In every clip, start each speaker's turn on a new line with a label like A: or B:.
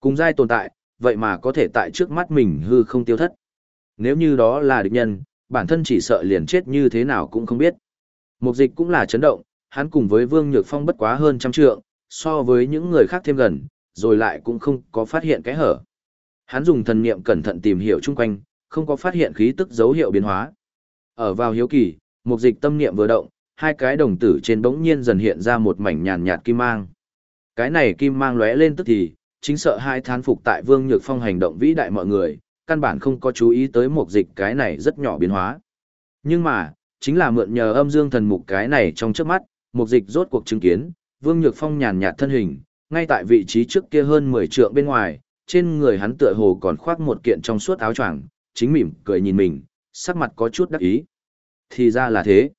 A: Cùng giai tồn tại, vậy mà có thể tại trước mắt mình hư không tiêu thất. Nếu như đó là địch nhân, bản thân chỉ sợ liền chết như thế nào cũng không biết. Mục dịch cũng là chấn động, hắn cùng với Vương Nhược Phong bất quá hơn trăm trượng, so với những người khác thêm gần, rồi lại cũng không có phát hiện cái hở. Hắn dùng thần niệm cẩn thận tìm hiểu chung quanh, không có phát hiện khí tức dấu hiệu biến hóa. Ở vào hiếu kỳ, mục dịch tâm niệm vừa động, hai cái đồng tử trên bỗng nhiên dần hiện ra một mảnh nhàn nhạt kim mang. Cái này kim mang lóe lên tức thì, chính sợ hai thán phục tại Vương Nhược Phong hành động vĩ đại mọi người, căn bản không có chú ý tới một dịch cái này rất nhỏ biến hóa. Nhưng mà, chính là mượn nhờ âm dương thần mục cái này trong trước mắt, một dịch rốt cuộc chứng kiến, Vương Nhược Phong nhàn nhạt thân hình, ngay tại vị trí trước kia hơn 10 trượng bên ngoài, trên người hắn tựa hồ còn khoác một kiện trong suốt áo choàng, chính mỉm cười nhìn mình, sắc mặt có chút đắc ý. Thì ra là thế.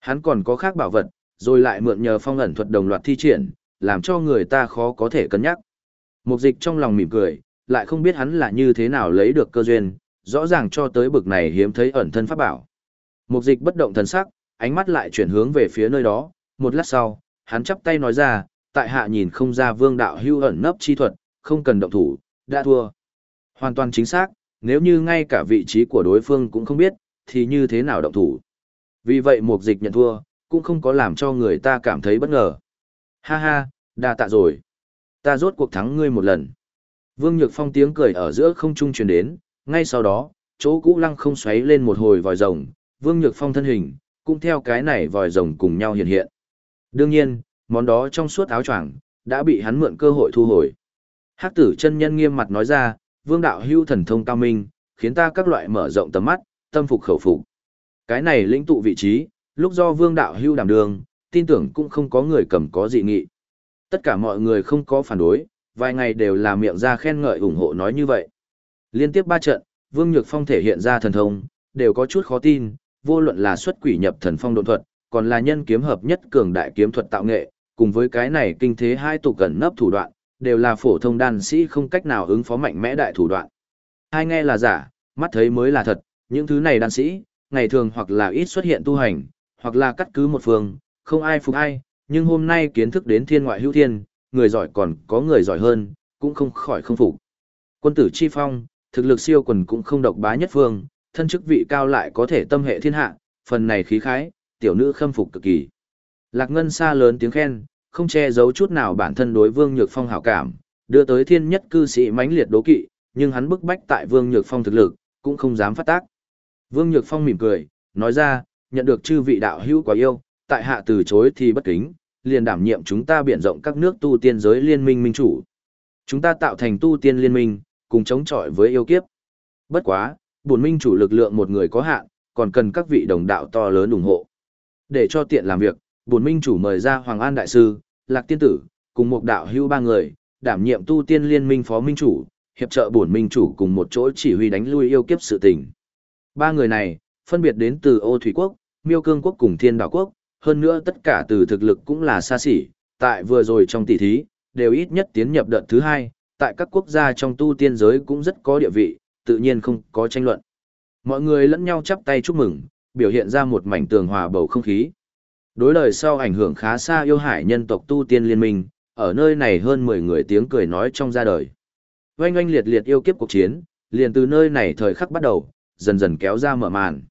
A: Hắn còn có khác bảo vật, rồi lại mượn nhờ phong ẩn thuật đồng loạt thi triển, làm cho người ta khó có thể cân nhắc. Mục dịch trong lòng mỉm cười, lại không biết hắn là như thế nào lấy được cơ duyên, rõ ràng cho tới bực này hiếm thấy ẩn thân pháp bảo. Mục dịch bất động thần sắc, ánh mắt lại chuyển hướng về phía nơi đó, một lát sau, hắn chắp tay nói ra, tại hạ nhìn không ra vương đạo hưu ẩn nấp chi thuật, không cần động thủ, đã thua. Hoàn toàn chính xác, nếu như ngay cả vị trí của đối phương cũng không biết, thì như thế nào động thủ. Vì vậy mục dịch nhận thua, cũng không có làm cho người ta cảm thấy bất ngờ. Ha ha, đa tạ rồi. Ta rốt cuộc thắng ngươi một lần. Vương Nhược Phong tiếng cười ở giữa không trung truyền đến, ngay sau đó, chỗ cũ lăng không xoáy lên một hồi vòi rồng, Vương Nhược Phong thân hình, cũng theo cái này vòi rồng cùng nhau hiện hiện. Đương nhiên, món đó trong suốt áo choàng đã bị hắn mượn cơ hội thu hồi. Hắc tử chân nhân nghiêm mặt nói ra, Vương đạo hưu thần thông cao minh, khiến ta các loại mở rộng tầm mắt, tâm phục khẩu phục. Cái này lĩnh tụ vị trí, lúc do Vương đạo hưu đảm đường, tin tưởng cũng không có người cầm có dị nghị. Tất cả mọi người không có phản đối, vài ngày đều là miệng ra khen ngợi ủng hộ nói như vậy. Liên tiếp ba trận, Vương Nhược Phong thể hiện ra thần thông, đều có chút khó tin, vô luận là xuất quỷ nhập thần phong độn thuật, còn là nhân kiếm hợp nhất cường đại kiếm thuật tạo nghệ, cùng với cái này kinh thế hai tụ gần nấp thủ đoạn, đều là phổ thông đan sĩ không cách nào ứng phó mạnh mẽ đại thủ đoạn. Hai nghe là giả, mắt thấy mới là thật, những thứ này đan sĩ, ngày thường hoặc là ít xuất hiện tu hành, hoặc là cắt cứ một phương, không ai phục ai, nhưng hôm nay kiến thức đến thiên ngoại hữu thiên, người giỏi còn có người giỏi hơn, cũng không khỏi không phục. Quân tử chi phong, thực lực siêu quần cũng không độc bá nhất phương, thân chức vị cao lại có thể tâm hệ thiên hạ, phần này khí khái, tiểu nữ khâm phục cực kỳ. Lạc Ngân xa lớn tiếng khen, không che giấu chút nào bản thân đối Vương Nhược Phong hảo cảm, đưa tới thiên nhất cư sĩ mãnh liệt đố kỵ, nhưng hắn bức bách tại Vương Nhược Phong thực lực, cũng không dám phát tác. Vương Nhược Phong mỉm cười, nói ra, nhận được chư vị đạo hữu quá yêu, tại hạ từ chối thì bất kính, liền đảm nhiệm chúng ta biển rộng các nước tu tiên giới liên minh minh chủ. Chúng ta tạo thành tu tiên liên minh, cùng chống chọi với yêu kiếp. Bất quá, bổn minh chủ lực lượng một người có hạn, còn cần các vị đồng đạo to lớn ủng hộ. Để cho tiện làm việc, bổn minh chủ mời ra Hoàng An đại sư, Lạc tiên tử, cùng một đạo hữu ba người, đảm nhiệm tu tiên liên minh phó minh chủ, hiệp trợ bổn minh chủ cùng một chỗ chỉ huy đánh lui yêu kiếp sự tình. Ba người này, phân biệt đến từ Ô Thủy Quốc, Miêu Cương Quốc cùng Thiên Đảo Quốc, hơn nữa tất cả từ thực lực cũng là xa xỉ, tại vừa rồi trong tỷ thí, đều ít nhất tiến nhập đợt thứ hai, tại các quốc gia trong tu tiên giới cũng rất có địa vị, tự nhiên không có tranh luận. Mọi người lẫn nhau chắp tay chúc mừng, biểu hiện ra một mảnh tường hòa bầu không khí. Đối lời sau ảnh hưởng khá xa yêu hải nhân tộc tu tiên liên minh, ở nơi này hơn 10 người tiếng cười nói trong ra đời. Oanh oanh liệt liệt yêu kiếp cuộc chiến, liền từ nơi này thời khắc bắt đầu, dần dần kéo ra mở màn.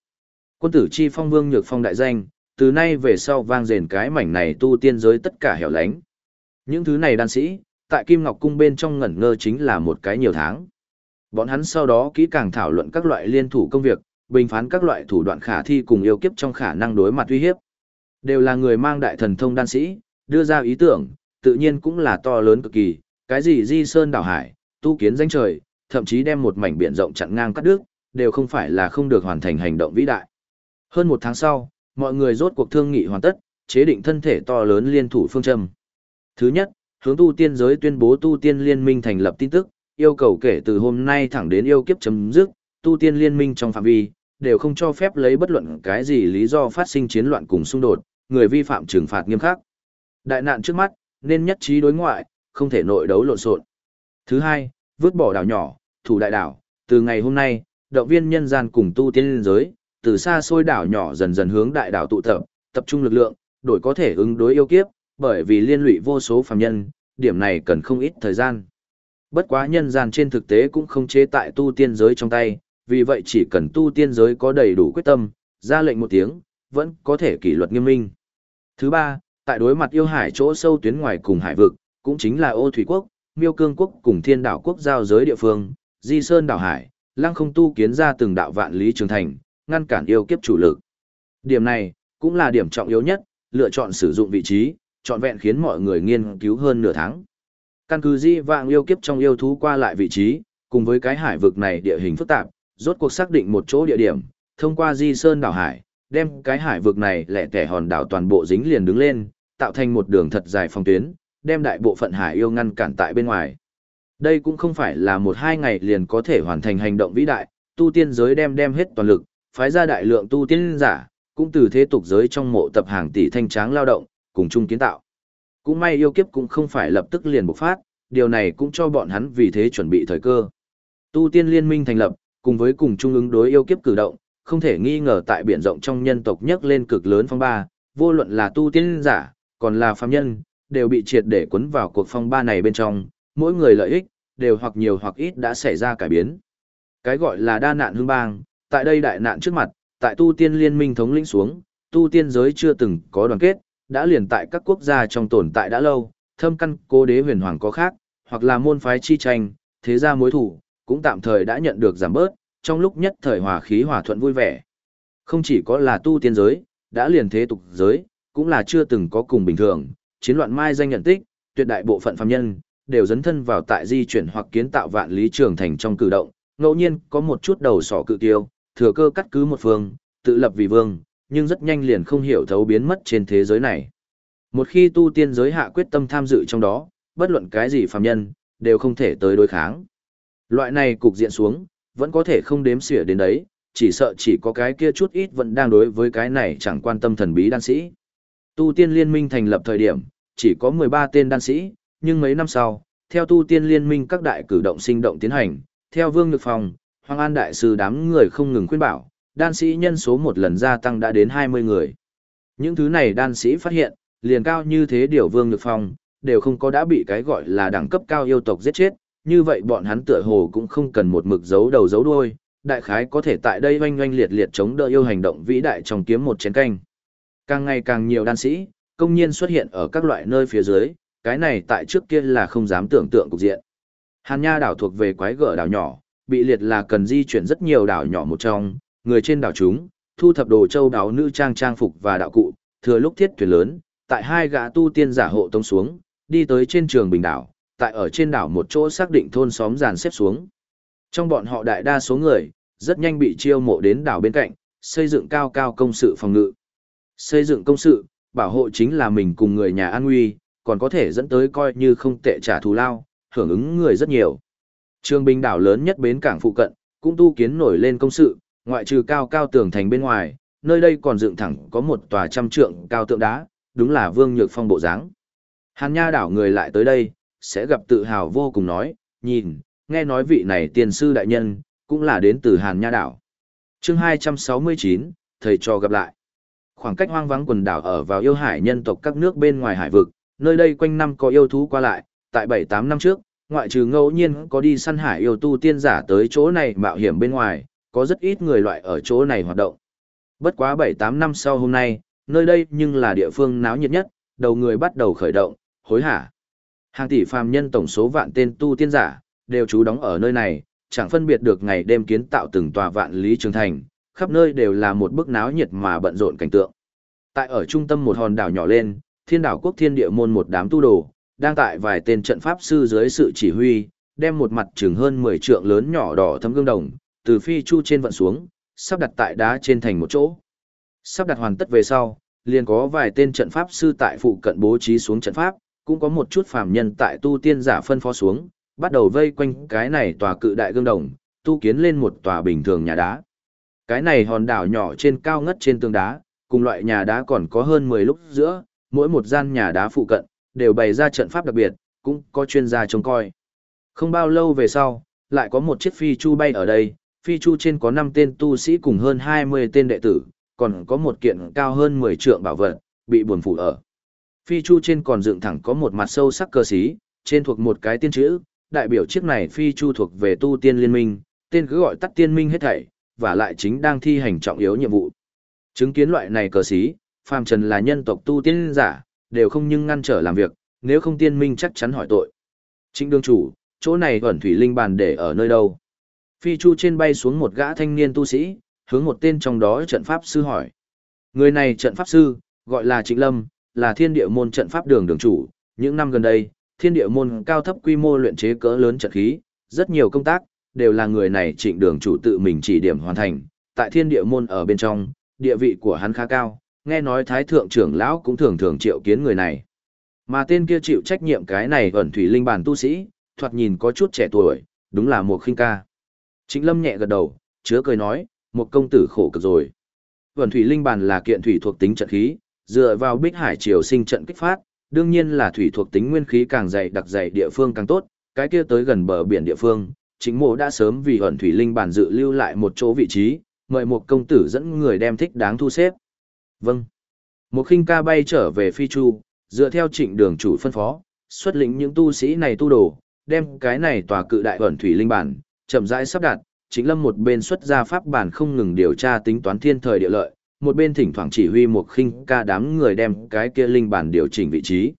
A: Quân tử chi phong vương nhược phong đại danh, từ nay về sau vang rền cái mảnh này tu tiên giới tất cả hẻo lánh. Những thứ này đan sĩ, tại Kim Ngọc Cung bên trong ngẩn ngơ chính là một cái nhiều tháng. Bọn hắn sau đó kỹ càng thảo luận các loại liên thủ công việc, bình phán các loại thủ đoạn khả thi cùng yêu kiếp trong khả năng đối mặt uy hiếp. Đều là người mang đại thần thông đan sĩ, đưa ra ý tưởng, tự nhiên cũng là to lớn cực kỳ, cái gì di sơn đảo hải, tu kiến danh trời, thậm chí đem một mảnh biển rộng chặn ngang cắt đứt, đều không phải là không được hoàn thành hành động vĩ đại. Hơn một tháng sau, mọi người rốt cuộc thương nghị hoàn tất, chế định thân thể to lớn liên thủ phương châm. Thứ nhất, hướng tu tiên giới tuyên bố tu tiên liên minh thành lập tin tức, yêu cầu kể từ hôm nay thẳng đến yêu kiếp chấm dứt, tu tiên liên minh trong phạm vi, đều không cho phép lấy bất luận cái gì lý do phát sinh chiến loạn cùng xung đột, người vi phạm trừng phạt nghiêm khắc. Đại nạn trước mắt, nên nhất trí đối ngoại, không thể nội đấu lộn xộn. Thứ hai, vứt bỏ đảo nhỏ, thủ đại đảo, từ ngày hôm nay, động viên nhân gian cùng tu tiên liên giới, từ xa xôi đảo nhỏ dần dần hướng đại đảo tụ tập, tập trung lực lượng, đổi có thể ứng đối yêu kiếp, bởi vì liên lụy vô số phàm nhân, điểm này cần không ít thời gian. Bất quá nhân gian trên thực tế cũng không chế tại tu tiên giới trong tay, vì vậy chỉ cần tu tiên giới có đầy đủ quyết tâm, ra lệnh một tiếng, vẫn có thể kỷ luật nghiêm minh. Thứ ba, tại đối mặt yêu hải chỗ sâu tuyến ngoài cùng hải vực, cũng chính là ô thủy quốc, miêu cương quốc cùng thiên đảo quốc giao giới địa phương, di sơn đảo hải, lăng không tu kiến ra từng đạo vạn lý trường thành, ngăn cản yêu kiếp chủ lực. Điểm này, cũng là điểm trọng yếu nhất, lựa chọn sử dụng vị trí, chọn vẹn khiến mọi người nghiên cứu hơn nửa tháng. Căn cứ di vạng yêu kiếp trong yêu thú qua lại vị trí, cùng với cái hải vực này địa hình phức tạp, rốt cuộc xác định một chỗ địa điểm, thông qua di sơn đảo hải, đem cái hải vực này lẻ tẻ hòn đảo toàn bộ dính liền đứng lên, tạo thành một đường thật dài phong tuyến, đem đại bộ phận hải yêu ngăn cản tại bên ngoài. Đây cũng không phải là một hai ngày liền có thể hoàn thành hành động vĩ đại, tu tiên giới đem đem hết toàn lực, phái ra đại lượng tu tiên giả, cũng từ thế tục giới trong mộ tập hàng tỷ thanh tráng lao động, cùng chung kiến tạo. Cũng may yêu kiếp cũng không phải lập tức liền bộc phát, điều này cũng cho bọn hắn vì thế chuẩn bị thời cơ. Tu tiên liên minh thành lập, cùng với cùng chung ứng đối yêu kiếp cử động, không thể nghi ngờ tại biển rộng trong nhân tộc nhấc lên cực lớn phong ba, vô luận là tu tiên giả, còn là phàm nhân, đều bị triệt để cuốn vào cuộc phong ba này bên trong, mỗi người lợi ích, đều hoặc nhiều hoặc ít đã xảy ra cải biến. Cái gọi là đa nạn hương bang, tại đây đại nạn trước mặt, tại tu tiên liên minh thống lĩnh xuống, tu tiên giới chưa từng có đoàn kết, đã liền tại các quốc gia trong tồn tại đã lâu, thâm căn cố đế huyền hoàng có khác, hoặc là môn phái chi tranh, thế gia mối thủ, cũng tạm thời đã nhận được giảm bớt, trong lúc nhất thời hòa khí hòa thuận vui vẻ. Không chỉ có là tu tiên giới, đã liền thế tục giới, cũng là chưa từng có cùng bình thường, chiến loạn mai danh nhận tích, tuyệt đại bộ phận phàm nhân đều dấn thân vào tại di chuyển hoặc kiến tạo vạn lý trường thành trong cử động, ngẫu nhiên có một chút đầu sỏ cự tiêu, thừa cơ cắt cứ một phương, tự lập vì vương, nhưng rất nhanh liền không hiểu thấu biến mất trên thế giới này. Một khi tu tiên giới hạ quyết tâm tham dự trong đó, bất luận cái gì phàm nhân, đều không thể tới đối kháng. Loại này cục diện xuống, vẫn có thể không đếm xỉa đến đấy, chỉ sợ chỉ có cái kia chút ít vẫn đang đối với cái này chẳng quan tâm thần bí đan sĩ. Tu tiên liên minh thành lập thời điểm, chỉ có 13 tên đan sĩ, nhưng mấy năm sau, theo tu tiên liên minh các đại cử động sinh động tiến hành, theo Vương Nhược Phong, Hoàng An Đại Sư đám người không ngừng khuyên bảo, đan sĩ nhân số một lần gia tăng đã đến 20 người. Những thứ này đan sĩ phát hiện, liền cao như thế điều Vương Nhược Phong, đều không có đã bị cái gọi là đẳng cấp cao yêu tộc giết chết, như vậy bọn hắn tựa hồ cũng không cần một mực giấu đầu giấu đuôi, đại khái có thể tại đây oanh oanh liệt liệt chống đỡ yêu hành động vĩ đại trong kiếm một chén canh. Càng ngày càng nhiều đan sĩ, công nhiên xuất hiện ở các loại nơi phía dưới, cái này tại trước kia là không dám tưởng tượng cục diện. Hàn Nha đảo thuộc về quái gở đảo nhỏ, bị liệt là cần di chuyển rất nhiều đảo nhỏ một trong, người trên đảo chúng, thu thập đồ châu đáo nữ trang trang phục và đạo cụ, thừa lúc thiết thuyền lớn, tại hai gã tu tiên giả hộ tông xuống, đi tới trên trường bình đảo, tại ở trên đảo một chỗ xác định thôn xóm dàn xếp xuống. Trong bọn họ đại đa số người, rất nhanh bị chiêu mộ đến đảo bên cạnh, xây dựng cao cao công sự phòng ngự. Xây dựng công sự, bảo hộ chính là mình cùng người nhà an nguy, còn có thể dẫn tới coi như không tệ trả thù lao, hưởng ứng người rất nhiều. Trường Bình đảo lớn nhất bến cảng phụ cận, cũng tu kiến nổi lên công sự, ngoại trừ cao cao tường thành bên ngoài, nơi đây còn dựng thẳng có một tòa trăm trượng cao tượng đá, đúng là Vương Nhược Phong bộ dáng. Hàn Nha đảo người lại tới đây, sẽ gặp tự hào vô cùng nói, nhìn, nghe nói vị này tiền sư đại nhân, cũng là đến từ Hàn Nha đảo. chương 269, thầy cho gặp lại. Khoảng cách hoang vắng quần đảo ở vào yêu hải nhân tộc các nước bên ngoài hải vực, nơi đây quanh năm có yêu thú qua lại, tại 7-8 năm trước, ngoại trừ ngẫu nhiên có đi săn hải yêu tu tiên giả tới chỗ này mạo hiểm bên ngoài, có rất ít người loại ở chỗ này hoạt động. Bất quá 7-8 năm sau hôm nay, nơi đây nhưng là địa phương náo nhiệt nhất, đầu người bắt đầu khởi động, hối hả. Hàng tỷ phàm nhân tổng số vạn tên tu tiên giả, đều trú đóng ở nơi này, chẳng phân biệt được ngày đêm kiến tạo từng tòa vạn lý trường thành, khắp nơi đều là một bức náo nhiệt mà bận rộn cảnh tượng. Tại ở trung tâm một hòn đảo nhỏ lên, thiên đảo quốc thiên địa môn một đám tu đồ, đang tại vài tên trận pháp sư dưới sự chỉ huy, đem một mặt chừng hơn 10 trượng lớn nhỏ đỏ thấm gương đồng, từ phi chu trên vận xuống, sắp đặt tại đá trên thành một chỗ. Sắp đặt hoàn tất về sau, liền có vài tên trận pháp sư tại phụ cận bố trí xuống trận pháp, cũng có một chút phàm nhân tại tu tiên giả phân phó xuống, bắt đầu vây quanh cái này tòa cự đại gương đồng, tu kiến lên một tòa bình thường nhà đá. Cái này hòn đảo nhỏ trên cao ngất trên tường đá, cùng loại nhà đá còn có hơn 10 lúc giữa, mỗi một gian nhà đá phụ cận, đều bày ra trận pháp đặc biệt, cũng có chuyên gia trông coi. Không bao lâu về sau, lại có một chiếc phi chu bay ở đây, phi chu trên có 5 tên tu sĩ cùng hơn 20 tên đệ tử, còn có một kiện cao hơn 10 trượng bảo vật, bị buồn phủ ở. Phi chu trên còn dựng thẳng có một mặt sâu sắc cơ sĩ, trên thuộc một cái tiên chữ, đại biểu chiếc này phi chu thuộc về tu tiên liên minh, tên cứ gọi tắt tiên minh hết thảy, và lại chính đang thi hành trọng yếu nhiệm vụ. Chứng kiến loại này cờ sĩ, phàm trần là nhân tộc tu tiên giả, đều không nhưng ngăn trở làm việc, nếu không tiên minh chắc chắn hỏi tội. Trịnh đương chủ, chỗ này ẩn thủy linh bàn để ở nơi đâu? Phi chu trên bay xuống một gã thanh niên tu sĩ, hướng một tên trong đó trận pháp sư hỏi. Người này trận pháp sư, gọi là Trịnh Lâm, là thiên địa môn trận pháp đường đường chủ. Những năm gần đây, thiên địa môn cao thấp quy mô luyện chế cỡ lớn trận khí, rất nhiều công tác, đều là người này trịnh đường chủ tự mình chỉ điểm hoàn thành. Tại thiên địa môn ở bên trong, địa vị của hắn khá cao, nghe nói thái thượng trưởng lão cũng thường thường triệu kiến người này. Mà tên kia chịu trách nhiệm cái này ẩn thủy linh bản tu sĩ, thoạt nhìn có chút trẻ tuổi, đúng là một khinh ca. Trịnh Lâm nhẹ gật đầu, chứa cười nói, một công tử khổ cực rồi. Ẩn thủy linh bản là kiện thủy thuộc tính trận khí, dựa vào bích hải triều sinh trận kích phát, đương nhiên là thủy thuộc tính nguyên khí càng dày đặc dày địa phương càng tốt, cái kia tới gần bờ biển địa phương, chính mộ đã sớm vì ẩn thủy linh bản dự lưu lại một chỗ vị trí, mời một công tử dẫn người đem thích đáng thu xếp. Vâng. Một khinh ca bay trở về Phi Chu, dựa theo trịnh đường chủ phân phó, xuất lĩnh những tu sĩ này tu đồ, đem cái này tòa cự đại ẩn thủy linh bản, chậm rãi sắp đặt, chính lâm một bên xuất ra pháp bản không ngừng điều tra tính toán thiên thời địa lợi, một bên thỉnh thoảng chỉ huy một khinh ca đám người đem cái kia linh bản điều chỉnh vị trí.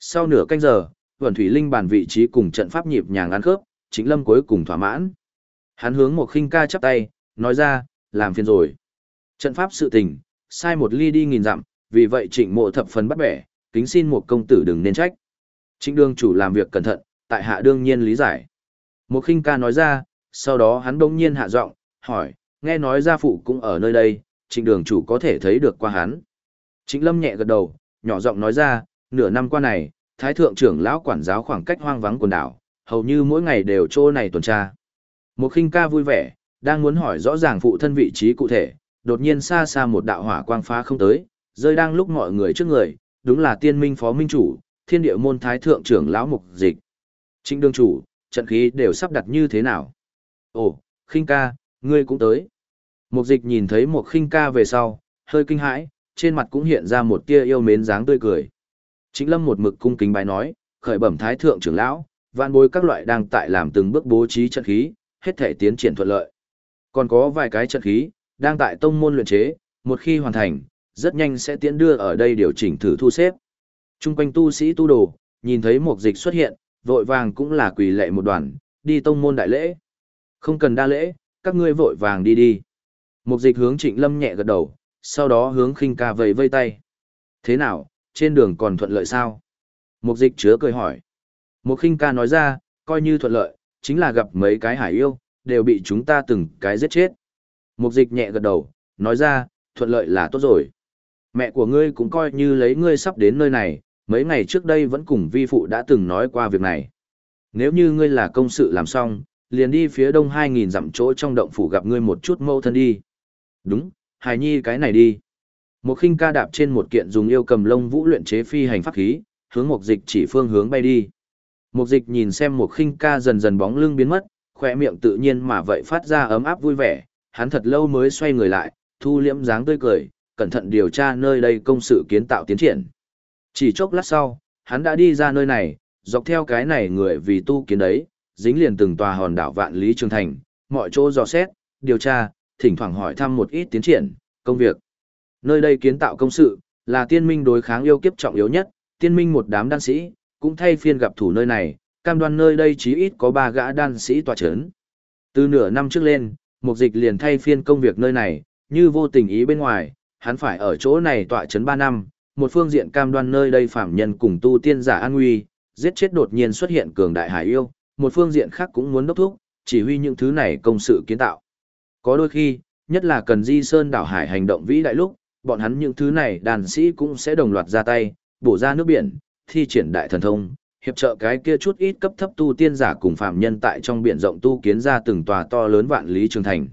A: Sau nửa canh giờ, ẩn thủy linh bản vị trí cùng trận pháp nhịp nhàng ăn khớp, chính lâm cuối cùng thỏa mãn. Hắn hướng một khinh ca chắp tay, nói ra, làm phiền rồi. Trận pháp sự tình, sai một ly đi nghìn dặm, vì vậy trịnh mộ thập phần bắt bẻ, kính xin một công tử đừng nên trách. Trịnh đương chủ làm việc cẩn thận, tại hạ đương nhiên lý giải. Một khinh ca nói ra, sau đó hắn đông nhiên hạ giọng, hỏi, nghe nói gia phụ cũng ở nơi đây, trịnh đường chủ có thể thấy được qua hắn. Trịnh lâm nhẹ gật đầu, nhỏ giọng nói ra, nửa năm qua này, thái thượng trưởng lão quản giáo khoảng cách hoang vắng quần đảo, hầu như mỗi ngày đều chỗ này tuần tra. Một khinh ca vui vẻ, đang muốn hỏi rõ ràng phụ thân vị trí cụ thể, đột nhiên xa xa một đạo hỏa quang phá không tới, rơi đang lúc mọi người trước người, đúng là tiên minh phó minh chủ, thiên địa môn thái thượng trưởng lão mục dịch. Trịnh đương chủ, trận khí đều sắp đặt như thế nào? Ồ, khinh ca, ngươi cũng tới. Mục dịch nhìn thấy một khinh ca về sau, hơi kinh hãi, trên mặt cũng hiện ra một tia yêu mến dáng tươi cười. Trịnh lâm một mực cung kính bái nói, khởi bẩm thái thượng trưởng lão, vạn bối các loại đang tại làm từng bước bố trí trận khí, hết thể tiến triển thuận lợi. Còn có vài cái trận khí, đang tại tông môn luyện chế, một khi hoàn thành, rất nhanh sẽ tiến đưa ở đây điều chỉnh thử thu xếp. Trung quanh tu sĩ tu đồ, nhìn thấy một dịch xuất hiện, vội vàng cũng là quỳ lệ một đoàn, đi tông môn đại lễ. Không cần đa lễ, các ngươi vội vàng đi đi. Một dịch hướng trịnh lâm nhẹ gật đầu, sau đó hướng khinh ca vầy vây tay. Thế nào, trên đường còn thuận lợi sao? Một dịch chứa cười hỏi. Một khinh ca nói ra, coi như thuận lợi, chính là gặp mấy cái hải yêu, đều bị chúng ta từng cái giết chết. Mục dịch nhẹ gật đầu, nói ra, thuận lợi là tốt rồi. Mẹ của ngươi cũng coi như lấy ngươi sắp đến nơi này, mấy ngày trước đây vẫn cùng vi phụ đã từng nói qua việc này. Nếu như ngươi là công sự làm xong, liền đi phía đông 2.000 dặm chỗ trong động phủ gặp ngươi một chút mâu thân đi. Đúng, hài nhi cái này đi. Một khinh ca đạp trên một kiện dùng yêu cầm lông vũ luyện chế phi hành pháp khí, hướng một dịch chỉ phương hướng bay đi. Một dịch nhìn xem một khinh ca dần dần bóng lưng biến mất, khỏe miệng tự nhiên mà vậy phát ra ấm áp vui vẻ, hắn thật lâu mới xoay người lại, thu liễm dáng tươi cười, cẩn thận điều tra nơi đây công sự kiến tạo tiến triển. Chỉ chốc lát sau, hắn đã đi ra nơi này, dọc theo cái này người vì tu kiến đấy, dính liền từng tòa hòn đảo vạn lý trường thành, mọi chỗ dò xét, điều tra, thỉnh thoảng hỏi thăm một ít tiến triển, công việc. Nơi đây kiến tạo công sự, là tiên minh đối kháng yêu kiếp trọng yếu nhất, tiên minh một đám đan sĩ, cũng thay phiên gặp thủ nơi này, cam đoan nơi đây chí ít có ba gã đan sĩ tòa chấn. Từ nửa năm trước lên, mục dịch liền thay phiên công việc nơi này, như vô tình ý bên ngoài, hắn phải ở chỗ này tọa chấn 3 năm, một phương diện cam đoan nơi đây phạm nhân cùng tu tiên giả an nguy, giết chết đột nhiên xuất hiện cường đại hải yêu, một phương diện khác cũng muốn đốc thúc, chỉ huy những thứ này công sự kiến tạo. Có đôi khi, nhất là cần di sơn đảo hải hành động vĩ đại lúc, bọn hắn những thứ này đàn sĩ cũng sẽ đồng loạt ra tay, bổ ra nước biển, thi triển đại thần thông, hiệp trợ cái kia chút ít cấp thấp tu tiên giả cùng phạm nhân tại trong biển rộng tu kiến ra từng tòa to lớn vạn lý trường thành.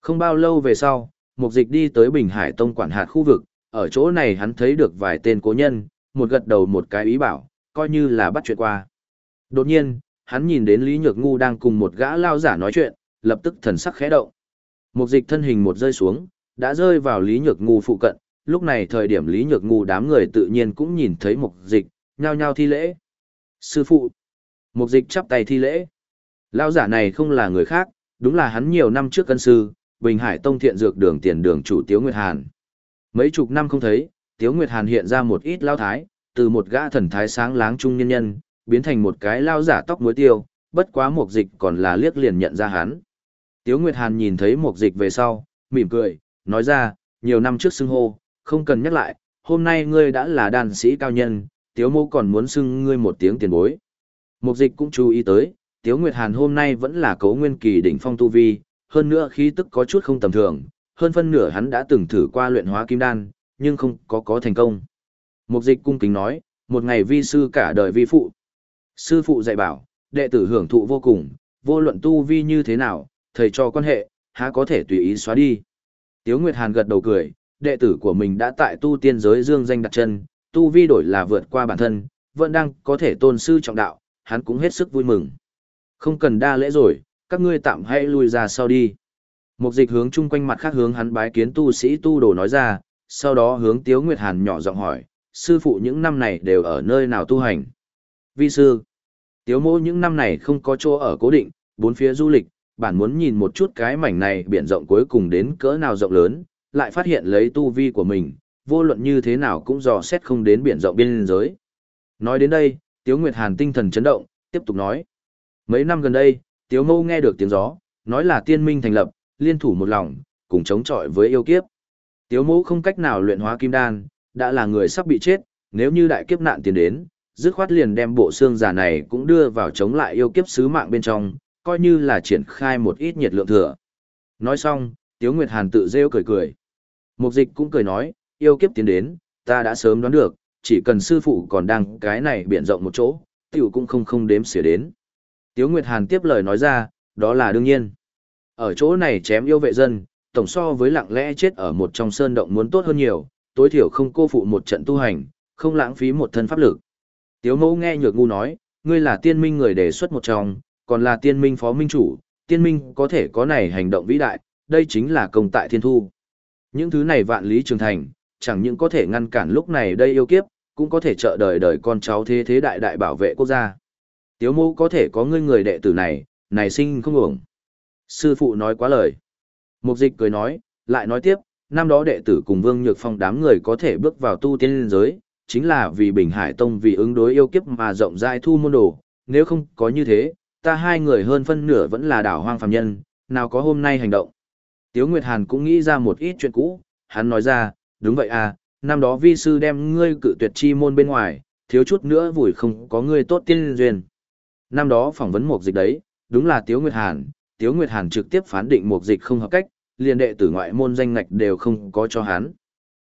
A: Không bao lâu về sau, Mục Dịch đi tới Bình Hải Tông quản hạt khu vực, ở chỗ này hắn thấy được vài tên cố nhân, một gật đầu một cái ý bảo, coi như là bắt chuyện qua. Đột nhiên, hắn nhìn đến Lý Nhược Ngu đang cùng một gã lao giả nói chuyện, lập tức thần sắc khẽ động. Mục Dịch thân hình một rơi xuống, đã rơi vào Lý Nhược Ngu phụ cận, lúc này thời điểm Lý Nhược Ngu đám người tự nhiên cũng nhìn thấy Mục Dịch, nhao nhao thi lễ. Sư phụ, Mục dịch chắp tay thi lễ. Lao giả này không là người khác, đúng là hắn nhiều năm trước cân sư, Bình Hải Tông thiện dược đường tiền đường chủ Tiếu Nguyệt Hàn. Mấy chục năm không thấy, Tiếu Nguyệt Hàn hiện ra một ít lao thái, từ một gã thần thái sáng láng trung nhân nhân, biến thành một cái lao giả tóc muối tiêu, bất quá mục dịch còn là liếc liền nhận ra hắn. Tiếu Nguyệt Hàn nhìn thấy mục dịch về sau, mỉm cười, nói ra, nhiều năm trước xưng hô, không cần nhắc lại, hôm nay ngươi đã là đàn sĩ cao nhân, Tiếu mô còn muốn xưng ngươi một tiếng tiền bối. Mục dịch cũng chú ý tới, Tiếu Nguyệt Hàn hôm nay vẫn là cấu nguyên kỳ đỉnh phong tu vi, hơn nữa khí tức có chút không tầm thường, hơn phân nửa hắn đã từng thử qua luyện hóa kim đan, nhưng không có có thành công. Mục dịch cung kính nói, một ngày vi sư cả đời vi phụ. Sư phụ dạy bảo, đệ tử hưởng thụ vô cùng, vô luận tu vi như thế nào, thầy cho quan hệ, há có thể tùy ý xóa đi. Tiếu Nguyệt Hàn gật đầu cười, đệ tử của mình đã tại tu tiên giới dương danh đặt chân, tu vi đổi là vượt qua bản thân, vẫn đang có thể tôn sư trọng đạo, hắn cũng hết sức vui mừng. Không cần đa lễ rồi, các ngươi tạm hãy lui ra sau đi. Một dịch hướng chung quanh mặt khác hướng hắn bái kiến tu sĩ tu đồ nói ra, sau đó hướng Tiếu Nguyệt Hàn nhỏ giọng hỏi, sư phụ những năm này đều ở nơi nào tu hành? Vi sư, Tiếu mô những năm này không có chỗ ở cố định, bốn phía du lịch, bản muốn nhìn một chút cái mảnh này biển rộng cuối cùng đến cỡ nào rộng lớn, lại phát hiện lấy tu vi của mình, vô luận như thế nào cũng dò xét không đến biển rộng biên giới. Nói đến đây, Tiếu Nguyệt Hàn tinh thần chấn động, tiếp tục nói. Mấy năm gần đây, Tiếu Mâu nghe được tiếng gió, nói là tiên minh thành lập, liên thủ một lòng, cùng chống chọi với yêu kiếp. Tiếu Mâu không cách nào luyện hóa kim đan, đã là người sắp bị chết, nếu như đại kiếp nạn tiến đến, dứt khoát liền đem bộ xương giả này cũng đưa vào chống lại yêu kiếp sứ mạng bên trong, coi như là triển khai một ít nhiệt lượng thừa. Nói xong, Tiếu Nguyệt Hàn tự rêu cười cười. Mục dịch cũng cười nói, yêu kiếp tiến đến, ta đã sớm đoán được, chỉ cần sư phụ còn đang cái này biển rộng một chỗ, tiểu cũng không không đếm xỉa đến. Tiếu Nguyệt Hàn tiếp lời nói ra, đó là đương nhiên. Ở chỗ này chém yêu vệ dân, tổng so với lặng lẽ chết ở một trong sơn động muốn tốt hơn nhiều, tối thiểu không cô phụ một trận tu hành, không lãng phí một thân pháp lực. Tiếu mẫu nghe nhược ngu nói, ngươi là tiên minh người đề xuất một trong, còn là tiên minh phó minh chủ, tiên minh có thể có này hành động vĩ đại, đây chính là công tại thiên thu. Những thứ này vạn lý trường thành, chẳng những có thể ngăn cản lúc này đây yêu kiếp, cũng có thể trợ đời đời con cháu thế thế đại đại bảo vệ quốc gia. Tiếu mô có thể có ngươi người đệ tử này, này sinh không ổng. Sư phụ nói quá lời. Mục dịch cười nói, lại nói tiếp, năm đó đệ tử cùng Vương Nhược Phong đám người có thể bước vào tu tiên giới, chính là vì Bình Hải Tông vì ứng đối yêu kiếp mà rộng rãi thu môn đồ, nếu không có như thế, ta hai người hơn phân nửa vẫn là đảo hoang phàm nhân, nào có hôm nay hành động. Tiếu Nguyệt Hàn cũng nghĩ ra một ít chuyện cũ, hắn nói ra, đúng vậy à, năm đó vi sư đem ngươi cự tuyệt chi môn bên ngoài, thiếu chút nữa vùi không có ngươi tốt tiên duyên. Năm đó phỏng vấn một dịch đấy, đúng là Tiếu Nguyệt Hàn, Tiếu Nguyệt Hàn trực tiếp phán định một dịch không hợp cách, liền đệ tử ngoại môn danh ngạch đều không có cho hắn.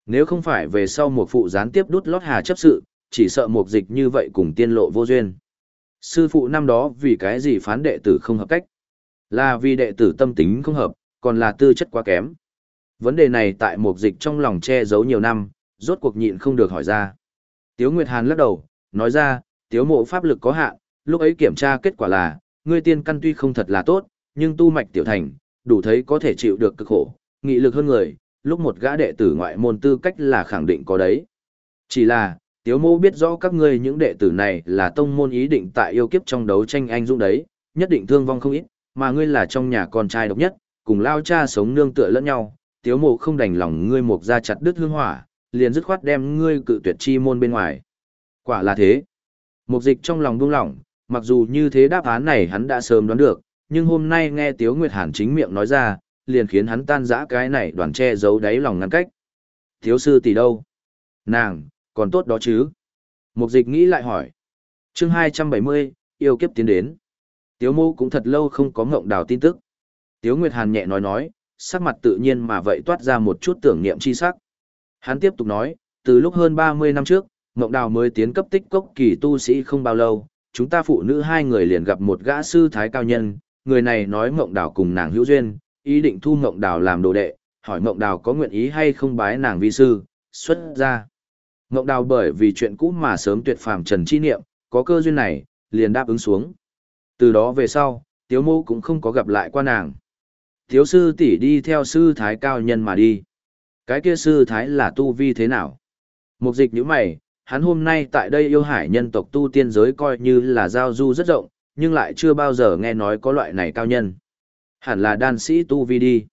A: Nếu không phải về sau một phụ gián tiếp đút lót hà chấp sự, chỉ sợ một dịch như vậy cùng tiên lộ vô duyên. Sư phụ năm đó vì cái gì phán đệ tử không hợp cách? Là vì đệ tử tâm tính không hợp, còn là tư chất quá kém. Vấn đề này tại một dịch trong lòng che giấu nhiều năm, rốt cuộc nhịn không được hỏi ra. Tiếu Nguyệt Hàn lắc đầu, nói ra, tiếu mộ pháp lực có hạn, lúc ấy kiểm tra kết quả là, ngươi tiên căn tuy không thật là tốt, nhưng tu mạch tiểu thành, đủ thấy có thể chịu được cực khổ, nghị lực hơn người, lúc một gã đệ tử ngoại môn tư cách là khẳng định có đấy. Chỉ là, tiếu Mộ biết rõ các ngươi những đệ tử này là tông môn ý định tại yêu kiếp trong đấu tranh anh dũng đấy, nhất định thương vong không ít, mà ngươi là trong nhà con trai độc nhất, cùng lao cha sống nương tựa lẫn nhau, tiếu mộ không đành lòng ngươi mục ra chặt đứt hương hỏa, liền dứt khoát đem ngươi cự tuyệt chi môn bên ngoài. Quả là thế. Mục dịch trong lòng buông lỏng, mặc dù như thế đáp án này hắn đã sớm đoán được, nhưng hôm nay nghe Tiếu Nguyệt Hàn chính miệng nói ra, liền khiến hắn tan rã cái này đoàn che giấu đáy lòng ngăn cách. Thiếu sư tỷ đâu? Nàng, còn tốt đó chứ? Mục dịch nghĩ lại hỏi. chương 270, yêu kiếp tiến đến. Tiếu mô cũng thật lâu không có ngộng đào tin tức. Tiếu Nguyệt Hàn nhẹ nói nói, sắc mặt tự nhiên mà vậy toát ra một chút tưởng niệm chi sắc. Hắn tiếp tục nói, từ lúc hơn 30 năm trước, Ngộng Đào mới tiến cấp tích cốc kỳ tu sĩ không bao lâu, chúng ta phụ nữ hai người liền gặp một gã sư thái cao nhân, người này nói Ngộng Đào cùng nàng hữu duyên, ý định thu Ngộng Đào làm đồ đệ, hỏi Ngộng Đào có nguyện ý hay không bái nàng vi sư, xuất ra. Ngộng Đào bởi vì chuyện cũ mà sớm tuyệt phàm trần chi niệm, có cơ duyên này, liền đáp ứng xuống. Từ đó về sau, Tiếu Mô cũng không có gặp lại qua nàng. Thiếu sư tỷ đi theo sư thái cao nhân mà đi. Cái kia sư thái là tu vi thế nào? Mục dịch như mày, hắn hôm nay tại đây yêu hải nhân tộc tu tiên giới coi như là giao du rất rộng, nhưng lại chưa bao giờ nghe nói có loại này cao nhân. Hẳn là đan sĩ tu vi đi.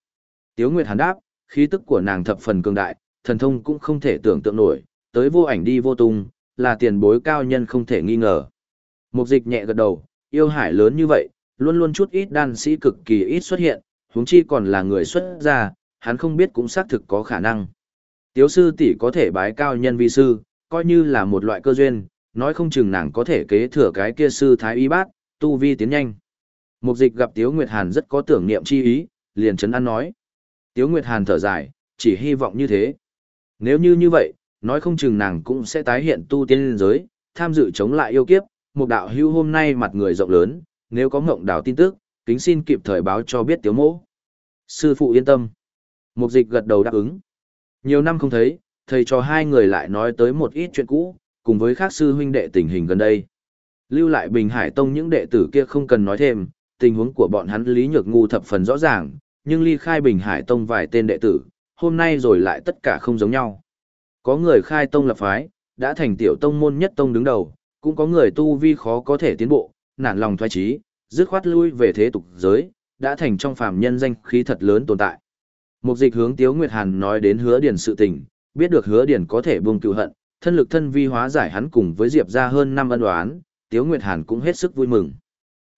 A: Tiếu Nguyệt hắn đáp, khí tức của nàng thập phần cường đại, thần thông cũng không thể tưởng tượng nổi, tới vô ảnh đi vô tung, là tiền bối cao nhân không thể nghi ngờ. Mục dịch nhẹ gật đầu, yêu hải lớn như vậy, luôn luôn chút ít đan sĩ cực kỳ ít xuất hiện, huống chi còn là người xuất gia, hắn không biết cũng xác thực có khả năng. Tiếu sư tỷ có thể bái cao nhân vi sư, coi như là một loại cơ duyên, nói không chừng nàng có thể kế thừa cái kia sư thái y bát, tu vi tiến nhanh. Mục dịch gặp Tiếu Nguyệt Hàn rất có tưởng niệm chi ý, liền chấn an nói. Tiếu Nguyệt Hàn thở dài, chỉ hy vọng như thế. Nếu như như vậy, nói không chừng nàng cũng sẽ tái hiện tu tiên liên giới, tham dự chống lại yêu kiếp. Một đạo hưu hôm nay mặt người rộng lớn, nếu có ngộng đảo tin tức, kính xin kịp thời báo cho biết Tiếu Mỗ. Sư phụ yên tâm. Mục dịch gật đầu đáp ứng. Nhiều năm không thấy, thầy cho hai người lại nói tới một ít chuyện cũ, cùng với các sư huynh đệ tình hình gần đây. Lưu lại Bình Hải Tông những đệ tử kia không cần nói thêm, tình huống của bọn hắn Lý Nhược Ngu thập phần rõ ràng, nhưng ly khai Bình Hải Tông vài tên đệ tử, hôm nay rồi lại tất cả không giống nhau. Có người khai tông lập phái, đã thành tiểu tông môn nhất tông đứng đầu, cũng có người tu vi khó có thể tiến bộ, nản lòng thoái trí, dứt khoát lui về thế tục giới, đã thành trong phàm nhân danh khí thật lớn tồn tại. Mục dịch hướng Tiếu Nguyệt Hàn nói đến hứa điển sự tình, biết được hứa điển có thể buông cựu hận, thân lực thân vi hóa giải hắn cùng với Diệp ra hơn năm ân đoán, Tiếu Nguyệt Hàn cũng hết sức vui mừng.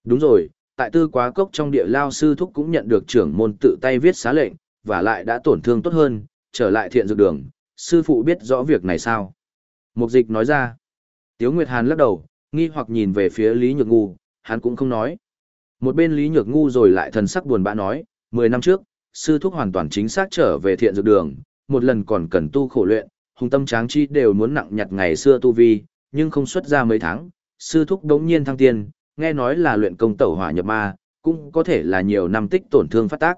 A: Đúng rồi, tại tư quá cốc trong địa lao sư thúc cũng nhận được trưởng môn tự tay viết xá lệnh, và lại đã tổn thương tốt hơn, trở lại thiện dược đường, sư phụ biết rõ việc này sao? Mục dịch nói ra. Tiếu Nguyệt Hàn lắc đầu, nghi hoặc nhìn về phía Lý Nhược Ngu, hắn cũng không nói. Một bên Lý Nhược Ngu rồi lại thần sắc buồn bã nói, 10 năm trước, sư thúc hoàn toàn chính xác trở về thiện dược đường, một lần còn cần tu khổ luyện, hùng tâm tráng chi đều muốn nặng nhặt ngày xưa tu vi, nhưng không xuất ra mấy tháng, sư thúc đống nhiên thăng tiên, nghe nói là luyện công tẩu hỏa nhập ma, cũng có thể là nhiều năm tích tổn thương phát tác.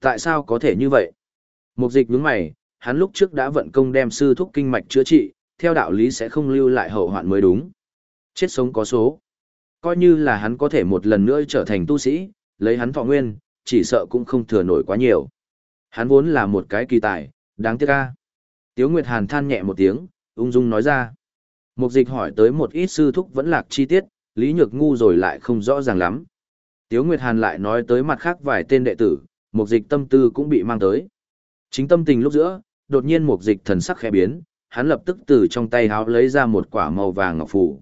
A: Tại sao có thể như vậy? Mục dịch nhướng mày, hắn lúc trước đã vận công đem sư thúc kinh mạch chữa trị, theo đạo lý sẽ không lưu lại hậu hoạn mới đúng. Chết sống có số. Coi như là hắn có thể một lần nữa trở thành tu sĩ, lấy hắn thọ nguyên, chỉ sợ cũng không thừa nổi quá nhiều. Hắn vốn là một cái kỳ tài, đáng tiếc ca. Tiếu Nguyệt Hàn than nhẹ một tiếng, ung dung nói ra. Mục dịch hỏi tới một ít sư thúc vẫn lạc chi tiết, Lý Nhược ngu rồi lại không rõ ràng lắm. Tiếu Nguyệt Hàn lại nói tới mặt khác vài tên đệ tử, mục dịch tâm tư cũng bị mang tới. Chính tâm tình lúc giữa, đột nhiên mục dịch thần sắc khẽ biến, hắn lập tức từ trong tay háo lấy ra một quả màu vàng ngọc phù.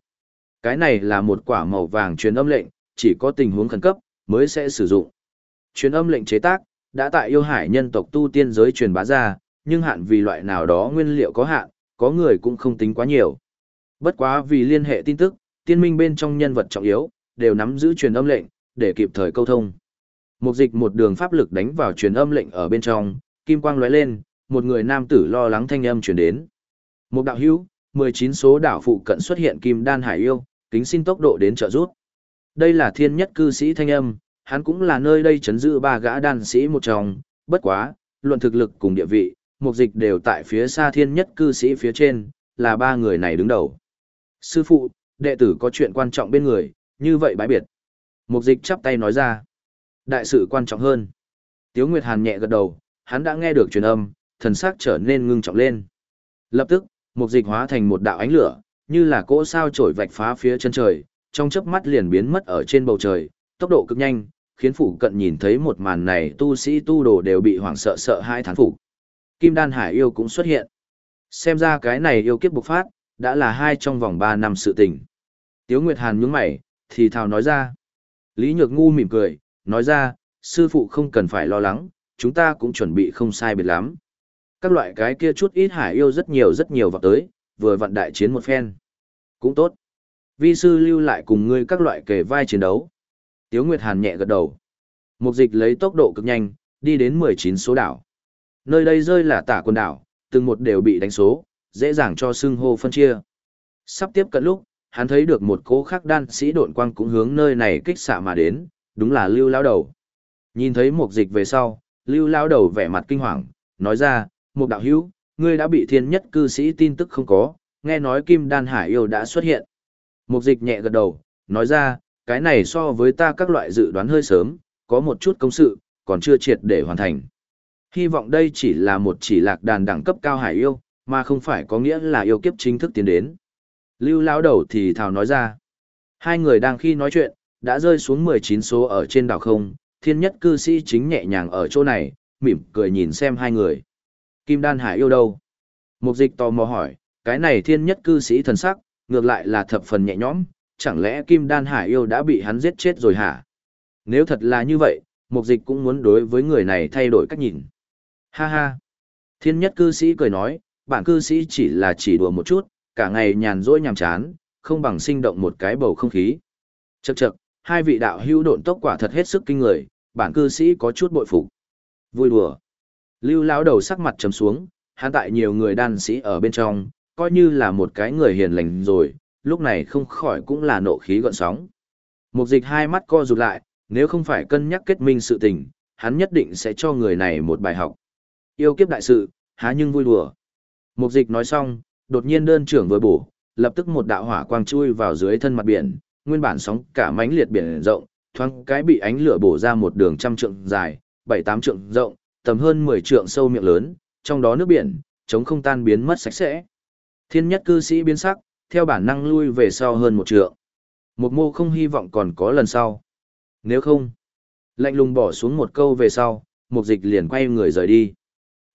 A: Cái này là một quả màu vàng truyền âm lệnh, chỉ có tình huống khẩn cấp mới sẽ sử dụng. Truyền âm lệnh chế tác đã tại yêu hải nhân tộc tu tiên giới truyền bá ra, nhưng hạn vì loại nào đó nguyên liệu có hạn, có người cũng không tính quá nhiều. Bất quá vì liên hệ tin tức, tiên minh bên trong nhân vật trọng yếu, đều nắm giữ truyền âm lệnh, để kịp thời câu thông. Một dịch một đường pháp lực đánh vào truyền âm lệnh ở bên trong, kim quang lóe lên, một người nam tử lo lắng thanh âm truyền đến. Một đạo hữu, 19 số đảo phụ cận xuất hiện kim đan hải yêu, kính xin tốc độ đến trợ rút. Đây là thiên nhất cư sĩ thanh âm, hắn cũng là nơi đây chấn giữ ba gã đan sĩ một trong, bất quá, luận thực lực cùng địa vị, một dịch đều tại phía xa thiên nhất cư sĩ phía trên, là ba người này đứng đầu. Sư phụ, đệ tử có chuyện quan trọng bên người, như vậy bãi biệt. Mục dịch chắp tay nói ra. Đại sự quan trọng hơn. Tiếu Nguyệt Hàn nhẹ gật đầu, hắn đã nghe được truyền âm, thần sắc trở nên ngưng trọng lên. Lập tức, mục dịch hóa thành một đạo ánh lửa, như là cỗ sao trổi vạch phá phía chân trời, trong chớp mắt liền biến mất ở trên bầu trời, tốc độ cực nhanh, khiến phủ cận nhìn thấy một màn này tu sĩ tu đồ đều bị hoảng sợ sợ hai thán phục. Kim Đan Hải yêu cũng xuất hiện. Xem ra cái này yêu kiếp bộc phát, đã là hai trong vòng ba năm sự tình. Tiếu Nguyệt Hàn nhướng mày, thì thào nói ra. Lý Nhược Ngu mỉm cười, nói ra, sư phụ không cần phải lo lắng, chúng ta cũng chuẩn bị không sai biệt lắm. Các loại cái kia chút ít hải yêu rất nhiều rất nhiều vào tới, vừa vận đại chiến một phen. Cũng tốt. Vi sư lưu lại cùng ngươi các loại kề vai chiến đấu. Tiếu Nguyệt Hàn nhẹ gật đầu. Mục dịch lấy tốc độ cực nhanh, đi đến 19 số đảo. Nơi đây rơi là tả quần đảo, từng một đều bị đánh số, dễ dàng cho xưng hô phân chia. Sắp tiếp cận lúc, hắn thấy được một cố khắc đan sĩ độn quang cũng hướng nơi này kích xạ mà đến, đúng là Lưu Lao Đầu. Nhìn thấy một dịch về sau, Lưu Lao Đầu vẻ mặt kinh hoàng, nói ra, một đạo hữu, ngươi đã bị thiên nhất cư sĩ tin tức không có, nghe nói Kim Đan Hải yêu đã xuất hiện. Một dịch nhẹ gật đầu, nói ra, cái này so với ta các loại dự đoán hơi sớm, có một chút công sự, còn chưa triệt để hoàn thành. Hy vọng đây chỉ là một chỉ lạc đàn đẳng cấp cao hải yêu, mà không phải có nghĩa là yêu kiếp chính thức tiến đến. Lưu lão đầu thì thào nói ra. Hai người đang khi nói chuyện, đã rơi xuống 19 số ở trên đảo không, thiên nhất cư sĩ chính nhẹ nhàng ở chỗ này, mỉm cười nhìn xem hai người. Kim đan hải yêu đâu? Mục dịch tò mò hỏi, cái này thiên nhất cư sĩ thần sắc, ngược lại là thập phần nhẹ nhõm, chẳng lẽ kim đan hải yêu đã bị hắn giết chết rồi hả? Nếu thật là như vậy, mục dịch cũng muốn đối với người này thay đổi cách nhìn. Ha ha! Thiên nhất cư sĩ cười nói, bản cư sĩ chỉ là chỉ đùa một chút, cả ngày nhàn rỗi nhàm chán, không bằng sinh động một cái bầu không khí. Chậc chậc, hai vị đạo hữu độn tốc quả thật hết sức kinh người, bản cư sĩ có chút bội phục. Vui đùa. Lưu lão đầu sắc mặt trầm xuống, hắn tại nhiều người đan sĩ ở bên trong, coi như là một cái người hiền lành rồi, lúc này không khỏi cũng là nộ khí gọn sóng. Mục dịch hai mắt co rụt lại, nếu không phải cân nhắc kết minh sự tình, hắn nhất định sẽ cho người này một bài học. Yêu kiếp đại sự, há nhưng vui đùa. Mục dịch nói xong, đột nhiên đơn trưởng vừa bổ, lập tức một đạo hỏa quang chui vào dưới thân mặt biển, nguyên bản sóng cả mánh liệt biển rộng, thoáng cái bị ánh lửa bổ ra một đường trăm trượng dài, bảy tám trượng rộng, tầm hơn 10 trượng sâu miệng lớn, trong đó nước biển, chống không tan biến mất sạch sẽ. Thiên nhất cư sĩ biến sắc, theo bản năng lui về sau hơn một trượng. Một mô không hy vọng còn có lần sau. Nếu không, lạnh lùng bỏ xuống một câu về sau, mục dịch liền quay người rời đi.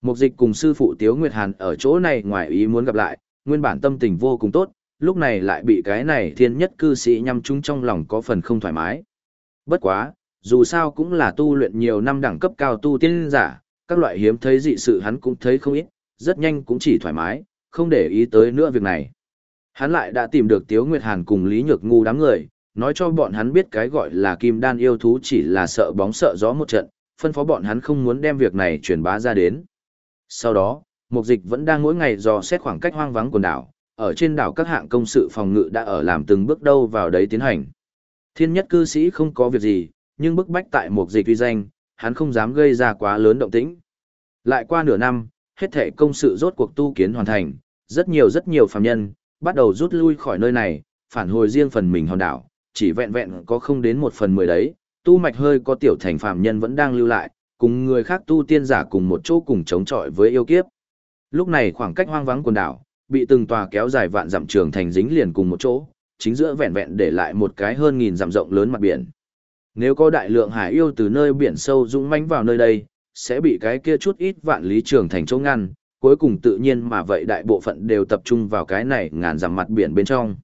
A: Mục dịch cùng sư phụ Tiếu Nguyệt Hàn ở chỗ này ngoài ý muốn gặp lại, nguyên bản tâm tình vô cùng tốt, lúc này lại bị cái này thiên nhất cư sĩ nhằm chung trong lòng có phần không thoải mái. Bất quá, dù sao cũng là tu luyện nhiều năm đẳng cấp cao tu tiên giả, các loại hiếm thấy dị sự hắn cũng thấy không ít, rất nhanh cũng chỉ thoải mái, không để ý tới nữa việc này. Hắn lại đã tìm được Tiếu Nguyệt Hàn cùng Lý Nhược Ngu đám người, nói cho bọn hắn biết cái gọi là kim đan yêu thú chỉ là sợ bóng sợ gió một trận, phân phó bọn hắn không muốn đem việc này truyền bá ra đến. Sau đó, Mục Dịch vẫn đang mỗi ngày dò xét khoảng cách hoang vắng quần đảo, ở trên đảo các hạng công sự phòng ngự đã ở làm từng bước đâu vào đấy tiến hành. Thiên nhất cư sĩ không có việc gì, nhưng bức bách tại một Dịch uy danh, hắn không dám gây ra quá lớn động tĩnh. Lại qua nửa năm, hết thể công sự rốt cuộc tu kiến hoàn thành, rất nhiều rất nhiều phàm nhân, bắt đầu rút lui khỏi nơi này, phản hồi riêng phần mình hòn đảo, chỉ vẹn vẹn có không đến một phần mười đấy, tu mạch hơi có tiểu thành phàm nhân vẫn đang lưu lại, cùng người khác tu tiên giả cùng một chỗ cùng chống chọi với yêu kiếp. Lúc này khoảng cách hoang vắng quần đảo, bị từng tòa kéo dài vạn dặm trường thành dính liền cùng một chỗ, chính giữa vẹn vẹn để lại một cái hơn nghìn dặm rộng lớn mặt biển. Nếu có đại lượng hải yêu từ nơi biển sâu dũng mãnh vào nơi đây, sẽ bị cái kia chút ít vạn lý trường thành chỗ ngăn, cuối cùng tự nhiên mà vậy đại bộ phận đều tập trung vào cái này ngàn dặm mặt biển bên trong.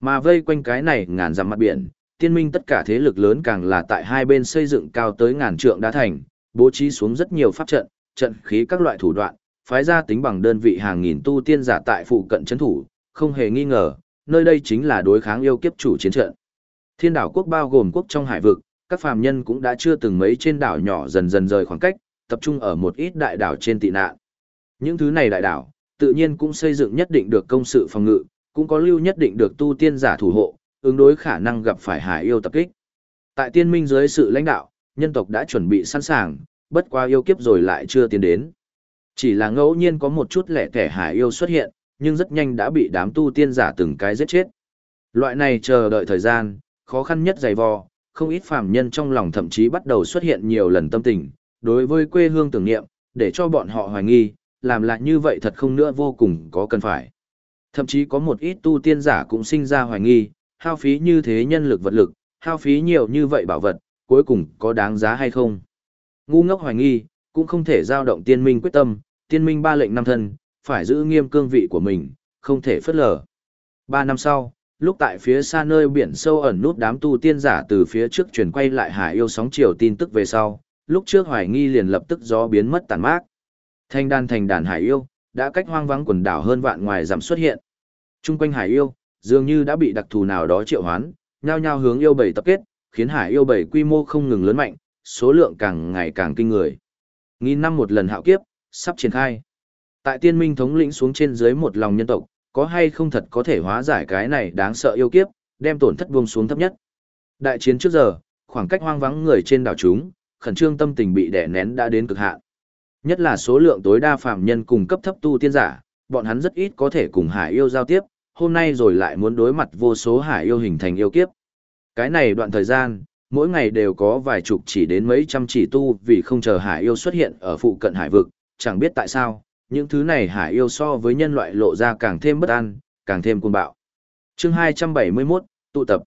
A: Mà vây quanh cái này ngàn dặm mặt biển, tiên minh tất cả thế lực lớn càng là tại hai bên xây dựng cao tới ngàn trượng đá thành, bố trí xuống rất nhiều pháp trận, trận khí các loại thủ đoạn, phái ra tính bằng đơn vị hàng nghìn tu tiên giả tại phụ cận chấn thủ, không hề nghi ngờ, nơi đây chính là đối kháng yêu kiếp chủ chiến trận. Thiên đảo quốc bao gồm quốc trong hải vực, các phàm nhân cũng đã chưa từng mấy trên đảo nhỏ dần dần rời khoảng cách, tập trung ở một ít đại đảo trên tị nạn. Những thứ này đại đảo, tự nhiên cũng xây dựng nhất định được công sự phòng ngự, cũng có lưu nhất định được tu tiên giả thủ hộ, ứng đối khả năng gặp phải hải yêu tập kích. Tại tiên minh dưới sự lãnh đạo, nhân tộc đã chuẩn bị sẵn sàng, bất qua yêu kiếp rồi lại chưa tiến đến. Chỉ là ngẫu nhiên có một chút lẻ kẻ hải yêu xuất hiện, nhưng rất nhanh đã bị đám tu tiên giả từng cái giết chết. Loại này chờ đợi thời gian, khó khăn nhất dày vò, không ít phàm nhân trong lòng thậm chí bắt đầu xuất hiện nhiều lần tâm tình, đối với quê hương tưởng niệm, để cho bọn họ hoài nghi, làm lại như vậy thật không nữa vô cùng có cần phải. Thậm chí có một ít tu tiên giả cũng sinh ra hoài nghi, hao phí như thế nhân lực vật lực, hao phí nhiều như vậy bảo vật, cuối cùng có đáng giá hay không. Ngu ngốc hoài nghi, cũng không thể giao động tiên minh quyết tâm, tiên minh ba lệnh năm thân, phải giữ nghiêm cương vị của mình, không thể phất lờ. Ba năm sau, lúc tại phía xa nơi biển sâu ẩn nút đám tu tiên giả từ phía trước chuyển quay lại hải yêu sóng chiều tin tức về sau, lúc trước hoài nghi liền lập tức gió biến mất tàn mát. Thanh đàn thành đàn hải yêu, đã cách hoang vắng quần đảo hơn vạn ngoài giảm xuất hiện. Trung quanh hải yêu, dường như đã bị đặc thù nào đó triệu hoán, nhao nhao hướng yêu bầy tập kết, khiến hải yêu bầy quy mô không ngừng lớn mạnh, số lượng càng ngày càng kinh người. Nghìn năm một lần hạo kiếp, sắp triển khai. Tại tiên minh thống lĩnh xuống trên dưới một lòng nhân tộc, có hay không thật có thể hóa giải cái này đáng sợ yêu kiếp, đem tổn thất buông xuống thấp nhất. Đại chiến trước giờ, khoảng cách hoang vắng người trên đảo chúng, khẩn trương tâm tình bị đè nén đã đến cực hạn. Nhất là số lượng tối đa phạm nhân cùng cấp thấp tu tiên giả, bọn hắn rất ít có thể cùng hải yêu giao tiếp, hôm nay rồi lại muốn đối mặt vô số hải yêu hình thành yêu kiếp. Cái này đoạn thời gian, mỗi ngày đều có vài chục chỉ đến mấy trăm chỉ tu vì không chờ hải yêu xuất hiện ở phụ cận hải vực, chẳng biết tại sao, những thứ này hải yêu so với nhân loại lộ ra càng thêm bất an, càng thêm cuồng bạo. Chương 271, tụ tập.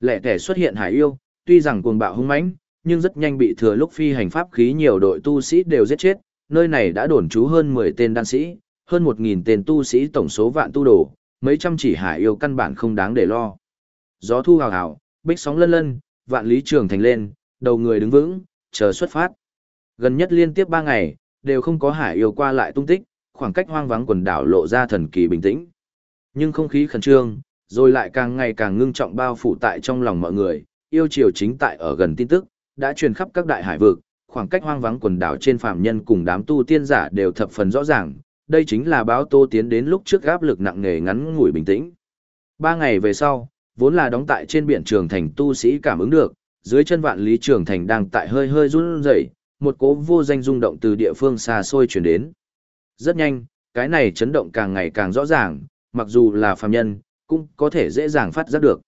A: Lẻ tẻ xuất hiện hải yêu, tuy rằng cuồng bạo hung mãnh, nhưng rất nhanh bị thừa lúc phi hành pháp khí nhiều đội tu sĩ đều giết chết, nơi này đã đồn trú hơn 10 tên đan sĩ, hơn 1000 tên tu sĩ tổng số vạn tu đồ, mấy trăm chỉ hải yêu căn bản không đáng để lo. Gió thu hào hào, bích sóng lân lân, vạn lý trường thành lên, đầu người đứng vững, chờ xuất phát. Gần nhất liên tiếp 3 ngày, đều không có hải yêu qua lại tung tích, khoảng cách hoang vắng quần đảo lộ ra thần kỳ bình tĩnh. Nhưng không khí khẩn trương, rồi lại càng ngày càng ngưng trọng bao phủ tại trong lòng mọi người, yêu chiều chính tại ở gần tin tức, đã truyền khắp các đại hải vực, khoảng cách hoang vắng quần đảo trên phạm nhân cùng đám tu tiên giả đều thập phần rõ ràng, đây chính là báo tô tiến đến lúc trước áp lực nặng nề ngắn ngủi bình tĩnh. Ba ngày về sau, vốn là đóng tại trên biển trường thành tu sĩ cảm ứng được, dưới chân vạn lý trường thành đang tại hơi hơi run rẩy, một cố vô danh rung động từ địa phương xa xôi chuyển đến. Rất nhanh, cái này chấn động càng ngày càng rõ ràng, mặc dù là phàm nhân, cũng có thể dễ dàng phát giác được.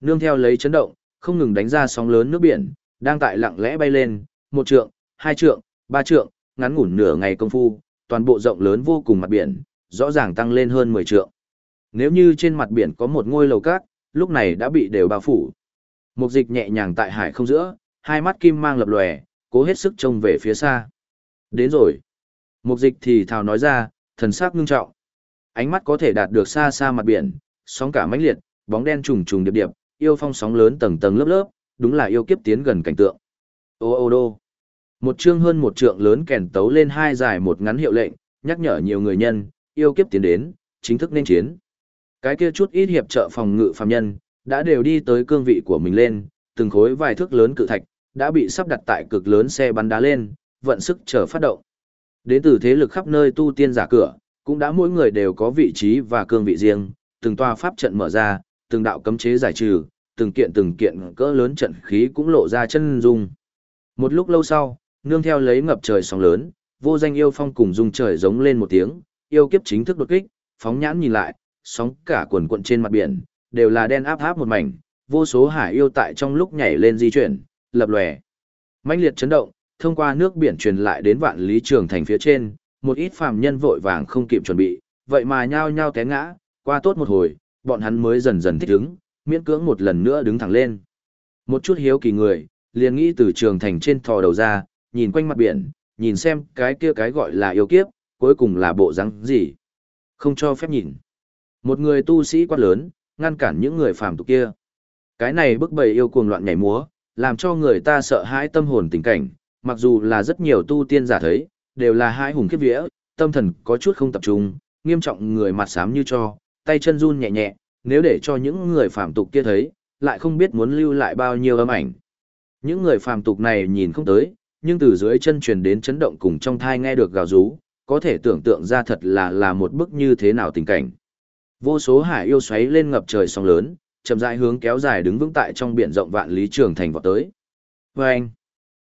A: Nương theo lấy chấn động, không ngừng đánh ra sóng lớn nước biển, đang tại lặng lẽ bay lên, một trượng, hai trượng, ba trượng, ngắn ngủn nửa ngày công phu, toàn bộ rộng lớn vô cùng mặt biển, rõ ràng tăng lên hơn 10 trượng. Nếu như trên mặt biển có một ngôi lầu cát, lúc này đã bị đều bao phủ. Mục dịch nhẹ nhàng tại hải không giữa, hai mắt kim mang lập lòe, cố hết sức trông về phía xa. Đến rồi. Mục dịch thì thào nói ra, thần sắc ngưng trọng. Ánh mắt có thể đạt được xa xa mặt biển, sóng cả mãnh liệt, bóng đen trùng trùng điệp điệp, yêu phong sóng lớn tầng tầng lớp lớp, đúng là yêu kiếp tiến gần cảnh tượng. Ô ô đô. Một chương hơn một trượng lớn kèn tấu lên hai dài một ngắn hiệu lệnh, nhắc nhở nhiều người nhân, yêu kiếp tiến đến, chính thức nên chiến. Cái kia chút ít hiệp trợ phòng ngự phàm nhân, đã đều đi tới cương vị của mình lên, từng khối vài thước lớn cự thạch, đã bị sắp đặt tại cực lớn xe bắn đá lên, vận sức chờ phát động. Đến từ thế lực khắp nơi tu tiên giả cửa, cũng đã mỗi người đều có vị trí và cương vị riêng, từng tòa pháp trận mở ra, từng đạo cấm chế giải trừ, từng kiện từng kiện cỡ lớn trận khí cũng lộ ra chân dung. Một lúc lâu sau, nương theo lấy ngập trời sóng lớn, vô danh yêu phong cùng dung trời giống lên một tiếng, yêu kiếp chính thức đột kích, phóng nhãn nhìn lại, sóng cả quần quận trên mặt biển, đều là đen áp áp một mảnh, vô số hải yêu tại trong lúc nhảy lên di chuyển, lập lòe. mãnh liệt chấn động, thông qua nước biển truyền lại đến vạn lý trường thành phía trên, một ít phàm nhân vội vàng không kịp chuẩn bị, vậy mà nhao nhao té ngã, qua tốt một hồi, bọn hắn mới dần dần thích ứng, miễn cưỡng một lần nữa đứng thẳng lên. Một chút hiếu kỳ người, liền nghĩ từ trường thành trên thò đầu ra, nhìn quanh mặt biển, nhìn xem cái kia cái gọi là yêu kiếp, cuối cùng là bộ răng gì. Không cho phép nhìn. Một người tu sĩ quát lớn, ngăn cản những người phàm tục kia. Cái này bức bầy yêu cuồng loạn nhảy múa, làm cho người ta sợ hãi tâm hồn tình cảnh, mặc dù là rất nhiều tu tiên giả thấy, đều là hai hùng kiếp vía, tâm thần có chút không tập trung, nghiêm trọng người mặt xám như cho, tay chân run nhẹ nhẹ, nếu để cho những người phàm tục kia thấy, lại không biết muốn lưu lại bao nhiêu âm ảnh. Những người phàm tục này nhìn không tới, nhưng từ dưới chân truyền đến chấn động cùng trong thai nghe được gào rú, có thể tưởng tượng ra thật là là một bức như thế nào tình cảnh. Vô số hải yêu xoáy lên ngập trời sóng lớn, chậm rãi hướng kéo dài đứng vững tại trong biển rộng vạn lý trường thành vọt tới. Và anh,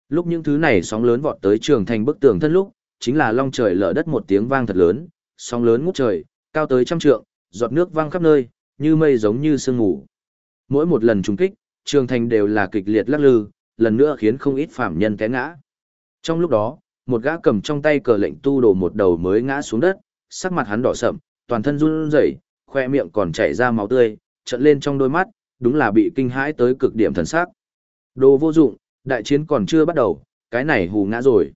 A: lúc những thứ này sóng lớn vọt tới trường thành bức tường thân lúc, chính là long trời lở đất một tiếng vang thật lớn, sóng lớn ngút trời, cao tới trăm trượng, giọt nước vang khắp nơi, như mây giống như sương mù. Mỗi một lần trùng kích, trường thành đều là kịch liệt lắc lư, lần nữa khiến không ít phạm nhân té ngã. Trong lúc đó, một gã cầm trong tay cờ lệnh tu đổ một đầu mới ngã xuống đất, sắc mặt hắn đỏ sậm, toàn thân run rẩy, khoe miệng còn chảy ra máu tươi, trận lên trong đôi mắt, đúng là bị kinh hãi tới cực điểm thần sắc. Đồ vô dụng, đại chiến còn chưa bắt đầu, cái này hù ngã rồi.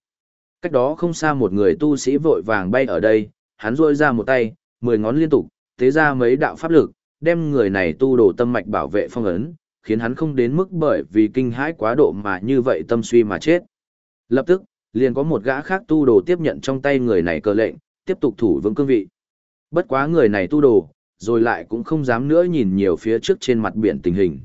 A: Cách đó không xa một người tu sĩ vội vàng bay ở đây, hắn rôi ra một tay, mười ngón liên tục, tế ra mấy đạo pháp lực, đem người này tu đồ tâm mạch bảo vệ phong ấn, khiến hắn không đến mức bởi vì kinh hãi quá độ mà như vậy tâm suy mà chết. Lập tức, liền có một gã khác tu đồ tiếp nhận trong tay người này cơ lệnh, tiếp tục thủ vững cương vị. Bất quá người này tu đồ, rồi lại cũng không dám nữa nhìn nhiều phía trước trên mặt biển tình hình.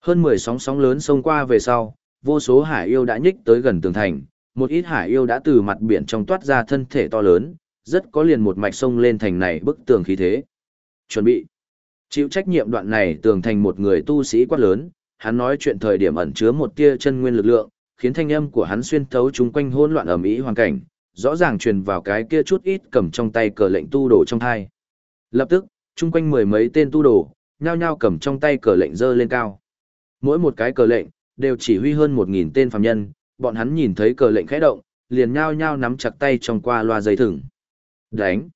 A: Hơn 10 sóng sóng lớn xông qua về sau, vô số hải yêu đã nhích tới gần tường thành, một ít hải yêu đã từ mặt biển trong toát ra thân thể to lớn, rất có liền một mạch sông lên thành này bức tường khí thế. Chuẩn bị. Chịu trách nhiệm đoạn này tường thành một người tu sĩ quát lớn, hắn nói chuyện thời điểm ẩn chứa một tia chân nguyên lực lượng, khiến thanh âm của hắn xuyên thấu chúng quanh hỗn loạn ầm ĩ hoàn cảnh, rõ ràng truyền vào cái kia chút ít cầm trong tay cờ lệnh tu đổ trong thai. Lập tức, chung quanh mười mấy tên tu đồ, nhao nhao cầm trong tay cờ lệnh dơ lên cao. Mỗi một cái cờ lệnh, đều chỉ huy hơn một nghìn tên phàm nhân, bọn hắn nhìn thấy cờ lệnh khẽ động, liền nhao nhao nắm chặt tay trong qua loa dây thừng. Đánh.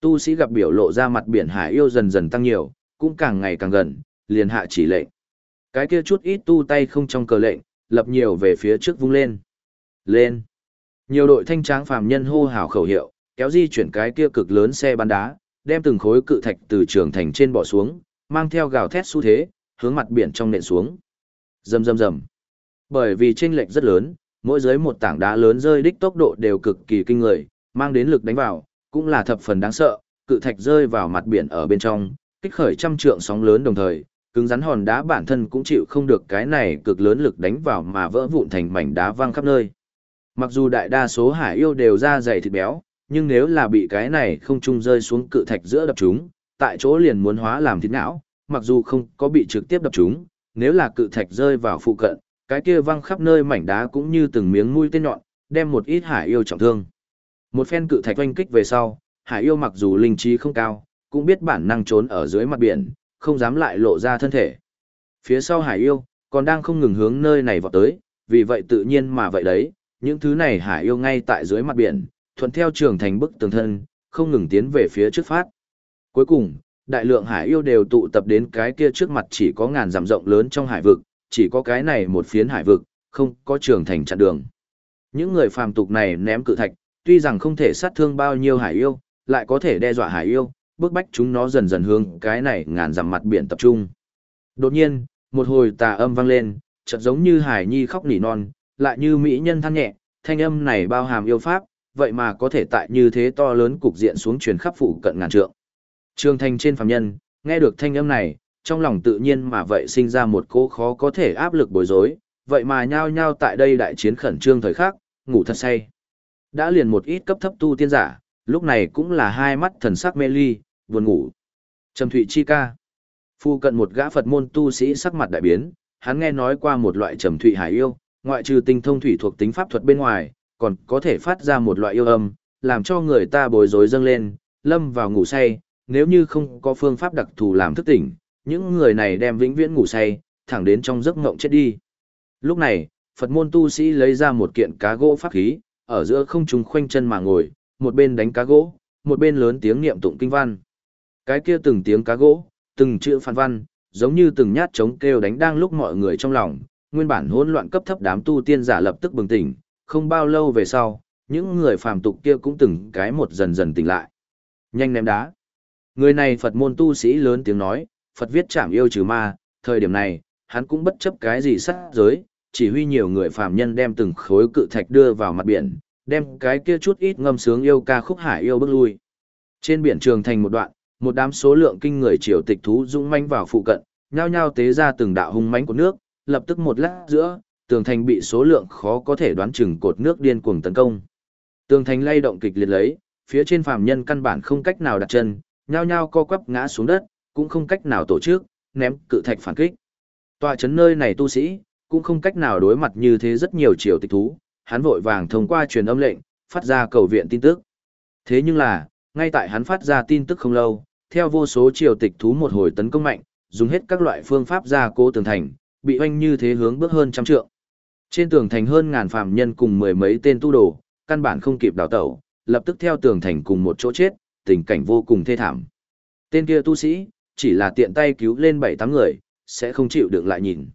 A: Tu sĩ gặp biểu lộ ra mặt biển hải yêu dần dần tăng nhiều, cũng càng ngày càng gần, liền hạ chỉ lệnh. Cái kia chút ít tu tay không trong cờ lệnh, lập nhiều về phía trước vung lên. Lên. Nhiều đội thanh tráng phàm nhân hô hào khẩu hiệu, kéo di chuyển cái kia cực lớn xe bắn đá, đem từng khối cự thạch từ trường thành trên bỏ xuống, mang theo gào thét xu thế, hướng mặt biển trong nện xuống. Rầm rầm rầm. Bởi vì chênh lệch rất lớn, mỗi dưới một tảng đá lớn rơi đích tốc độ đều cực kỳ kinh người, mang đến lực đánh vào, cũng là thập phần đáng sợ, cự thạch rơi vào mặt biển ở bên trong, kích khởi trăm trượng sóng lớn đồng thời, cứng rắn hòn đá bản thân cũng chịu không được cái này cực lớn lực đánh vào mà vỡ vụn thành mảnh đá văng khắp nơi. Mặc dù đại đa số hải yêu đều da dày thịt béo, nhưng nếu là bị cái này không trung rơi xuống cự thạch giữa đập chúng, tại chỗ liền muốn hóa làm thịt não, mặc dù không có bị trực tiếp đập chúng, nếu là cự thạch rơi vào phụ cận, cái kia văng khắp nơi mảnh đá cũng như từng miếng mũi tên nhọn, đem một ít hải yêu trọng thương. Một phen cự thạch oanh kích về sau, hải yêu mặc dù linh trí không cao, cũng biết bản năng trốn ở dưới mặt biển, không dám lại lộ ra thân thể. Phía sau hải yêu, còn đang không ngừng hướng nơi này vọt tới, vì vậy tự nhiên mà vậy đấy, những thứ này hải yêu ngay tại dưới mặt biển, thuận theo trường thành bức tường thân, không ngừng tiến về phía trước phát. Cuối cùng, đại lượng hải yêu đều tụ tập đến cái kia trước mặt chỉ có ngàn dặm rộng lớn trong hải vực, chỉ có cái này một phiến hải vực, không có trường thành chặn đường. Những người phàm tục này ném cự thạch, tuy rằng không thể sát thương bao nhiêu hải yêu, lại có thể đe dọa hải yêu, bước bách chúng nó dần dần hướng cái này ngàn dặm mặt biển tập trung. Đột nhiên, một hồi tà âm vang lên, chợt giống như hải nhi khóc nỉ non, lại như mỹ nhân than nhẹ, thanh âm này bao hàm yêu pháp, vậy mà có thể tại như thế to lớn cục diện xuống truyền khắp phụ cận ngàn trượng. Trương Thanh trên phàm nhân, nghe được thanh âm này, trong lòng tự nhiên mà vậy sinh ra một cố khó có thể áp lực bối rối, vậy mà nhao nhao tại đây đại chiến khẩn trương thời khắc, ngủ thật say. Đã liền một ít cấp thấp tu tiên giả, lúc này cũng là hai mắt thần sắc mê ly, buồn ngủ. Trầm Thụy Chi ca. Phu cận một gã Phật môn tu sĩ sắc mặt đại biến, hắn nghe nói qua một loại Trầm Thụy Hải yêu, ngoại trừ tinh thông thủy thuộc tính pháp thuật bên ngoài, còn có thể phát ra một loại yêu âm, làm cho người ta bối rối dâng lên, lâm vào ngủ say, nếu như không có phương pháp đặc thù làm thức tỉnh, những người này đem vĩnh viễn ngủ say, thẳng đến trong giấc ngộng chết đi. Lúc này, Phật môn tu sĩ lấy ra một kiện cá gỗ pháp khí, ở giữa không trung khoanh chân mà ngồi, một bên đánh cá gỗ, một bên lớn tiếng niệm tụng kinh văn. Cái kia từng tiếng cá gỗ, từng chữ phản văn, giống như từng nhát trống kêu đánh đang lúc mọi người trong lòng, nguyên bản hỗn loạn cấp thấp đám tu tiên giả lập tức bừng tỉnh, không bao lâu về sau, những người phàm tục kia cũng từng cái một dần dần tỉnh lại. Nhanh ném đá. Người này Phật môn tu sĩ lớn tiếng nói, Phật viết chảm yêu trừ ma, thời điểm này, hắn cũng bất chấp cái gì sát giới, chỉ huy nhiều người phàm nhân đem từng khối cự thạch đưa vào mặt biển, đem cái kia chút ít ngâm sướng yêu ca khúc hải yêu bước lui. Trên biển trường thành một đoạn, một đám số lượng kinh người triều tịch thú dũng manh vào phụ cận, nhao nhao tế ra từng đạo hung mãnh của nước, lập tức một lát giữa, tường thành bị số lượng khó có thể đoán chừng cột nước điên cuồng tấn công. Tường thành lay động kịch liệt lấy, phía trên phàm nhân căn bản không cách nào đặt chân, nhao nhao co quắp ngã xuống đất, cũng không cách nào tổ chức, ném cự thạch phản kích. Tòa chấn nơi này tu sĩ, cũng không cách nào đối mặt như thế rất nhiều triều tịch thú, hắn vội vàng thông qua truyền âm lệnh, phát ra cầu viện tin tức. Thế nhưng là, ngay tại hắn phát ra tin tức không lâu, theo vô số triều tịch thú một hồi tấn công mạnh, dùng hết các loại phương pháp ra cố tường thành, bị oanh như thế hướng bước hơn trăm trượng. Trên tường thành hơn ngàn phàm nhân cùng mười mấy tên tu đồ, căn bản không kịp đào tẩu, lập tức theo tường thành cùng một chỗ chết, tình cảnh vô cùng thê thảm. Tên kia tu sĩ, chỉ là tiện tay cứu lên bảy tám người, sẽ không chịu được lại nhìn.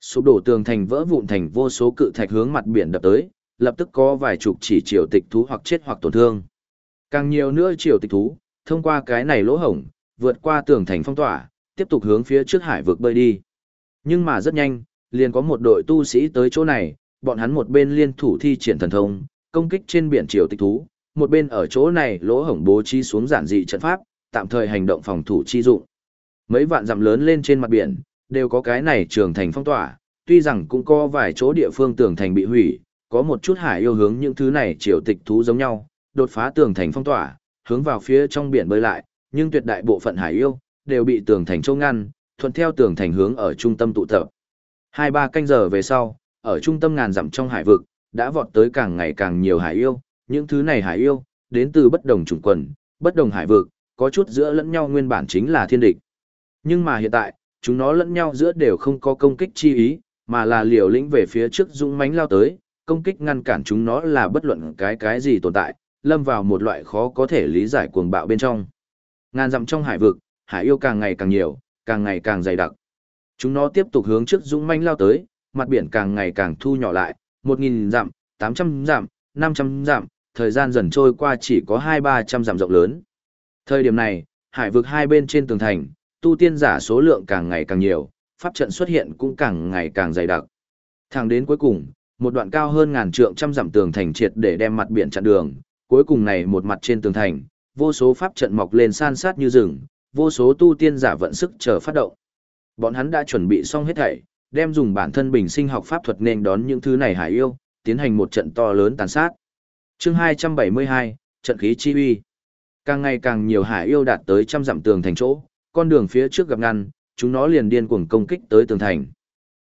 A: Sụp đổ tường thành vỡ vụn thành vô số cự thạch hướng mặt biển đập tới, lập tức có vài chục chỉ triều tịch thú hoặc chết hoặc tổn thương. Càng nhiều nữa triều tịch thú, thông qua cái này lỗ hổng, vượt qua tường thành phong tỏa, tiếp tục hướng phía trước hải vực bơi đi. Nhưng mà rất nhanh, liền có một đội tu sĩ tới chỗ này, bọn hắn một bên liên thủ thi triển thần thông, công kích trên biển triều tịch thú, một bên ở chỗ này lỗ hổng bố trí xuống giản dị trận pháp, tạm thời hành động phòng thủ chi dụng. Mấy vạn dặm lớn lên trên mặt biển, đều có cái này trường thành phong tỏa, tuy rằng cũng có vài chỗ địa phương tường thành bị hủy, có một chút hải yêu hướng những thứ này triều tịch thú giống nhau, đột phá tường thành phong tỏa, hướng vào phía trong biển bơi lại, nhưng tuyệt đại bộ phận hải yêu đều bị tường thành châu ngăn, thuận theo tường thành hướng ở trung tâm tụ tập. Hai ba canh giờ về sau, ở trung tâm ngàn dặm trong hải vực, đã vọt tới càng ngày càng nhiều hải yêu, những thứ này hải yêu, đến từ bất đồng chủng quần, bất đồng hải vực, có chút giữa lẫn nhau nguyên bản chính là thiên địch. Nhưng mà hiện tại, chúng nó lẫn nhau giữa đều không có công kích chi ý, mà là liều lĩnh về phía trước dũng mãnh lao tới, công kích ngăn cản chúng nó là bất luận cái cái gì tồn tại, lâm vào một loại khó có thể lý giải cuồng bạo bên trong. Ngàn dặm trong hải vực, hải yêu càng ngày càng nhiều, càng ngày càng dày đặc. Chúng nó tiếp tục hướng trước dũng manh lao tới, mặt biển càng ngày càng thu nhỏ lại, 1.000 dặm, 800 dặm, 500 dặm, thời gian dần trôi qua chỉ có 2-300 dặm rộng lớn. Thời điểm này, hải vực hai bên trên tường thành, tu tiên giả số lượng càng ngày càng nhiều, pháp trận xuất hiện cũng càng ngày càng dày đặc. Thẳng đến cuối cùng, một đoạn cao hơn ngàn trượng trăm dặm tường thành triệt để đem mặt biển chặn đường, cuối cùng này một mặt trên tường thành, vô số pháp trận mọc lên san sát như rừng, vô số tu tiên giả vận sức chờ phát động. Bọn hắn đã chuẩn bị xong hết thảy, đem dùng bản thân bình sinh học pháp thuật nên đón những thứ này hải yêu, tiến hành một trận to lớn tàn sát. Chương 272, trận khí chi uy. Càng ngày càng nhiều hải yêu đạt tới trăm dặm tường thành chỗ, con đường phía trước gặp ngăn, chúng nó liền điên cuồng công kích tới tường thành.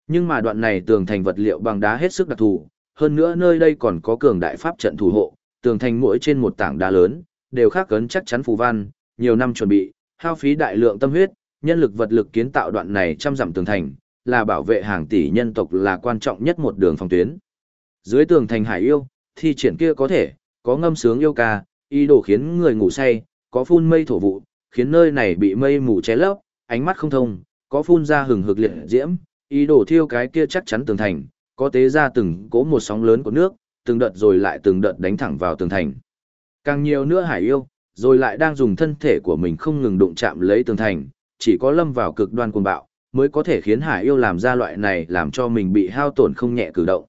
A: Nhưng mà đoạn này tường thành vật liệu bằng đá hết sức đặc thù, hơn nữa nơi đây còn có cường đại pháp trận thủ hộ, tường thành mỗi trên một tảng đá lớn, đều khắc cấn chắc chắn phù văn, nhiều năm chuẩn bị, hao phí đại lượng tâm huyết, nhân lực vật lực kiến tạo đoạn này trăm dặm tường thành, là bảo vệ hàng tỷ nhân tộc là quan trọng nhất một đường phòng tuyến. Dưới tường thành hải yêu, thi triển kia có thể, có ngâm sướng yêu ca, ý đồ khiến người ngủ say, có phun mây thổ vụ, khiến nơi này bị mây mù che lấp, ánh mắt không thông, có phun ra hừng hực liệt diễm, ý đồ thiêu cái kia chắc chắn tường thành, có tế ra từng cỗ một sóng lớn của nước, từng đợt rồi lại từng đợt đánh thẳng vào tường thành. Càng nhiều nữa hải yêu, rồi lại đang dùng thân thể của mình không ngừng đụng chạm lấy tường thành, chỉ có lâm vào cực đoan cuồng bạo, mới có thể khiến hải yêu làm ra loại này làm cho mình bị hao tổn không nhẹ cử động.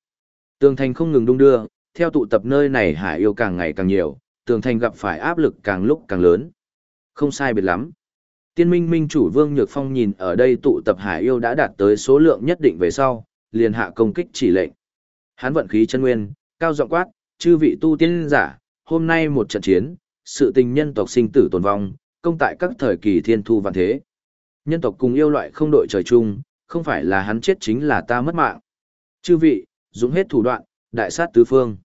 A: Tường thành không ngừng đung đưa, theo tụ tập nơi này hải yêu càng ngày càng nhiều, tường thành gặp phải áp lực càng lúc càng lớn. Không sai biệt lắm. Tiên minh minh chủ Vương Nhược Phong nhìn ở đây tụ tập hải yêu đã đạt tới số lượng nhất định về sau, liền hạ công kích chỉ lệnh. Hắn vận khí chân nguyên, cao giọng quát, chư vị tu tiên giả, hôm nay một trận chiến, sự tình nhân tộc sinh tử tồn vong, công tại các thời kỳ thiên thu vạn thế. Nhân tộc cùng yêu loại không đội trời chung, không phải là hắn chết chính là ta mất mạng. Chư vị, dũng hết thủ đoạn, đại sát tứ phương.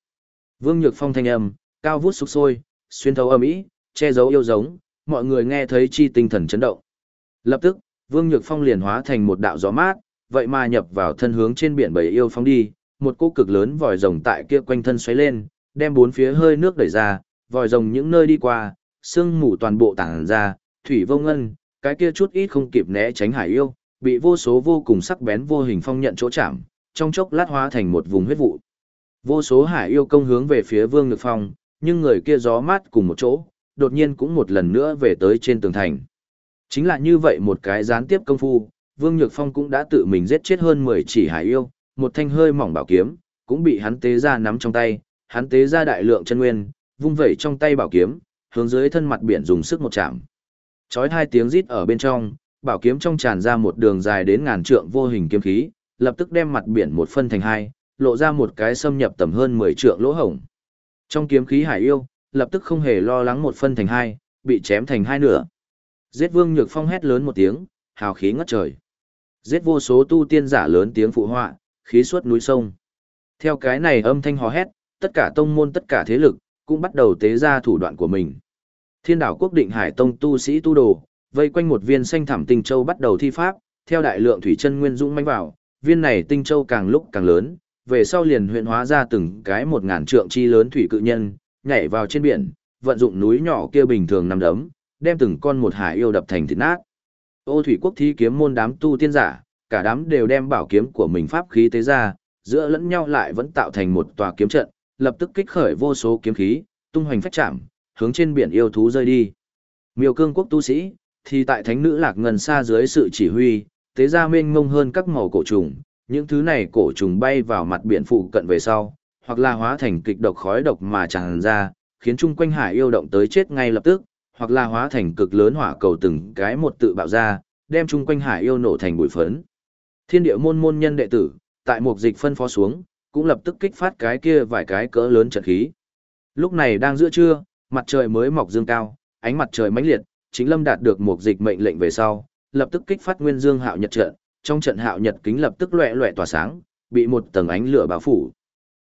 A: Vương Nhược Phong thanh âm, cao vút sục sôi, xuyên thấu âm ý, che giấu yêu giống, mọi người nghe thấy chi tinh thần chấn động. Lập tức, Vương Nhược Phong liền hóa thành một đạo gió mát, vậy mà nhập vào thân hướng trên biển bầy yêu phong đi, một cỗ cực lớn vòi rồng tại kia quanh thân xoáy lên, đem bốn phía hơi nước đẩy ra, vòi rồng những nơi đi qua, sương mù toàn bộ tản ra, thủy vô ngân, cái kia chút ít không kịp né tránh hải yêu, bị vô số vô cùng sắc bén vô hình phong nhận chỗ chạm, trong chốc lát hóa thành một vùng huyết vụ. Vô số hải yêu công hướng về phía Vương Nhược Phong, nhưng người kia gió mát cùng một chỗ, đột nhiên cũng một lần nữa về tới trên tường thành. Chính là như vậy một cái gián tiếp công phu, Vương Nhược Phong cũng đã tự mình giết chết hơn 10 chỉ hải yêu, một thanh hơi mỏng bảo kiếm, cũng bị hắn tế ra nắm trong tay, hắn tế ra đại lượng chân nguyên, vung vẩy trong tay bảo kiếm, hướng dưới thân mặt biển dùng sức một chạm. Chói hai tiếng rít ở bên trong, bảo kiếm trong tràn ra một đường dài đến ngàn trượng vô hình kiếm khí, lập tức đem mặt biển một phân thành hai, lộ ra một cái xâm nhập tầm hơn 10 trượng lỗ hổng. Trong kiếm khí hải yêu, lập tức không hề lo lắng một phân thành hai, bị chém thành hai nửa. Giết Vương Nhược Phong hét lớn một tiếng, hào khí ngất trời. Giết vô số tu tiên giả lớn tiếng phụ họa, khí suốt núi sông. Theo cái này âm thanh hò hét, tất cả tông môn tất cả thế lực, cũng bắt đầu tế ra thủ đoạn của mình. Thiên đảo quốc định hải tông tu sĩ tu đồ, vây quanh một viên xanh thảm tinh châu bắt đầu thi pháp, theo đại lượng thủy chân nguyên dũng mãnh vào, viên này tinh châu càng lúc càng lớn, về sau liền huyện hóa ra từng cái một ngàn trượng chi lớn thủy cự nhân, nhảy vào trên biển, vận dụng núi nhỏ kia bình thường nằm đấm, đem từng con một hải yêu đập thành thịt nát. Ô thủy quốc thi kiếm môn đám tu tiên giả, cả đám đều đem bảo kiếm của mình pháp khí tế ra, giữa lẫn nhau lại vẫn tạo thành một tòa kiếm trận, lập tức kích khởi vô số kiếm khí, tung hoành phách chạm, hướng trên biển yêu thú rơi đi. Miêu cương quốc tu sĩ, thì tại thánh nữ lạc ngần xa dưới sự chỉ huy, tế ra mênh mông hơn các màu cổ trùng, những thứ này cổ trùng bay vào mặt biển phụ cận về sau, hoặc là hóa thành kịch độc khói độc mà tràn ra, khiến chung quanh hải yêu động tới chết ngay lập tức, hoặc là hóa thành cực lớn hỏa cầu từng cái một tự bạo ra, đem chung quanh hải yêu nổ thành bụi phấn. Thiên địa môn môn nhân đệ tử, tại một dịch phân phó xuống, cũng lập tức kích phát cái kia vài cái cỡ lớn trận khí. Lúc này đang giữa trưa, mặt trời mới mọc dương cao, ánh mặt trời mãnh liệt, chính lâm đạt được một dịch mệnh lệnh về sau, lập tức kích phát nguyên dương hạo nhật trận, trong trận hạo nhật kính lập tức loẹt loẹt tỏa sáng, bị một tầng ánh lửa bao phủ.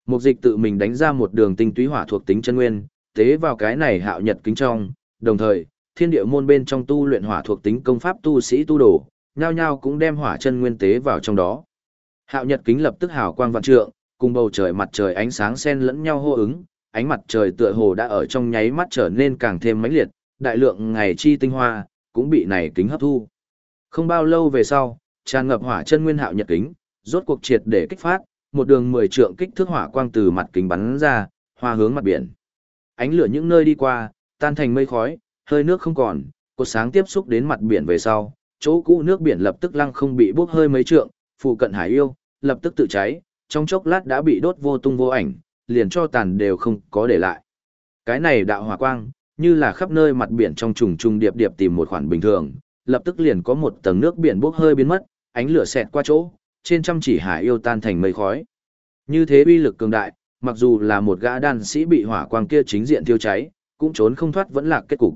A: Một dịch tự mình đánh ra một đường tinh túy hỏa thuộc tính chân nguyên, tế vào cái này hạo nhật kính trong, đồng thời, thiên địa môn bên trong tu luyện hỏa thuộc tính công pháp tu sĩ tu đồ, nhao nhao cũng đem hỏa chân nguyên tế vào trong đó. Hạo nhật kính lập tức hào quang vạn trượng, cùng bầu trời mặt trời ánh sáng xen lẫn nhau hô ứng, ánh mặt trời tựa hồ đã ở trong nháy mắt trở nên càng thêm mãnh liệt, đại lượng ngày chi tinh hoa cũng bị này kính hấp thu. Không bao lâu về sau, tràn ngập hỏa chân nguyên hạo nhật kính, rốt cuộc triệt để kích phát, một đường 10 trượng kích thước hỏa quang từ mặt kính bắn ra, hoa hướng mặt biển. Ánh lửa những nơi đi qua, tan thành mây khói, hơi nước không còn, cột sáng tiếp xúc đến mặt biển về sau, chỗ cũ nước biển lập tức lăng không bị bốc hơi mấy trượng, phụ cận hải yêu, lập tức tự cháy, trong chốc lát đã bị đốt vô tung vô ảnh, liền cho tàn đều không có để lại. Cái này đạo hỏa quang, như là khắp nơi mặt biển trong trùng trùng điệp điệp tìm một khoản bình thường, lập tức liền có một tầng nước biển bốc hơi biến mất, ánh lửa xẹt qua chỗ, trên trăm chỉ hải yêu tan thành mây khói. Như thế uy lực cường đại, mặc dù là một gã đan sĩ bị hỏa quang kia chính diện tiêu cháy, cũng trốn không thoát vẫn là kết cục.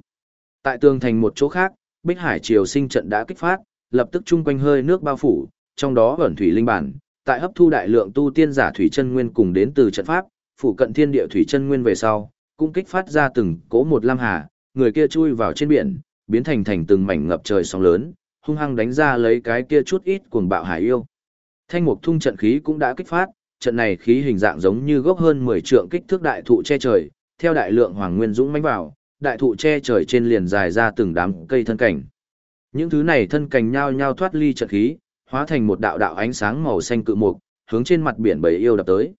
A: Tại tường thành một chỗ khác, Bích Hải Triều Sinh trận đã kích phát, lập tức chung quanh hơi nước bao phủ, trong đó ẩn thủy linh bản, tại hấp thu đại lượng tu tiên giả thủy chân nguyên cùng đến từ trận pháp, phủ cận thiên địa thủy chân nguyên về sau, cũng kích phát ra từng cỗ một lam hà, người kia chui vào trên biển, biến thành thành từng mảnh ngập trời sóng lớn, hung hăng đánh ra lấy cái kia chút ít cuồng bạo hải yêu. Thanh mục thung trận khí cũng đã kích phát, trận này khí hình dạng giống như gốc hơn 10 trượng kích thước đại thụ che trời, theo đại lượng hoàng nguyên dũng mãnh vào, đại thụ che trời trên liền dài ra từng đám cây thân cảnh. Những thứ này thân cảnh nhao nhao thoát ly trận khí, hóa thành một đạo đạo ánh sáng màu xanh cự mục, hướng trên mặt biển bầy yêu đập tới.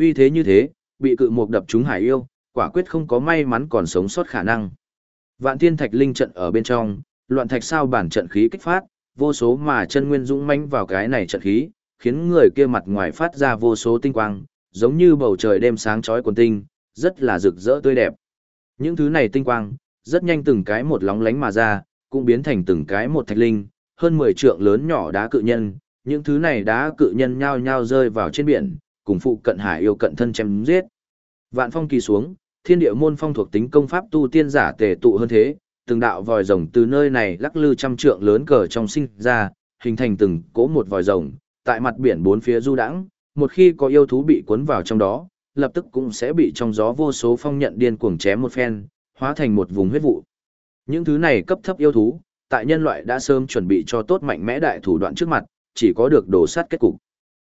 A: Uy thế như thế, bị cự mục đập chúng hải yêu, quả quyết không có may mắn còn sống sót khả năng. Vạn Thiên Thạch linh trận ở bên trong, loạn thạch sao bản trận khí kích phát, vô số mà chân nguyên dũng mãnh vào cái này trận khí, khiến người kia mặt ngoài phát ra vô số tinh quang, giống như bầu trời đêm sáng chói quần tinh, rất là rực rỡ tươi đẹp. Những thứ này tinh quang, rất nhanh từng cái một lóng lánh mà ra, cũng biến thành từng cái một thạch linh, hơn 10 trượng lớn nhỏ đá cự nhân, những thứ này đá cự nhân nhao nhao rơi vào trên biển, cùng phụ cận hải yêu cận thân chém giết. Vạn phong kỳ xuống, thiên địa môn phong thuộc tính công pháp tu tiên giả tề tụ hơn thế, từng đạo vòi rồng từ nơi này lắc lư trăm trượng lớn cờ trong sinh ra, hình thành từng cỗ một vòi rồng, tại mặt biển bốn phía du đãng, một khi có yêu thú bị cuốn vào trong đó, lập tức cũng sẽ bị trong gió vô số phong nhận điên cuồng chém một phen, hóa thành một vùng huyết vụ. Những thứ này cấp thấp yêu thú, tại nhân loại đã sớm chuẩn bị cho tốt mạnh mẽ đại thủ đoạn trước mặt, chỉ có được đổ sát kết cục.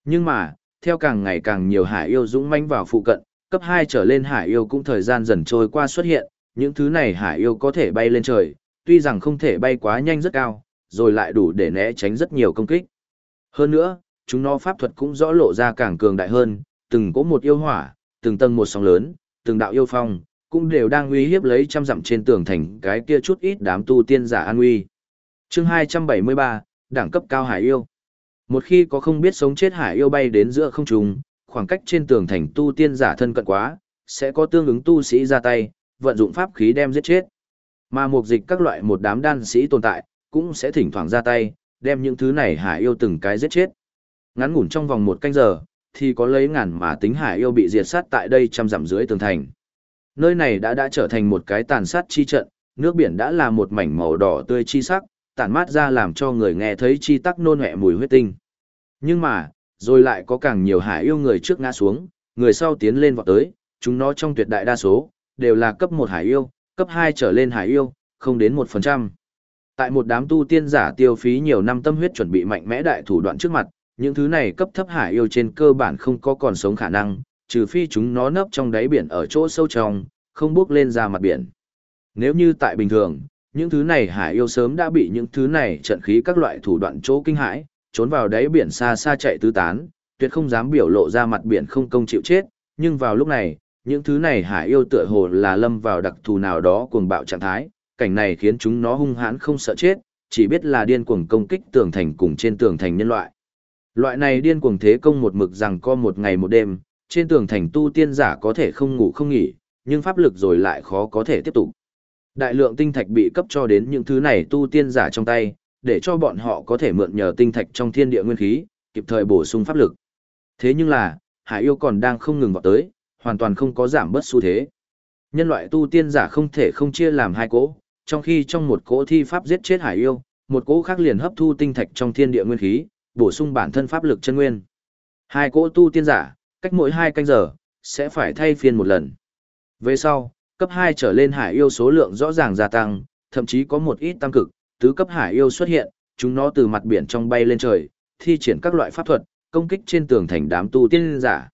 A: Nhưng mà, theo càng ngày càng nhiều hải yêu dũng manh vào phụ cận, cấp 2 trở lên hải yêu cũng thời gian dần trôi qua xuất hiện, những thứ này hải yêu có thể bay lên trời, tuy rằng không thể bay quá nhanh rất cao, rồi lại đủ để né tránh rất nhiều công kích. Hơn nữa, chúng nó pháp thuật cũng rõ lộ ra càng cường đại hơn, từng có một yêu hỏa, từng tầng một sóng lớn, từng đạo yêu phong, cũng đều đang uy hiếp lấy trăm dặm trên tường thành cái kia chút ít đám tu tiên giả an uy. Chương 273, đẳng cấp cao hải yêu. Một khi có không biết sống chết hải yêu bay đến giữa không trung, khoảng cách trên tường thành tu tiên giả thân cận quá, sẽ có tương ứng tu sĩ ra tay, vận dụng pháp khí đem giết chết. Mà mục dịch các loại một đám đan sĩ tồn tại, cũng sẽ thỉnh thoảng ra tay, đem những thứ này hải yêu từng cái giết chết. Ngắn ngủn trong vòng một canh giờ, thì có lấy ngàn mà tính hải yêu bị diệt sát tại đây trăm dặm dưới tường thành. Nơi này đã đã trở thành một cái tàn sát chi trận, nước biển đã là một mảnh màu đỏ tươi chi sắc, tản mát ra làm cho người nghe thấy chi tắc nôn hẹ mùi huyết tinh. Nhưng mà, rồi lại có càng nhiều hải yêu người trước ngã xuống, người sau tiến lên vọt tới, chúng nó trong tuyệt đại đa số, đều là cấp 1 hải yêu, cấp 2 trở lên hải yêu, không đến 1%. Tại một đám tu tiên giả tiêu phí nhiều năm tâm huyết chuẩn bị mạnh mẽ đại thủ đoạn trước mặt, những thứ này cấp thấp hải yêu trên cơ bản không có còn sống khả năng, trừ phi chúng nó nấp trong đáy biển ở chỗ sâu trong, không bước lên ra mặt biển. Nếu như tại bình thường, những thứ này hải yêu sớm đã bị những thứ này trận khí các loại thủ đoạn chỗ kinh hãi, trốn vào đáy biển xa xa chạy tứ tán, tuyệt không dám biểu lộ ra mặt biển không công chịu chết, nhưng vào lúc này, những thứ này hải yêu tựa hồ là lâm vào đặc thù nào đó cuồng bạo trạng thái, cảnh này khiến chúng nó hung hãn không sợ chết, chỉ biết là điên cuồng công kích tường thành cùng trên tường thành nhân loại. Loại này điên cuồng thế công một mực rằng co một ngày một đêm, trên tường thành tu tiên giả có thể không ngủ không nghỉ, nhưng pháp lực rồi lại khó có thể tiếp tục. Đại lượng tinh thạch bị cấp cho đến những thứ này tu tiên giả trong tay, để cho bọn họ có thể mượn nhờ tinh thạch trong thiên địa nguyên khí, kịp thời bổ sung pháp lực. Thế nhưng là, Hải yêu còn đang không ngừng vào tới, hoàn toàn không có giảm bớt xu thế. Nhân loại tu tiên giả không thể không chia làm hai cỗ, trong khi trong một cỗ thi pháp giết chết Hải yêu, một cỗ khác liền hấp thu tinh thạch trong thiên địa nguyên khí, bổ sung bản thân pháp lực chân nguyên. Hai cỗ tu tiên giả, cách mỗi hai canh giờ, sẽ phải thay phiên một lần. Về sau, cấp 2 trở lên hải yêu số lượng rõ ràng gia tăng, thậm chí có một ít tăng cực, tứ cấp hải yêu xuất hiện, chúng nó từ mặt biển trong bay lên trời, thi triển các loại pháp thuật, công kích trên tường thành đám tu tiên giả.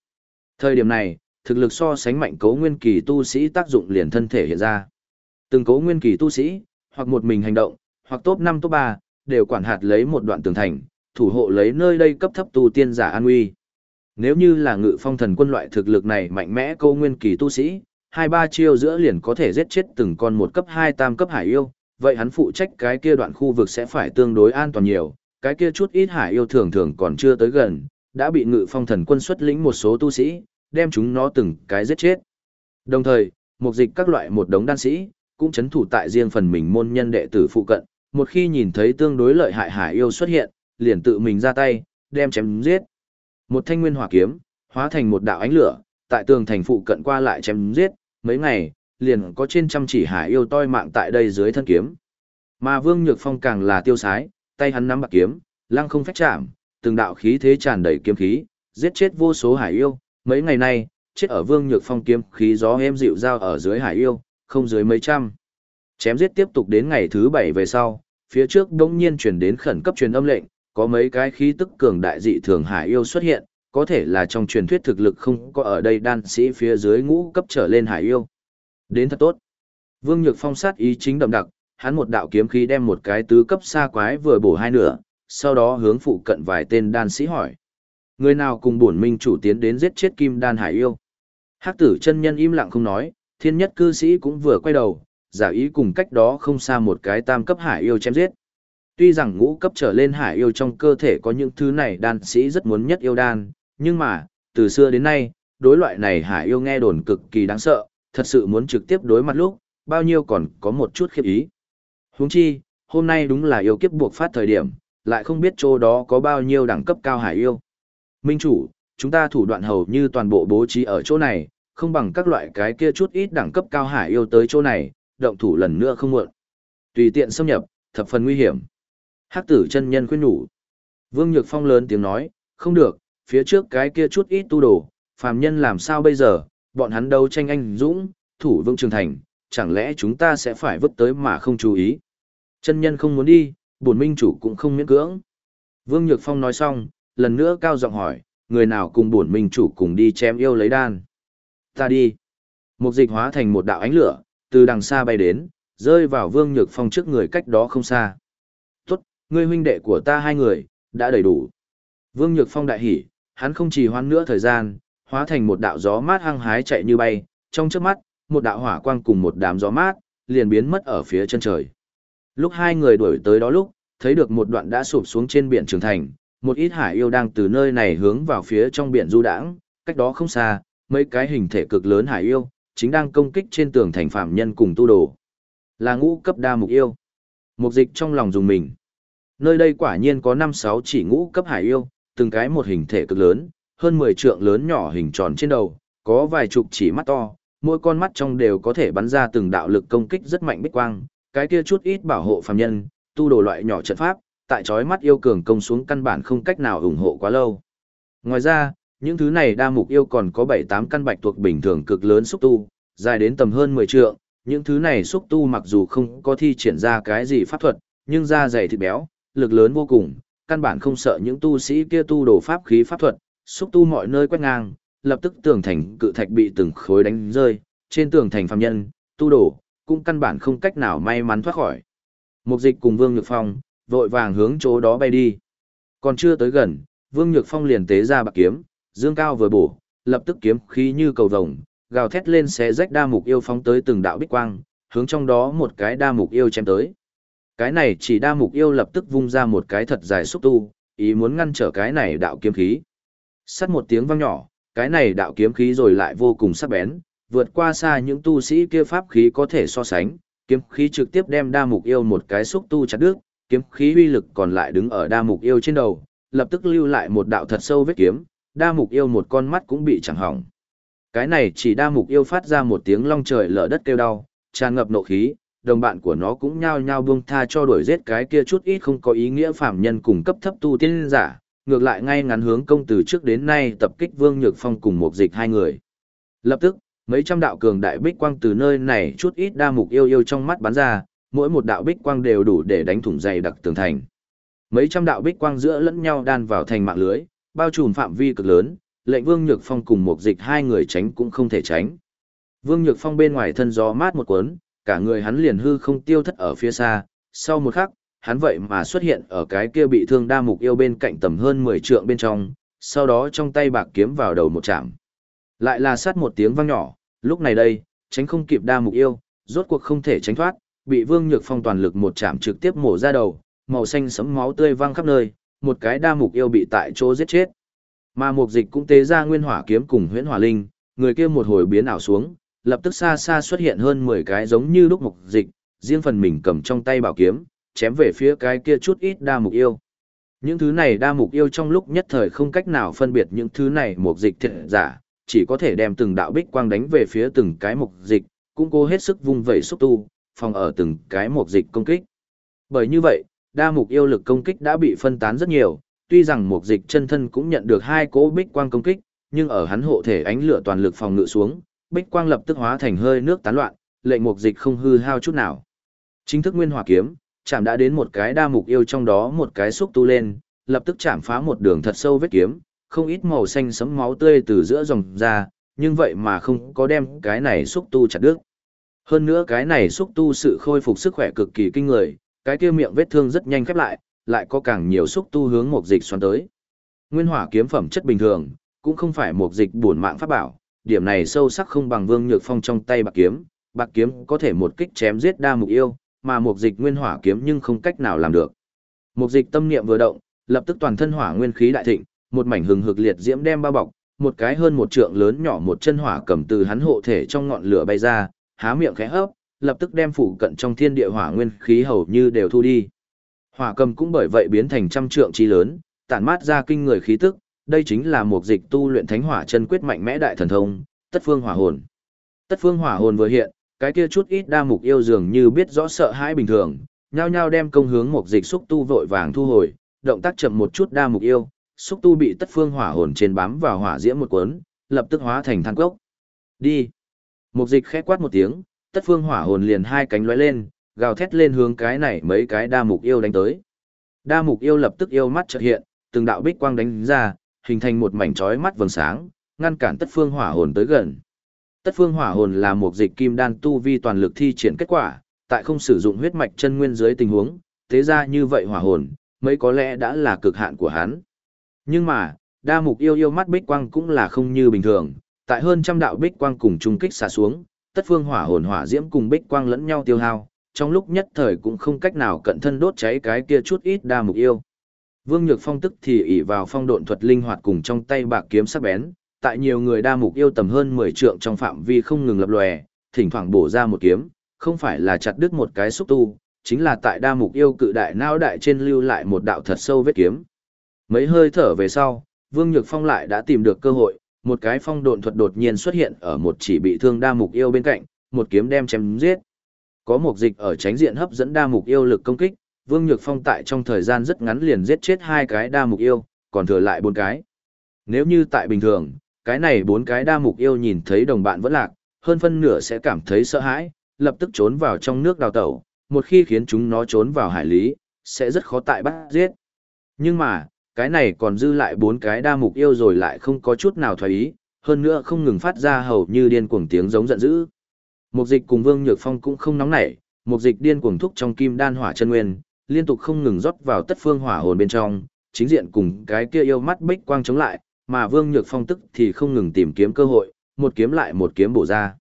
A: Thời điểm này, thực lực so sánh mạnh cấu nguyên kỳ tu sĩ tác dụng liền thân thể hiện ra. Từng cấu nguyên kỳ tu sĩ, hoặc một mình hành động, hoặc top 5 top 3, đều quản hạt lấy một đoạn tường thành, thủ hộ lấy nơi đây cấp thấp tu tiên giả an nguy. Nếu như là ngự phong thần quân loại thực lực này mạnh mẽ câu nguyên kỳ tu sĩ, hai ba chiêu giữa liền có thể giết chết từng con một cấp hai tam cấp hải yêu, vậy hắn phụ trách cái kia đoạn khu vực sẽ phải tương đối an toàn nhiều, cái kia chút ít hải yêu thường thường còn chưa tới gần, đã bị ngự phong thần quân xuất lĩnh một số tu sĩ, đem chúng nó từng cái giết chết. Đồng thời, một dịch các loại một đống đan sĩ, cũng chấn thủ tại riêng phần mình môn nhân đệ tử phụ cận, một khi nhìn thấy tương đối lợi hại hải yêu xuất hiện, liền tự mình ra tay, đem chém giết. Một thanh nguyên hỏa kiếm, hóa thành một đạo ánh lửa, tại tường thành phụ cận qua lại chém giết, mấy ngày, liền có trên trăm chỉ hải yêu toi mạng tại đây dưới thân kiếm. Mà Vương Nhược Phong càng là tiêu sái, tay hắn nắm bạc kiếm, lăng không phách chạm, từng đạo khí thế tràn đầy kiếm khí, giết chết vô số hải yêu, mấy ngày nay, chết ở Vương Nhược Phong kiếm khí gió êm dịu dao ở dưới hải yêu, không dưới mấy trăm. Chém giết tiếp tục đến ngày thứ bảy về sau, phía trước đông nhiên chuyển đến khẩn cấp truyền âm lệnh, có mấy cái khí tức cường đại dị thường hải yêu xuất hiện, có thể là trong truyền thuyết thực lực không có ở đây đan sĩ phía dưới ngũ cấp trở lên hải yêu. Đến thật tốt. Vương Nhược Phong sát ý chính đậm đặc, hắn một đạo kiếm khí đem một cái tứ cấp xa quái vừa bổ hai nửa, sau đó hướng phụ cận vài tên đan sĩ hỏi. Người nào cùng bổn minh chủ tiến đến giết chết kim đan hải yêu? Hắc tử chân nhân im lặng không nói, thiên nhất cư sĩ cũng vừa quay đầu, giả ý cùng cách đó không xa một cái tam cấp hải yêu chém giết. Tuy rằng ngũ cấp trở lên hải yêu trong cơ thể có những thứ này đan sĩ rất muốn nhất yêu đan, nhưng mà, từ xưa đến nay, đối loại này hải yêu nghe đồn cực kỳ đáng sợ, thật sự muốn trực tiếp đối mặt lúc, bao nhiêu còn có một chút khiếp ý. Huống chi, hôm nay đúng là yêu kiếp buộc phát thời điểm, lại không biết chỗ đó có bao nhiêu đẳng cấp cao hải yêu. Minh chủ, chúng ta thủ đoạn hầu như toàn bộ bố trí ở chỗ này, không bằng các loại cái kia chút ít đẳng cấp cao hải yêu tới chỗ này, động thủ lần nữa không muộn. Tùy tiện xâm nhập, thập phần nguy hiểm. Hắc tử chân nhân khuyên nhủ. Vương Nhược Phong lớn tiếng nói, không được, phía trước cái kia chút ít tu đồ, phàm nhân làm sao bây giờ, bọn hắn đấu tranh anh dũng, thủ vững trường thành, chẳng lẽ chúng ta sẽ phải vứt tới mà không chú ý. Chân nhân không muốn đi, bổn minh chủ cũng không miễn cưỡng. Vương Nhược Phong nói xong, lần nữa cao giọng hỏi, người nào cùng bổn minh chủ cùng đi chém yêu lấy đan. Ta đi. Một dịch hóa thành một đạo ánh lửa, từ đằng xa bay đến, rơi vào Vương Nhược Phong trước người cách đó không xa. Tốt, ngươi huynh đệ của ta hai người, đã đầy đủ. Vương Nhược Phong đại hỉ, hắn không chỉ hoãn nữa thời gian, hóa thành một đạo gió mát hăng hái chạy như bay, trong chớp mắt, một đạo hỏa quang cùng một đám gió mát, liền biến mất ở phía chân trời. Lúc hai người đuổi tới đó lúc, thấy được một đoạn đã sụp xuống trên biển Trường Thành, một ít hải yêu đang từ nơi này hướng vào phía trong biển du đãng, cách đó không xa, mấy cái hình thể cực lớn hải yêu, chính đang công kích trên tường thành phạm nhân cùng tu đồ. Là ngũ cấp đa mục yêu. Mục dịch trong lòng dùng mình. Nơi đây quả nhiên có 5-6 chỉ ngũ cấp hải yêu, từng cái một hình thể cực lớn, hơn 10 trượng lớn nhỏ hình tròn trên đầu, có vài chục chỉ mắt to, mỗi con mắt trong đều có thể bắn ra từng đạo lực công kích rất mạnh bích quang, cái kia chút ít bảo hộ phàm nhân, tu đồ loại nhỏ trận pháp, tại chói mắt yêu cường công xuống căn bản không cách nào ủng hộ quá lâu. Ngoài ra, những thứ này đa mục yêu còn có 7-8 căn bạch thuộc bình thường cực lớn xúc tu, dài đến tầm hơn 10 trượng, những thứ này xúc tu mặc dù không có thi triển ra cái gì pháp thuật, nhưng da dày thịt béo, lực lớn vô cùng, căn bản không sợ những tu sĩ kia tu đồ pháp khí pháp thuật, xúc tu mọi nơi quét ngang, lập tức tường thành cự thạch bị từng khối đánh rơi, trên tường thành phàm nhân, tu đồ, cũng căn bản không cách nào may mắn thoát khỏi. Mục dịch cùng Vương Nhược Phong, vội vàng hướng chỗ đó bay đi. Còn chưa tới gần, Vương Nhược Phong liền tế ra bạc kiếm, dương cao vừa bổ, lập tức kiếm khí như cầu vồng, gào thét lên xé rách đa mục yêu phóng tới từng đạo bích quang, hướng trong đó một cái đa mục yêu chém tới. Cái này chỉ đa mục yêu lập tức vung ra một cái thật dài xúc tu, ý muốn ngăn trở cái này đạo kiếm khí. Sắt một tiếng vang nhỏ, cái này đạo kiếm khí rồi lại vô cùng sắc bén, vượt qua xa những tu sĩ kia pháp khí có thể so sánh, kiếm khí trực tiếp đem đa mục yêu một cái xúc tu chặt đứt, kiếm khí uy lực còn lại đứng ở đa mục yêu trên đầu, lập tức lưu lại một đạo thật sâu vết kiếm, đa mục yêu một con mắt cũng bị chẳng hỏng. Cái này chỉ đa mục yêu phát ra một tiếng long trời lở đất kêu đau, tràn ngập nộ khí, đồng bạn của nó cũng nhao nhao buông tha cho đuổi giết cái kia chút ít không có ý nghĩa phạm nhân cùng cấp thấp tu tiên giả, ngược lại ngay ngắn hướng công từ trước đến nay tập kích Vương Nhược Phong cùng một dịch hai người. Lập tức, mấy trăm đạo cường đại bích quang từ nơi này chút ít đa mục yêu yêu trong mắt bắn ra, mỗi một đạo bích quang đều đủ để đánh thủng dày đặc tường thành. Mấy trăm đạo bích quang giữa lẫn nhau đan vào thành mạng lưới, bao trùm phạm vi cực lớn, lệnh Vương Nhược Phong cùng một dịch hai người tránh cũng không thể tránh. Vương Nhược Phong bên ngoài thân gió mát một cuốn, cả người hắn liền hư không tiêu thất ở phía xa, sau một khắc, hắn vậy mà xuất hiện ở cái kia bị thương đa mục yêu bên cạnh tầm hơn 10 trượng bên trong, sau đó trong tay bạc kiếm vào đầu một chạm. Lại là sát một tiếng vang nhỏ, lúc này đây, tránh không kịp đa mục yêu, rốt cuộc không thể tránh thoát, bị Vương Nhược Phong toàn lực một chạm trực tiếp mổ ra đầu, màu xanh sẫm máu tươi văng khắp nơi, một cái đa mục yêu bị tại chỗ giết chết. Mà mục dịch cũng tế ra nguyên hỏa kiếm cùng huyễn hỏa linh, người kia một hồi biến ảo xuống, lập tức xa xa xuất hiện hơn 10 cái giống như lúc mục dịch, riêng phần mình cầm trong tay bảo kiếm, chém về phía cái kia chút ít đa mục yêu. Những thứ này đa mục yêu trong lúc nhất thời không cách nào phân biệt những thứ này mục dịch thiệt giả, chỉ có thể đem từng đạo bích quang đánh về phía từng cái mục dịch, cũng cố hết sức vung vẩy xúc tu, phòng ở từng cái mục dịch công kích. Bởi như vậy, đa mục yêu lực công kích đã bị phân tán rất nhiều, tuy rằng mục dịch chân thân cũng nhận được hai cỗ bích quang công kích, nhưng ở hắn hộ thể ánh lửa toàn lực phòng ngự xuống, bích quang lập tức hóa thành hơi nước tán loạn, lệnh mục dịch không hư hao chút nào. Chính thức nguyên hỏa kiếm, chạm đã đến một cái đa mục yêu trong đó một cái xúc tu lên, lập tức chạm phá một đường thật sâu vết kiếm, không ít màu xanh sấm máu tươi từ giữa dòng ra, nhưng vậy mà không có đem cái này xúc tu chặt đứt. Hơn nữa cái này xúc tu sự khôi phục sức khỏe cực kỳ kinh người, cái kia miệng vết thương rất nhanh khép lại, lại có càng nhiều xúc tu hướng một dịch xoắn tới. Nguyên hỏa kiếm phẩm chất bình thường, cũng không phải một dịch buồn mạng pháp bảo, điểm này sâu sắc không bằng Vương Nhược Phong trong tay bạc kiếm, bạc kiếm có thể một kích chém giết đa mục yêu, mà một dịch nguyên hỏa kiếm nhưng không cách nào làm được. Một dịch tâm niệm vừa động, lập tức toàn thân hỏa nguyên khí đại thịnh, một mảnh hừng hực liệt diễm đem bao bọc, một cái hơn một trượng lớn nhỏ một chân hỏa cầm từ hắn hộ thể trong ngọn lửa bay ra, há miệng khẽ hấp, lập tức đem phủ cận trong thiên địa hỏa nguyên khí hầu như đều thu đi. Hỏa cầm cũng bởi vậy biến thành trăm trượng chi lớn, tản mát ra kinh người khí tức, đây chính là một dịch tu luyện thánh hỏa chân quyết mạnh mẽ đại thần thông, tất phương hỏa hồn. Tất phương hỏa hồn vừa hiện, cái kia chút ít đa mục yêu dường như biết rõ sợ hãi bình thường, nhao nhao đem công hướng một dịch xúc tu vội vàng thu hồi, động tác chậm một chút đa mục yêu, xúc tu bị tất phương hỏa hồn trên bám vào hỏa diễm một cuốn, lập tức hóa thành than cốc. Đi. Một dịch khẽ quát một tiếng, tất phương hỏa hồn liền hai cánh lóe lên, gào thét lên hướng cái này mấy cái đa mục yêu đánh tới. Đa mục yêu lập tức yêu mắt chợt hiện, từng đạo bích quang đánh ra, hình thành một mảnh chói mắt vầng sáng, ngăn cản tất phương hỏa hồn tới gần. Tất phương hỏa hồn là một dịch kim đan tu vi toàn lực thi triển kết quả, tại không sử dụng huyết mạch chân nguyên dưới tình huống, thế ra như vậy hỏa hồn, mấy có lẽ đã là cực hạn của hắn. Nhưng mà, đa mục yêu yêu mắt bích quang cũng là không như bình thường, tại hơn trăm đạo bích quang cùng trung kích xả xuống, tất phương hỏa hồn hỏa diễm cùng bích quang lẫn nhau tiêu hao, trong lúc nhất thời cũng không cách nào cận thân đốt cháy cái kia chút ít đa mục yêu. Vương Nhược Phong tức thì ỷ vào phong độn thuật linh hoạt cùng trong tay bạc kiếm sắc bén, tại nhiều người đa mục yêu tầm hơn 10 trượng trong phạm vi không ngừng lập lòe, thỉnh thoảng bổ ra một kiếm, không phải là chặt đứt một cái xúc tu, chính là tại đa mục yêu cự đại não đại trên lưu lại một đạo thật sâu vết kiếm. Mấy hơi thở về sau, Vương Nhược Phong lại đã tìm được cơ hội, một cái phong độn thuật đột nhiên xuất hiện ở một chỉ bị thương đa mục yêu bên cạnh, một kiếm đem chém giết. Có một dịch ở tránh diện hấp dẫn đa mục yêu lực công kích, Vương Nhược Phong tại trong thời gian rất ngắn liền giết chết hai cái đa mục yêu, còn thừa lại bốn cái. Nếu như tại bình thường, cái này bốn cái đa mục yêu nhìn thấy đồng bạn vẫn lạc, hơn phân nửa sẽ cảm thấy sợ hãi, lập tức trốn vào trong nước đào tẩu, một khi khiến chúng nó trốn vào hải lý, sẽ rất khó tại bắt giết. Nhưng mà, cái này còn dư lại bốn cái đa mục yêu rồi lại không có chút nào thoái ý, hơn nữa không ngừng phát ra hầu như điên cuồng tiếng giống giận dữ. Mục dịch cùng Vương Nhược Phong cũng không nóng nảy, mục dịch điên cuồng thúc trong kim đan hỏa chân nguyên, liên tục không ngừng rót vào tất phương hỏa hồn bên trong, chính diện cùng cái kia yêu mắt bích quang chống lại, mà Vương Nhược Phong tức thì không ngừng tìm kiếm cơ hội, một kiếm lại một kiếm bổ ra.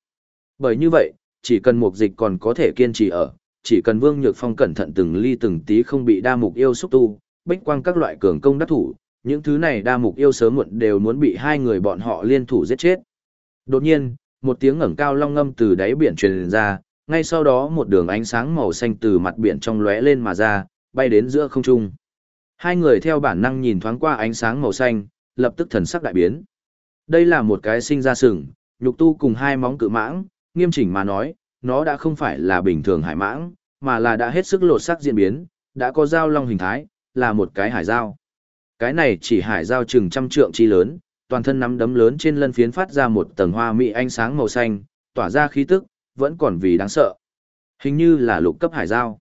A: Bởi như vậy, chỉ cần mục dịch còn có thể kiên trì ở, chỉ cần Vương Nhược Phong cẩn thận từng ly từng tí không bị đa mục yêu xúc tu, bích quang các loại cường công đắc thủ, những thứ này đa mục yêu sớm muộn đều muốn bị hai người bọn họ liên thủ giết chết. Đột nhiên, một tiếng ngẩng cao long ngâm từ đáy biển truyền ra, ngay sau đó một đường ánh sáng màu xanh từ mặt biển trong lóe lên mà ra, bay đến giữa không trung. Hai người theo bản năng nhìn thoáng qua ánh sáng màu xanh, lập tức thần sắc đại biến. Đây là một cái sinh ra sừng, nhục tu cùng hai móng cự mãng, nghiêm chỉnh mà nói, nó đã không phải là bình thường hải mãng, mà là đã hết sức lột sắc diễn biến, đã có dao long hình thái, là một cái hải dao. Cái này chỉ hải dao chừng trăm trượng chi lớn, toàn thân nắm đấm lớn trên lân phiến phát ra một tầng hoa mỹ ánh sáng màu xanh, tỏa ra khí tức, vẫn còn vì đáng sợ. Hình như là lục cấp hải giao,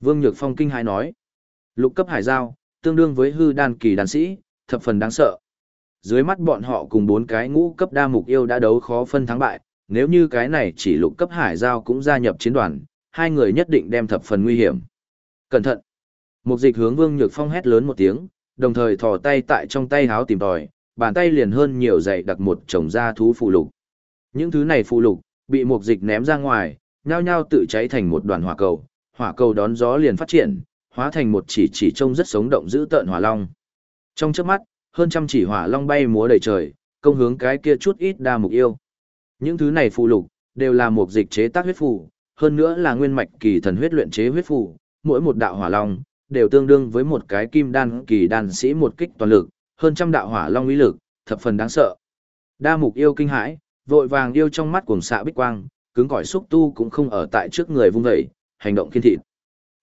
A: Vương Nhược Phong kinh hãi nói, lục cấp hải giao tương đương với hư đan kỳ đàn sĩ, thập phần đáng sợ. dưới mắt bọn họ cùng bốn cái ngũ cấp đa mục yêu đã đấu khó phân thắng bại, nếu như cái này chỉ lục cấp hải giao cũng gia nhập chiến đoàn, hai người nhất định đem thập phần nguy hiểm. Cẩn thận! Mục dịch hướng Vương Nhược Phong hét lớn một tiếng, đồng thời thò tay tại trong tay háo tìm tòi, bàn tay liền hơn nhiều dày đặt một chồng da thú phụ lục. Những thứ này phụ lục, bị mục dịch ném ra ngoài, nhao nhao tự cháy thành một đoàn hỏa cầu, hỏa cầu đón gió liền phát triển, hóa thành một chỉ chỉ trông rất sống động giữ tợn hỏa long. Trong chớp mắt, hơn trăm chỉ hỏa long bay múa đầy trời, công hướng cái kia chút ít đa mục yêu. Những thứ này phụ lục, đều là một dịch chế tác huyết phù, hơn nữa là nguyên mạch kỳ thần huyết luyện chế huyết phù, mỗi một đạo hỏa long đều tương đương với một cái kim đan kỳ đan sĩ một kích toàn lực, hơn trăm đạo hỏa long uy lực, thập phần đáng sợ. Đa mục yêu kinh hãi, vội vàng yêu trong mắt cuồng xạ bích quang, cứng cỏi xúc tu cũng không ở tại trước người vung dậy, hành động kiên thịt.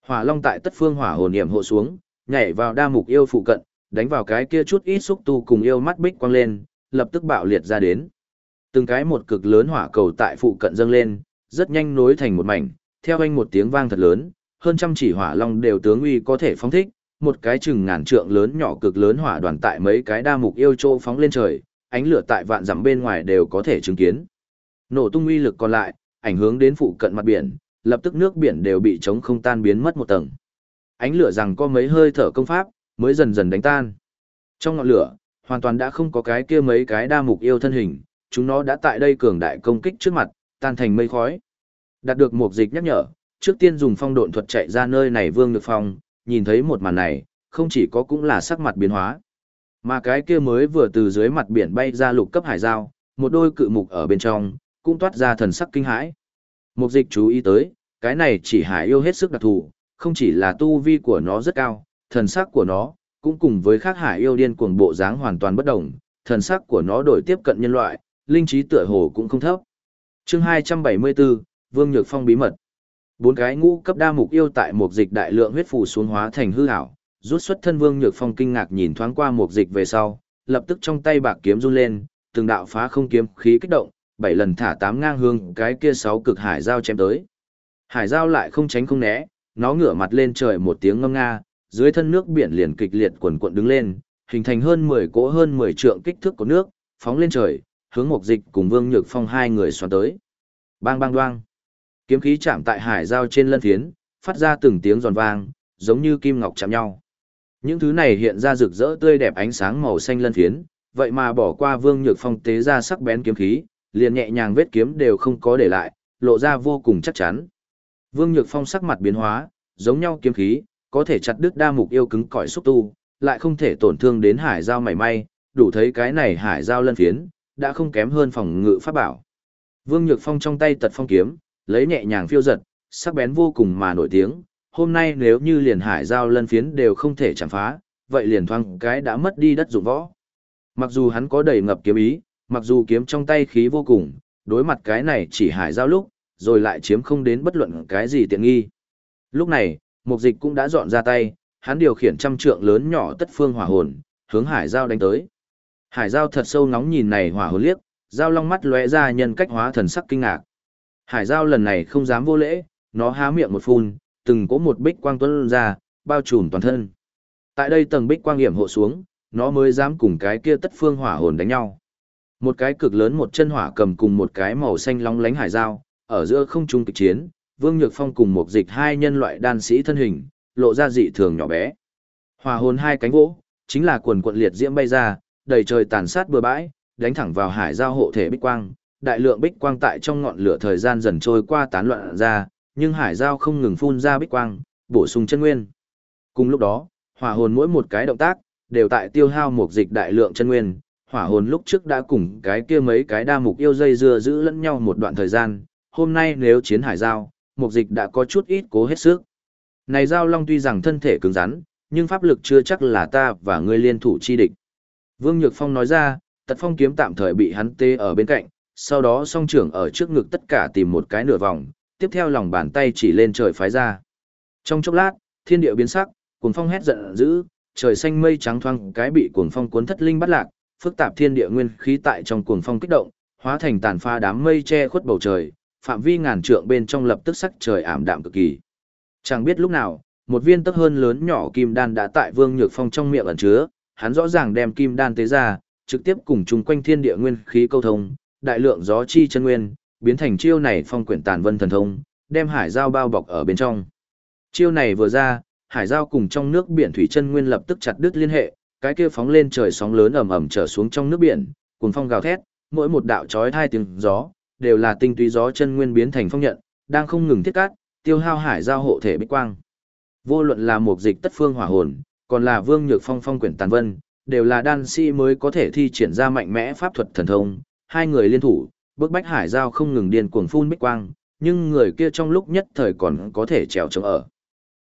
A: Hỏa long tại tất phương hỏa hồn niệm hộ xuống, nhảy vào đa mục yêu phụ cận, đánh vào cái kia chút ít xúc tu cùng yêu mắt bích quang lên, lập tức bạo liệt ra đến. Từng cái một cực lớn hỏa cầu tại phụ cận dâng lên, rất nhanh nối thành một mảnh, theo anh một tiếng vang thật lớn, hơn trăm chỉ hỏa long đều tướng uy có thể phóng thích, một cái chừng ngàn trượng lớn nhỏ cực lớn hỏa đoàn tại mấy cái đa mục yêu trô phóng lên trời, ánh lửa tại vạn dặm bên ngoài đều có thể chứng kiến. Nổ tung uy lực còn lại, ảnh hưởng đến phụ cận mặt biển, lập tức nước biển đều bị chống không tan biến mất một tầng. Ánh lửa rằng có mấy hơi thở công pháp, mới dần dần đánh tan. Trong ngọn lửa, hoàn toàn đã không có cái kia mấy cái đa mục yêu thân hình, chúng nó đã tại đây cường đại công kích trước mặt, tan thành mây khói. Đạt được một dịch nhắc nhở, trước tiên dùng phong độn thuật chạy ra nơi này Vương được Phong, nhìn thấy một màn này, không chỉ có cũng là sắc mặt biến hóa, mà cái kia mới vừa từ dưới mặt biển bay ra lục cấp hải giao, một đôi cự mục ở bên trong, cũng toát ra thần sắc kinh hãi. Mục dịch chú ý tới, cái này chỉ hải yêu hết sức đặc thù, không chỉ là tu vi của nó rất cao, thần sắc của nó, cũng cùng với khác hải yêu điên cuồng bộ dáng hoàn toàn bất đồng, thần sắc của nó đổi tiếp cận nhân loại, linh trí tựa hồ cũng không thấp. Chương 274, Vương Nhược Phong bí mật. Bốn cái ngũ cấp đa mục yêu tại một dịch đại lượng huyết phù xuống hóa thành hư ảo, rút xuất thân Vương Nhược Phong kinh ngạc nhìn thoáng qua một dịch về sau, lập tức trong tay bạc kiếm run lên, từng đạo phá không kiếm khí kích động, bảy lần thả tám ngang hương cái kia sáu cực hải giao chém tới. Hải giao lại không tránh không né, nó ngửa mặt lên trời một tiếng ngâm nga, dưới thân nước biển liền kịch liệt quần cuộn đứng lên, hình thành hơn 10 cỗ hơn 10 trượng kích thước của nước, phóng lên trời, hướng Mục Dịch cùng Vương Nhược Phong hai người xoắn tới. Bang bang đoang. Kiếm khí chạm tại hải giao trên lân thiến phát ra từng tiếng giòn vang, giống như kim ngọc chạm nhau. Những thứ này hiện ra rực rỡ tươi đẹp ánh sáng màu xanh lân phiến, vậy mà bỏ qua Vương Nhược Phong tế ra sắc bén kiếm khí, liền nhẹ nhàng vết kiếm đều không có để lại, lộ ra vô cùng chắc chắn. Vương Nhược Phong sắc mặt biến hóa, giống nhau kiếm khí, có thể chặt đứt đa mục yêu cứng cỏi xúc tu, lại không thể tổn thương đến hải giao mảy may, đủ thấy cái này hải giao lân phiến, đã không kém hơn phòng ngự pháp bảo. Vương Nhược Phong trong tay tật phong kiếm, lấy nhẹ nhàng phiêu giật, sắc bén vô cùng mà nổi tiếng, hôm nay nếu như liền hải giao lân phiến đều không thể chạm phá, vậy liền thoang cái đã mất đi đất dụng võ. Mặc dù hắn có đầy ngập kiếm ý, mặc dù kiếm trong tay khí vô cùng, đối mặt cái này chỉ hải giao lúc, rồi lại chiếm không đến bất luận cái gì tiện nghi. Lúc này, mục dịch cũng đã dọn ra tay, hắn điều khiển trăm trượng lớn nhỏ tất phương hỏa hồn, hướng hải giao đánh tới. Hải giao thật sâu nóng nhìn này hỏa hồn liếc, giao long mắt lóe ra nhân cách hóa thần sắc kinh ngạc. Hải giao lần này không dám vô lễ, nó há miệng một phun, từng có một bích quang tuấn ra, bao trùm toàn thân. Tại đây tầng bích quang hiểm hộ xuống, nó mới dám cùng cái kia tất phương hỏa hồn đánh nhau. Một cái cực lớn một chân hỏa cầm cùng một cái màu xanh long lánh hải giao, ở giữa không trung kịch chiến, Vương Nhược Phong cùng một dịch hai nhân loại đan sĩ thân hình, lộ ra dị thường nhỏ bé. Hỏa hồn hai cánh vỗ, chính là quần quận liệt diễm bay ra, đầy trời tàn sát bừa bãi, đánh thẳng vào hải giao hộ thể bích quang, đại lượng bích quang tại trong ngọn lửa thời gian dần trôi qua tán loạn ra, nhưng hải giao không ngừng phun ra bích quang, bổ sung chân nguyên. Cùng lúc đó, hỏa hồn mỗi một cái động tác đều tại tiêu hao một dịch đại lượng chân nguyên, hỏa hồn lúc trước đã cùng cái kia mấy cái đa mục yêu dây dưa giữ lẫn nhau một đoạn thời gian, hôm nay nếu chiến hải giao, một dịch đã có chút ít cố hết sức. Này giao long tuy rằng thân thể cứng rắn, nhưng pháp lực chưa chắc là ta và ngươi liên thủ chi địch. Vương Nhược Phong nói ra, tật phong kiếm tạm thời bị hắn tê ở bên cạnh, sau đó song trưởng ở trước ngực tất cả tìm một cái nửa vòng, tiếp theo lòng bàn tay chỉ lên trời phái ra. Trong chốc lát, thiên địa biến sắc, cuồng phong hét giận dữ, trời xanh mây trắng thoang cái bị cuồng phong cuốn thất linh bắt lạc, phức tạp thiên địa nguyên khí tại trong cuồng phong kích động, hóa thành tàn pha đám mây che khuất bầu trời, phạm vi ngàn trượng bên trong lập tức sắc trời ảm đạm cực kỳ. Chẳng biết lúc nào, một viên tấc hơn lớn nhỏ kim đan đã tại Vương Nhược Phong trong miệng ẩn chứa, hắn rõ ràng đem kim đan tế ra, trực tiếp cùng chung quanh thiên địa nguyên khí câu thông, đại lượng gió chi chân nguyên, biến thành chiêu này phong quyển tàn vân thần thông, đem hải giao bao bọc ở bên trong. Chiêu này vừa ra, hải giao cùng trong nước biển thủy chân nguyên lập tức chặt đứt liên hệ, cái kia phóng lên trời sóng lớn ầm ầm trở xuống trong nước biển, cuồng phong gào thét, mỗi một đạo chói hai tiếng gió, đều là tinh túy gió chân nguyên biến thành phong nhận, đang không ngừng thiết cát, tiêu hao hải giao hộ thể bích quang. Vô luận là một dịch tất phương hỏa hồn, còn là vương nhược phong phong quyển tàn vân, đều là đan sĩ mới có thể thi triển ra mạnh mẽ pháp thuật thần thông, hai người liên thủ, bước bách hải giao không ngừng điên cuồng phun bích quang, nhưng người kia trong lúc nhất thời còn có thể trèo trống ở.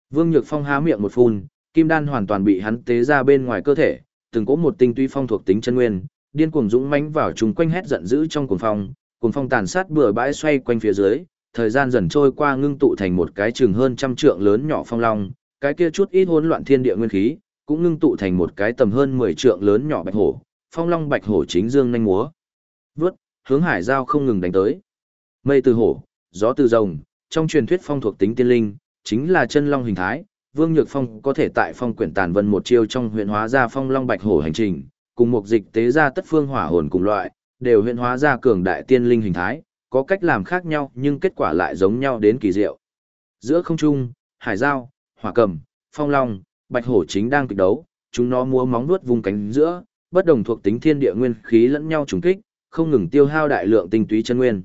A: Vương Nhược Phong há miệng một phun, kim đan hoàn toàn bị hắn tế ra bên ngoài cơ thể, từng có một tinh túy phong thuộc tính chân nguyên, điên cuồng dũng mãnh vào chúng quanh hét giận dữ trong cuồng phong, cuồng phong tàn sát bừa bãi xoay quanh phía dưới, thời gian dần trôi qua ngưng tụ thành một cái chừng hơn trăm trượng lớn nhỏ phong long, cái kia chút ít hỗn loạn thiên địa nguyên khí, cũng ngưng tụ thành một cái tầm hơn 10 trượng lớn nhỏ bạch hổ, phong long bạch hổ chính dương nhanh múa. Vướt, hướng hải giao không ngừng đánh tới. Mây từ hổ, gió từ rồng, trong truyền thuyết phong thuộc tính tiên linh, chính là chân long hình thái. Vương Nhược Phong có thể tại phong quyển tàn vân một chiêu trong huyện hóa ra phong long bạch hổ hành trình, cùng một dịch tế ra tất phương hỏa hồn cùng loại, đều huyện hóa ra cường đại tiên linh hình thái, có cách làm khác nhau nhưng kết quả lại giống nhau đến kỳ diệu. Giữa không trung, hải giao, hỏa cầm, phong long, bạch hổ chính đang kịch đấu, chúng nó múa móng nuốt vùng cánh giữa, bất đồng thuộc tính thiên địa nguyên khí lẫn nhau trùng kích, không ngừng tiêu hao đại lượng tinh túy chân nguyên.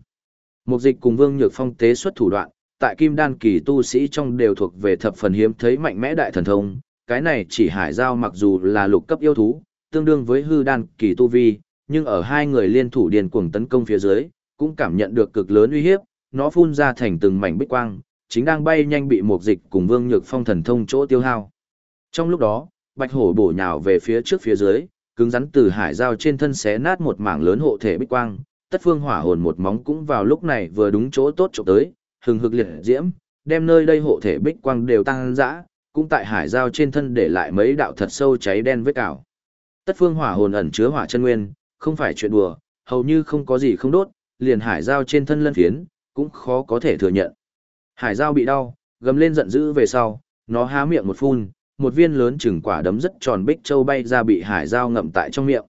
A: Mục dịch cùng Vương Nhược Phong tế xuất thủ đoạn, tại Kim Đan kỳ tu sĩ trong đều thuộc về thập phần hiếm thấy mạnh mẽ đại thần thông, cái này chỉ hải giao mặc dù là lục cấp yêu thú, tương đương với hư đan kỳ tu vi, nhưng ở hai người liên thủ điền cuồng tấn công phía dưới, cũng cảm nhận được cực lớn uy hiếp, nó phun ra thành từng mảnh bích quang, chính đang bay nhanh bị mục dịch cùng Vương Nhược Phong thần thông chỗ tiêu hao. Trong lúc đó, Bạch Hổ bổ nhào về phía trước phía dưới, cứng rắn từ hải giao trên thân xé nát một mảng lớn hộ thể bích quang, tất phương hỏa hồn một móng cũng vào lúc này vừa đúng chỗ tốt chỗ tới, hừng hực liệt diễm, đem nơi đây hộ thể bích quang đều tăng dã, cũng tại hải giao trên thân để lại mấy đạo thật sâu cháy đen vết cào. Tất phương hỏa hồn ẩn chứa hỏa chân nguyên, không phải chuyện đùa, hầu như không có gì không đốt, liền hải giao trên thân lân phiến, cũng khó có thể thừa nhận. Hải giao bị đau, gầm lên giận dữ về sau, nó há miệng một phun, một viên lớn chừng quả đấm rất tròn bích châu bay ra bị hải giao ngậm tại trong miệng.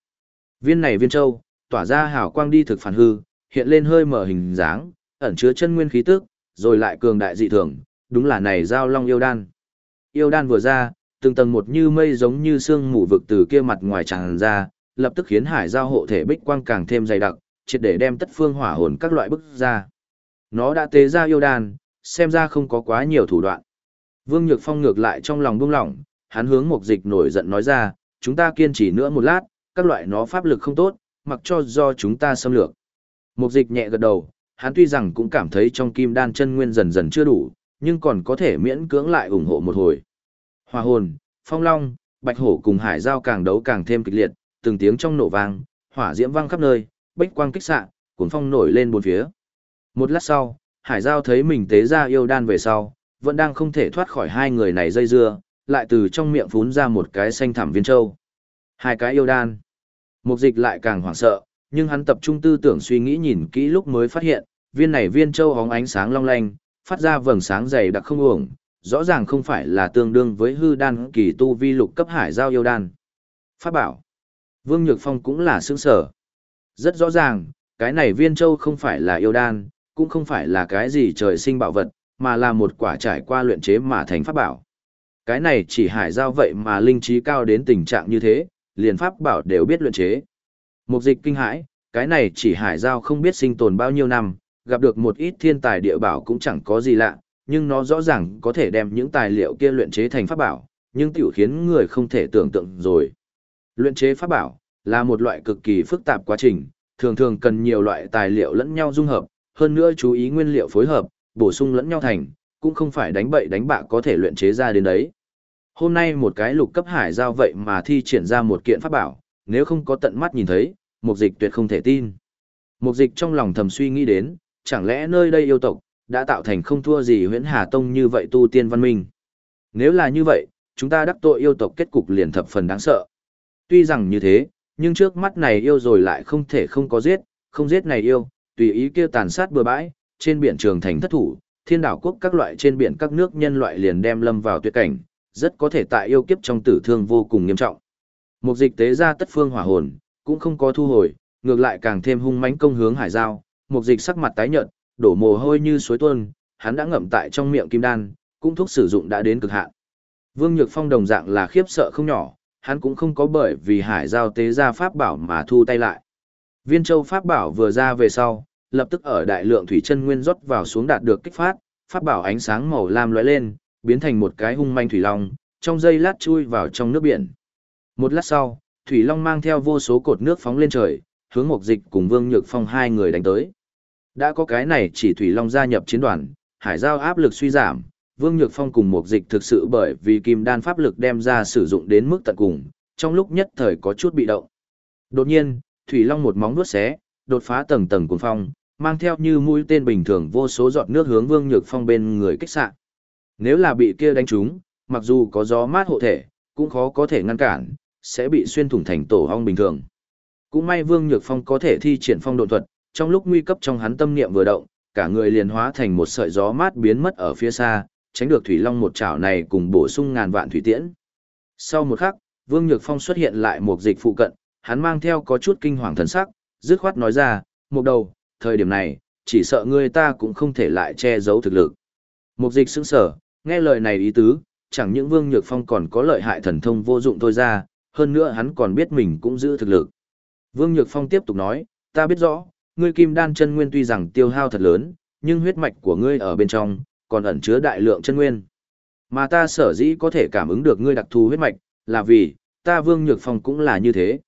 A: Viên này viên châu, tỏa ra hào quang đi thực phản hư, hiện lên hơi mở hình dáng, ẩn chứa chân nguyên khí tức, rồi lại cường đại dị thường, đúng là này giao long yêu đan. Yêu đan vừa ra, từng tầng một như mây giống như xương mù vực từ kia mặt ngoài tràn ra, lập tức khiến hải giao hộ thể bích quang càng thêm dày đặc, triệt để đem tất phương hỏa hồn các loại bức ra. Nó đã tế ra yêu đan, xem ra không có quá nhiều thủ đoạn. Vương Nhược Phong ngược lại trong lòng buông lỏng, hắn hướng Mục Dịch nổi giận nói ra, chúng ta kiên trì nữa một lát, các loại nó pháp lực không tốt, mặc cho do chúng ta xâm lược. Mục Dịch nhẹ gật đầu, hắn tuy rằng cũng cảm thấy trong kim đan chân nguyên dần dần chưa đủ, nhưng còn có thể miễn cưỡng lại ủng hộ một hồi. Hòa hồn, phong long, bạch hổ cùng hải giao càng đấu càng thêm kịch liệt, từng tiếng trong nổ vang, hỏa diễm vang khắp nơi, bách quang kích xạ, cuốn phong nổi lên bốn phía. Một lát sau, hải giao thấy mình tế ra yêu đan về sau, vẫn đang không thể thoát khỏi hai người này dây dưa, lại từ trong miệng phún ra một cái xanh thảm viên châu. Hai cái yêu đan. Mục dịch lại càng hoảng sợ, nhưng hắn tập trung tư tưởng suy nghĩ nhìn kỹ lúc mới phát hiện, viên này viên châu hóng ánh sáng long lanh, phát ra vầng sáng dày đặc không uổng, rõ ràng không phải là tương đương với hư đan kỳ tu vi lục cấp hải giao yêu đan. Pháp bảo. Vương Nhược Phong cũng là sướng sở. Rất rõ ràng, cái này viên châu không phải là yêu đan, cũng không phải là cái gì trời sinh bảo vật, mà là một quả trải qua luyện chế mà thành pháp bảo. Cái này chỉ hải giao vậy mà linh trí cao đến tình trạng như thế, liền pháp bảo đều biết luyện chế. Mục dịch kinh hãi, cái này chỉ hải giao không biết sinh tồn bao nhiêu năm, gặp được một ít thiên tài địa bảo cũng chẳng có gì lạ, nhưng nó rõ ràng có thể đem những tài liệu kia luyện chế thành pháp bảo, nhưng tiểu khiến người không thể tưởng tượng rồi. Luyện chế pháp bảo là một loại cực kỳ phức tạp quá trình, thường thường cần nhiều loại tài liệu lẫn nhau dung hợp, hơn nữa chú ý nguyên liệu phối hợp, bổ sung lẫn nhau thành, cũng không phải đánh bậy đánh bạ có thể luyện chế ra đến đấy. Hôm nay một cái lục cấp hải giao vậy mà thi triển ra một kiện pháp bảo, nếu không có tận mắt nhìn thấy, mục dịch tuyệt không thể tin. Mục dịch trong lòng thầm suy nghĩ đến, chẳng lẽ nơi đây yêu tộc, đã tạo thành không thua gì huyễn hà tông như vậy tu tiên văn minh. Nếu là như vậy, chúng ta đắc tội yêu tộc kết cục liền thập phần đáng sợ. Tuy rằng như thế, nhưng trước mắt này yêu rồi lại không thể không có giết, không giết này yêu, tùy ý kia tàn sát bừa bãi, trên biển trường thành thất thủ, thiên đảo quốc các loại trên biển các nước nhân loại liền đem lâm vào tuyệt cảnh, rất có thể tại yêu kiếp trong tử thương vô cùng nghiêm trọng. Một dịch tế ra tất phương hỏa hồn, cũng không có thu hồi, ngược lại càng thêm hung mãnh công hướng hải giao, một dịch sắc mặt tái nhợt, đổ mồ hôi như suối tuôn, hắn đã ngậm tại trong miệng kim đan, cũng thuốc sử dụng đã đến cực hạn. Vương Nhược Phong đồng dạng là khiếp sợ không nhỏ, hắn cũng không có bởi vì hải giao tế ra pháp bảo mà thu tay lại. Viên châu pháp bảo vừa ra về sau, lập tức ở đại lượng thủy chân nguyên rót vào xuống đạt được kích phát, pháp bảo ánh sáng màu lam lóe lên, biến thành một cái hung manh thủy long, trong giây lát chui vào trong nước biển. Một lát sau, thủy long mang theo vô số cột nước phóng lên trời, hướng mục Dịch cùng Vương Nhược Phong hai người đánh tới. Đã có cái này chỉ thủy long gia nhập chiến đoàn, hải giao áp lực suy giảm, Vương Nhược Phong cùng mục Dịch thực sự bởi vì kim đan pháp lực đem ra sử dụng đến mức tận cùng, trong lúc nhất thời có chút bị động. Đột nhiên, thủy long một móng vuốt xé, đột phá tầng tầng cuồng phong, mang theo như mũi tên bình thường vô số giọt nước hướng Vương Nhược Phong bên người kích xạ. Nếu là bị kia đánh trúng, mặc dù có gió mát hộ thể, cũng khó có thể ngăn cản, sẽ bị xuyên thủng thành tổ ong bình thường. Cũng may Vương Nhược Phong có thể thi triển phong độ thuật, trong lúc nguy cấp trong hắn tâm niệm vừa động, cả người liền hóa thành một sợi gió mát biến mất ở phía xa, tránh được thủy long một chảo này cùng bổ sung ngàn vạn thủy tiễn. Sau một khắc, Vương Nhược Phong xuất hiện lại một dịch phụ cận, hắn mang theo có chút kinh hoàng thần sắc, dứt khoát nói ra, một đầu, thời điểm này, chỉ sợ ngươi ta cũng không thể lại che giấu thực lực. Một dịch sững sở, nghe lời này ý tứ, chẳng những Vương Nhược Phong còn có lợi hại thần thông vô dụng thôi ra, hơn nữa hắn còn biết mình cũng giữ thực lực. Vương Nhược Phong tiếp tục nói, ta biết rõ, ngươi kim đan chân nguyên tuy rằng tiêu hao thật lớn, nhưng huyết mạch của ngươi ở bên trong, còn ẩn chứa đại lượng chân nguyên. Mà ta sở dĩ có thể cảm ứng được ngươi đặc thù huyết mạch, là vì, ta Vương Nhược Phong cũng là như thế.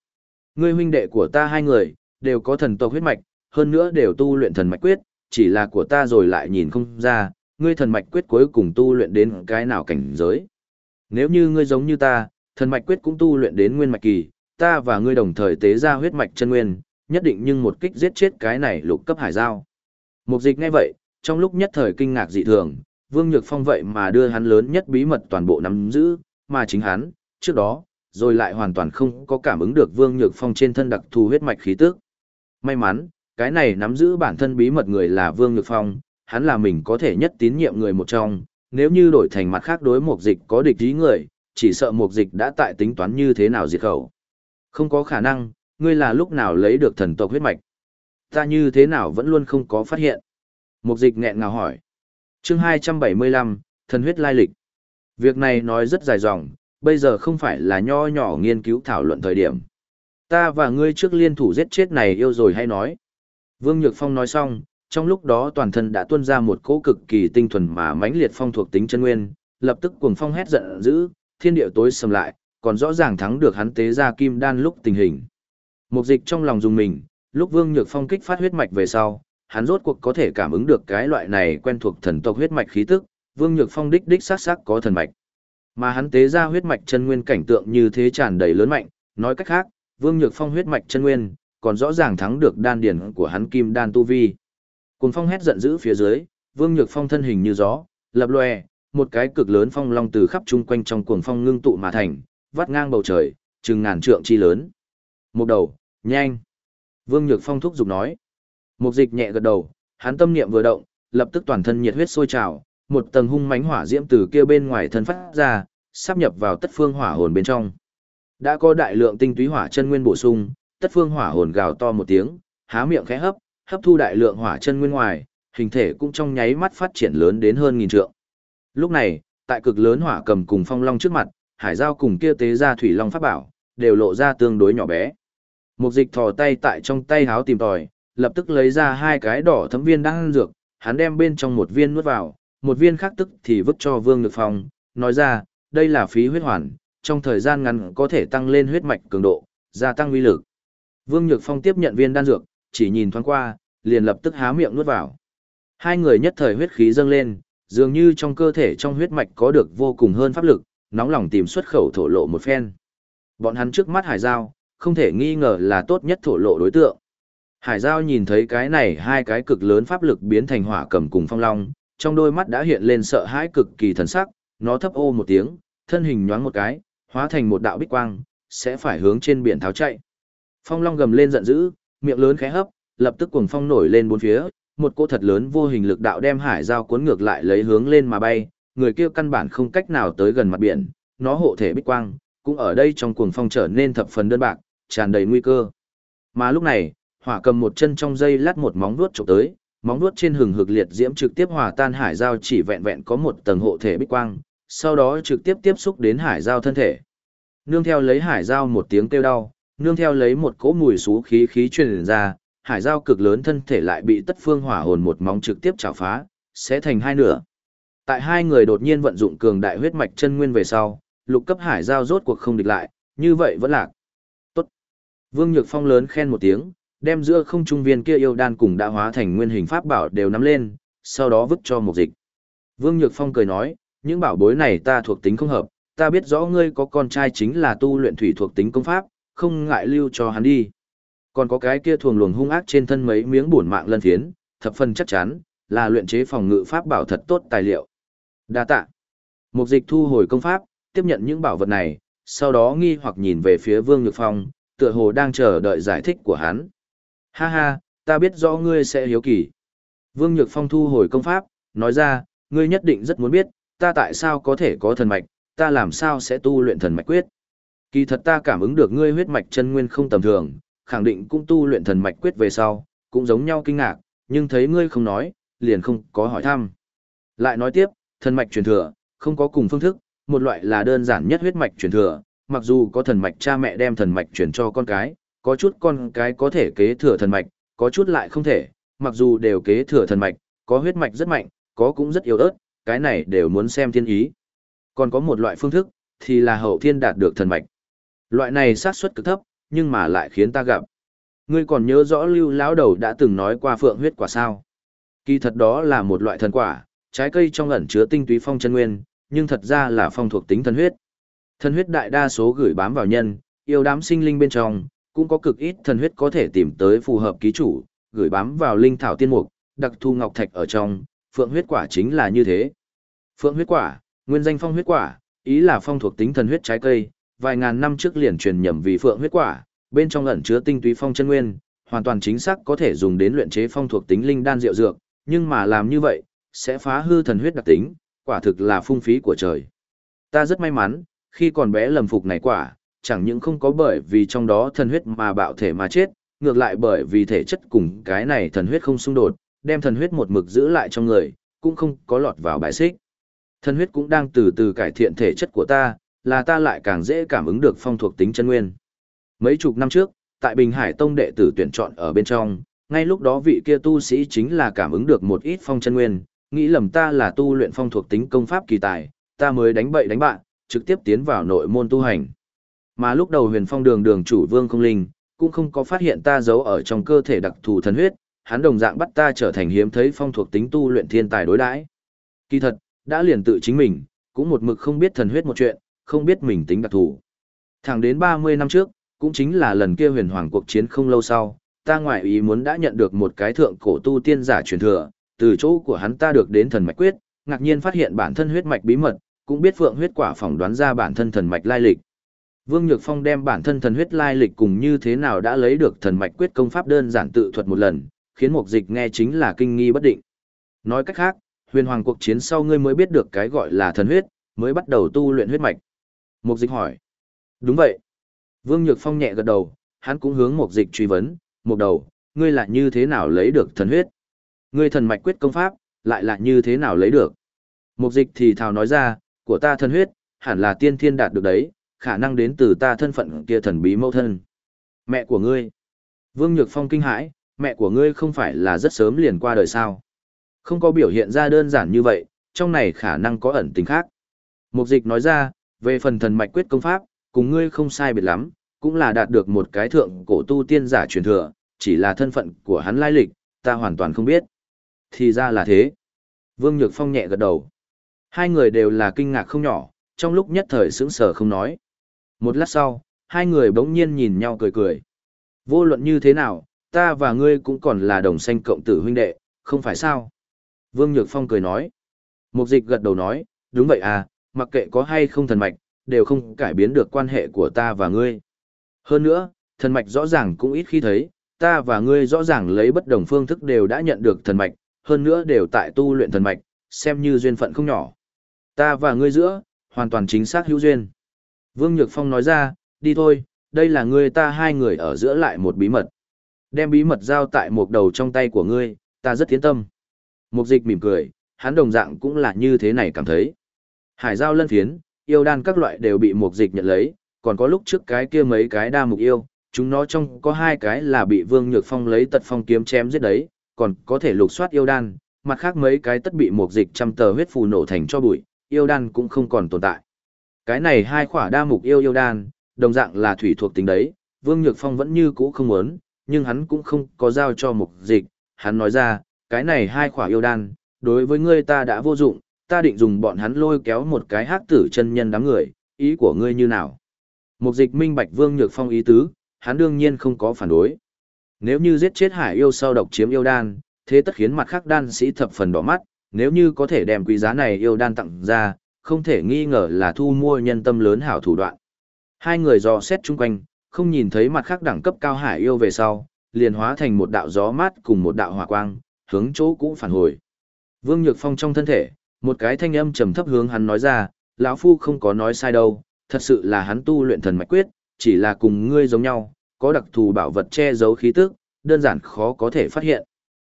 A: Ngươi huynh đệ của ta hai người, đều có thần tộc huyết mạch, hơn nữa đều tu luyện thần mạch quyết, chỉ là của ta rồi lại nhìn không ra, ngươi thần mạch quyết cuối cùng tu luyện đến cái nào cảnh giới. Nếu như ngươi giống như ta, thần mạch quyết cũng tu luyện đến nguyên mạch kỳ, ta và ngươi đồng thời tế ra huyết mạch chân nguyên, nhất định nhưng một kích giết chết cái này lục cấp hải giao. Mục dịch ngay vậy, trong lúc nhất thời kinh ngạc dị thường, Vương Nhược Phong vậy mà đưa hắn lớn nhất bí mật toàn bộ nắm giữ, mà chính hắn, trước đó, rồi lại hoàn toàn không có cảm ứng được Vương Nhược Phong trên thân đặc thù huyết mạch khí tức. May mắn, cái này nắm giữ bản thân bí mật người là Vương Nhược Phong, hắn là mình có thể nhất tín nhiệm người một trong, nếu như đổi thành mặt khác đối mục dịch có địch ý người, chỉ sợ mục dịch đã tại tính toán như thế nào diệt khẩu. Không có khả năng, ngươi là lúc nào lấy được thần tộc huyết mạch. Ta như thế nào vẫn luôn không có phát hiện. Mục dịch nghẹn ngào hỏi. chương 275, thần huyết lai lịch. Việc này nói rất dài dòng, bây giờ không phải là nho nhỏ nghiên cứu thảo luận thời điểm. Ta và ngươi trước liên thủ giết chết này yêu rồi hay nói. Vương Nhược Phong nói xong, trong lúc đó toàn thân đã tuôn ra một cỗ cực kỳ tinh thuần mà mãnh liệt phong thuộc tính chân nguyên, lập tức cuồng phong hét giận dữ, thiên địa tối sầm lại, còn rõ ràng thắng được hắn tế ra kim đan lúc tình hình. Mục dịch trong lòng dùng mình, lúc Vương Nhược Phong kích phát huyết mạch về sau, hắn rốt cuộc có thể cảm ứng được cái loại này quen thuộc thần tộc huyết mạch khí tức, Vương Nhược Phong đích đích xác xác có thần mạch. Mà hắn tế ra huyết mạch chân nguyên cảnh tượng như thế tràn đầy lớn mạnh, nói cách khác, Vương Nhược Phong huyết mạch chân nguyên, còn rõ ràng thắng được đan điển của hắn kim đan tu vi. Cuồng phong hét giận dữ phía dưới, Vương Nhược Phong thân hình như gió, lập lòe, một cái cực lớn phong long từ khắp chung quanh trong cuồng phong ngưng tụ mà thành, vắt ngang bầu trời, chừng ngàn trượng chi lớn. Một đầu, nhanh. Vương Nhược Phong thúc giục nói. Một dịch nhẹ gật đầu, hắn tâm niệm vừa động, lập tức toàn thân nhiệt huyết sôi trào, một tầng hung mãnh hỏa diễm từ kia bên ngoài thân phát ra, sắp nhập vào tất phương hỏa hồn bên trong. Đã có đại lượng tinh túy hỏa chân nguyên bổ sung, tất phương hỏa hồn gào to một tiếng, há miệng khẽ hấp, hấp thu đại lượng hỏa chân nguyên ngoài, hình thể cũng trong nháy mắt phát triển lớn đến hơn nghìn trượng. Lúc này, tại cực lớn hỏa cầm cùng phong long trước mặt, hải giao cùng kia tế ra thủy long pháp bảo, đều lộ ra tương đối nhỏ bé. Một dịch thò tay tại trong tay háo tìm tòi, lập tức lấy ra hai cái đỏ thấm viên đang ăn dược, hắn đem bên trong một viên nuốt vào, một viên khác tức thì vứt cho Vương Nhược Phong, nói ra, đây là phí huyết hoàn, trong thời gian ngắn có thể tăng lên huyết mạch cường độ, gia tăng uy lực. Vương Nhược Phong tiếp nhận viên đan dược, chỉ nhìn thoáng qua, liền lập tức há miệng nuốt vào. Hai người nhất thời huyết khí dâng lên, dường như trong cơ thể trong huyết mạch có được vô cùng hơn pháp lực, nóng lòng tìm xuất khẩu thổ lộ một phen. Bọn hắn trước mắt Hải Giao, không thể nghi ngờ là tốt nhất thổ lộ đối tượng. Hải Giao nhìn thấy cái này hai cái cực lớn pháp lực biến thành hỏa cầm cùng phong long, trong đôi mắt đã hiện lên sợ hãi cực kỳ thần sắc, nó thấp ô một tiếng, thân hình nhoáng một cái, hóa thành một đạo bích quang, sẽ phải hướng trên biển tháo chạy. Phong long gầm lên giận dữ, miệng lớn khẽ hấp, lập tức cuồng phong nổi lên bốn phía, một cỗ thật lớn vô hình lực đạo đem hải giao cuốn ngược lại lấy hướng lên mà bay, người kia căn bản không cách nào tới gần mặt biển, nó hộ thể bích quang, cũng ở đây trong cuồng phong trở nên thập phần đơn bạc, tràn đầy nguy cơ. Mà lúc này, hỏa cầm một chân trong dây lát một móng vuốt chụp tới, móng vuốt trên hừng hực liệt diễm trực tiếp hòa tan hải giao chỉ vẹn vẹn có một tầng hộ thể bích quang, sau đó trực tiếp tiếp xúc đến hải giao thân thể. Nương theo lấy hải giao một tiếng kêu đau, nương theo lấy một cỗ mùi xú khí khí truyền ra, hải giao cực lớn thân thể lại bị tất phương hỏa hồn một móng trực tiếp chảo phá, sẽ thành hai nửa. Tại hai người đột nhiên vận dụng cường đại huyết mạch chân nguyên về sau, lục cấp hải giao rốt cuộc không địch lại, như vậy vẫn lạc. Tốt. Vương Nhược Phong lớn khen một tiếng, đem giữa không trung viên kia yêu đan cùng đã hóa thành nguyên hình pháp bảo đều nắm lên, sau đó vứt cho một dịch. Vương Nhược Phong cười nói, những bảo bối này ta thuộc tính không hợp, ta biết rõ ngươi có con trai chính là tu luyện thủy thuộc tính công pháp, không ngại lưu cho hắn đi. Còn có cái kia thuồng luồng hung ác trên thân mấy miếng bổn mạng lân phiến, thập phần chắc chắn, là luyện chế phòng ngự pháp bảo thật tốt tài liệu. Đa tạ. Mục dịch thu hồi công pháp, tiếp nhận những bảo vật này, sau đó nghi hoặc nhìn về phía Vương Nhược Phong, tựa hồ đang chờ đợi giải thích của hắn. Ha ha, ta biết rõ ngươi sẽ hiếu kỳ. Vương Nhược Phong thu hồi công pháp, nói ra, ngươi nhất định rất muốn biết, ta tại sao có thể có thần mạch, ta làm sao sẽ tu luyện thần mạch quyết. Kỳ thật ta cảm ứng được ngươi huyết mạch chân nguyên không tầm thường, khẳng định cũng tu luyện thần mạch quyết về sau, cũng giống nhau kinh ngạc, nhưng thấy ngươi không nói, liền không có hỏi thăm. Lại nói tiếp, thần mạch truyền thừa, không có cùng phương thức, một loại là đơn giản nhất huyết mạch truyền thừa, mặc dù có thần mạch cha mẹ đem thần mạch truyền cho con cái, có chút con cái có thể kế thừa thần mạch, có chút lại không thể, mặc dù đều kế thừa thần mạch, có huyết mạch rất mạnh, có cũng rất yếu ớt, cái này đều muốn xem thiên ý. Còn có một loại phương thức, thì là hậu thiên đạt được thần mạch. Loại này xác suất cực thấp, nhưng mà lại khiến ta gặp. Ngươi còn nhớ rõ lưu lão đầu đã từng nói qua phượng huyết quả sao? Kỳ thật đó là một loại thần quả, trái cây trong ẩn chứa tinh túy phong chân nguyên, nhưng thật ra là phong thuộc tính thần huyết. Thần huyết đại đa số gửi bám vào nhân, yêu đám sinh linh bên trong, cũng có cực ít thần huyết có thể tìm tới phù hợp ký chủ, gửi bám vào linh thảo tiên mục, đặc thu ngọc thạch ở trong, phượng huyết quả chính là như thế. Phượng huyết quả, nguyên danh phong huyết quả, ý là phong thuộc tính thần huyết trái cây, vài ngàn năm trước liền truyền nhầm vì phượng huyết quả, bên trong ẩn chứa tinh túy phong chân nguyên, hoàn toàn chính xác có thể dùng đến luyện chế phong thuộc tính linh đan diệu dược, nhưng mà làm như vậy, sẽ phá hư thần huyết đặc tính, quả thực là phung phí của trời. Ta rất may mắn, khi còn bé lầm phục này quả, chẳng những không có bởi vì trong đó thần huyết mà bạo thể mà chết, ngược lại bởi vì thể chất cùng cái này thần huyết không xung đột, đem thần huyết một mực giữ lại trong người, cũng không có lọt vào bài xích. Thần huyết cũng đang từ từ cải thiện thể chất của ta, là ta lại càng dễ cảm ứng được phong thuộc tính chân nguyên. Mấy chục năm trước, tại Bình Hải Tông đệ tử tuyển chọn ở bên trong, ngay lúc đó vị kia tu sĩ chính là cảm ứng được một ít phong chân nguyên, nghĩ lầm ta là tu luyện phong thuộc tính công pháp kỳ tài, ta mới đánh bậy đánh bạn, trực tiếp tiến vào nội môn tu hành. Mà lúc đầu huyền phong đường đường chủ vương không linh, cũng không có phát hiện ta giấu ở trong cơ thể đặc thù thần huyết, hắn đồng dạng bắt ta trở thành hiếm thấy phong thuộc tính tu luyện thiên tài đối đãi. Kỳ thật, đã liền tự chính mình, cũng một mực không biết thần huyết một chuyện, không biết mình tính đặc thù. Thẳng đến 30 năm trước, cũng chính là lần kia huyền hoàng cuộc chiến không lâu sau, ta ngoại ý muốn đã nhận được một cái thượng cổ tu tiên giả truyền thừa, từ chỗ của hắn ta được đến thần mạch quyết, ngạc nhiên phát hiện bản thân huyết mạch bí mật, cũng biết phượng huyết quả phỏng đoán ra bản thân thần mạch lai lịch. Vương Nhược Phong đem bản thân thần huyết lai lịch cùng như thế nào đã lấy được thần mạch quyết công pháp đơn giản tự thuật một lần, khiến Mục Dịch nghe chính là kinh nghi bất định. Nói cách khác, huyền hoàng cuộc chiến sau ngươi mới biết được cái gọi là thần huyết, mới bắt đầu tu luyện huyết mạch. Mục Dịch hỏi. Đúng vậy. Vương Nhược Phong nhẹ gật đầu, hắn cũng hướng Mục Dịch truy vấn, Mục đầu, ngươi là như thế nào lấy được thần huyết? Ngươi thần mạch quyết công pháp, lại là như thế nào lấy được? Mục Dịch thì thào nói ra, của ta thần huyết, hẳn là tiên thiên đạt được đấy, khả năng đến từ ta thân phận kia thần bí mẫu thân. Mẹ của ngươi. Vương Nhược Phong kinh hãi, mẹ của ngươi không phải là rất sớm liền qua đời sao. Không có biểu hiện ra đơn giản như vậy, trong này khả năng có ẩn tình khác. Mục dịch nói ra, về phần thần mạch quyết công pháp, cùng ngươi không sai biệt lắm, cũng là đạt được một cái thượng cổ tu tiên giả truyền thừa, chỉ là thân phận của hắn lai lịch, ta hoàn toàn không biết. Thì ra là thế. Vương Nhược Phong nhẹ gật đầu. Hai người đều là kinh ngạc không nhỏ, trong lúc nhất thời sững sờ không nói. Một lát sau, hai người bỗng nhiên nhìn nhau cười cười. Vô luận như thế nào, ta và ngươi cũng còn là đồng sanh cộng tử huynh đệ, không phải sao? Vương Nhược Phong cười nói. Mục dịch gật đầu nói, đúng vậy à, mặc kệ có hay không thần mạch, đều không cải biến được quan hệ của ta và ngươi. Hơn nữa, thần mạch rõ ràng cũng ít khi thấy, ta và ngươi rõ ràng lấy bất đồng phương thức đều đã nhận được thần mạch, hơn nữa đều tại tu luyện thần mạch, xem như duyên phận không nhỏ. Ta và ngươi giữa, hoàn toàn chính xác hữu duyên. Vương Nhược Phong nói ra, đi thôi, đây là ngươi ta hai người ở giữa lại một bí mật. Đem bí mật giao tại một đầu trong tay của ngươi, ta rất tiến tâm. Mục dịch mỉm cười, hắn đồng dạng cũng là như thế này cảm thấy. Hải giao lân phiến, yêu đan các loại đều bị mục dịch nhận lấy, còn có lúc trước cái kia mấy cái đa mục yêu, chúng nó trong có hai cái là bị Vương Nhược Phong lấy tật phong kiếm chém giết đấy, còn có thể lục soát yêu đan, mặt khác mấy cái tất bị mục dịch trăm tờ huyết phù nổ thành cho bụi, yêu đan cũng không còn tồn tại. Cái này hai khỏa đa mục yêu yêu đan, đồng dạng là thủy thuộc tính đấy, Vương Nhược Phong vẫn như cũ không muốn, nhưng hắn cũng không có giao cho mục dịch, hắn nói ra, cái này hai khỏa yêu đan, đối với ngươi ta đã vô dụng, ta định dùng bọn hắn lôi kéo một cái hát tử chân nhân đám người, ý của ngươi như nào? Mục dịch minh bạch Vương Nhược Phong ý tứ, hắn đương nhiên không có phản đối. Nếu như giết chết hải yêu sau độc chiếm yêu đan, thế tất khiến mặt khác đan sĩ thập phần đỏ mắt, nếu như có thể đem quý giá này yêu đan tặng ra, không thể nghi ngờ là thu mua nhân tâm lớn hảo thủ đoạn. Hai người dò xét chung quanh, không nhìn thấy mặt khác đẳng cấp cao hải yêu về sau, liền hóa thành một đạo gió mát cùng một đạo hỏa quang, hướng chỗ cũ phản hồi. Vương Nhược Phong trong thân thể, một cái thanh âm trầm thấp hướng hắn nói ra, lão phu không có nói sai đâu, thật sự là hắn tu luyện thần mạch quyết, chỉ là cùng ngươi giống nhau, có đặc thù bảo vật che giấu khí tức, đơn giản khó có thể phát hiện.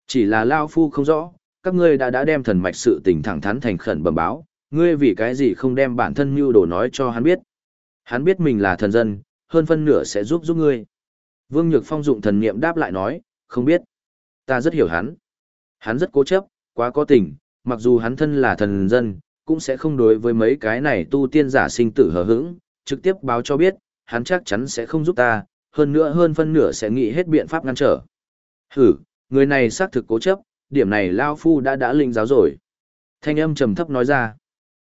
A: Chỉ là lão phu không rõ, các ngươi đã đã đem thần mạch sự tình thẳng thắn thành khẩn bẩm báo, ngươi vì cái gì không đem bản thân mưu đồ nói cho hắn biết. Hắn biết mình là thần dân, hơn phân nửa sẽ giúp giúp ngươi. Vương Nhược Phong dụng thần niệm đáp lại nói, không biết. Ta rất hiểu hắn. Hắn rất cố chấp, quá có tình, mặc dù hắn thân là thần dân, cũng sẽ không đối với mấy cái này tu tiên giả sinh tử hờ hững, trực tiếp báo cho biết, hắn chắc chắn sẽ không giúp ta, hơn nữa hơn phân nửa sẽ nghĩ hết biện pháp ngăn trở. Hử, người này xác thực cố chấp, điểm này Lao Phu đã đã linh giáo rồi. Thanh âm trầm thấp nói ra.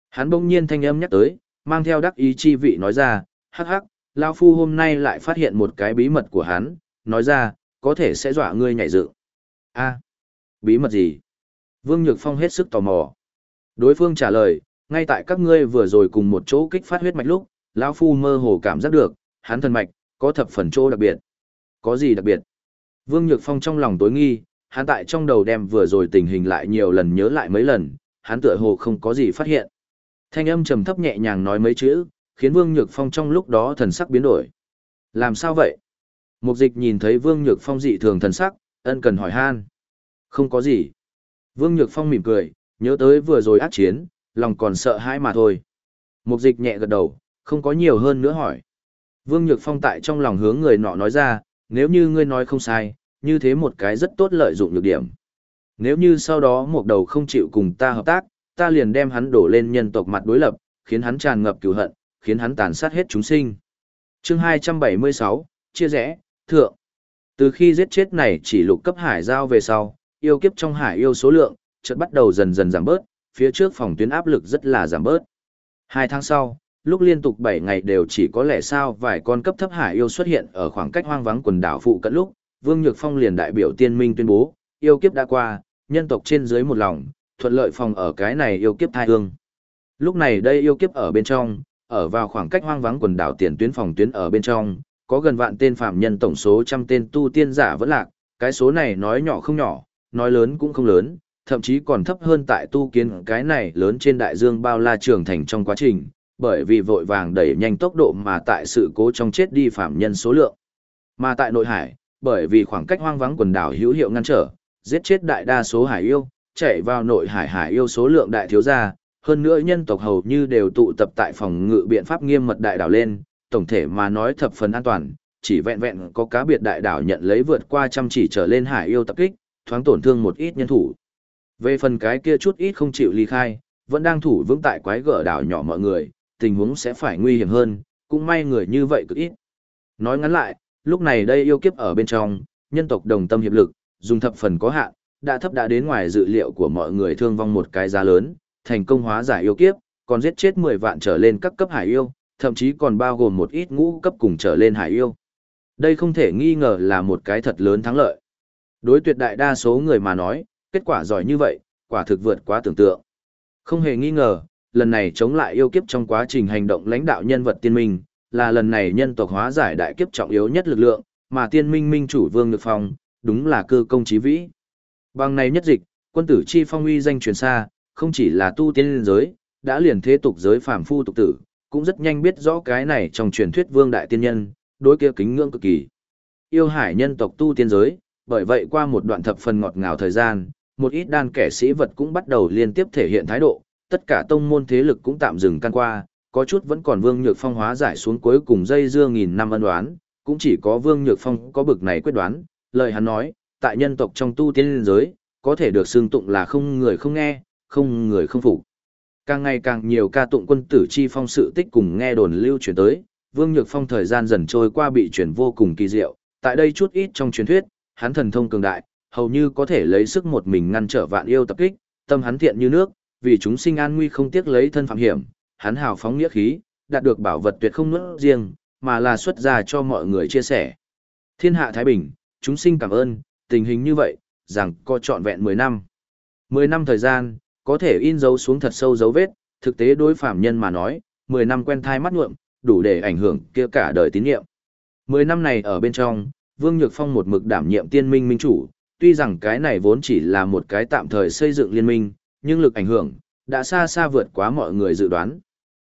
A: Hắn bỗng nhiên thanh âm nhắc tới, mang theo đắc ý chi vị nói ra, hắc hắc, Lao Phu hôm nay lại phát hiện một cái bí mật của hắn, nói ra, có thể sẽ dọa ngươi nhảy dựng. a bí mật gì? Vương Nhược Phong hết sức tò mò. Đối phương trả lời, ngay tại các ngươi vừa rồi cùng một chỗ kích phát huyết mạch lúc, lão phu mơ hồ cảm giác được, hắn thần mạch có thập phần chỗ đặc biệt. Có gì đặc biệt? Vương Nhược Phong trong lòng tối nghi, hắn tại trong đầu đem vừa rồi tình hình lại nhiều lần nhớ lại mấy lần, hắn tựa hồ không có gì phát hiện. Thanh âm trầm thấp nhẹ nhàng nói mấy chữ, khiến Vương Nhược Phong trong lúc đó thần sắc biến đổi. Làm sao vậy? Mục dịch nhìn thấy Vương Nhược Phong dị thường thần sắc, ân cần hỏi han. Không có gì. Vương Nhược Phong mỉm cười, nhớ tới vừa rồi ác chiến, lòng còn sợ hãi mà thôi. Mục dịch nhẹ gật đầu, không có nhiều hơn nữa hỏi. Vương Nhược Phong tại trong lòng hướng người nọ nói ra, nếu như ngươi nói không sai, như thế một cái rất tốt lợi dụng nhược điểm. Nếu như sau đó một đầu không chịu cùng ta hợp tác, ta liền đem hắn đổ lên nhân tộc mặt đối lập, khiến hắn tràn ngập cửu hận, khiến hắn tàn sát hết chúng sinh. Chương 276, chia rẽ, thượng. Từ khi giết chết này chỉ lục cấp hải giao về sau, yêu kiếp trong hải yêu số lượng, chợt bắt đầu dần dần giảm bớt, phía trước phòng tuyến áp lực rất là giảm bớt. Hai tháng sau, lúc liên tục 7 ngày đều chỉ có lẽ sao vài con cấp thấp hải yêu xuất hiện ở khoảng cách hoang vắng quần đảo phụ cận lúc, Vương Nhược Phong liền đại biểu tiên minh tuyên bố, yêu kiếp đã qua, nhân tộc trên dưới một lòng, thuận lợi phòng ở cái này yêu kiếp thai hương. Lúc này đây yêu kiếp ở bên trong, ở vào khoảng cách hoang vắng quần đảo tiền tuyến phòng tuyến ở bên trong, có gần vạn tên phạm nhân tổng số trăm tên tu tiên giả vẫn lạc, cái số này nói nhỏ không nhỏ, nói lớn cũng không lớn, thậm chí còn thấp hơn tại tu kiến cái này lớn trên đại dương bao la trưởng thành trong quá trình, bởi vì vội vàng đẩy nhanh tốc độ mà tại sự cố trong chết đi phạm nhân số lượng. Mà tại nội hải, bởi vì khoảng cách hoang vắng quần đảo hữu hiệu ngăn trở, giết chết đại đa số hải yêu, chạy vào nội hải hải yêu số lượng đại thiếu gia, hơn nữa nhân tộc hầu như đều tụ tập tại phòng ngự biện pháp nghiêm mật đại đảo lên, tổng thể mà nói thập phần an toàn, chỉ vẹn vẹn có cá biệt đại đảo nhận lấy vượt qua trăm chỉ trở lên hải yêu tập kích, thoáng tổn thương một ít nhân thủ. Về phần cái kia chút ít không chịu ly khai, vẫn đang thủ vững tại quái gở đảo nhỏ mọi người, tình huống sẽ phải nguy hiểm hơn, cũng may người như vậy cực ít. Nói ngắn lại, lúc này đây yêu kiếp ở bên trong, nhân tộc đồng tâm hiệp lực, dùng thập phần có hạn, đã thấp đã đến ngoài dự liệu của mọi người thương vong một cái giá lớn, thành công hóa giải yêu kiếp, còn giết chết 10 vạn trở lên các cấp hải yêu, thậm chí còn bao gồm một ít ngũ cấp cùng trở lên hải yêu. Đây không thể nghi ngờ là một cái thật lớn thắng lợi. Đối tuyệt đại đa số người mà nói, kết quả giỏi như vậy, quả thực vượt quá tưởng tượng. Không hề nghi ngờ, lần này chống lại yêu kiếp trong quá trình hành động lãnh đạo nhân vật tiên minh, là lần này nhân tộc hóa giải đại kiếp trọng yếu nhất lực lượng, mà tiên minh minh chủ Vương Nhược Phong, đúng là cơ công chí vĩ. Bằng này nhất dịch, quân tử chi phong uy danh truyền xa, không chỉ là tu tiên giới, đã liền thế tục giới phàm phu tục tử, cũng rất nhanh biết rõ cái này trong truyền thuyết vương đại tiên nhân, đối kia kính ngưỡng cực kỳ. yêu hải nhân tộc tu tiên giới, bởi vậy qua một đoạn thập phần ngọt ngào thời gian, một ít đan kẻ sĩ vật cũng bắt đầu liên tiếp thể hiện thái độ, tất cả tông môn thế lực cũng tạm dừng can qua, có chút vẫn còn Vương Nhược Phong hóa giải xuống cuối cùng dây dưa nghìn năm ân đoán, cũng chỉ có Vương Nhược Phong có bực này quyết đoán, lời hắn nói, tại nhân tộc trong tu tiên giới, có thể được xưng tụng là không người không nghe, không người không phục. Càng ngày càng nhiều ca tụng quân tử chi phong sự tích cùng nghe đồn lưu truyền tới, Vương Nhược Phong thời gian dần trôi qua bị truyền vô cùng kỳ diệu, tại đây chút ít trong truyền thuyết, hắn thần thông cường đại, hầu như có thể lấy sức một mình ngăn trở vạn yêu tập kích, tâm hắn thiện như nước, vì chúng sinh an nguy không tiếc lấy thân phạm hiểm, hắn hào phóng nghĩa khí, đạt được bảo vật tuyệt không nuốt riêng, mà là xuất ra cho mọi người chia sẻ. Thiên hạ Thái Bình, chúng sinh cảm ơn, tình hình như vậy, rằng có trọn vẹn 10 năm. 10 năm thời gian, có thể in dấu xuống thật sâu dấu vết, thực tế đối phạm nhân mà nói, 10 năm quen thai mắt nhuộm, đủ để ảnh hưởng kia cả đời tín nhiệm. 10 năm này ở bên trong, Vương Nhược Phong một mực đảm nhiệm tiên minh minh chủ, tuy rằng cái này vốn chỉ là một cái tạm thời xây dựng liên minh, nhưng lực ảnh hưởng, đã xa xa vượt quá mọi người dự đoán.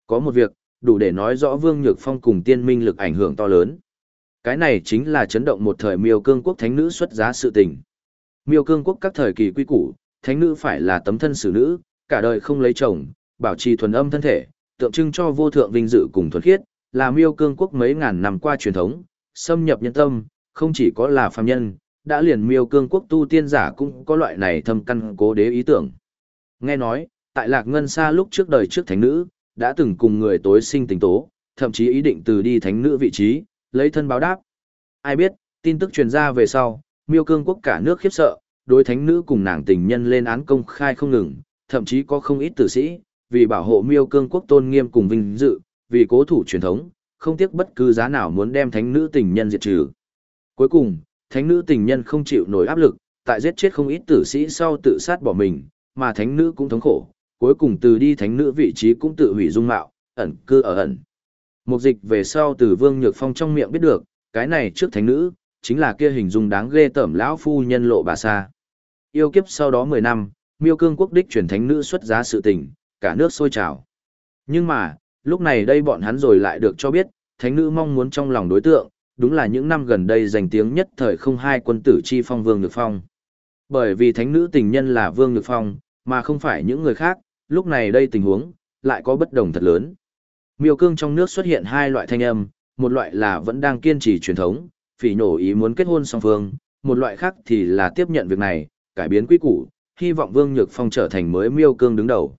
A: Có một việc, đủ để nói rõ Vương Nhược Phong cùng tiên minh lực ảnh hưởng to lớn. Cái này chính là chấn động một thời miêu cương quốc thánh nữ xuất giá sự tình. Miêu cương quốc các thời kỳ quy củ, thánh nữ phải là tấm thân xử nữ, cả đời không lấy chồng, bảo trì thuần âm thân thể, tượng trưng cho vô thượng vinh dự cùng thuần khiết, là miêu cương quốc mấy ngàn năm qua truyền thống, xâm nhập nhân tâm, không chỉ có là phàm nhân, đã liền miêu cương quốc tu tiên giả cũng có loại này thâm căn cố đế ý tưởng. Nghe nói, tại Lạc Ngân Sa lúc trước đời trước thánh nữ, đã từng cùng người tối sinh tình tố, thậm chí ý định từ đi thánh nữ vị trí, lấy thân báo đáp. Ai biết, tin tức truyền ra về sau, miêu cương quốc cả nước khiếp sợ, đối thánh nữ cùng nàng tình nhân lên án công khai không ngừng, thậm chí có không ít tử sĩ, vì bảo hộ miêu cương quốc tôn nghiêm cùng vinh dự, vì cố thủ truyền thống, không tiếc bất cứ giá nào muốn đem thánh nữ tình nhân diệt trừ. Cuối cùng, thánh nữ tình nhân không chịu nổi áp lực, tại giết chết không ít tử sĩ sau tự sát bỏ mình, mà thánh nữ cũng thống khổ, cuối cùng từ đi thánh nữ vị trí cũng tự hủy dung mạo, ẩn cư ở ẩn. Mục dịch về sau từ Vương Nhược Phong trong miệng biết được, cái này trước thánh nữ, chính là kia hình dung đáng ghê tởm lão phu nhân lộ bà sa. Yêu kiếp sau đó 10 năm, Miêu Cương quốc đích chuyển thánh nữ xuất giá sự tình, cả nước sôi trào. Nhưng mà, lúc này đây bọn hắn rồi lại được cho biết, thánh nữ mong muốn trong lòng đối tượng, đúng là những năm gần đây danh tiếng nhất thời không hai quân tử chi phong Vương Nhược Phong. Bởi vì thánh nữ tình nhân là Vương Nhược Phong, mà không phải những người khác, lúc này đây tình huống, lại có bất đồng thật lớn. Miêu cương trong nước xuất hiện hai loại thanh âm, một loại là vẫn đang kiên trì truyền thống, phỉ nổ ý muốn kết hôn song phương, một loại khác thì là tiếp nhận việc này, cải biến quy củ, hy vọng Vương Nhược Phong trở thành mới miêu cương đứng đầu.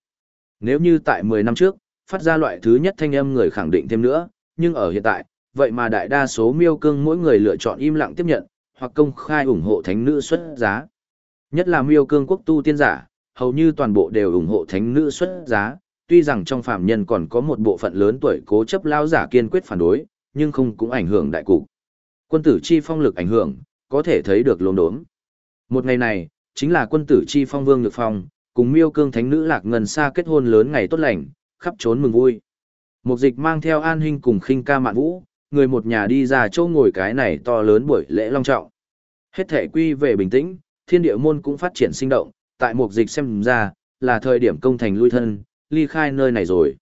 A: Nếu như tại 10 năm trước, phát ra loại thứ nhất thanh âm người khẳng định thêm nữa, nhưng ở hiện tại, vậy mà đại đa số miêu cương mỗi người lựa chọn im lặng tiếp nhận, hoặc công khai ủng hộ thánh nữ xuất giá. Nhất là miêu cương quốc tu tiên giả, hầu như toàn bộ đều ủng hộ thánh nữ xuất giá, tuy rằng trong phạm nhân còn có một bộ phận lớn tuổi cố chấp lao giả kiên quyết phản đối, nhưng không cũng ảnh hưởng đại cục. Quân tử chi phong lực ảnh hưởng, có thể thấy được lốm đốm. Một ngày này, chính là quân tử chi phong vương lực phong, cùng miêu cương thánh nữ lạc ngân xa kết hôn lớn ngày tốt lành, khắp trốn mừng vui. Một dịch mang theo an huynh cùng khinh ca mạn vũ, người một nhà đi ra chỗ ngồi cái này to lớn buổi lễ long trọng. Hết thể quy về bình tĩnh, thiên địa môn cũng phát triển sinh động, tại một dịch xem ra, là thời điểm công thành lui thân, ly khai nơi này rồi.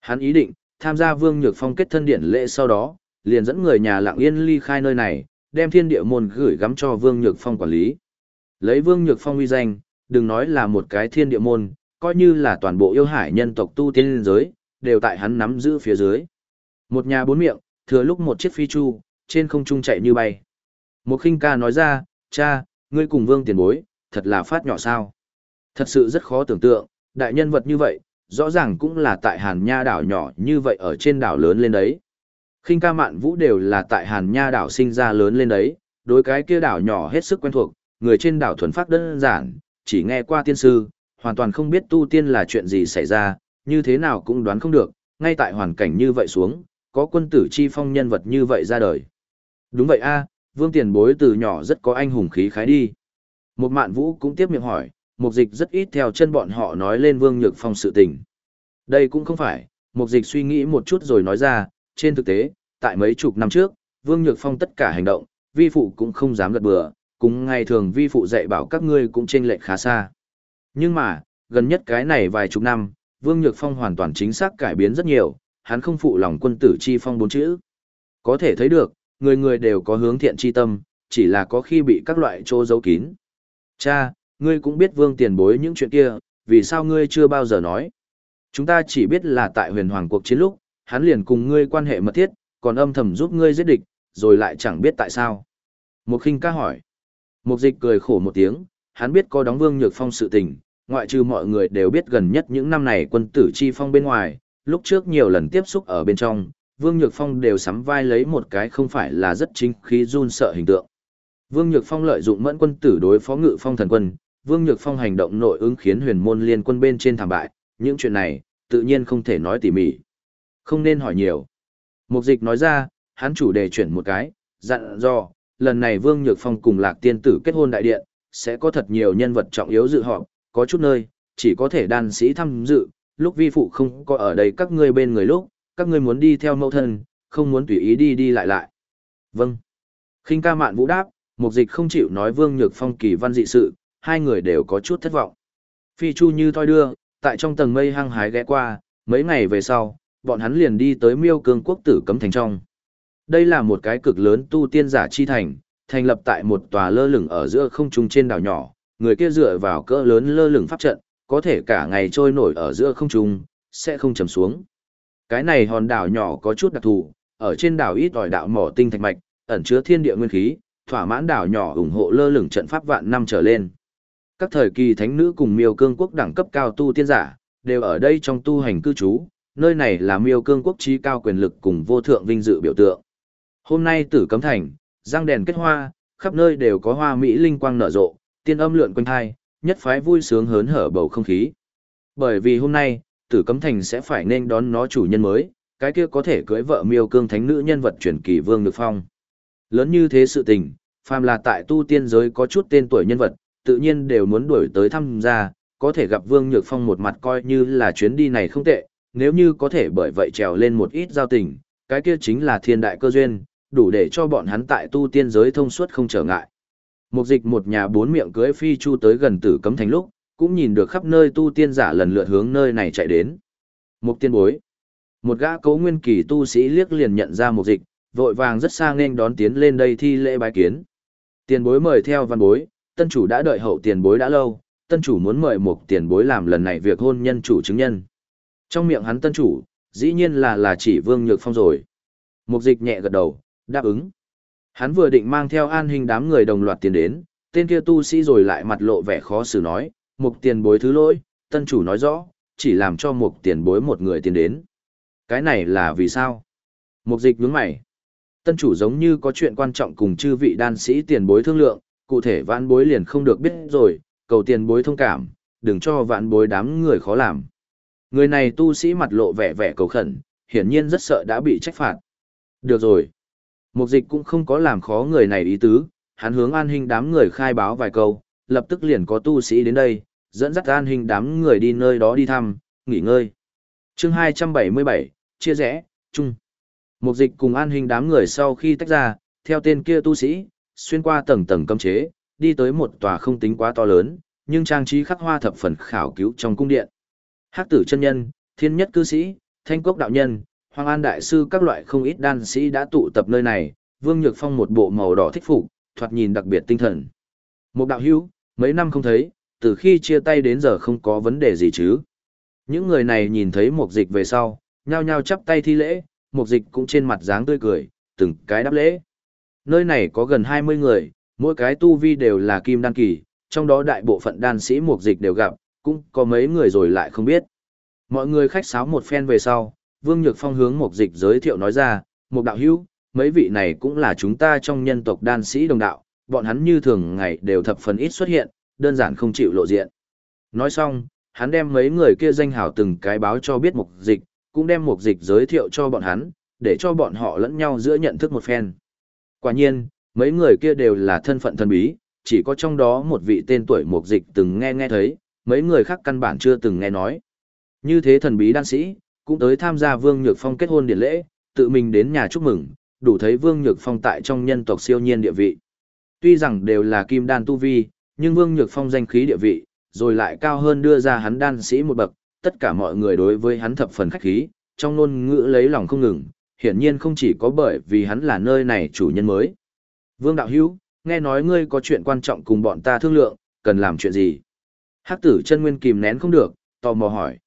A: Hắn ý định, tham gia Vương Nhược Phong kết thân điện lễ sau đó, liền dẫn người nhà lặng yên ly khai nơi này, đem thiên địa môn gửi gắm cho Vương Nhược Phong quản lý. Lấy Vương Nhược Phong uy danh, đừng nói là một cái thiên địa môn, coi như là toàn bộ yêu hải nhân tộc tu tiên giới, đều tại hắn nắm giữ phía dưới. Một nhà bốn miệng, thừa lúc một chiếc phi chu, trên không trung chạy như bay. Một khinh ca nói ra, cha, ngươi cùng Vương tiền bối, thật là phát nhỏ sao. Thật sự rất khó tưởng tượng, đại nhân vật như vậy, rõ ràng cũng là tại Hàn Nha đảo nhỏ như vậy ở trên đảo lớn lên đấy. Kinh ca mạn vũ đều là tại Hàn Nha đảo sinh ra lớn lên đấy, đối cái kia đảo nhỏ hết sức quen thuộc, người trên đảo thuần phát đơn giản, chỉ nghe qua tiên sư, hoàn toàn không biết tu tiên là chuyện gì xảy ra, như thế nào cũng đoán không được, ngay tại hoàn cảnh như vậy xuống, có quân tử chi phong nhân vật như vậy ra đời. Đúng vậy a, vương tiền bối từ nhỏ rất có anh hùng khí khái đi. Một mạn vũ cũng tiếp miệng hỏi, mục dịch rất ít theo chân bọn họ nói lên Vương Nhược Phong sự tình. Đây cũng không phải, mục dịch suy nghĩ một chút rồi nói ra, trên thực tế, tại mấy chục năm trước, Vương Nhược Phong tất cả hành động, vi phụ cũng không dám gật bừa, cũng ngày thường vi phụ dạy bảo các ngươi cũng chênh lệch khá xa. Nhưng mà, gần nhất cái này vài chục năm, Vương Nhược Phong hoàn toàn chính xác cải biến rất nhiều, hắn không phụ lòng quân tử chi phong bốn chữ. Có thể thấy được, người người đều có hướng thiện chi tâm, chỉ là có khi bị các loại trô giấu kín. Cha, ngươi cũng biết vương tiền bối những chuyện kia, vì sao ngươi chưa bao giờ nói? Chúng ta chỉ biết là tại huyền hoàng cuộc chiến lúc, hắn liền cùng ngươi quan hệ mật thiết, còn âm thầm giúp ngươi giết địch, rồi lại chẳng biết tại sao. Một khinh ca hỏi. Một dịch cười khổ một tiếng, hắn biết có đóng vương nhược phong sự tình, ngoại trừ mọi người đều biết gần nhất những năm này quân tử chi phong bên ngoài, lúc trước nhiều lần tiếp xúc ở bên trong, Vương Nhược Phong đều sắm vai lấy một cái không phải là rất chính khí run sợ hình tượng. Vương Nhược Phong lợi dụng mẫn quân tử đối phó ngự phong thần quân, Vương Nhược Phong hành động nội ứng khiến huyền môn liên quân bên trên thảm bại, những chuyện này, tự nhiên không thể nói tỉ mỉ. Không nên hỏi nhiều. Mục dịch nói ra, hắn chủ đề chuyển một cái, dặn do, lần này Vương Nhược Phong cùng Lạc Tiên Tử kết hôn đại điện, sẽ có thật nhiều nhân vật trọng yếu dự họp, có chút nơi, chỉ có thể đan sĩ tham dự, lúc vi phụ không có ở đây các ngươi bên người lúc, các ngươi muốn đi theo mẫu thân, không muốn tùy ý đi đi lại lại. Vâng. khinh ca mạn vũ đáp, mục dịch không chịu nói Vương Nhược Phong kỳ văn dị sự, hai người đều có chút thất vọng. Phi Chu như thoi đưa, tại trong tầng mây hăng hái ghé qua, mấy ngày về sau, bọn hắn liền đi tới miêu cương quốc tử cấm thành trong. Đây là một cái cực lớn tu tiên giả chi thành, thành lập tại một tòa lơ lửng ở giữa không trung trên đảo nhỏ, người kia dựa vào cỡ lớn lơ lửng pháp trận, có thể cả ngày trôi nổi ở giữa không trung, sẽ không chầm xuống. Cái này hòn đảo nhỏ có chút đặc thù, ở trên đảo ít ỏi đạo mỏ tinh thạch mạch, ẩn chứa thiên địa nguyên khí, thỏa mãn đảo nhỏ ủng hộ lơ lửng trận pháp vạn năm trở lên. Các thời kỳ thánh nữ cùng miêu cương quốc đẳng cấp cao tu tiên giả, đều ở đây trong tu hành cư trú, nơi này là miêu cương quốc trí cao quyền lực cùng vô thượng vinh dự biểu tượng. Hôm nay tử cấm thành, răng đèn kết hoa, khắp nơi đều có hoa mỹ linh quang nở rộ, tiên âm lượn quanh hai, nhất phái vui sướng hớn hở bầu không khí. Bởi vì hôm nay, tử cấm thành sẽ phải nên đón nó chủ nhân mới, cái kia có thể cưới vợ miêu cương thánh nữ nhân vật truyền kỳ vương được phong. Lớn như thế sự tình, phàm là tại tu tiên giới có chút tên tuổi nhân vật, tự nhiên đều muốn đuổi tới thăm gia, có thể gặp Vương Nhược Phong một mặt coi như là chuyến đi này không tệ, nếu như có thể bởi vậy trèo lên một ít giao tình, cái kia chính là thiên đại cơ duyên, đủ để cho bọn hắn tại tu tiên giới thông suốt không trở ngại. Một dịch một nhà bốn miệng cưới phi chu tới gần tử cấm thành lúc, cũng nhìn được khắp nơi tu tiên giả lần lượt hướng nơi này chạy đến. Một tiên bối. Một gã cấu nguyên kỳ tu sĩ liếc liền nhận ra một dịch, vội vàng rất sang nên đón tiến lên đây thi lễ bái kiến. Tiền bối mời theo văn bối, tân chủ đã đợi hậu tiền bối đã lâu, tân chủ muốn mời một tiền bối làm lần này việc hôn nhân chủ chứng nhân. Trong miệng hắn tân chủ, dĩ nhiên là là chỉ Vương Nhược Phong rồi. Mục dịch nhẹ gật đầu, đáp ứng. Hắn vừa định mang theo an hình đám người đồng loạt tiền đến, tên kia tu sĩ rồi lại mặt lộ vẻ khó xử nói, mục tiền bối thứ lỗi, tân chủ nói rõ, chỉ làm cho mục tiền bối một người tiền đến. Cái này là vì sao? Mục dịch nhướng mày. Tân chủ giống như có chuyện quan trọng cùng chư vị đan sĩ tiền bối thương lượng, cụ thể vãn bối liền không được biết rồi, cầu tiền bối thông cảm, đừng cho vãn bối đám người khó làm. Người này tu sĩ mặt lộ vẻ vẻ cầu khẩn, hiển nhiên rất sợ đã bị trách phạt. Được rồi. Mục dịch cũng không có làm khó người này ý tứ, hắn hướng an hình đám người khai báo vài câu, lập tức liền có tu sĩ đến đây, dẫn dắt an hình đám người đi nơi đó đi thăm, nghỉ ngơi. chương 277, chia rẽ, chung. Mục dịch cùng an hình đám người sau khi tách ra, theo tên kia tu sĩ, xuyên qua tầng tầng cấm chế, đi tới một tòa không tính quá to lớn, nhưng trang trí khắc hoa thập phần khảo cứu trong cung điện. Hắc tử chân nhân, thiên nhất cư sĩ, thanh cốc đạo nhân, hoàng an đại sư các loại không ít đan sĩ đã tụ tập nơi này, Vương Nhược Phong một bộ màu đỏ thích phục, thoạt nhìn đặc biệt tinh thần. Một đạo hữu, mấy năm không thấy, từ khi chia tay đến giờ không có vấn đề gì chứ. Những người này nhìn thấy một dịch về sau, nhao nhao chắp tay thi lễ, một dịch cũng trên mặt dáng tươi cười, từng cái đáp lễ. Nơi này có gần 20 người, mỗi cái tu vi đều là kim đan kỳ, trong đó đại bộ phận đan sĩ một dịch đều gặp, cũng có mấy người rồi lại không biết. Mọi người khách sáo một phen về sau, Vương Nhược Phong hướng mục dịch giới thiệu nói ra, một đạo hữu, mấy vị này cũng là chúng ta trong nhân tộc đan sĩ đồng đạo, bọn hắn như thường ngày đều thập phần ít xuất hiện, đơn giản không chịu lộ diện. Nói xong, hắn đem mấy người kia danh hảo từng cái báo cho biết mục dịch, cũng đem mục dịch giới thiệu cho bọn hắn, để cho bọn họ lẫn nhau giữa nhận thức một phen. Quả nhiên, mấy người kia đều là thân phận thần bí, chỉ có trong đó một vị tên tuổi mục dịch từng nghe nghe thấy, mấy người khác căn bản chưa từng nghe nói. Như thế thần bí đan sĩ, cũng tới tham gia Vương Nhược Phong kết hôn điển lễ, tự mình đến nhà chúc mừng, đủ thấy Vương Nhược Phong tại trong nhân tộc siêu nhiên địa vị. Tuy rằng đều là kim đan tu vi, nhưng Vương Nhược Phong danh khí địa vị, rồi lại cao hơn đưa ra hắn đan sĩ một bậc, tất cả mọi người đối với hắn thập phần khách khí, trong ngôn ngữ lấy lòng không ngừng, hiển nhiên không chỉ có bởi vì hắn là nơi này chủ nhân mới. Vương Đạo Hữu nghe nói ngươi có chuyện quan trọng cùng bọn ta thương lượng, cần làm chuyện gì? Hắc tử chân nguyên kìm nén không được, tò mò hỏi.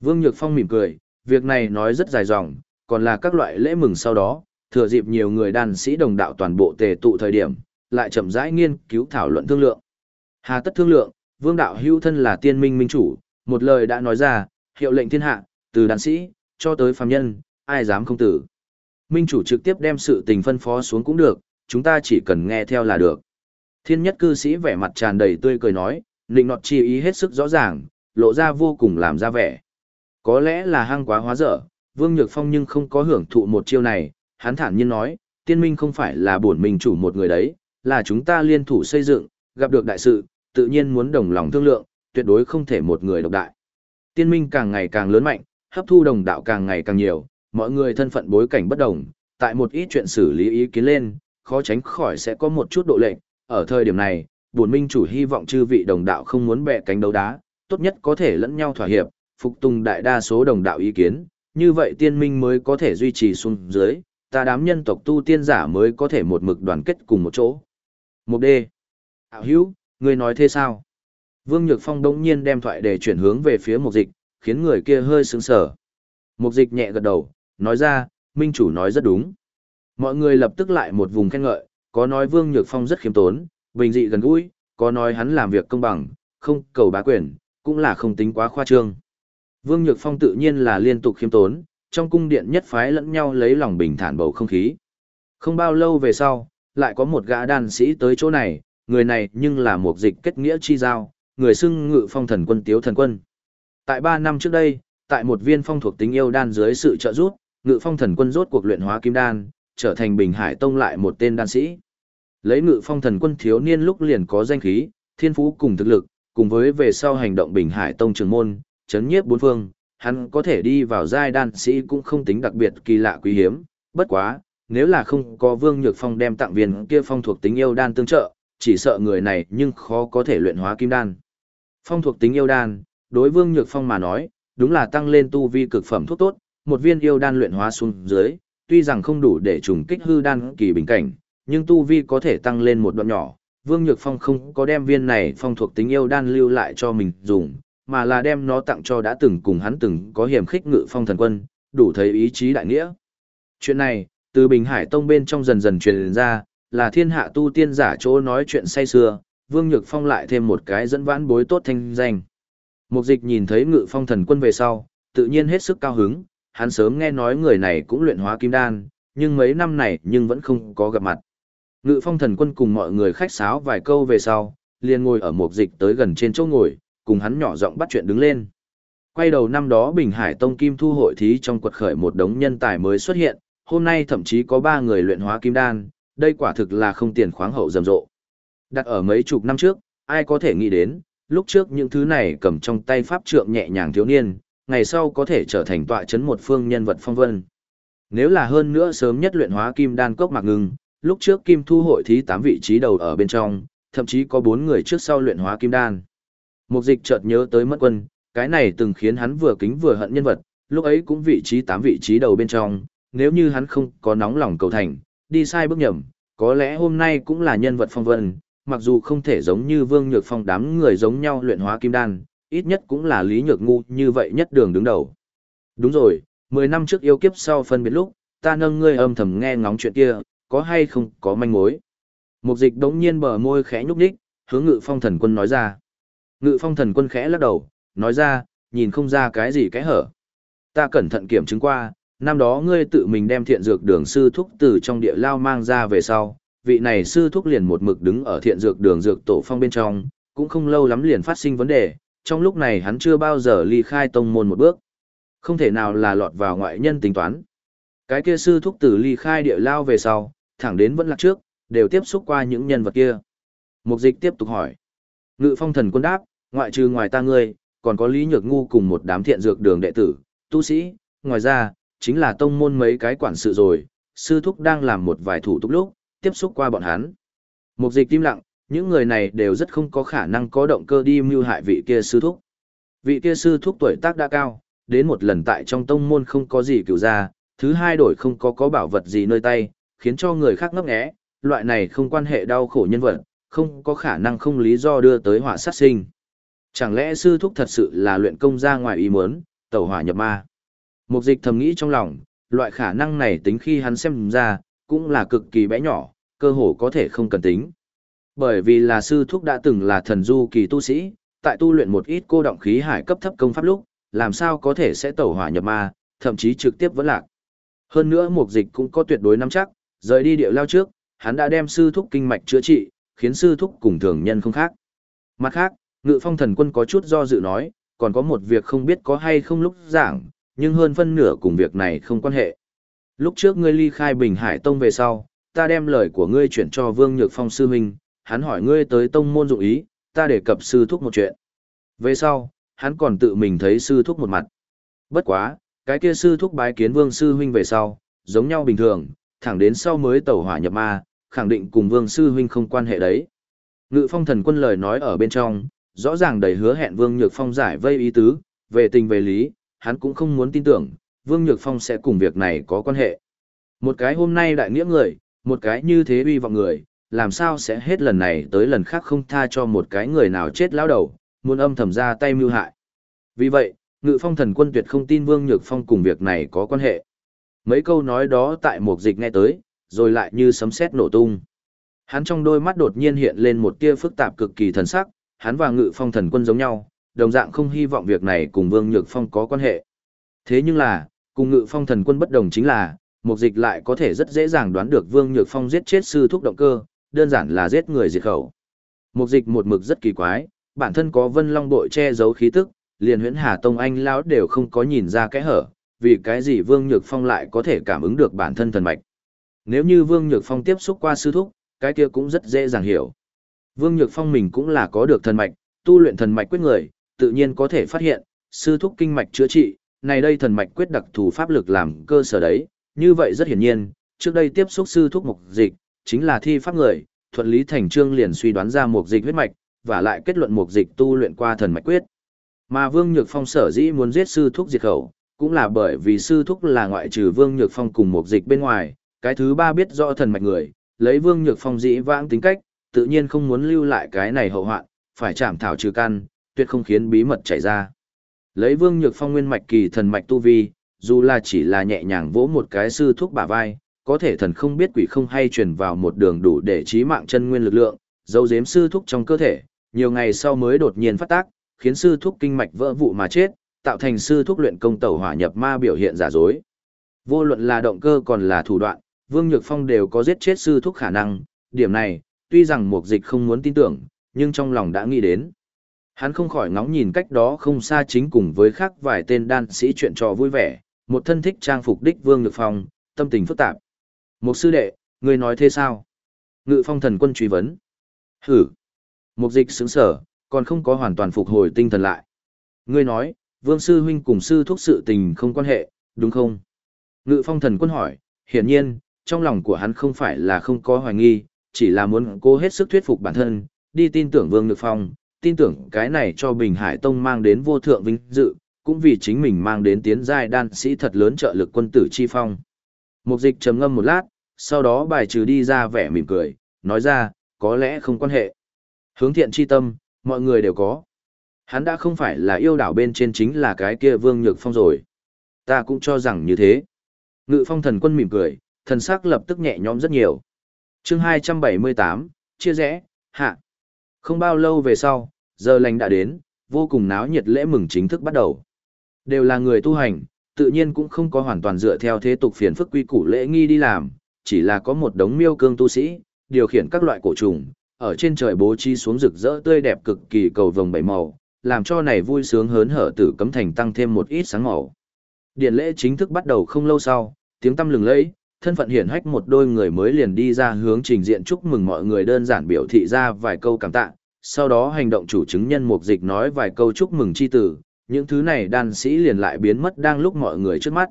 A: Vương Nhược Phong mỉm cười, việc này nói rất dài dòng, còn là các loại lễ mừng sau đó, thừa dịp nhiều người đàn sĩ đồng đạo toàn bộ tề tụ thời điểm, lại chậm rãi nghiên cứu thảo luận thương lượng. Hà tất thương lượng, Vương Đạo Hữu thân là tiên minh minh chủ, một lời đã nói ra, hiệu lệnh thiên hạ, từ đàn sĩ, cho tới phàm nhân, ai dám không tử. Minh chủ trực tiếp đem sự tình phân phó xuống cũng được, chúng ta chỉ cần nghe theo là được. Thiên nhất cư sĩ vẻ mặt tràn đầy tươi cười nói, nịnh nọt chi ý hết sức rõ ràng, lộ ra vô cùng làm ra vẻ. Có lẽ là hăng quá hóa dở, Vương Nhược Phong nhưng không có hưởng thụ một chiêu này, hắn thản nhiên nói, tiên minh không phải là bổn minh chủ một người đấy, là chúng ta liên thủ xây dựng, gặp được đại sự, tự nhiên muốn đồng lòng thương lượng, tuyệt đối không thể một người độc đại. Tiên minh càng ngày càng lớn mạnh, hấp thu đồng đạo càng ngày càng nhiều, mọi người thân phận bối cảnh bất đồng, tại một ít chuyện xử lý ý kiến lên, khó tránh khỏi sẽ có một chút độ lệnh. Ở thời điểm này, bổn minh chủ hy vọng chư vị đồng đạo không muốn bẻ cánh đấu đá, tốt nhất có thể lẫn nhau thỏa hiệp, phục tùng đại đa số đồng đạo ý kiến, như vậy tiên minh mới có thể duy trì xuống dưới, ta đám nhân tộc tu tiên giả mới có thể một mực đoàn kết cùng một chỗ. Mục D. Ảo hữu, người nói thế sao? Vương Nhược Phong đống nhiên đem thoại để chuyển hướng về phía mục dịch, khiến người kia hơi sướng sở. Mục dịch nhẹ gật đầu, nói ra, minh chủ nói rất đúng. Mọi người lập tức lại một vùng khen ngợi, có nói Vương Nhược Phong rất khiêm tốn, bình dị gần gũi, có nói hắn làm việc công bằng, không cầu bá quyền, cũng là không tính quá khoa trương. Vương Nhược Phong tự nhiên là liên tục khiêm tốn, trong cung điện nhất phái lẫn nhau lấy lòng bình thản bầu không khí. Không bao lâu về sau, lại có một gã đàn sĩ tới chỗ này, người này nhưng là một dịch kết nghĩa chi giao, người xưng ngự phong thần quân tiếu thần quân. Tại 3 năm trước đây, tại một viên phong thuộc tính yêu đan dưới sự trợ giúp, ngự phong thần quân rốt cuộc luyện hóa kim đan, trở thành bình hải tông lại một tên đan sĩ. Lấy ngự phong thần quân thiếu niên lúc liền có danh khí, thiên phú cùng thực lực, cùng với về sau hành động bình hải tông trường môn, chấn nhiếp bốn phương, hắn có thể đi vào giai đan sĩ cũng không tính đặc biệt kỳ lạ quý hiếm, bất quá, nếu là không có Vương Nhược Phong đem tặng viên kia phong thuộc tính yêu đan tương trợ, chỉ sợ người này nhưng khó có thể luyện hóa kim đan. Phong thuộc tính yêu đan, đối Vương Nhược Phong mà nói, đúng là tăng lên tu vi cực phẩm thuốc tốt, một viên yêu đan luyện hóa xuống dưới, tuy rằng không đủ để trùng kích hư đan kỳ bình cảnh, nhưng tu vi có thể tăng lên một đoạn nhỏ. Vương Nhược Phong không có đem viên này phong thuộc tính yêu đan lưu lại cho mình dùng, mà là đem nó tặng cho đã từng cùng hắn từng có hiểm khích ngự phong thần quân, đủ thấy ý chí đại nghĩa. Chuyện này, từ Bình Hải Tông bên trong dần dần truyền ra, là thiên hạ tu tiên giả chỗ nói chuyện say xưa, Vương Nhược Phong lại thêm một cái dẫn vãn bối tốt thanh danh. Mục dịch nhìn thấy ngự phong thần quân về sau, tự nhiên hết sức cao hứng, hắn sớm nghe nói người này cũng luyện hóa kim đan, nhưng mấy năm này nhưng vẫn không có gặp mặt. Ngự phong thần quân cùng mọi người khách sáo vài câu về sau, liền ngồi ở mục dịch tới gần trên chỗ ngồi, cùng hắn nhỏ giọng bắt chuyện đứng lên. Quay đầu năm đó Bình Hải Tông Kim Thu hội thí trong quật khởi một đống nhân tài mới xuất hiện, hôm nay thậm chí có ba người luyện hóa kim đan, đây quả thực là không tiền khoáng hậu rầm rộ. Đặt ở mấy chục năm trước, ai có thể nghĩ đến, lúc trước những thứ này cầm trong tay pháp trượng nhẹ nhàng thiếu niên, ngày sau có thể trở thành tọa chấn một phương nhân vật phong vân. Nếu là hơn nữa sớm nhất luyện hóa kim đan cốc mạc ngừng, lúc trước kim thu hội thí 8 vị trí đầu ở bên trong, thậm chí có 4 người trước sau luyện hóa kim đan. Mục dịch chợt nhớ tới mất quân, cái này từng khiến hắn vừa kính vừa hận nhân vật, lúc ấy cũng vị trí 8 vị trí đầu bên trong, nếu như hắn không có nóng lòng cầu thành, đi sai bước nhầm, có lẽ hôm nay cũng là nhân vật phong vân, mặc dù không thể giống như Vương Nhược Phong đám người giống nhau luyện hóa kim đan, ít nhất cũng là Lý Nhược Ngu như vậy nhất đường đứng đầu. Đúng rồi, 10 năm trước yêu kiếp sau phân biệt lúc, ta nâng ngươi âm thầm nghe ngóng chuyện kia, có hay không có manh mối. Mục dịch đống nhiên bờ môi khẽ nhúc nhích, hướng ngự phong thần quân nói ra. Ngự phong thần quân khẽ lắc đầu, nói ra, nhìn không ra cái gì cái hở. Ta cẩn thận kiểm chứng qua, năm đó ngươi tự mình đem thiện dược đường sư thúc từ trong địa lao mang ra về sau, vị này sư thúc liền một mực đứng ở thiện dược đường dược tổ phong bên trong, cũng không lâu lắm liền phát sinh vấn đề, trong lúc này hắn chưa bao giờ ly khai tông môn một bước. Không thể nào là lọt vào ngoại nhân tính toán. Cái kia sư thúc từ ly khai địa lao về sau, thẳng đến vẫn lạc trước, đều tiếp xúc qua những nhân vật kia. Mục dịch tiếp tục hỏi. Ngự phong thần quân đáp, ngoại trừ ngoài ta ngươi, còn có Lý Nhược Ngu cùng một đám thiện dược đường đệ tử, tu sĩ, ngoài ra, chính là tông môn mấy cái quản sự rồi, sư thúc đang làm một vài thủ tục lúc, tiếp xúc qua bọn hắn. Mục dịch im lặng, những người này đều rất không có khả năng có động cơ đi mưu hại vị kia sư thúc. Vị kia sư thúc tuổi tác đã cao, đến một lần tại trong tông môn không có gì cựu ra, thứ hai đổi không có có bảo vật gì nơi tay, khiến cho người khác ngấp nghé, loại này không quan hệ đau khổ nhân vật, không có khả năng không lý do đưa tới họa sát sinh. Chẳng lẽ sư thúc thật sự là luyện công ra ngoài ý muốn, tẩu hỏa nhập ma. Mục dịch thầm nghĩ trong lòng, loại khả năng này tính khi hắn xem ra, cũng là cực kỳ bé nhỏ, cơ hồ có thể không cần tính. Bởi vì là sư thúc đã từng là thần du kỳ tu sĩ, tại tu luyện một ít cô động khí hải cấp thấp công pháp lúc, làm sao có thể sẽ tẩu hỏa nhập ma, thậm chí trực tiếp vẫn lạc. Hơn nữa mục dịch cũng có tuyệt đối nắm chắc, rời đi địa lao trước, hắn đã đem sư thúc kinh mạch chữa trị, khiến sư thúc cùng thường nhân không khác. Mặt khác, ngự phong thần quân có chút do dự nói, còn có một việc không biết có hay không lúc giảng, nhưng hơn phân nửa cùng việc này không quan hệ. Lúc trước ngươi ly khai Bình Hải Tông về sau, ta đem lời của ngươi chuyển cho Vương Nhược Phong sư huynh, hắn hỏi ngươi tới tông môn dụng ý, ta đề cập sư thúc một chuyện. Về sau, hắn còn tự mình thấy sư thúc một mặt. Bất quá, cái kia sư thúc bái kiến Vương sư huynh về sau, giống nhau bình thường, thẳng đến sau mới tẩu hỏa nhập ma, khẳng định cùng Vương sư huynh không quan hệ đấy. Ngự Phong thần quân lời nói ở bên trong, rõ ràng đầy hứa hẹn Vương Nhược Phong giải vây ý tứ, về tình về lý, hắn cũng không muốn tin tưởng, Vương Nhược Phong sẽ cùng việc này có quan hệ. Một cái hôm nay đại nghĩa người, một cái như thế uy vọng người, làm sao sẽ hết lần này tới lần khác không tha cho một cái người nào chết lão đầu, muốn âm thầm ra tay mưu hại. Vì vậy, Ngự Phong thần quân tuyệt không tin Vương Nhược Phong cùng việc này có quan hệ. Mấy câu nói đó tại một dịch nghe tới, rồi lại như sấm sét nổ tung. Hắn trong đôi mắt đột nhiên hiện lên một tia phức tạp cực kỳ thần sắc, hắn và Ngự Phong thần quân giống nhau, đồng dạng không hy vọng việc này cùng Vương Nhược Phong có quan hệ. Thế nhưng là, cùng Ngự Phong thần quân bất đồng chính là, Mục dịch lại có thể rất dễ dàng đoán được Vương Nhược Phong giết chết sư thúc động cơ, đơn giản là giết người diệt khẩu. Mục dịch một mực rất kỳ quái, bản thân có Vân Long bội che giấu khí tức, liền Huyễn Hà Tông anh lão đều không có nhìn ra cái hở, vì cái gì Vương Nhược Phong lại có thể cảm ứng được bản thân thần mạch. Nếu như Vương Nhược Phong tiếp xúc qua sư thúc, cái kia cũng rất dễ dàng hiểu. Vương Nhược Phong mình cũng là có được thần mạch, tu luyện thần mạch quyết người, tự nhiên có thể phát hiện, sư thúc kinh mạch chữa trị, này đây thần mạch quyết đặc thù pháp lực làm cơ sở đấy, như vậy rất hiển nhiên, trước đây tiếp xúc sư thúc mục dịch, chính là thi pháp người, thuận lý thành trương liền suy đoán ra mục dịch huyết mạch, và lại kết luận mục dịch tu luyện qua thần mạch quyết. Mà Vương Nhược Phong sở dĩ muốn giết sư thúc diệt khẩu, cũng là bởi vì sư thúc là ngoại trừ Vương Nhược Phong cùng mục dịch bên ngoài, cái thứ ba biết rõ thần mạch người, lấy Vương Nhược Phong dĩ vãng tính cách, tự nhiên không muốn lưu lại cái này hậu hoạn, phải chạm thảo trừ căn, tuyệt không khiến bí mật chảy ra. Lấy Vương Nhược Phong nguyên mạch kỳ thần mạch tu vi, dù là chỉ là nhẹ nhàng vỗ một cái sư thúc bả vai, có thể thần không biết quỷ không hay truyền vào một đường đủ để trí mạng chân nguyên lực lượng, dấu giếm sư thúc trong cơ thể, nhiều ngày sau mới đột nhiên phát tác, khiến sư thúc kinh mạch vỡ vụ mà chết, tạo thành sư thúc luyện công tẩu hỏa nhập ma biểu hiện giả dối. Vô luận là động cơ còn là thủ đoạn, Vương Nhược Phong đều có giết chết sư thúc khả năng, điểm này, tuy rằng mục dịch không muốn tin tưởng, nhưng trong lòng đã nghĩ đến. Hắn không khỏi ngóng nhìn cách đó không xa chính cùng với khác vài tên đan sĩ chuyện trò vui vẻ, một thân thích trang phục đích Vương Nhược Phong, tâm tình phức tạp. Một sư đệ, người nói thế sao? Ngự phong thần quân truy vấn. Hử. Mục dịch sướng sở, còn không có hoàn toàn phục hồi tinh thần lại. Ngươi nói, vương sư huynh cùng sư thúc sự tình không quan hệ, đúng không? Ngự phong thần quân hỏi, hiển nhiên, trong lòng của hắn không phải là không có hoài nghi, chỉ là muốn cố hết sức thuyết phục bản thân, đi tin tưởng vương Nhược phong, tin tưởng cái này cho Bình Hải Tông mang đến vô thượng vinh dự, cũng vì chính mình mang đến tiến giai đan sĩ thật lớn trợ lực quân tử chi phong. Mục dịch trầm ngâm một lát, sau đó bài trừ đi ra vẻ mỉm cười, nói ra, có lẽ không quan hệ. Hướng thiện chi tâm, mọi người đều có. Hắn đã không phải là yêu đảo bên trên chính là cái kia vương nhược phong rồi. Ta cũng cho rằng như thế. Ngự phong thần quân mỉm cười, thần sắc lập tức nhẹ nhõm rất nhiều. chương 278, chia rẽ, hạ. Không bao lâu về sau, giờ lành đã đến, vô cùng náo nhiệt lễ mừng chính thức bắt đầu. Đều là người tu hành, tự nhiên cũng không có hoàn toàn dựa theo thế tục phiền phức quy củ lễ nghi đi làm, chỉ là có một đống miêu cương tu sĩ, điều khiển các loại cổ trùng, ở trên trời bố trí xuống rực rỡ tươi đẹp cực kỳ cầu vồng bảy màu, làm cho này vui sướng hớn hở tử cấm thành tăng thêm một ít sáng màu. Điện lễ chính thức bắt đầu không lâu sau, tiếng tâm lừng lẫy, thân phận hiển hách một đôi người mới liền đi ra hướng trình diện chúc mừng mọi người đơn giản biểu thị ra vài câu cảm tạ, sau đó hành động chủ chứng nhân mục dịch nói vài câu chúc mừng chi tử, những thứ này đan sĩ liền lại biến mất đang lúc mọi người trước mắt.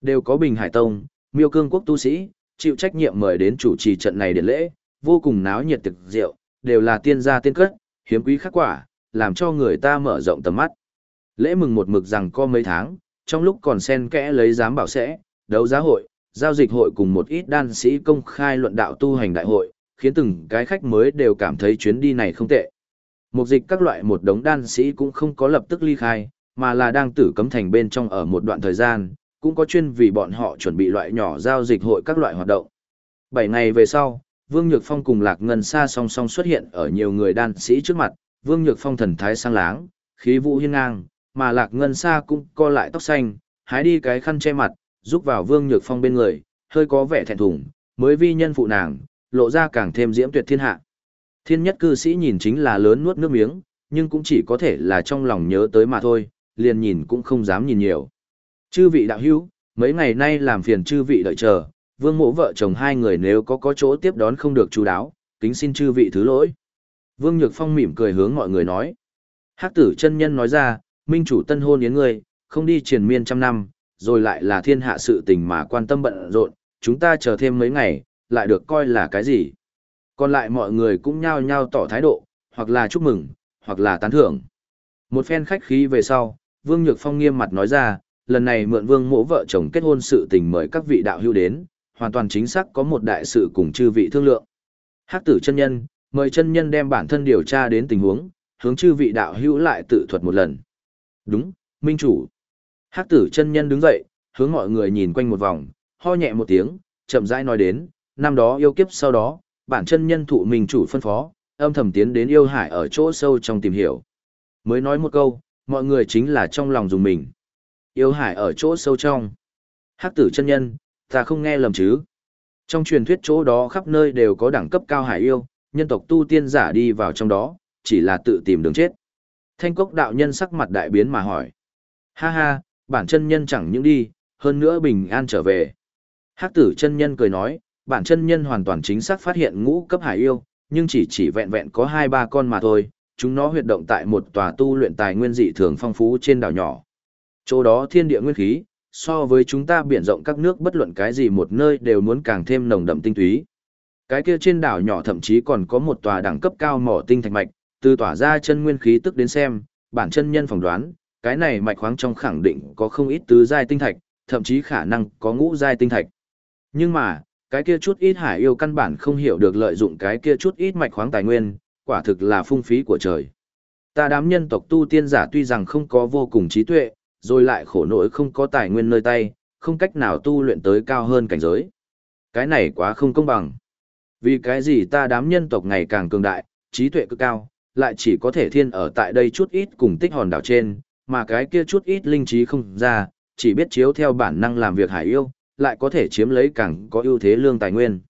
A: Đều có Bình Hải Tông, miêu cương quốc tu sĩ, chịu trách nhiệm mời đến chủ trì trận này điện lễ, vô cùng náo nhiệt thực rượu, đều là tiên gia tiên cất, hiếm quý khắc quả, làm cho người ta mở rộng tầm mắt. Lễ mừng một mực rằng có mấy tháng, trong lúc còn sen kẽ lấy giám bảo sẽ, đấu giá hội, giao dịch hội cùng một ít đan sĩ công khai luận đạo tu hành đại hội, khiến từng cái khách mới đều cảm thấy chuyến đi này không tệ. Một dịch các loại một đống đan sĩ cũng không có lập tức ly khai, mà là đang tử cấm thành bên trong ở một đoạn thời gian, cũng có chuyên vì bọn họ chuẩn bị loại nhỏ giao dịch hội các loại hoạt động. Bảy ngày về sau, Vương Nhược Phong cùng Lạc Ngân Sa song song xuất hiện ở nhiều người đan sĩ trước mặt, Vương Nhược Phong thần thái sang láng, khí vũ hiên ngang, mà Lạc Ngân Sa cũng co lại tóc xanh, hái đi cái khăn che mặt, giúp vào Vương Nhược Phong bên người, hơi có vẻ thẹn thùng, mới vi nhân phụ nàng, lộ ra càng thêm diễm tuyệt thiên hạ. Thiên nhất cư sĩ nhìn chính là lớn nuốt nước miếng, nhưng cũng chỉ có thể là trong lòng nhớ tới mà thôi, liền nhìn cũng không dám nhìn nhiều. Chư vị đạo hữu, mấy ngày nay làm phiền chư vị đợi chờ, vương mộ vợ chồng hai người nếu có có chỗ tiếp đón không được chú đáo, kính xin chư vị thứ lỗi. Vương Nhược Phong mỉm cười hướng mọi người nói. Hắc tử chân nhân nói ra, minh chủ tân hôn yến người, không đi triền miên trăm năm, rồi lại là thiên hạ sự tình mà quan tâm bận rộn, chúng ta chờ thêm mấy ngày, lại được coi là cái gì. Còn lại mọi người cũng nhao nhao tỏ thái độ, hoặc là chúc mừng, hoặc là tán thưởng. Một phen khách khí về sau, Vương Nhược Phong nghiêm mặt nói ra, lần này mượn Vương mỗ vợ chồng kết hôn sự tình mời các vị đạo hữu đến, hoàn toàn chính xác có một đại sự cùng chư vị thương lượng. Hắc tử chân nhân, mời chân nhân đem bản thân điều tra đến tình huống, hướng chư vị đạo hữu lại tự thuật một lần. Đúng, minh chủ. Hắc tử chân nhân đứng dậy, hướng mọi người nhìn quanh một vòng, ho nhẹ một tiếng, chậm rãi nói đến, năm đó yêu kiếp sau đó, bản chân nhân thụ mình chủ phân phó, âm thầm tiến đến yêu hải ở chỗ sâu trong tìm hiểu. Mới nói một câu, mọi người chính là trong lòng dùng mình. Yêu hải ở chỗ sâu trong. Hắc tử chân nhân, ta không nghe lầm chứ. Trong truyền thuyết chỗ đó khắp nơi đều có đẳng cấp cao hải yêu, nhân tộc tu tiên giả đi vào trong đó, chỉ là tự tìm đường chết. Thanh cốc đạo nhân sắc mặt đại biến mà hỏi. Ha ha, bản chân nhân chẳng những đi, hơn nữa bình an trở về. Hắc tử chân nhân cười nói, bản chân nhân hoàn toàn chính xác phát hiện ngũ cấp hải yêu, nhưng chỉ chỉ vẹn vẹn có hai ba con mà thôi, chúng nó huyệt động tại một tòa tu luyện tài nguyên dị thường phong phú trên đảo nhỏ. Chỗ đó thiên địa nguyên khí, so với chúng ta biển rộng các nước bất luận cái gì một nơi đều muốn càng thêm nồng đậm tinh túy. Cái kia trên đảo nhỏ thậm chí còn có một tòa đẳng cấp cao mỏ tinh thạch mạch, từ tỏa ra chân nguyên khí tức đến xem, bản chân nhân phỏng đoán, cái này mạch khoáng trong khẳng định có không ít tứ giai tinh thạch, thậm chí khả năng có ngũ giai tinh thạch. Nhưng mà, cái kia chút ít hải yêu căn bản không hiểu được lợi dụng cái kia chút ít mạch khoáng tài nguyên, quả thực là phung phí của trời. Ta đám nhân tộc tu tiên giả tuy rằng không có vô cùng trí tuệ, rồi lại khổ nỗi không có tài nguyên nơi tay, không cách nào tu luyện tới cao hơn cảnh giới. Cái này quá không công bằng. Vì cái gì ta đám nhân tộc ngày càng cường đại, trí tuệ cực cao, lại chỉ có thể thiên ở tại đây chút ít cùng tích hòn đảo trên, mà cái kia chút ít linh trí không ra, chỉ biết chiếu theo bản năng làm việc hải yêu, lại có thể chiếm lấy càng có ưu thế lương tài nguyên.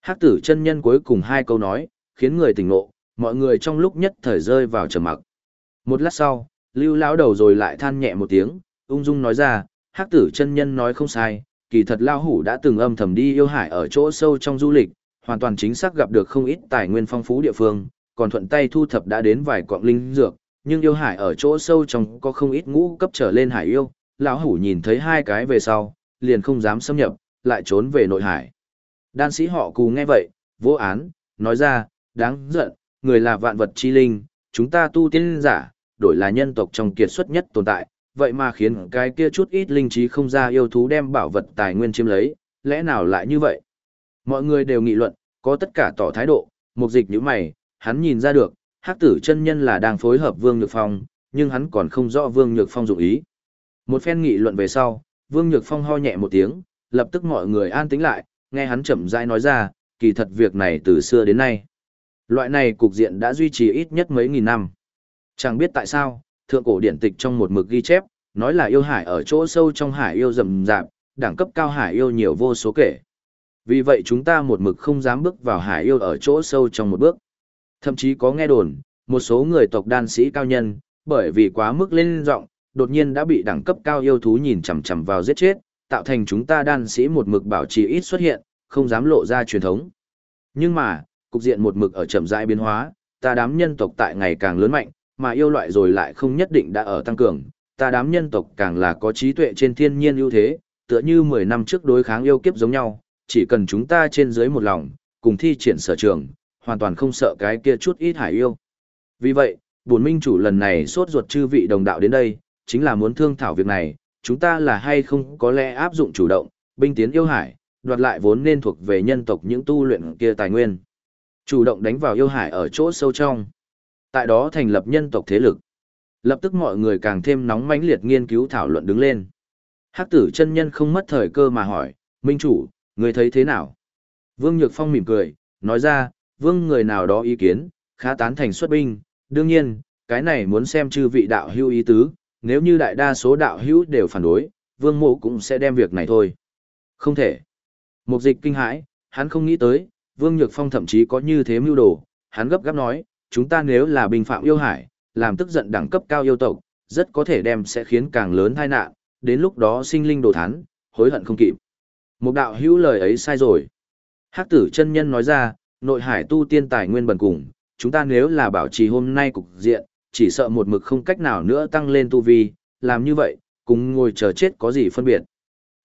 A: Hắc tử chân nhân cuối cùng hai câu nói, khiến người tỉnh ngộ, mọi người trong lúc nhất thời rơi vào trầm mặc. Một lát sau, Lưu lão đầu rồi lại than nhẹ một tiếng, ung dung nói ra, Hắc tử chân nhân nói không sai, kỳ thật lão hủ đã từng âm thầm đi yêu hải ở chỗ sâu trong du lịch, hoàn toàn chính xác gặp được không ít tài nguyên phong phú địa phương, còn thuận tay thu thập đã đến vài quặng linh dược, nhưng yêu hải ở chỗ sâu trong có không ít ngũ cấp trở lên hải yêu, lão hủ nhìn thấy hai cái về sau, liền không dám xâm nhập, lại trốn về nội hải. Đan sĩ họ cù nghe vậy, vô án, nói ra, đáng giận, người là vạn vật chi linh, chúng ta tu tiên giả, đổi là nhân tộc trong kiệt xuất nhất tồn tại, vậy mà khiến cái kia chút ít linh trí không ra yêu thú đem bảo vật tài nguyên chiếm lấy, lẽ nào lại như vậy? Mọi người đều nghị luận, có tất cả tỏ thái độ, mục dịch như mày, hắn nhìn ra được, hắc tử chân nhân là đang phối hợp Vương Nhược Phong, nhưng hắn còn không rõ Vương Nhược Phong dụng ý. Một phen nghị luận về sau, Vương Nhược Phong ho nhẹ một tiếng, lập tức mọi người an tĩnh lại, nghe hắn chậm rãi nói ra, kỳ thật việc này từ xưa đến nay. Loại này cục diện đã duy trì ít nhất mấy nghìn năm. Chẳng biết tại sao, thượng cổ điển tịch trong một mực ghi chép, nói là yêu hải ở chỗ sâu trong hải yêu rầm rạp, đẳng cấp cao hải yêu nhiều vô số kể. Vì vậy chúng ta một mực không dám bước vào hải yêu ở chỗ sâu trong một bước. Thậm chí có nghe đồn, một số người tộc đan sĩ cao nhân, bởi vì quá mức lên giọng, đột nhiên đã bị đẳng cấp cao yêu thú nhìn chằm chằm vào giết chết, tạo thành chúng ta đan sĩ một mực bảo trì ít xuất hiện, không dám lộ ra truyền thống. Nhưng mà, cục diện một mực ở chậm rãi biến hóa, ta đám nhân tộc tại ngày càng lớn mạnh, mà yêu loại rồi lại không nhất định đã ở tăng cường, ta đám nhân tộc càng là có trí tuệ trên thiên nhiên ưu thế, tựa như 10 năm trước đối kháng yêu kiếp giống nhau, chỉ cần chúng ta trên dưới một lòng, cùng thi triển sở trường, hoàn toàn không sợ cái kia chút ít hải yêu. Vì vậy, bổn minh chủ lần này sốt ruột chư vị đồng đạo đến đây, chính là muốn thương thảo việc này, chúng ta là hay không có lẽ áp dụng chủ động, binh tiến yêu hải, đoạt lại vốn nên thuộc về nhân tộc những tu luyện kia tài nguyên. Chủ động đánh vào yêu hải ở chỗ sâu trong. Tại đó thành lập nhân tộc thế lực. Lập tức mọi người càng thêm nóng mãnh liệt nghiên cứu thảo luận đứng lên. Hắc tử chân nhân không mất thời cơ mà hỏi, Minh chủ, người thấy thế nào? Vương Nhược Phong mỉm cười, nói ra, vương người nào đó ý kiến, khá tán thành xuất binh, đương nhiên, cái này muốn xem chư vị đạo hữu ý tứ, nếu như đại đa số đạo hữu đều phản đối, vương mộ cũng sẽ đem việc này thôi. Không thể. Mục dịch kinh hãi, hắn không nghĩ tới, vương nhược phong thậm chí có như thế mưu đồ, hắn gấp gáp nói, chúng ta nếu là bình phạm yêu hải, làm tức giận đẳng cấp cao yêu tộc, rất có thể đem sẽ khiến càng lớn tai nạn, đến lúc đó sinh linh đồ thán, hối hận không kịp. Một đạo hữu lời ấy sai rồi. Hắc tử chân nhân nói ra, nội hải tu tiên tài nguyên bần cùng, chúng ta nếu là bảo trì hôm nay cục diện, chỉ sợ một mực không cách nào nữa tăng lên tu vi, làm như vậy, cùng ngồi chờ chết có gì phân biệt.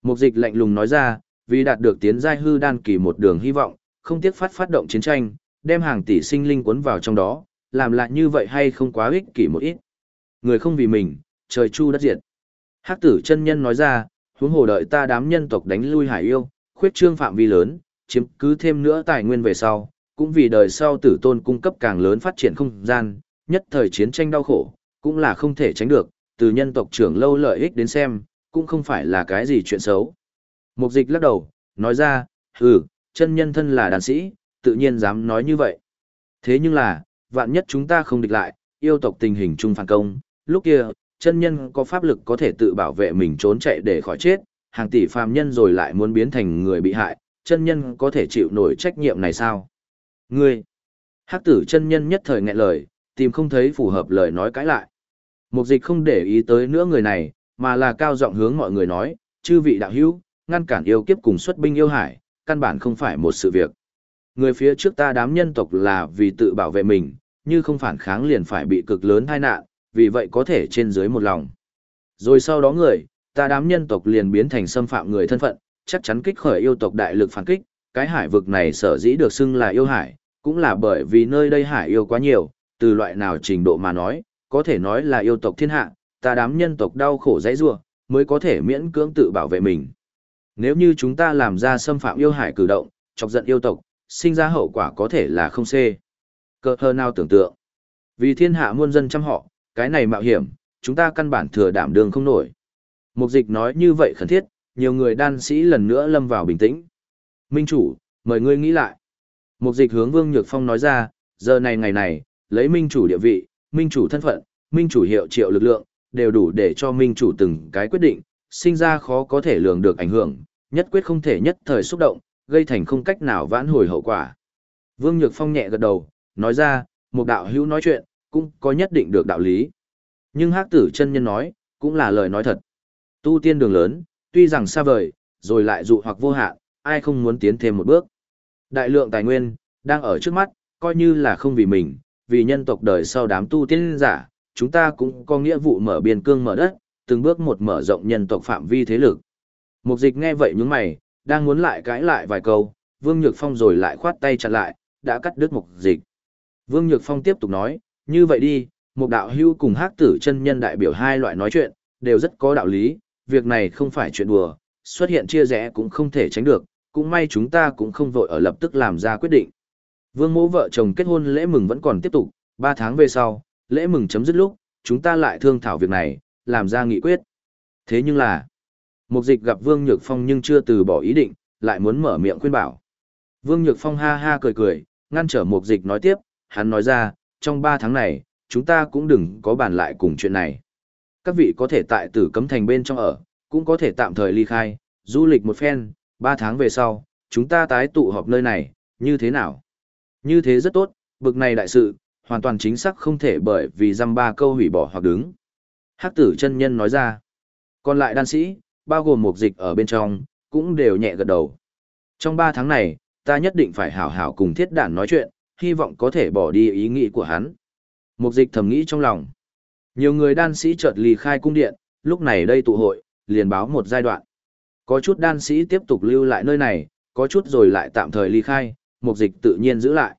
A: Mục dịch lạnh lùng nói ra, vì đạt được tiến giai hư đan kỳ một đường hy vọng, không tiếc phát phát động chiến tranh, đem hàng tỷ sinh linh cuốn vào trong đó, làm lại như vậy hay không quá ích kỷ một ít. Người không vì mình, trời chu đất diệt. Hắc tử chân nhân nói ra, huống hồ đợi ta đám nhân tộc đánh lui hải yêu, khuyết trương phạm vi lớn, chiếm cứ thêm nữa tài nguyên về sau, cũng vì đời sau tử tôn cung cấp càng lớn phát triển không gian, nhất thời chiến tranh đau khổ, cũng là không thể tránh được, từ nhân tộc trưởng lâu lợi ích đến xem, cũng không phải là cái gì chuyện xấu. Mục dịch lắc đầu, nói ra, ừ, chân nhân thân là đàn sĩ, tự nhiên dám nói như vậy. Thế nhưng là, vạn nhất chúng ta không địch lại, yêu tộc tình hình chung phản công, lúc kia, chân nhân có pháp lực có thể tự bảo vệ mình trốn chạy để khỏi chết, hàng tỷ phàm nhân rồi lại muốn biến thành người bị hại, chân nhân có thể chịu nổi trách nhiệm này sao? Ngươi! Hắc tử chân nhân nhất thời nghẹn lời, tìm không thấy phù hợp lời nói cãi lại. Mục dịch không để ý tới nữa người này, mà là cao giọng hướng mọi người nói, chư vị đạo hữu, ngăn cản yêu kiếp cùng xuất binh yêu hải, căn bản không phải một sự việc. Người phía trước ta đám nhân tộc là vì tự bảo vệ mình, như không phản kháng liền phải bị cực lớn tai nạn, vì vậy có thể trên dưới một lòng. Rồi sau đó người, ta đám nhân tộc liền biến thành xâm phạm người thân phận, chắc chắn kích khởi yêu tộc đại lực phản kích, cái hải vực này sở dĩ được xưng là yêu hải, cũng là bởi vì nơi đây hải yêu quá nhiều, từ loại nào trình độ mà nói, có thể nói là yêu tộc thiên hạ, ta đám nhân tộc đau khổ dãy rua, mới có thể miễn cưỡng tự bảo vệ mình. Nếu như chúng ta làm ra xâm phạm yêu hải cử động, chọc giận yêu tộc, sinh ra hậu quả có thể là không xê. Cơ hơ nào tưởng tượng. Vì thiên hạ muôn dân chăm họ, cái này mạo hiểm, chúng ta căn bản thừa đảm đường không nổi. Mục dịch nói như vậy khẩn thiết, nhiều người đan sĩ lần nữa lâm vào bình tĩnh. Minh chủ, mời ngươi nghĩ lại. Mục dịch hướng Vương Nhược Phong nói ra, giờ này ngày này, lấy minh chủ địa vị, minh chủ thân phận, minh chủ hiệu triệu lực lượng, đều đủ để cho minh chủ từng cái quyết định, sinh ra khó có thể lường được ảnh hưởng, nhất quyết không thể nhất thời xúc động, gây thành không cách nào vãn hồi hậu quả. Vương Nhược Phong nhẹ gật đầu, nói ra, một đạo hữu nói chuyện, cũng có nhất định được đạo lý. Nhưng hắc tử chân nhân nói, cũng là lời nói thật. Tu tiên đường lớn, tuy rằng xa vời, rồi lại dụ hoặc vô hạn, ai không muốn tiến thêm một bước. Đại lượng tài nguyên, đang ở trước mắt, coi như là không vì mình, vì nhân tộc đời sau đám tu tiên giả, chúng ta cũng có nghĩa vụ mở biên cương mở đất, từng bước một mở rộng nhân tộc phạm vi thế lực. Mục dịch nghe vậy nhướng mày, đang muốn lại cãi lại vài câu, Vương Nhược Phong rồi lại khoát tay chặn lại, đã cắt đứt mục dịch. Vương Nhược Phong tiếp tục nói, như vậy đi, một đạo hưu cùng hắc tử chân nhân đại biểu hai loại nói chuyện, đều rất có đạo lý, việc này không phải chuyện đùa, xuất hiện chia rẽ cũng không thể tránh được, cũng may chúng ta cũng không vội ở lập tức làm ra quyết định. Vương mẫu vợ chồng kết hôn lễ mừng vẫn còn tiếp tục, ba tháng về sau, lễ mừng chấm dứt lúc, chúng ta lại thương thảo việc này, làm ra nghị quyết. Thế nhưng là, mục dịch gặp Vương Nhược Phong nhưng chưa từ bỏ ý định, lại muốn mở miệng khuyên bảo. Vương Nhược Phong ha ha cười cười, ngăn trở mục dịch nói tiếp, hắn nói ra, trong ba tháng này, chúng ta cũng đừng có bàn lại cùng chuyện này. Các vị có thể tại tử cấm thành bên trong ở, cũng có thể tạm thời ly khai, du lịch một phen, ba tháng về sau, chúng ta tái tụ họp nơi này, như thế nào? Như thế rất tốt, bực này đại sự, hoàn toàn chính xác không thể bởi vì dăm ba câu hủy bỏ hoặc đứng. Hắc tử chân nhân nói ra. Còn lại đan sĩ, bao gồm một dịch ở bên trong, cũng đều nhẹ gật đầu. Trong ba tháng này, ta nhất định phải hảo hảo cùng thiết đản nói chuyện, hy vọng có thể bỏ đi ý nghĩ của hắn. Một dịch thầm nghĩ trong lòng. Nhiều người đan sĩ chợt lì khai cung điện, lúc này đây tụ hội, liền báo một giai đoạn. Có chút đan sĩ tiếp tục lưu lại nơi này, có chút rồi lại tạm thời ly khai, mục dịch tự nhiên giữ lại.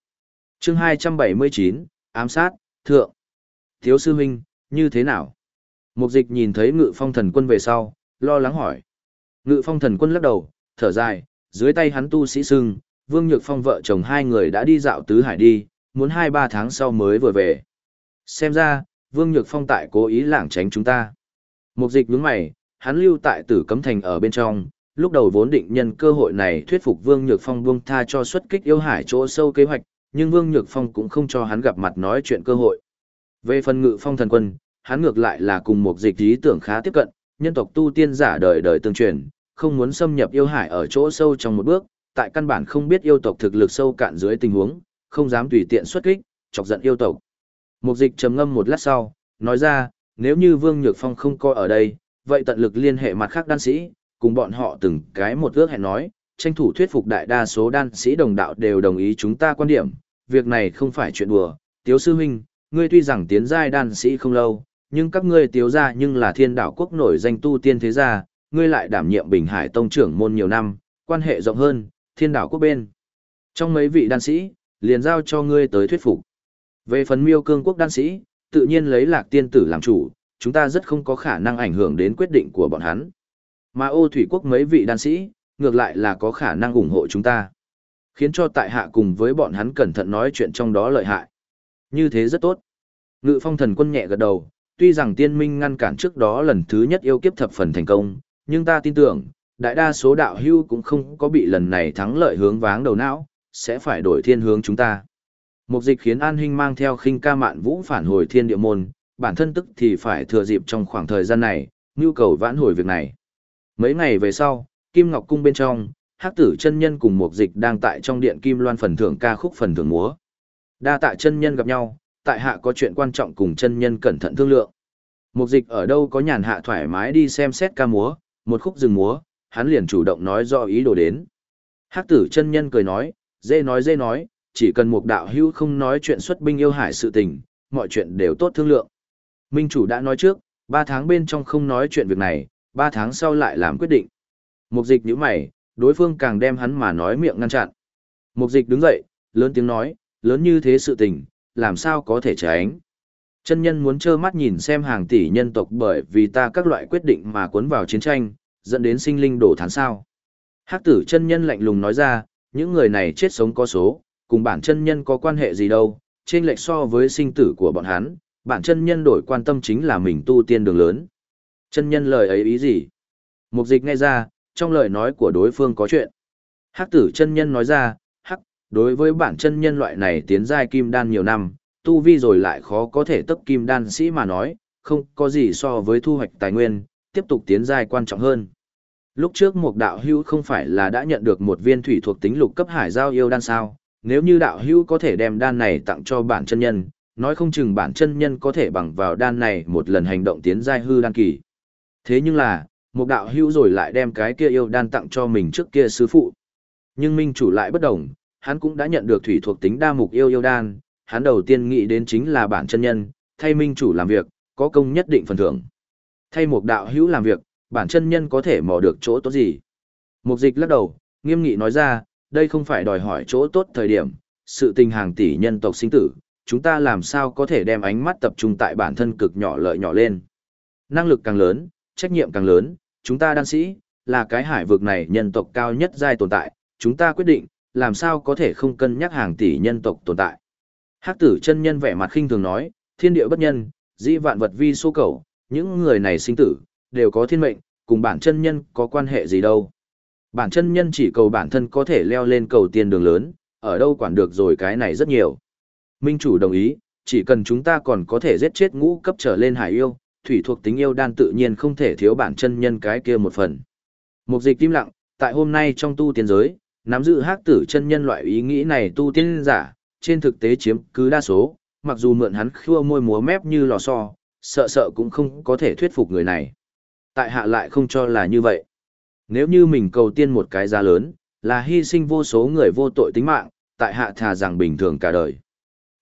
A: chương 279, ám sát, thượng. Thiếu sư huynh, như thế nào? Mục dịch nhìn thấy ngự phong thần quân về sau, lo lắng hỏi. Ngự phong thần quân lắc đầu, Thở dài, dưới tay hắn tu sĩ sưng, Vương Nhược Phong vợ chồng hai người đã đi dạo tứ hải đi, muốn hai ba tháng sau mới vừa về. Xem ra, Vương Nhược Phong tại cố ý lảng tránh chúng ta. Mục dịch nhướng mày, hắn lưu tại tử cấm thành ở bên trong, lúc đầu vốn định nhân cơ hội này thuyết phục Vương Nhược Phong buông tha cho xuất kích yêu hải chỗ sâu kế hoạch, nhưng Vương Nhược Phong cũng không cho hắn gặp mặt nói chuyện cơ hội. Về phần ngự phong thần quân, hắn ngược lại là cùng một dịch ý tưởng khá tiếp cận, nhân tộc tu tiên giả đời đời tương truyền, không muốn xâm nhập yêu hải ở chỗ sâu trong một bước, tại căn bản không biết yêu tộc thực lực sâu cạn dưới tình huống, không dám tùy tiện xuất kích, chọc giận yêu tộc. Một dịch trầm ngâm một lát sau, nói ra, nếu như Vương Nhược Phong không coi ở đây, vậy tận lực liên hệ mặt khác đan sĩ, cùng bọn họ từng cái một ước hẹn nói, tranh thủ thuyết phục đại đa số đan sĩ đồng đạo đều đồng ý chúng ta quan điểm, việc này không phải chuyện đùa, Tiếu Sư Huynh, ngươi tuy rằng tiến giai đan sĩ không lâu, nhưng các ngươi tiếu ra nhưng là thiên đảo quốc nổi danh tu tiên thế gia, ngươi lại đảm nhiệm Bình Hải Tông trưởng môn nhiều năm, quan hệ rộng hơn, thiên đảo quốc bên. Trong mấy vị đan sĩ, liền giao cho ngươi tới thuyết phục. Về phần miêu cương quốc đan sĩ, tự nhiên lấy lạc tiên tử làm chủ, chúng ta rất không có khả năng ảnh hưởng đến quyết định của bọn hắn. Mà ô thủy quốc mấy vị đan sĩ, ngược lại là có khả năng ủng hộ chúng ta. Khiến cho tại hạ cùng với bọn hắn cẩn thận nói chuyện trong đó lợi hại. Như thế rất tốt. Ngự phong thần quân nhẹ gật đầu, tuy rằng tiên minh ngăn cản trước đó lần thứ nhất yêu kiếp thập phần thành công, nhưng ta tin tưởng, đại đa số đạo hưu cũng không có bị lần này thắng lợi hướng váng đầu não, sẽ phải đổi thiên hướng chúng ta. Mục dịch khiến An Hinh mang theo khinh ca mạn vũ phản hồi thiên địa môn, bản thân tức thì phải thừa dịp trong khoảng thời gian này, nhu cầu vãn hồi việc này. Mấy ngày về sau, Kim Ngọc Cung bên trong, Hắc tử chân nhân cùng Mục dịch đang tại trong điện Kim Loan phần thưởng ca khúc phần thưởng múa. Đa tạ chân nhân gặp nhau, tại hạ có chuyện quan trọng cùng chân nhân cẩn thận thương lượng. Mục dịch ở đâu có nhàn hạ thoải mái đi xem xét ca múa, một khúc rừng múa, hắn liền chủ động nói do ý đồ đến. Hắc tử chân nhân cười nói, dễ nói dễ nói, chỉ cần một đạo hữu không nói chuyện xuất binh yêu hải sự tình, mọi chuyện đều tốt thương lượng. Minh chủ đã nói trước, ba tháng bên trong không nói chuyện việc này, ba tháng sau lại làm quyết định. Mục dịch như mày, đối phương càng đem hắn mà nói miệng ngăn chặn. Mục dịch đứng dậy, lớn tiếng nói, lớn như thế sự tình, làm sao có thể tránh. Chân nhân muốn trơ mắt nhìn xem hàng tỷ nhân tộc bởi vì ta các loại quyết định mà cuốn vào chiến tranh, dẫn đến sinh linh đổ thán sao. Hắc tử chân nhân lạnh lùng nói ra, những người này chết sống có số, cùng bản chân nhân có quan hệ gì đâu, trên lệch so với sinh tử của bọn hắn, bản chân nhân đổi quan tâm chính là mình tu tiên đường lớn. Chân nhân lời ấy ý gì? Mục dịch nghe ra, trong lời nói của đối phương có chuyện. Hắc tử chân nhân nói ra, hắc, đối với bản chân nhân loại này tiến giai kim đan nhiều năm, tu vi rồi lại khó có thể tấp kim đan sĩ mà nói, không có gì so với thu hoạch tài nguyên, tiếp tục tiến giai quan trọng hơn. Lúc trước một đạo hữu không phải là đã nhận được một viên thủy thuộc tính lục cấp hải giao yêu đan sao, nếu như đạo hữu có thể đem đan này tặng cho bản chân nhân, nói không chừng bản chân nhân có thể bằng vào đan này một lần hành động tiến giai hư đan kỳ. Thế nhưng là, một đạo hữu rồi lại đem cái kia yêu đan tặng cho mình trước kia sư phụ. Nhưng minh chủ lại bất đồng, hắn cũng đã nhận được thủy thuộc tính đa mục yêu yêu đan, hắn đầu tiên nghĩ đến chính là bản chân nhân, thay minh chủ làm việc, có công nhất định phần thưởng. Thay một đạo hữu làm việc, bản chân nhân có thể mò được chỗ tốt gì. Mục dịch lắc đầu, nghiêm nghị nói ra, đây không phải đòi hỏi chỗ tốt thời điểm, sự tình hàng tỷ nhân tộc sinh tử, chúng ta làm sao có thể đem ánh mắt tập trung tại bản thân cực nhỏ lợi nhỏ lên. Năng lực càng lớn, trách nhiệm càng lớn, chúng ta đan sĩ, là cái hải vực này nhân tộc cao nhất giai tồn tại, chúng ta quyết định, làm sao có thể không cân nhắc hàng tỷ nhân tộc tồn tại. Hắc tử chân nhân vẻ mặt khinh thường nói, thiên địa bất nhân, dĩ vạn vật vi số cầu, những người này sinh tử, đều có thiên mệnh, cùng bản chân nhân có quan hệ gì đâu. Bản chân nhân chỉ cầu bản thân có thể leo lên cầu tiền đường lớn, ở đâu quản được rồi cái này rất nhiều. Minh chủ đồng ý, chỉ cần chúng ta còn có thể giết chết ngũ cấp trở lên hải yêu, thủy thuộc tính yêu đan tự nhiên không thể thiếu bản chân nhân cái kia một phần. Mục dịch tim lặng, tại hôm nay trong tu tiên giới, nắm giữ hắc tử chân nhân loại ý nghĩ này tu tiên giả, trên thực tế chiếm cứ đa số, mặc dù mượn hắn khua môi múa mép như lò xo, sợ sợ cũng không có thể thuyết phục người này. Tại hạ lại không cho là như vậy. Nếu như mình cầu tiên một cái giá lớn, là hy sinh vô số người vô tội tính mạng, tại hạ thà rằng bình thường cả đời.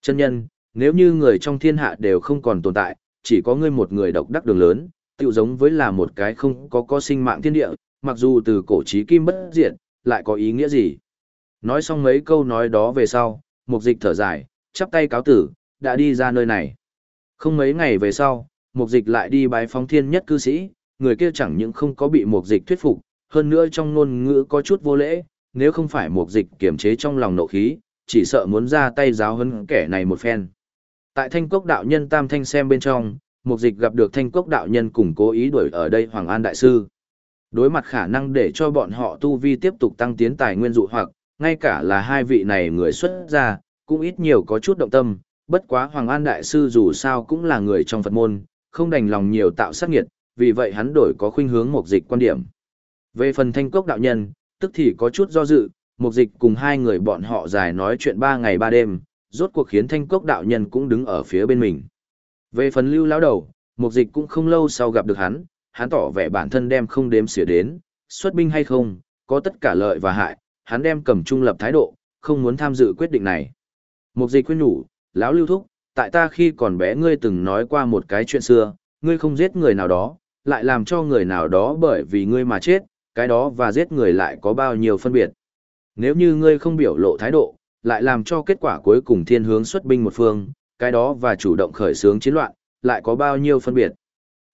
A: Chân nhân, nếu như người trong thiên hạ đều không còn tồn tại, chỉ có ngươi một người độc đắc đường lớn, tựu giống với là một cái không có có sinh mạng thiên địa, mặc dù từ cổ chí kim bất diệt, lại có ý nghĩa gì. Nói xong mấy câu nói đó về sau, mục dịch thở dài, chắp tay cáo tử, đã đi ra nơi này. Không mấy ngày về sau, mục dịch lại đi bái phóng thiên nhất cư sĩ, người kia chẳng những không có bị mục dịch thuyết phục, hơn nữa trong ngôn ngữ có chút vô lễ, nếu không phải một dịch kiềm chế trong lòng nộ khí, chỉ sợ muốn ra tay giáo hấn kẻ này một phen. Tại thanh cốc đạo nhân tam thanh xem bên trong, một dịch gặp được thanh cốc đạo nhân cùng cố ý đuổi ở đây Hoàng An Đại Sư. Đối mặt khả năng để cho bọn họ tu vi tiếp tục tăng tiến tài nguyên dụ hoặc, ngay cả là hai vị này người xuất ra, cũng ít nhiều có chút động tâm, bất quá Hoàng An Đại Sư dù sao cũng là người trong Phật môn, không đành lòng nhiều tạo sát nghiệt, vì vậy hắn đổi có khuynh hướng một dịch quan điểm. Về phần thanh cốc đạo nhân, tức thì có chút do dự, một dịch cùng hai người bọn họ dài nói chuyện ba ngày ba đêm, rốt cuộc khiến thanh cốc đạo nhân cũng đứng ở phía bên mình. Về phần lưu lão đầu, một dịch cũng không lâu sau gặp được hắn, hắn tỏ vẻ bản thân đem không đếm xỉa đến, xuất binh hay không, có tất cả lợi và hại, hắn đem cầm trung lập thái độ, không muốn tham dự quyết định này. Một dịch khuyên nhủ, lão lưu thúc, tại ta khi còn bé ngươi từng nói qua một cái chuyện xưa, ngươi không giết người nào đó, lại làm cho người nào đó bởi vì ngươi mà chết, cái đó và giết người lại có bao nhiêu phân biệt. Nếu như ngươi không biểu lộ thái độ, lại làm cho kết quả cuối cùng thiên hướng xuất binh một phương, cái đó và chủ động khởi xướng chiến loạn, lại có bao nhiêu phân biệt.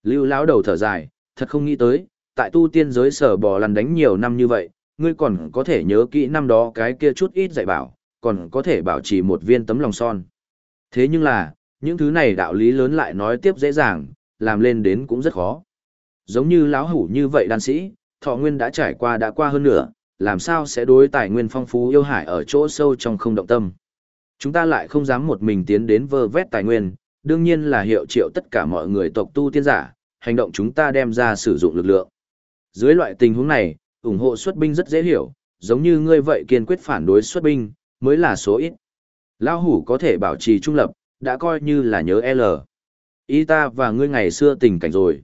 A: Lưu lão đầu thở dài, thật không nghĩ tới, tại tu tiên giới sở bò lăn đánh nhiều năm như vậy, ngươi còn có thể nhớ kỹ năm đó cái kia chút ít dạy bảo, còn có thể bảo trì một viên tấm lòng son. Thế nhưng là, những thứ này đạo lý lớn lại nói tiếp dễ dàng, làm lên đến cũng rất khó. Giống như lão hủ như vậy đan sĩ, thọ nguyên đã trải qua đã qua hơn nửa, làm sao sẽ đối tài nguyên phong phú yêu hải ở chỗ sâu trong không động tâm. Chúng ta lại không dám một mình tiến đến vơ vét tài nguyên, đương nhiên là hiệu triệu tất cả mọi người tộc tu tiên giả, hành động chúng ta đem ra sử dụng lực lượng. Dưới loại tình huống này, ủng hộ xuất binh rất dễ hiểu, giống như ngươi vậy kiên quyết phản đối xuất binh, mới là số ít. Lão hủ có thể bảo trì trung lập, đã coi như là nhớ L. Ý ta và ngươi ngày xưa tình cảnh rồi.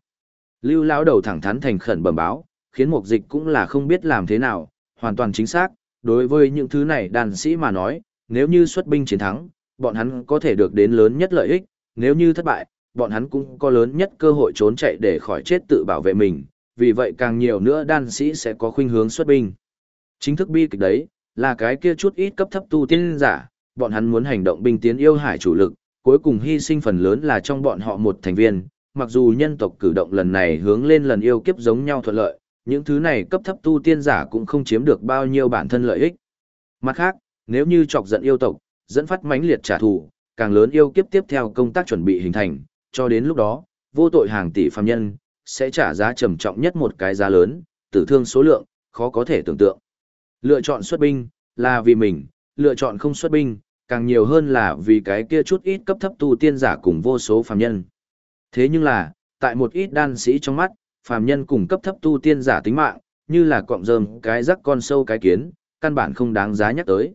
A: Lưu lão đầu thẳng thắn thành khẩn bẩm báo, khiến mục dịch cũng là không biết làm thế nào, hoàn toàn chính xác, đối với những thứ này đàn sĩ mà nói, nếu như xuất binh chiến thắng, bọn hắn có thể được đến lớn nhất lợi ích, nếu như thất bại, bọn hắn cũng có lớn nhất cơ hội trốn chạy để khỏi chết tự bảo vệ mình, vì vậy càng nhiều nữa đan sĩ sẽ có khuynh hướng xuất binh. Chính thức bi kịch đấy, là cái kia chút ít cấp thấp tu tiên giả, bọn hắn muốn hành động binh tiến yêu hải chủ lực, cuối cùng hy sinh phần lớn là trong bọn họ một thành viên, mặc dù nhân tộc cử động lần này hướng lên lần yêu kiếp giống nhau thuận lợi, những thứ này cấp thấp tu tiên giả cũng không chiếm được bao nhiêu bản thân lợi ích. Mặt khác, nếu như chọc giận yêu tộc, dẫn phát mãnh liệt trả thù, càng lớn yêu kiếp tiếp theo công tác chuẩn bị hình thành, cho đến lúc đó, vô tội hàng tỷ phàm nhân sẽ trả giá trầm trọng nhất một cái giá lớn, tử thương số lượng, khó có thể tưởng tượng. Lựa chọn xuất binh là vì mình, lựa chọn không xuất binh, càng nhiều hơn là vì cái kia chút ít cấp thấp tu tiên giả cùng vô số phàm nhân. Thế nhưng là, tại một ít đan sĩ trong mắt, phàm nhân cùng cấp thấp tu tiên giả tính mạng, như là cọng rơm cái rắc con sâu cái kiến, căn bản không đáng giá nhắc tới.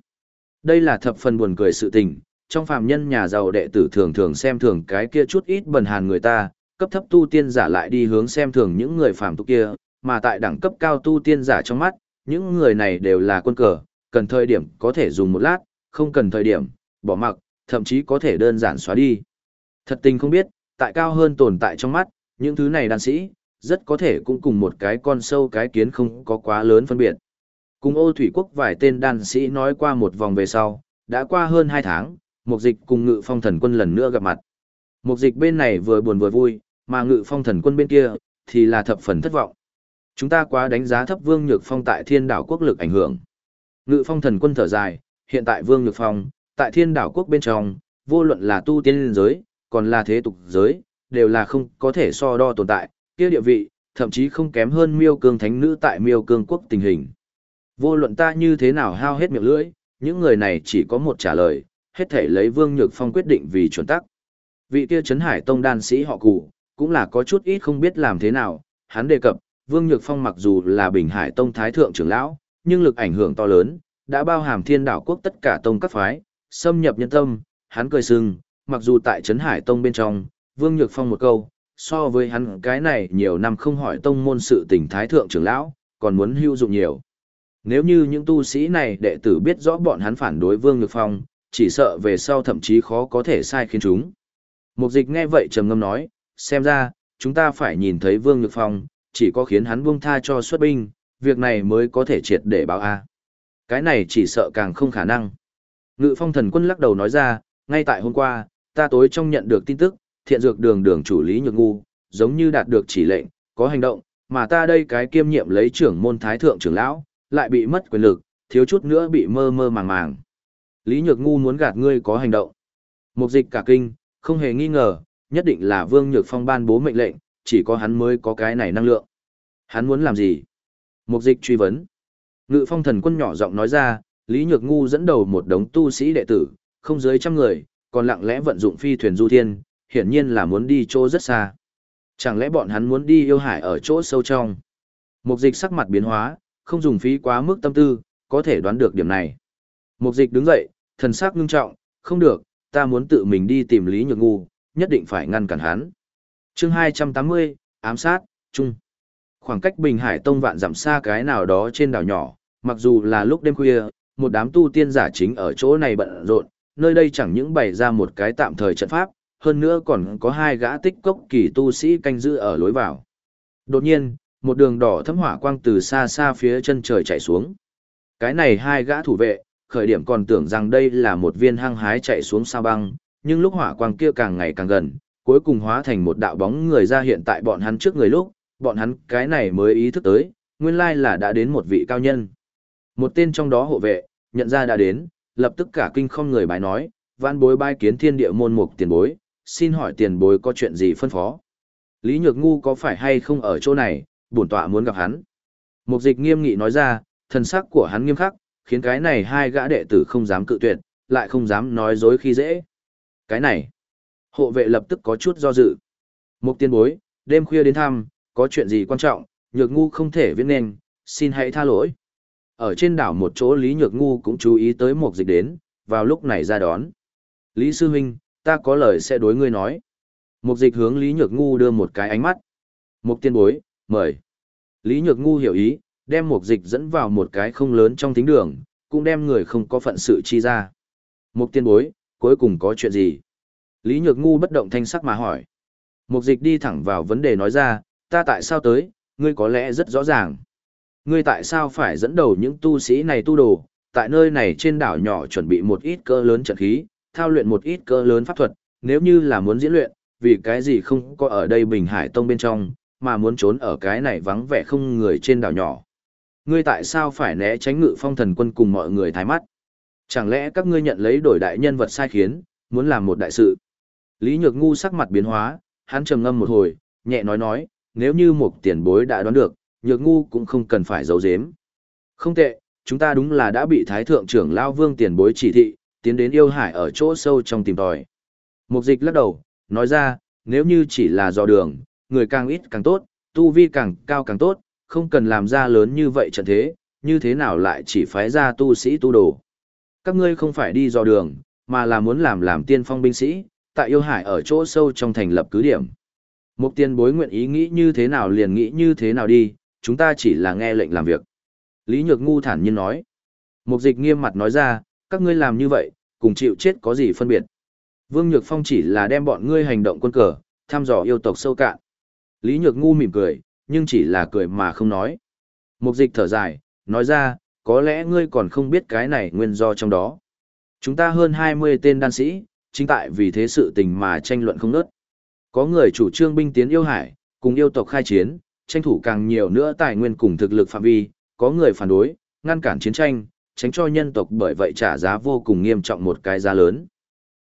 A: Đây là thập phần buồn cười sự tình, trong phàm nhân nhà giàu đệ tử thường thường xem thường cái kia chút ít bần hàn người ta, cấp thấp tu tiên giả lại đi hướng xem thường những người phàm tục kia, mà tại đẳng cấp cao tu tiên giả trong mắt, những người này đều là quân cờ, cần thời điểm có thể dùng một lát, không cần thời điểm, bỏ mặc, thậm chí có thể đơn giản xóa đi. Thật tình không biết, tại cao hơn tồn tại trong mắt, những thứ này đàn sĩ, rất có thể cũng cùng một cái con sâu cái kiến không có quá lớn phân biệt. Cùng ô thủy quốc vài tên đàn sĩ nói qua một vòng về sau, đã qua hơn hai tháng, mục dịch cùng ngự phong thần quân lần nữa gặp mặt. Mục dịch bên này vừa buồn vừa vui, mà ngự phong thần quân bên kia, thì là thập phần thất vọng. Chúng ta quá đánh giá thấp vương nhược phong tại thiên đảo quốc lực ảnh hưởng. Ngự phong thần quân thở dài, hiện tại vương nhược phong, tại thiên đảo quốc bên trong, vô luận là tu tiên giới, còn là thế tục giới, đều là không có thể so đo tồn tại, kia địa vị, thậm chí không kém hơn miêu cương thánh nữ tại miêu cương quốc tình hình. Vô luận ta như thế nào hao hết miệng lưỡi, những người này chỉ có một trả lời, hết thể lấy Vương Nhược Phong quyết định vì chuẩn tắc. Vị kia Trấn Hải Tông đan sĩ họ cụ, cũng là có chút ít không biết làm thế nào, hắn đề cập, Vương Nhược Phong mặc dù là Bình Hải Tông Thái Thượng trưởng lão, nhưng lực ảnh hưởng to lớn, đã bao hàm thiên đảo quốc tất cả tông các phái, xâm nhập nhân tâm, hắn cười sưng, mặc dù tại Trấn Hải Tông bên trong, Vương Nhược Phong một câu, so với hắn cái này nhiều năm không hỏi tông môn sự tình Thái Thượng trưởng lão, còn muốn hữu dụng nhiều. Nếu như những tu sĩ này đệ tử biết rõ bọn hắn phản đối Vương Nhược Phong, chỉ sợ về sau thậm chí khó có thể sai khiến chúng. Mục dịch nghe vậy trầm ngâm nói, xem ra, chúng ta phải nhìn thấy Vương Nhược Phong, chỉ có khiến hắn buông tha cho xuất binh, việc này mới có thể triệt để báo A. Cái này chỉ sợ càng không khả năng. Ngự phong thần quân lắc đầu nói ra, ngay tại hôm qua, ta tối trong nhận được tin tức, thiện dược đường đường chủ lý nhược ngu, giống như đạt được chỉ lệnh, có hành động, mà ta đây cái kiêm nhiệm lấy trưởng môn thái thượng trưởng lão, lại bị mất quyền lực, thiếu chút nữa bị mơ mơ màng màng. Lý Nhược Ngu muốn gạt ngươi có hành động. Mục dịch cả kinh, không hề nghi ngờ, nhất định là Vương Nhược Phong ban bố mệnh lệnh, chỉ có hắn mới có cái này năng lượng. Hắn muốn làm gì? Mục dịch truy vấn. Ngự phong thần quân nhỏ giọng nói ra, Lý Nhược Ngu dẫn đầu một đống tu sĩ đệ tử, không dưới trăm người, còn lặng lẽ vận dụng phi thuyền du thiên, hiển nhiên là muốn đi chỗ rất xa. Chẳng lẽ bọn hắn muốn đi yêu hải ở chỗ sâu trong? Mục dịch sắc mặt biến hóa, không dùng phí quá mức tâm tư, có thể đoán được điểm này. Mục dịch đứng dậy, thần sắc ngưng trọng, không được, ta muốn tự mình đi tìm Lý Nhược Ngu, nhất định phải ngăn cản hắn. chương 280, ám sát, chung. Khoảng cách Bình Hải Tông vạn dặm xa cái nào đó trên đảo nhỏ, mặc dù là lúc đêm khuya, một đám tu tiên giả chính ở chỗ này bận rộn, nơi đây chẳng những bày ra một cái tạm thời trận pháp, hơn nữa còn có hai gã tích cốc kỳ tu sĩ canh giữ ở lối vào. Đột nhiên, một đường đỏ thấm hỏa quang từ xa xa phía chân trời chạy xuống. Cái này hai gã thủ vệ, khởi điểm còn tưởng rằng đây là một viên hăng hái chạy xuống sao băng, nhưng lúc hỏa quang kia càng ngày càng gần, cuối cùng hóa thành một đạo bóng người ra hiện tại bọn hắn trước người lúc, bọn hắn cái này mới ý thức tới, nguyên lai là đã đến một vị cao nhân. Một tên trong đó hộ vệ, nhận ra đã đến, lập tức cả kinh không người bài nói, vãn bối bai kiến thiên địa môn mục tiền bối, xin hỏi tiền bối có chuyện gì phân phó. Lý Nhược Ngu có phải hay không ở chỗ này, bổn tọa muốn gặp hắn. Mục dịch nghiêm nghị nói ra, thần sắc của hắn nghiêm khắc, khiến cái này hai gã đệ tử không dám cự tuyệt, lại không dám nói dối khi dễ. Cái này, hộ vệ lập tức có chút do dự. Mục tiên bối, đêm khuya đến thăm, có chuyện gì quan trọng, nhược ngu không thể viết nên, xin hãy tha lỗi. Ở trên đảo một chỗ Lý Nhược Ngu cũng chú ý tới một dịch đến, vào lúc này ra đón. Lý Sư Huynh, ta có lời sẽ đối ngươi nói. Mục dịch hướng Lý Nhược Ngu đưa một cái ánh mắt. Mục tiên bối, mời. Lý Nhược Ngu hiểu ý, đem Mục dịch dẫn vào một cái không lớn trong thính đường, cũng đem người không có phận sự chi ra. Mục tiên bối, cuối cùng có chuyện gì? Lý Nhược Ngu bất động thanh sắc mà hỏi. Mục dịch đi thẳng vào vấn đề nói ra, ta tại sao tới, ngươi có lẽ rất rõ ràng. Ngươi tại sao phải dẫn đầu những tu sĩ này tu đồ, tại nơi này trên đảo nhỏ chuẩn bị một ít cơ lớn trận khí, thao luyện một ít cơ lớn pháp thuật, nếu như là muốn diễn luyện, vì cái gì không có ở đây Bình Hải Tông bên trong, mà muốn trốn ở cái này vắng vẻ không người trên đảo nhỏ. Ngươi tại sao phải né tránh ngự phong thần quân cùng mọi người thái mắt? Chẳng lẽ các ngươi nhận lấy đổi đại nhân vật sai khiến, muốn làm một đại sự? Lý Nhược Ngu sắc mặt biến hóa, hắn trầm ngâm một hồi, nhẹ nói nói, nếu như một tiền bối đã đoán được, Nhược Ngu cũng không cần phải giấu giếm. Không tệ, chúng ta đúng là đã bị Thái Thượng trưởng Lao Vương tiền bối chỉ thị, tiến đến yêu hải ở chỗ sâu trong tìm tòi. Mục dịch lắc đầu, nói ra, nếu như chỉ là do đường, người càng ít càng tốt, tu vi càng cao càng tốt, không cần làm ra lớn như vậy trận thế, như thế nào lại chỉ phái ra tu sĩ tu đồ. Các ngươi không phải đi dò đường, mà là muốn làm làm tiên phong binh sĩ, tại yêu hải ở chỗ sâu trong thành lập cứ điểm. Mục tiên bối nguyện ý nghĩ như thế nào liền nghĩ như thế nào đi, chúng ta chỉ là nghe lệnh làm việc. Lý Nhược Ngu thản nhiên nói. Mục dịch nghiêm mặt nói ra, các ngươi làm như vậy, cùng chịu chết có gì phân biệt. Vương Nhược Phong chỉ là đem bọn ngươi hành động quân cờ, thăm dò yêu tộc sâu cạn. Lý Nhược Ngu mỉm cười, nhưng chỉ là cười mà không nói. Mục dịch thở dài, nói ra, có lẽ ngươi còn không biết cái này nguyên do trong đó. Chúng ta hơn 20 tên đan sĩ, chính tại vì thế sự tình mà tranh luận không nớt. Có người chủ trương binh tiến yêu hải, cùng yêu tộc khai chiến, tranh thủ càng nhiều nữa tài nguyên cùng thực lực phạm vi, có người phản đối, ngăn cản chiến tranh, tránh cho nhân tộc bởi vậy trả giá vô cùng nghiêm trọng một cái giá lớn.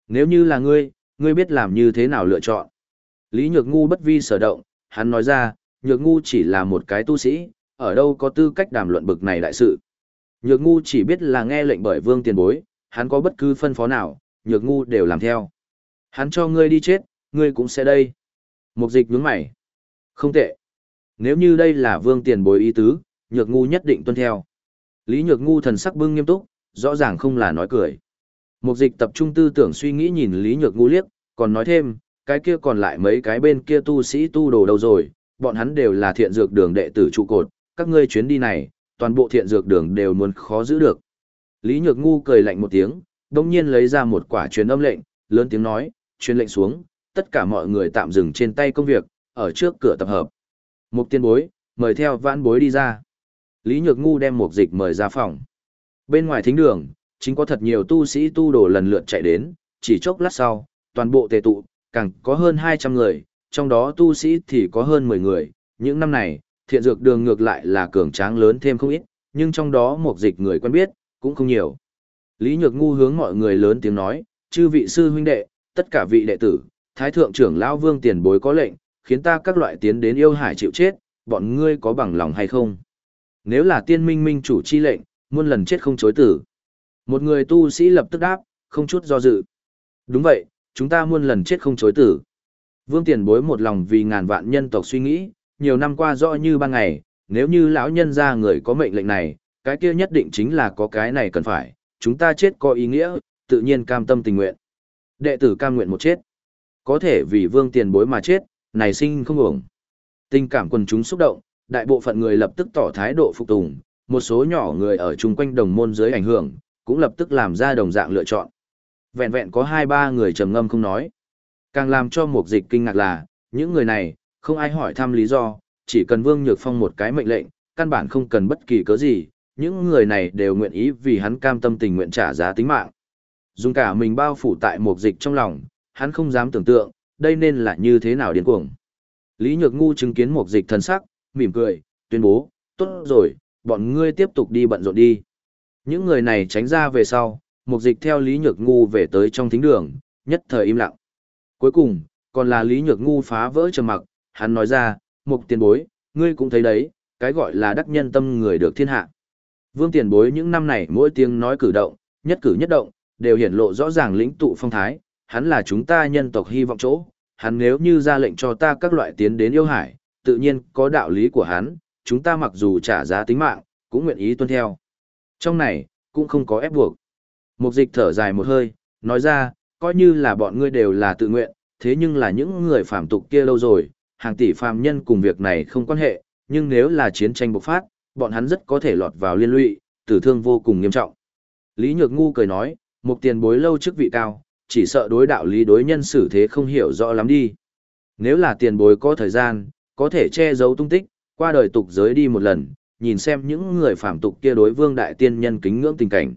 A: Nếu như là ngươi, ngươi biết làm như thế nào lựa chọn. Lý Nhược Ngu bất vi sở động, hắn nói ra, Nhược Ngu chỉ là một cái tu sĩ, ở đâu có tư cách đàm luận bực này đại sự. Nhược Ngu chỉ biết là nghe lệnh bởi vương tiền bối, hắn có bất cứ phân phó nào, Nhược Ngu đều làm theo. Hắn cho ngươi đi chết, ngươi cũng sẽ đây. Mục dịch nhướng mày. Không tệ. Nếu như đây là vương tiền bối ý tứ, Nhược Ngu nhất định tuân theo. Lý Nhược Ngu thần sắc bưng nghiêm túc, rõ ràng không là nói cười. Mục dịch tập trung tư tưởng suy nghĩ nhìn Lý Nhược Ngu liếc, còn nói thêm, cái kia còn lại mấy cái bên kia tu sĩ tu đồ đâu rồi, bọn hắn đều là thiện dược đường đệ tử trụ cột, các ngươi chuyến đi này, toàn bộ thiện dược đường đều muốn khó giữ được. Lý Nhược Ngu cười lạnh một tiếng, đồng nhiên lấy ra một quả truyền âm lệnh, lớn tiếng nói, truyền lệnh xuống, tất cả mọi người tạm dừng trên tay công việc, ở trước cửa tập hợp. Mục tiên bối, mời theo vãn bối đi ra. Lý Nhược Ngu đem một dịch mời ra phòng. Bên ngoài thính đường, chính có thật nhiều tu sĩ tu đồ lần lượt chạy đến, chỉ chốc lát sau, toàn bộ tề tụ, càng có hơn 200 người, trong đó tu sĩ thì có hơn 10 người. Những năm này, thiện dược đường ngược lại là cường tráng lớn thêm không ít, nhưng trong đó một dịch người quen biết, cũng không nhiều. Lý Nhược Ngu hướng mọi người lớn tiếng nói, chư vị sư huynh đệ, tất cả vị đệ tử, thái thượng trưởng lão vương tiền bối có lệnh, khiến ta các loại tiến đến yêu hải chịu chết, bọn ngươi có bằng lòng hay không? Nếu là tiên minh minh chủ chi lệnh, muôn lần chết không chối tử. Một người tu sĩ lập tức đáp, không chút do dự. Đúng vậy, chúng ta muôn lần chết không chối tử. Vương tiền bối một lòng vì ngàn vạn nhân tộc suy nghĩ, nhiều năm qua rõ như ban ngày, nếu như lão nhân ra người có mệnh lệnh này, cái kia nhất định chính là có cái này cần phải, chúng ta chết có ý nghĩa, tự nhiên cam tâm tình nguyện. Đệ tử cam nguyện một chết. Có thể vì vương tiền bối mà chết, này sinh không ổng. Tình cảm quần chúng xúc động, đại bộ phận người lập tức tỏ thái độ phục tùng, một số nhỏ người ở chung quanh đồng môn dưới ảnh hưởng, cũng lập tức làm ra đồng dạng lựa chọn. Vẹn vẹn có hai ba người trầm ngâm không nói. Càng làm cho Mục dịch kinh ngạc là, những người này, không ai hỏi thăm lý do, chỉ cần Vương Nhược Phong một cái mệnh lệnh, căn bản không cần bất kỳ cớ gì, những người này đều nguyện ý vì hắn cam tâm tình nguyện trả giá tính mạng. Dùng cả mình bao phủ tại Mục dịch trong lòng, hắn không dám tưởng tượng, đây nên là như thế nào điên cuồng. Lý Nhược Ngu chứng kiến Mục dịch thần sắc, mỉm cười, tuyên bố, tốt rồi, bọn ngươi tiếp tục đi bận rộn đi. Những người này tránh ra về sau, một dịch theo Lý Nhược Ngu về tới trong thính đường, nhất thời im lặng. Cuối cùng, còn là Lý Nhược Ngu phá vỡ trầm mặc, hắn nói ra, mục tiền bối, ngươi cũng thấy đấy, cái gọi là đắc nhân tâm người được thiên hạ. Vương tiền bối những năm này mỗi tiếng nói cử động, nhất cử nhất động, đều hiển lộ rõ ràng lĩnh tụ phong thái, hắn là chúng ta nhân tộc hy vọng chỗ, hắn nếu như ra lệnh cho ta các loại tiến đến yêu hải, tự nhiên có đạo lý của hắn, chúng ta mặc dù trả giá tính mạng, cũng nguyện ý tuân theo. Trong này, cũng không có ép buộc. Mục dịch thở dài một hơi, nói ra, coi như là bọn ngươi đều là tự nguyện, thế nhưng là những người phạm tục kia lâu rồi, hàng tỷ phàm nhân cùng việc này không quan hệ, nhưng nếu là chiến tranh bộc phát, bọn hắn rất có thể lọt vào liên lụy, tử thương vô cùng nghiêm trọng. Lý Nhược Ngu cười nói, một tiền bối lâu chức vị cao, chỉ sợ đối đạo lý đối nhân xử thế không hiểu rõ lắm đi. Nếu là tiền bối có thời gian, có thể che giấu tung tích, qua đời tục giới đi một lần, nhìn xem những người phạm tục kia đối vương đại tiên nhân kính ngưỡng tình cảnh.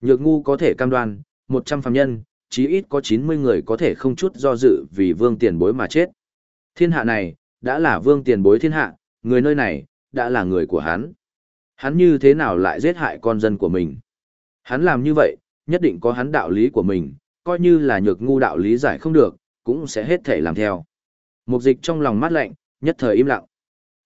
A: Nhược ngu có thể cam đoan, 100 phàm nhân, chí ít có 90 người có thể không chút do dự vì vương tiền bối mà chết. Thiên hạ này, đã là vương tiền bối thiên hạ, người nơi này, đã là người của hắn. Hắn như thế nào lại giết hại con dân của mình? Hắn làm như vậy, nhất định có hắn đạo lý của mình, coi như là nhược ngu đạo lý giải không được, cũng sẽ hết thể làm theo. Mục dịch trong lòng mát lạnh, nhất thời im lặng.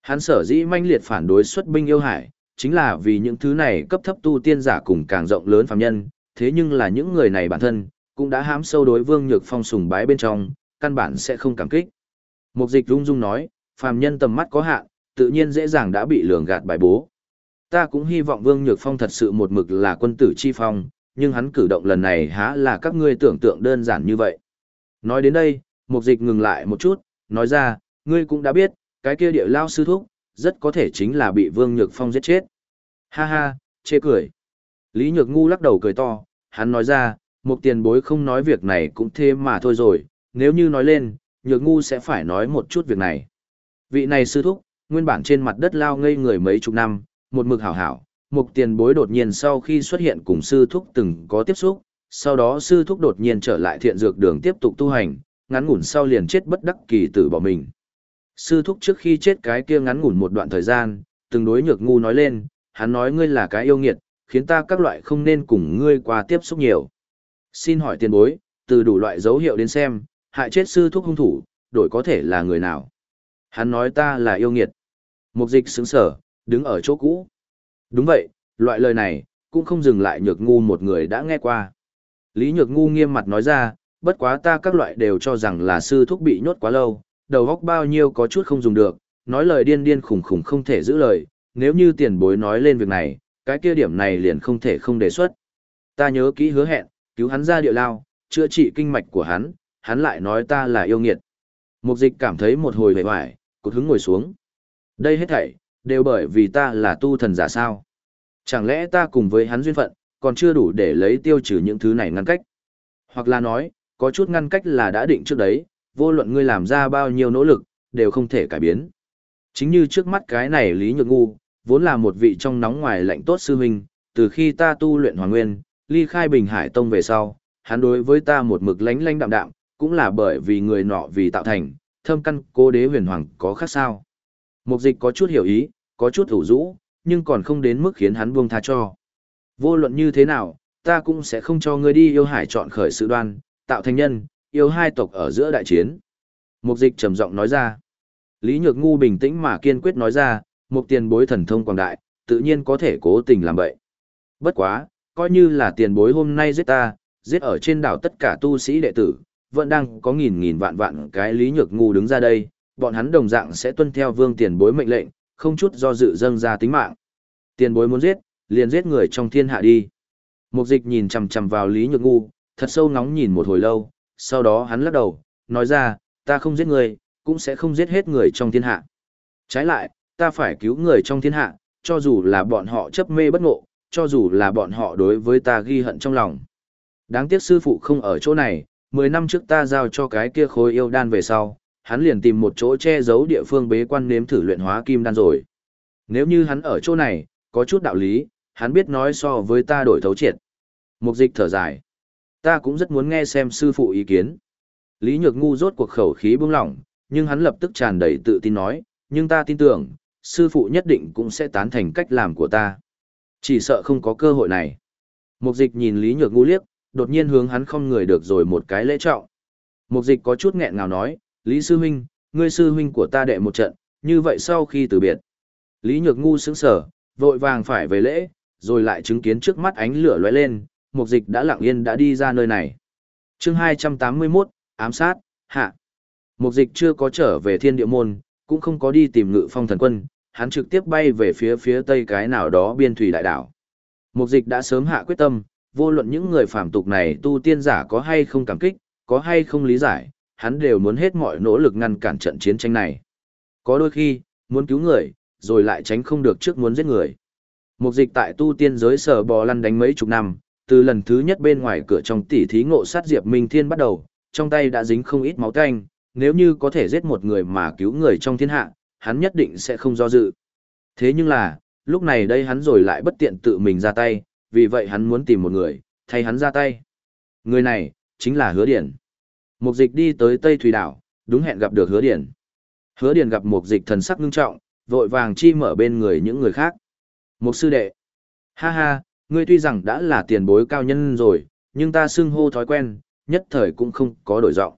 A: Hắn sở dĩ manh liệt phản đối xuất binh yêu hải, chính là vì những thứ này cấp thấp tu tiên giả cùng càng rộng lớn phàm nhân, thế nhưng là những người này bản thân, cũng đã hám sâu đối vương nhược phong sùng bái bên trong, căn bản sẽ không cảm kích. Mục dịch rung rung nói, phàm nhân tầm mắt có hạn, tự nhiên dễ dàng đã bị lường gạt bài bố. Ta cũng hy vọng vương nhược phong thật sự một mực là quân tử chi phong, nhưng hắn cử động lần này há là các ngươi tưởng tượng đơn giản như vậy. Nói đến đây, mục dịch ngừng lại một chút, nói ra, ngươi cũng đã biết, cái kia địa lao sư thúc, rất có thể chính là bị Vương Nhược Phong giết chết. Ha ha, chê cười. Lý Nhược Ngu lắc đầu cười to, hắn nói ra, một tiền bối không nói việc này cũng thế mà thôi rồi, nếu như nói lên, Nhược Ngu sẽ phải nói một chút việc này. Vị này sư thúc, nguyên bản trên mặt đất lao ngây người mấy chục năm, một mực hảo hảo, một tiền bối đột nhiên sau khi xuất hiện cùng sư thúc từng có tiếp xúc, sau đó sư thúc đột nhiên trở lại thiện dược đường tiếp tục tu hành, ngắn ngủn sau liền chết bất đắc kỳ tử bỏ mình. Sư thúc trước khi chết cái kia ngắn ngủn một đoạn thời gian, từng đối nhược ngu nói lên, hắn nói ngươi là cái yêu nghiệt, khiến ta các loại không nên cùng ngươi qua tiếp xúc nhiều. Xin hỏi tiền bối, từ đủ loại dấu hiệu đến xem, hại chết sư thúc hung thủ, đổi có thể là người nào? Hắn nói ta là yêu nghiệt. Mục dịch sững sở, đứng ở chỗ cũ. Đúng vậy, loại lời này, cũng không dừng lại nhược ngu một người đã nghe qua. Lý nhược ngu nghiêm mặt nói ra, bất quá ta các loại đều cho rằng là sư thúc bị nhốt quá lâu, đầu góc bao nhiêu có chút không dùng được, nói lời điên điên khủng khủng không thể giữ lời, nếu như tiền bối nói lên việc này, cái kia điểm này liền không thể không đề xuất. Ta nhớ kỹ hứa hẹn, cứu hắn ra địa lao, chữa trị kinh mạch của hắn, hắn lại nói ta là yêu nghiệt. Mục dịch cảm thấy một hồi vẻ hoài, cột hứng ngồi xuống. Đây hết thảy, đều bởi vì ta là tu thần giả sao. Chẳng lẽ ta cùng với hắn duyên phận, còn chưa đủ để lấy tiêu trừ những thứ này ngăn cách. Hoặc là nói, có chút ngăn cách là đã định trước đấy, vô luận ngươi làm ra bao nhiêu nỗ lực, đều không thể cải biến. Chính như trước mắt cái này Lý Nhược Ngu, vốn là một vị trong nóng ngoài lạnh tốt sư huynh, từ khi ta tu luyện Hoàng Nguyên, ly khai Bình Hải Tông về sau, hắn đối với ta một mực lánh lánh đạm đạm, cũng là bởi vì người nọ vì tạo thành, thâm căn cố đế huyền hoàng có khác sao. Mục dịch có chút hiểu ý, có chút thủ rũ, nhưng còn không đến mức khiến hắn buông tha cho. Vô luận như thế nào, ta cũng sẽ không cho ngươi đi yêu hải chọn khởi sự đoan, tạo thành nhân, yêu hai tộc ở giữa đại chiến. Mục dịch trầm giọng nói ra. Lý Nhược Ngu bình tĩnh mà kiên quyết nói ra, một tiền bối thần thông quảng đại, tự nhiên có thể cố tình làm vậy. Bất quá, coi như là tiền bối hôm nay giết ta, giết ở trên đảo tất cả tu sĩ đệ tử, vẫn đang có nghìn nghìn vạn vạn cái Lý Nhược Ngu đứng ra đây, bọn hắn đồng dạng sẽ tuân theo vương tiền bối mệnh lệnh, không chút do dự dâng ra tính mạng. Tiền bối muốn giết, liền giết người trong thiên hạ đi. Mục dịch nhìn chằm chằm vào Lý Nhược Ngu, thật sâu ngóng nhìn một hồi lâu, sau đó hắn lắc đầu, nói ra, ta không giết người, cũng sẽ không giết hết người trong thiên hạ. Trái lại, ta phải cứu người trong thiên hạ, cho dù là bọn họ chấp mê bất ngộ, cho dù là bọn họ đối với ta ghi hận trong lòng. Đáng tiếc sư phụ không ở chỗ này, 10 năm trước ta giao cho cái kia khối yêu đan về sau, hắn liền tìm một chỗ che giấu địa phương bế quan nếm thử luyện hóa kim đan rồi. Nếu như hắn ở chỗ này, có chút đạo lý, hắn biết nói so với ta đổi thấu triệt. Mục dịch thở dài. Ta cũng rất muốn nghe xem sư phụ ý kiến. Lý Nhược Ngu rốt cuộc khẩu khí buông lỏng, nhưng hắn lập tức tràn đầy tự tin nói, nhưng ta tin tưởng, sư phụ nhất định cũng sẽ tán thành cách làm của ta. Chỉ sợ không có cơ hội này. Mục dịch nhìn Lý Nhược Ngu liếc, đột nhiên hướng hắn không người được rồi một cái lễ trọng. Mục dịch có chút nghẹn ngào nói, Lý Sư Huynh, ngươi sư huynh của ta đệ một trận, như vậy sau khi từ biệt. Lý Nhược Ngu sững sở, vội vàng phải về lễ, rồi lại chứng kiến trước mắt ánh lửa lóe lên, mục dịch đã lặng yên đã đi ra nơi này. chương 281, ám sát, hạ. Mục dịch chưa có trở về thiên địa môn, cũng không có đi tìm ngự phong thần quân, hắn trực tiếp bay về phía phía tây cái nào đó biên thủy đại đảo. Mục dịch đã sớm hạ quyết tâm, vô luận những người phàm tục này tu tiên giả có hay không cảm kích, có hay không lý giải, hắn đều muốn hết mọi nỗ lực ngăn cản trận chiến tranh này. Có đôi khi, muốn cứu người, rồi lại tránh không được trước muốn giết người. Mục dịch tại tu tiên giới sở bò lăn đánh mấy chục năm, từ lần thứ nhất bên ngoài cửa trong tỉ thí ngộ sát Diệp Minh Thiên bắt đầu, trong tay đã dính không ít máu tanh, nếu như có thể giết một người mà cứu người trong thiên hạ, hắn nhất định sẽ không do dự. Thế nhưng là, lúc này đây hắn rồi lại bất tiện tự mình ra tay, vì vậy hắn muốn tìm một người, thay hắn ra tay. Người này, chính là Hứa Điển. Mục dịch đi tới Tây Thủy Đảo, đúng hẹn gặp được Hứa Điển. Hứa Điển gặp mục dịch thần sắc ngưng trọng, vội vàng chi mở bên người những người khác. Mục sư đệ. Ha ha, ngươi tuy rằng đã là tiền bối cao nhân rồi, nhưng ta xưng hô thói quen, nhất thời cũng không có đổi giọng.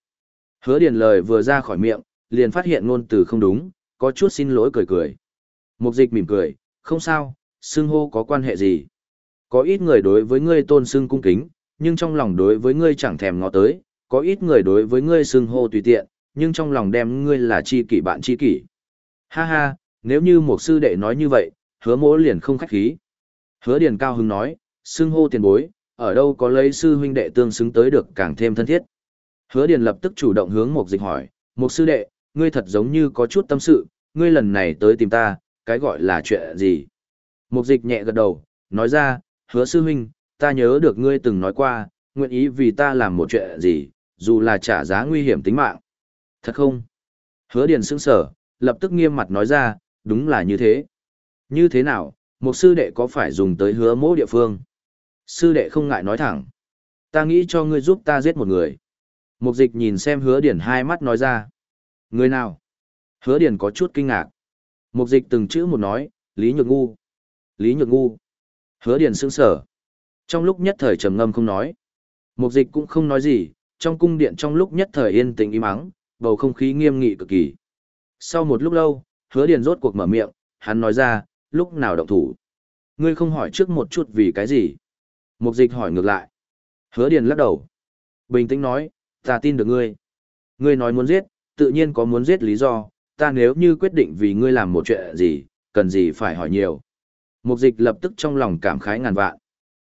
A: Hứa Điền lời vừa ra khỏi miệng, liền phát hiện ngôn từ không đúng, có chút xin lỗi cười cười. Mục dịch mỉm cười, không sao, xưng hô có quan hệ gì. Có ít người đối với ngươi tôn xưng cung kính, nhưng trong lòng đối với ngươi chẳng thèm ngó tới, có ít người đối với ngươi xưng hô tùy tiện, nhưng trong lòng đem ngươi là chi kỷ bạn chi kỷ. Ha ha, nếu như một sư đệ nói như vậy, hứa mỗ liền không khách khí. Hứa điền cao hứng nói, xưng hô tiền bối, ở đâu có lấy sư huynh đệ tương xứng tới được càng thêm thân thiết. Hứa điền lập tức chủ động hướng Mục dịch hỏi, Mục sư đệ, ngươi thật giống như có chút tâm sự, ngươi lần này tới tìm ta, cái gọi là chuyện gì? Mục dịch nhẹ gật đầu, nói ra, hứa sư huynh, ta nhớ được ngươi từng nói qua, nguyện ý vì ta làm một chuyện gì, dù là trả giá nguy hiểm tính mạng. Thật không? Hứa điền sững sở, lập tức nghiêm mặt nói ra, đúng là như thế. Như thế nào, một sư đệ có phải dùng tới hứa mỗ địa phương? Sư đệ không ngại nói thẳng. Ta nghĩ cho ngươi giúp ta giết một người. Mục dịch nhìn xem hứa điển hai mắt nói ra. Người nào? Hứa điển có chút kinh ngạc. Mục dịch từng chữ một nói, Lý Nhược Ngu. Lý Nhược Ngu. Hứa điển sững sở. Trong lúc nhất thời trầm ngâm không nói. Mục dịch cũng không nói gì, trong cung điện trong lúc nhất thời yên tĩnh im ắng, bầu không khí nghiêm nghị cực kỳ. Sau một lúc lâu, hứa điền rốt cuộc mở miệng, hắn nói ra, lúc nào động thủ. Ngươi không hỏi trước một chút vì cái gì. Mục dịch hỏi ngược lại. Hứa điền lắc đầu. Bình tĩnh nói, ta tin được ngươi. Ngươi nói muốn giết, tự nhiên có muốn giết lý do, ta nếu như quyết định vì ngươi làm một chuyện gì, cần gì phải hỏi nhiều. Mục dịch lập tức trong lòng cảm khái ngàn vạn.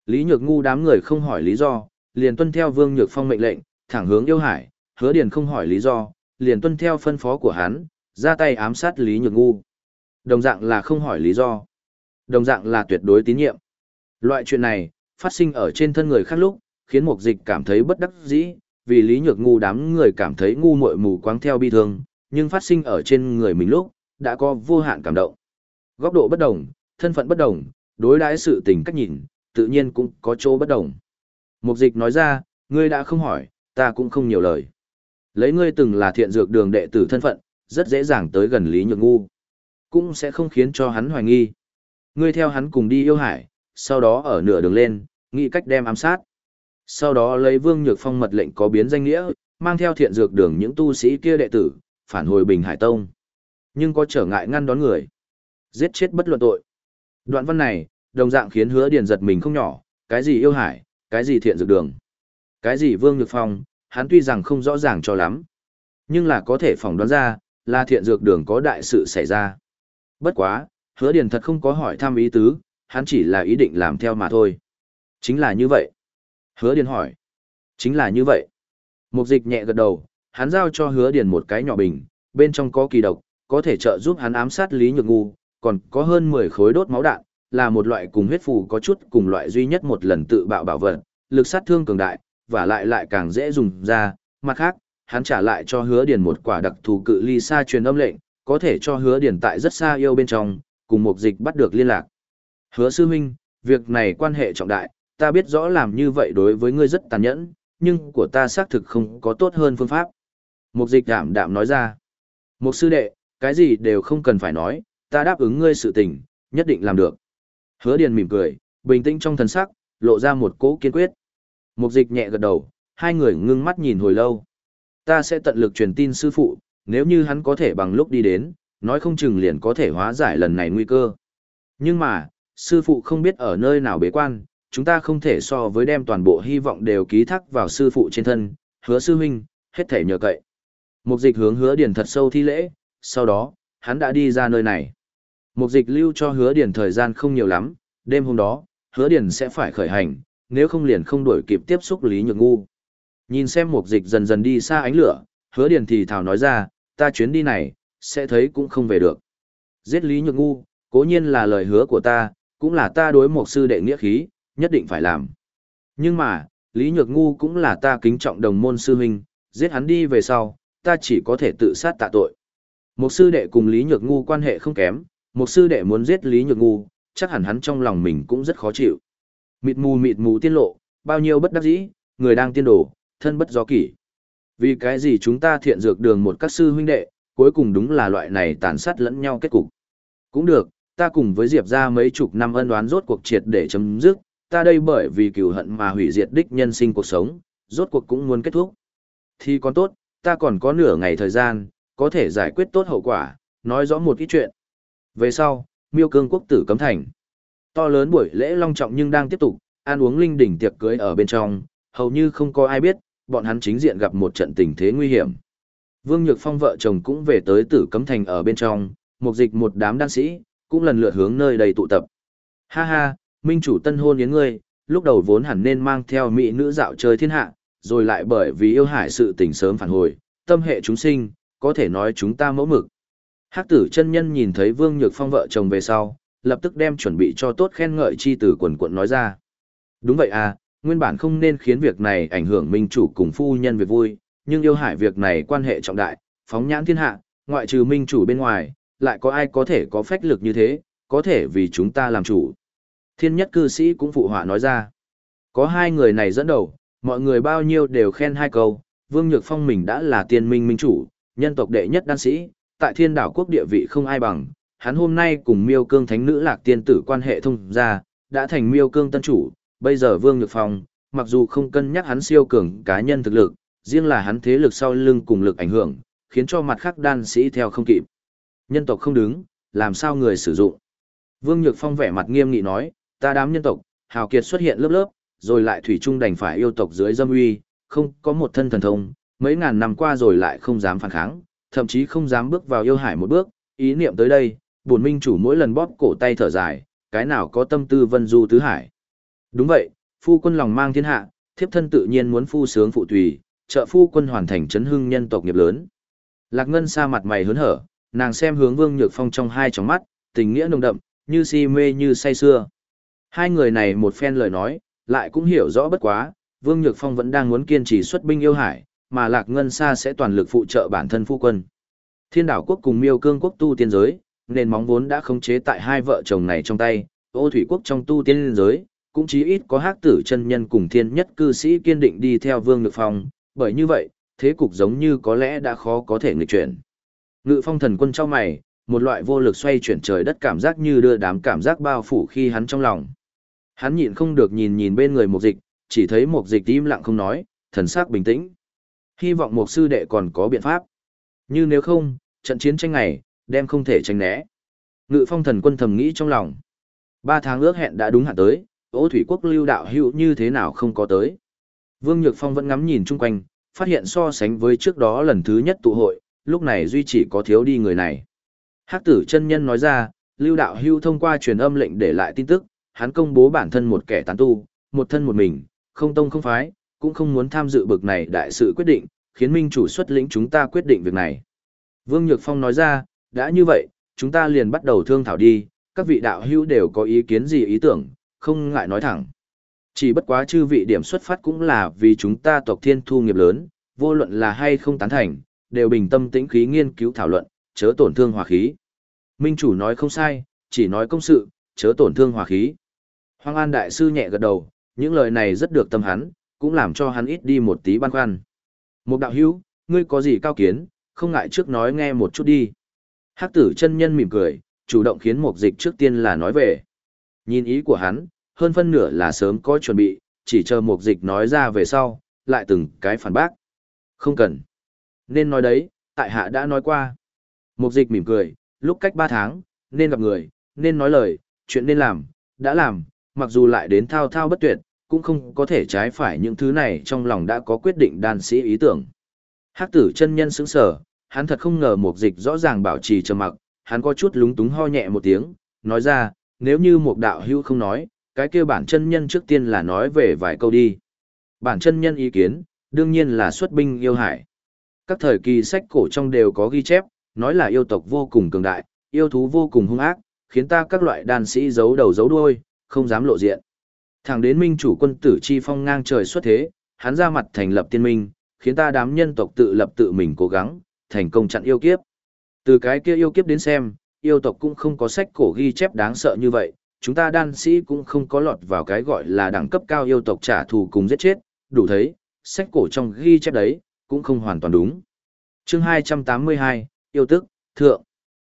A: Lý Nhược ngu đám người không hỏi lý do, liền tuân theo Vương Nhược Phong mệnh lệnh, thẳng hướng yêu hải, hứa điền không hỏi lý do, liền tuân theo phân phó của hắn, ra tay ám sát Lý Nhược ngu. Đồng dạng là không hỏi lý do. Đồng dạng là tuyệt đối tín nhiệm. Loại chuyện này, phát sinh ở trên thân người khác lúc, khiến mục dịch cảm thấy bất đắc dĩ, vì Lý Nhược ngu đám người cảm thấy ngu muội mù quáng theo bi thương, nhưng phát sinh ở trên người mình lúc, đã có vô hạn cảm động. Góc độ bất đồng, thân phận bất đồng, đối đãi sự tình cách nhìn, tự nhiên cũng có chỗ bất đồng. Mục dịch nói ra, ngươi đã không hỏi, ta cũng không nhiều lời. Lấy ngươi từng là thiện dược đường đệ tử thân phận, rất dễ dàng tới gần Lý Nhược Ngu cũng sẽ không khiến cho hắn hoài nghi. Ngươi theo hắn cùng đi yêu hải, sau đó ở nửa đường lên, nghĩ cách đem ám sát. Sau đó lấy Vương Nhược Phong mật lệnh có biến danh nghĩa, mang theo thiện dược đường những tu sĩ kia đệ tử, phản hồi Bình Hải Tông. Nhưng có trở ngại ngăn đón người. Giết chết bất luận tội. Đoạn văn này, đồng dạng khiến hứa điền giật mình không nhỏ, cái gì yêu hải, cái gì thiện dược đường, cái gì Vương Nhược Phong, hắn tuy rằng không rõ ràng cho lắm. Nhưng là có thể phỏng đoán ra, là thiện dược đường có đại sự xảy ra. Bất quá, hứa điền thật không có hỏi thăm ý tứ, hắn chỉ là ý định làm theo mà thôi. Chính là như vậy. Hứa điền hỏi. Chính là như vậy. Mục dịch nhẹ gật đầu, hắn giao cho hứa điền một cái nhỏ bình, bên trong có kỳ độc, có thể trợ giúp hắn ám sát Lý Nhược Ngu, còn có hơn 10 khối đốt máu đạn, là một loại cùng huyết phù có chút cùng loại duy nhất một lần tự bạo bảo vật, lực sát thương cường đại, và lại lại càng dễ dùng ra, mặt khác, hắn trả lại cho hứa điền một quả đặc thù cự ly xa truyền âm lệnh, có thể cho hứa điền tại rất xa yêu bên trong, cùng mục dịch bắt được liên lạc. Hứa sư huynh, việc này quan hệ trọng đại, ta biết rõ làm như vậy đối với ngươi rất tàn nhẫn, nhưng của ta xác thực không có tốt hơn phương pháp. Mục dịch đảm đạm nói ra. Mục sư đệ, cái gì đều không cần phải nói, ta đáp ứng ngươi sự tình, nhất định làm được. Hứa điền mỉm cười, bình tĩnh trong thần sắc, lộ ra một cố kiên quyết. Mục dịch nhẹ gật đầu, hai người ngưng mắt nhìn hồi lâu. Ta sẽ tận lực truyền tin sư phụ, nếu như hắn có thể bằng lúc đi đến, nói không chừng liền có thể hóa giải lần này nguy cơ. Nhưng mà, sư phụ không biết ở nơi nào bế quan, chúng ta không thể so với đem toàn bộ hy vọng đều ký thác vào sư phụ trên thân, hứa sư huynh, hết thể nhờ cậy. Mục dịch hướng hứa điển thật sâu thi lễ, sau đó, hắn đã đi ra nơi này. Mục dịch lưu cho hứa điển thời gian không nhiều lắm, đêm hôm đó, hứa điển sẽ phải khởi hành, nếu không liền không đuổi kịp tiếp xúc Lý Nhược Ngu. Nhìn xem mục dịch dần dần đi xa ánh lửa, hứa điển thì thảo nói ra, ta chuyến đi này, sẽ thấy cũng không về được. Giết Lý Nhược Ngu, cố nhiên là lời hứa của ta, cũng là ta đối một sư đệ nghĩa khí, nhất định phải làm. Nhưng mà, Lý Nhược Ngu cũng là ta kính trọng đồng môn sư huynh, giết hắn đi về sau, ta chỉ có thể tự sát tạ tội. Một sư đệ cùng Lý Nhược Ngu quan hệ không kém, một sư đệ muốn giết Lý Nhược Ngu, chắc hẳn hắn trong lòng mình cũng rất khó chịu. Mịt mù mịt mù tiên lộ, bao nhiêu bất đắc dĩ, người đang tiên đổ, thân bất do kỷ. Vì cái gì chúng ta thiện dược đường một các sư huynh đệ, cuối cùng đúng là loại này tàn sát lẫn nhau kết cục. Cũng được, ta cùng với Diệp ra mấy chục năm ân đoán rốt cuộc triệt để chấm dứt, ta đây bởi vì cừu hận mà hủy diệt đích nhân sinh cuộc sống, rốt cuộc cũng muốn kết thúc. Thì còn tốt, ta còn có nửa ngày thời gian, có thể giải quyết tốt hậu quả, nói rõ một ít chuyện. Về sau, miêu cương quốc tử cấm thành. To lớn buổi lễ long trọng nhưng đang tiếp tục, ăn uống linh đỉnh tiệc cưới ở bên trong, hầu như không có ai biết, bọn hắn chính diện gặp một trận tình thế nguy hiểm. Vương Nhược Phong vợ chồng cũng về tới tử cấm thành ở bên trong, một dịch một đám đan sĩ, cũng lần lượt hướng nơi đầy tụ tập. Ha ha, minh chủ tân hôn yến ngươi, lúc đầu vốn hẳn nên mang theo mỹ nữ dạo chơi thiên hạ, rồi lại bởi vì yêu hải sự tình sớm phản hồi, tâm hệ chúng sinh, có thể nói chúng ta mẫu mực. Hắc tử chân nhân nhìn thấy Vương Nhược Phong vợ chồng về sau, lập tức đem chuẩn bị cho tốt khen ngợi chi từ quần quận nói ra. Đúng vậy à, nguyên bản không nên khiến việc này ảnh hưởng minh chủ cùng phu nhân việc vui, nhưng yêu hải việc này quan hệ trọng đại, phóng nhãn thiên hạ, ngoại trừ minh chủ bên ngoài, lại có ai có thể có phách lực như thế, có thể vì chúng ta làm chủ. Thiên nhất cư sĩ cũng phụ họa nói ra. Có hai người này dẫn đầu, mọi người bao nhiêu đều khen hai câu, Vương Nhược Phong mình đã là tiên minh minh chủ, nhân tộc đệ nhất đan sĩ, tại thiên đảo quốc địa vị không ai bằng, hắn hôm nay cùng miêu cương thánh nữ lạc tiên tử quan hệ thông ra, đã thành miêu cương tân chủ, bây giờ Vương Nhược Phong, mặc dù không cân nhắc hắn siêu cường cá nhân thực lực, riêng là hắn thế lực sau lưng cùng lực ảnh hưởng, khiến cho mặt khác đan sĩ theo không kịp. Nhân tộc không đứng, làm sao người sử dụng? Vương Nhược Phong vẻ mặt nghiêm nghị nói, ta đám nhân tộc, hào kiệt xuất hiện lớp lớp, rồi lại thủy chung đành phải yêu tộc dưới dâm uy, không có một thân thần thông, mấy ngàn năm qua rồi lại không dám phản kháng, thậm chí không dám bước vào yêu hải một bước, ý niệm tới đây, bổn minh chủ mỗi lần bóp cổ tay thở dài, cái nào có tâm tư vân du tứ hải. Đúng vậy, phu quân lòng mang thiên hạ, thiếp thân tự nhiên muốn phu sướng phụ tùy, trợ phu quân hoàn thành chấn hưng nhân tộc nghiệp lớn. Lạc Ngân xa mặt mày hớn hở, nàng xem hướng Vương Nhược Phong trong hai tròng mắt, tình nghĩa nồng đậm, như si mê như say xưa. Hai người này một phen lời nói, lại cũng hiểu rõ bất quá, Vương Nhược Phong vẫn đang muốn kiên trì xuất binh yêu hải, mà Lạc Ngân Sa sẽ toàn lực phụ trợ bản thân phu quân. Thiên đảo quốc cùng miêu cương quốc tu tiên giới, nền móng vốn đã khống chế tại hai vợ chồng này trong tay, ô thủy quốc trong tu tiên giới, cũng chí ít có hắc tử chân nhân cùng thiên nhất cư sĩ kiên định đi theo Vương Nhược Phong, bởi như vậy, thế cục giống như có lẽ đã khó có thể nghịch chuyển. Ngự phong thần quân trong mày, một loại vô lực xoay chuyển trời đất cảm giác như đưa đám cảm giác bao phủ khi hắn trong lòng. Hắn nhịn không được nhìn nhìn bên người một dịch, chỉ thấy một dịch im lặng không nói, thần sắc bình tĩnh. Hy vọng một sư đệ còn có biện pháp. Như nếu không, trận chiến tranh này, đem không thể tránh né. Ngự phong thần quân thầm nghĩ trong lòng. Ba tháng ước hẹn đã đúng hạn tới, ô thủy quốc lưu đạo hữu như thế nào không có tới. Vương Nhược Phong vẫn ngắm nhìn chung quanh, phát hiện so sánh với trước đó lần thứ nhất tụ hội, lúc này duy chỉ có thiếu đi người này. Hắc tử chân nhân nói ra, lưu đạo hưu thông qua truyền âm lệnh để lại tin tức, hắn công bố bản thân một kẻ tán tu, một thân một mình, không tông không phái, cũng không muốn tham dự bực này đại sự quyết định, khiến minh chủ xuất lĩnh chúng ta quyết định việc này. Vương Nhược Phong nói ra, đã như vậy, chúng ta liền bắt đầu thương thảo đi, các vị đạo hưu đều có ý kiến gì ý tưởng, không ngại nói thẳng. Chỉ bất quá chư vị điểm xuất phát cũng là vì chúng ta tộc thiên thu nghiệp lớn, vô luận là hay không tán thành, đều bình tâm tĩnh khí nghiên cứu thảo luận, chớ tổn thương hòa khí. Minh chủ nói không sai, chỉ nói công sự, chớ tổn thương hòa khí. Hoàng An Đại Sư nhẹ gật đầu, những lời này rất được tâm hắn, cũng làm cho hắn ít đi một tí băn khoăn. Một đạo hữu, ngươi có gì cao kiến, không ngại trước nói nghe một chút đi. Hắc tử chân nhân mỉm cười, chủ động khiến một dịch trước tiên là nói về. Nhìn ý của hắn, hơn phân nửa là sớm có chuẩn bị, chỉ chờ một dịch nói ra về sau, lại từng cái phản bác. Không cần. Nên nói đấy, tại hạ đã nói qua. Một dịch mỉm cười, lúc cách ba tháng, nên gặp người, nên nói lời, chuyện nên làm, đã làm, mặc dù lại đến thao thao bất tuyệt, cũng không có thể trái phải những thứ này trong lòng đã có quyết định đan sĩ ý tưởng. Hắc tử chân nhân sững sờ, hắn thật không ngờ một dịch rõ ràng bảo trì trầm mặc, hắn có chút lúng túng ho nhẹ một tiếng, nói ra, nếu như một đạo hữu không nói, cái kia bản chân nhân trước tiên là nói về vài câu đi. Bản chân nhân ý kiến, đương nhiên là xuất binh yêu hải. Các thời kỳ sách cổ trong đều có ghi chép, nói là yêu tộc vô cùng cường đại, yêu thú vô cùng hung ác, khiến ta các loại đàn sĩ giấu đầu giấu đuôi, không dám lộ diện. Thẳng đến minh chủ quân tử chi phong ngang trời xuất thế, hắn ra mặt thành lập tiên minh, khiến ta đám nhân tộc tự lập tự mình cố gắng, thành công chặn yêu kiếp. Từ cái kia yêu kiếp đến xem, yêu tộc cũng không có sách cổ ghi chép đáng sợ như vậy, chúng ta đan sĩ cũng không có lọt vào cái gọi là đẳng cấp cao yêu tộc trả thù cùng giết chết, đủ thấy, sách cổ trong ghi chép đấy, cũng không hoàn toàn đúng. chương 282, yêu tức, thượng.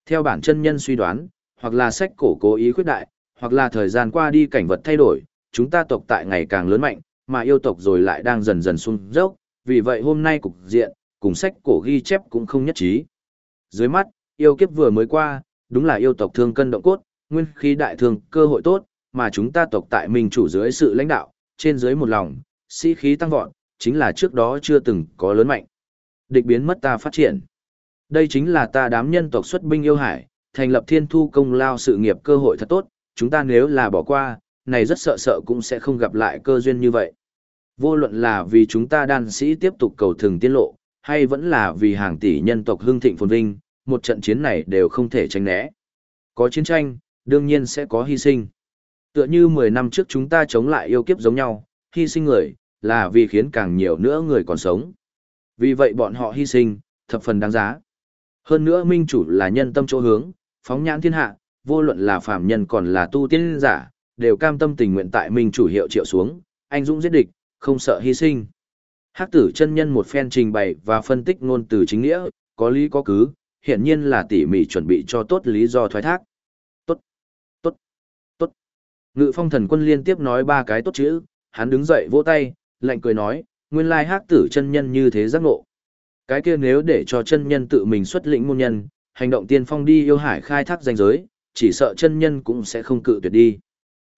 A: Theo bản chân nhân suy đoán, hoặc là sách cổ cố ý khuyết đại, hoặc là thời gian qua đi cảnh vật thay đổi, chúng ta tộc tại ngày càng lớn mạnh, mà yêu tộc rồi lại đang dần dần xuống dốc, vì vậy hôm nay cục diện, cùng sách cổ ghi chép cũng không nhất trí. Dưới mắt, yêu kiếp vừa mới qua, đúng là yêu tộc thương cân động cốt, nguyên khí đại thương cơ hội tốt, mà chúng ta tộc tại mình chủ dưới sự lãnh đạo, trên dưới một lòng, sĩ khí tăng vọt, chính là trước đó chưa từng có lớn mạnh. Địch biến mất ta phát triển. Đây chính là ta đám nhân tộc xuất binh yêu hải, thành lập thiên thu công lao sự nghiệp cơ hội thật tốt, chúng ta nếu là bỏ qua, này rất sợ sợ cũng sẽ không gặp lại cơ duyên như vậy. Vô luận là vì chúng ta đan sĩ tiếp tục cầu thường tiên lộ, hay vẫn là vì hàng tỷ nhân tộc hương thịnh phồn vinh, một trận chiến này đều không thể tránh né. Có chiến tranh, đương nhiên sẽ có hy sinh. Tựa như 10 năm trước chúng ta chống lại yêu kiếp giống nhau, hy sinh người, là vì khiến càng nhiều nữa người còn sống. Vì vậy bọn họ hy sinh, thập phần đáng giá. Hơn nữa minh chủ là nhân tâm chỗ hướng, phóng nhãn thiên hạ, vô luận là phàm nhân còn là tu tiên giả, đều cam tâm tình nguyện tại minh chủ hiệu triệu xuống, anh dũng giết địch, không sợ hy sinh. Hắc tử chân nhân một phen trình bày và phân tích ngôn từ chính nghĩa, có lý có cứ, hiển nhiên là tỉ mỉ chuẩn bị cho tốt lý do thoái thác. Ngự phong thần quân liên tiếp nói ba cái tốt chữ, hắn đứng dậy vỗ tay, lạnh cười nói, nguyên lai hắc tử chân nhân như thế giác ngộ. Cái kia nếu để cho chân nhân tự mình xuất lĩnh môn nhân, hành động tiên phong đi yêu hải khai thác danh giới, chỉ sợ chân nhân cũng sẽ không cự tuyệt đi.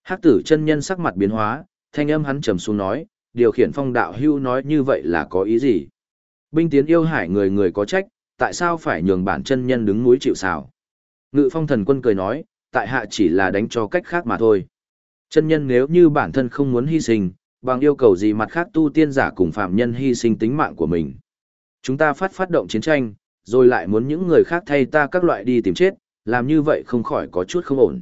A: Hắc tử chân nhân sắc mặt biến hóa, thanh âm hắn trầm xuống nói, điều khiển phong đạo hưu nói như vậy là có ý gì? Binh tiến yêu hải người người có trách, tại sao phải nhường bản chân nhân đứng núi chịu sào? Ngự phong thần quân cười nói, tại hạ chỉ là đánh cho cách khác mà thôi. Chân nhân nếu như bản thân không muốn hy sinh, bằng yêu cầu gì mặt khác tu tiên giả cùng phạm nhân hy sinh tính mạng của mình. Chúng ta phát phát động chiến tranh, rồi lại muốn những người khác thay ta các loại đi tìm chết, làm như vậy không khỏi có chút không ổn.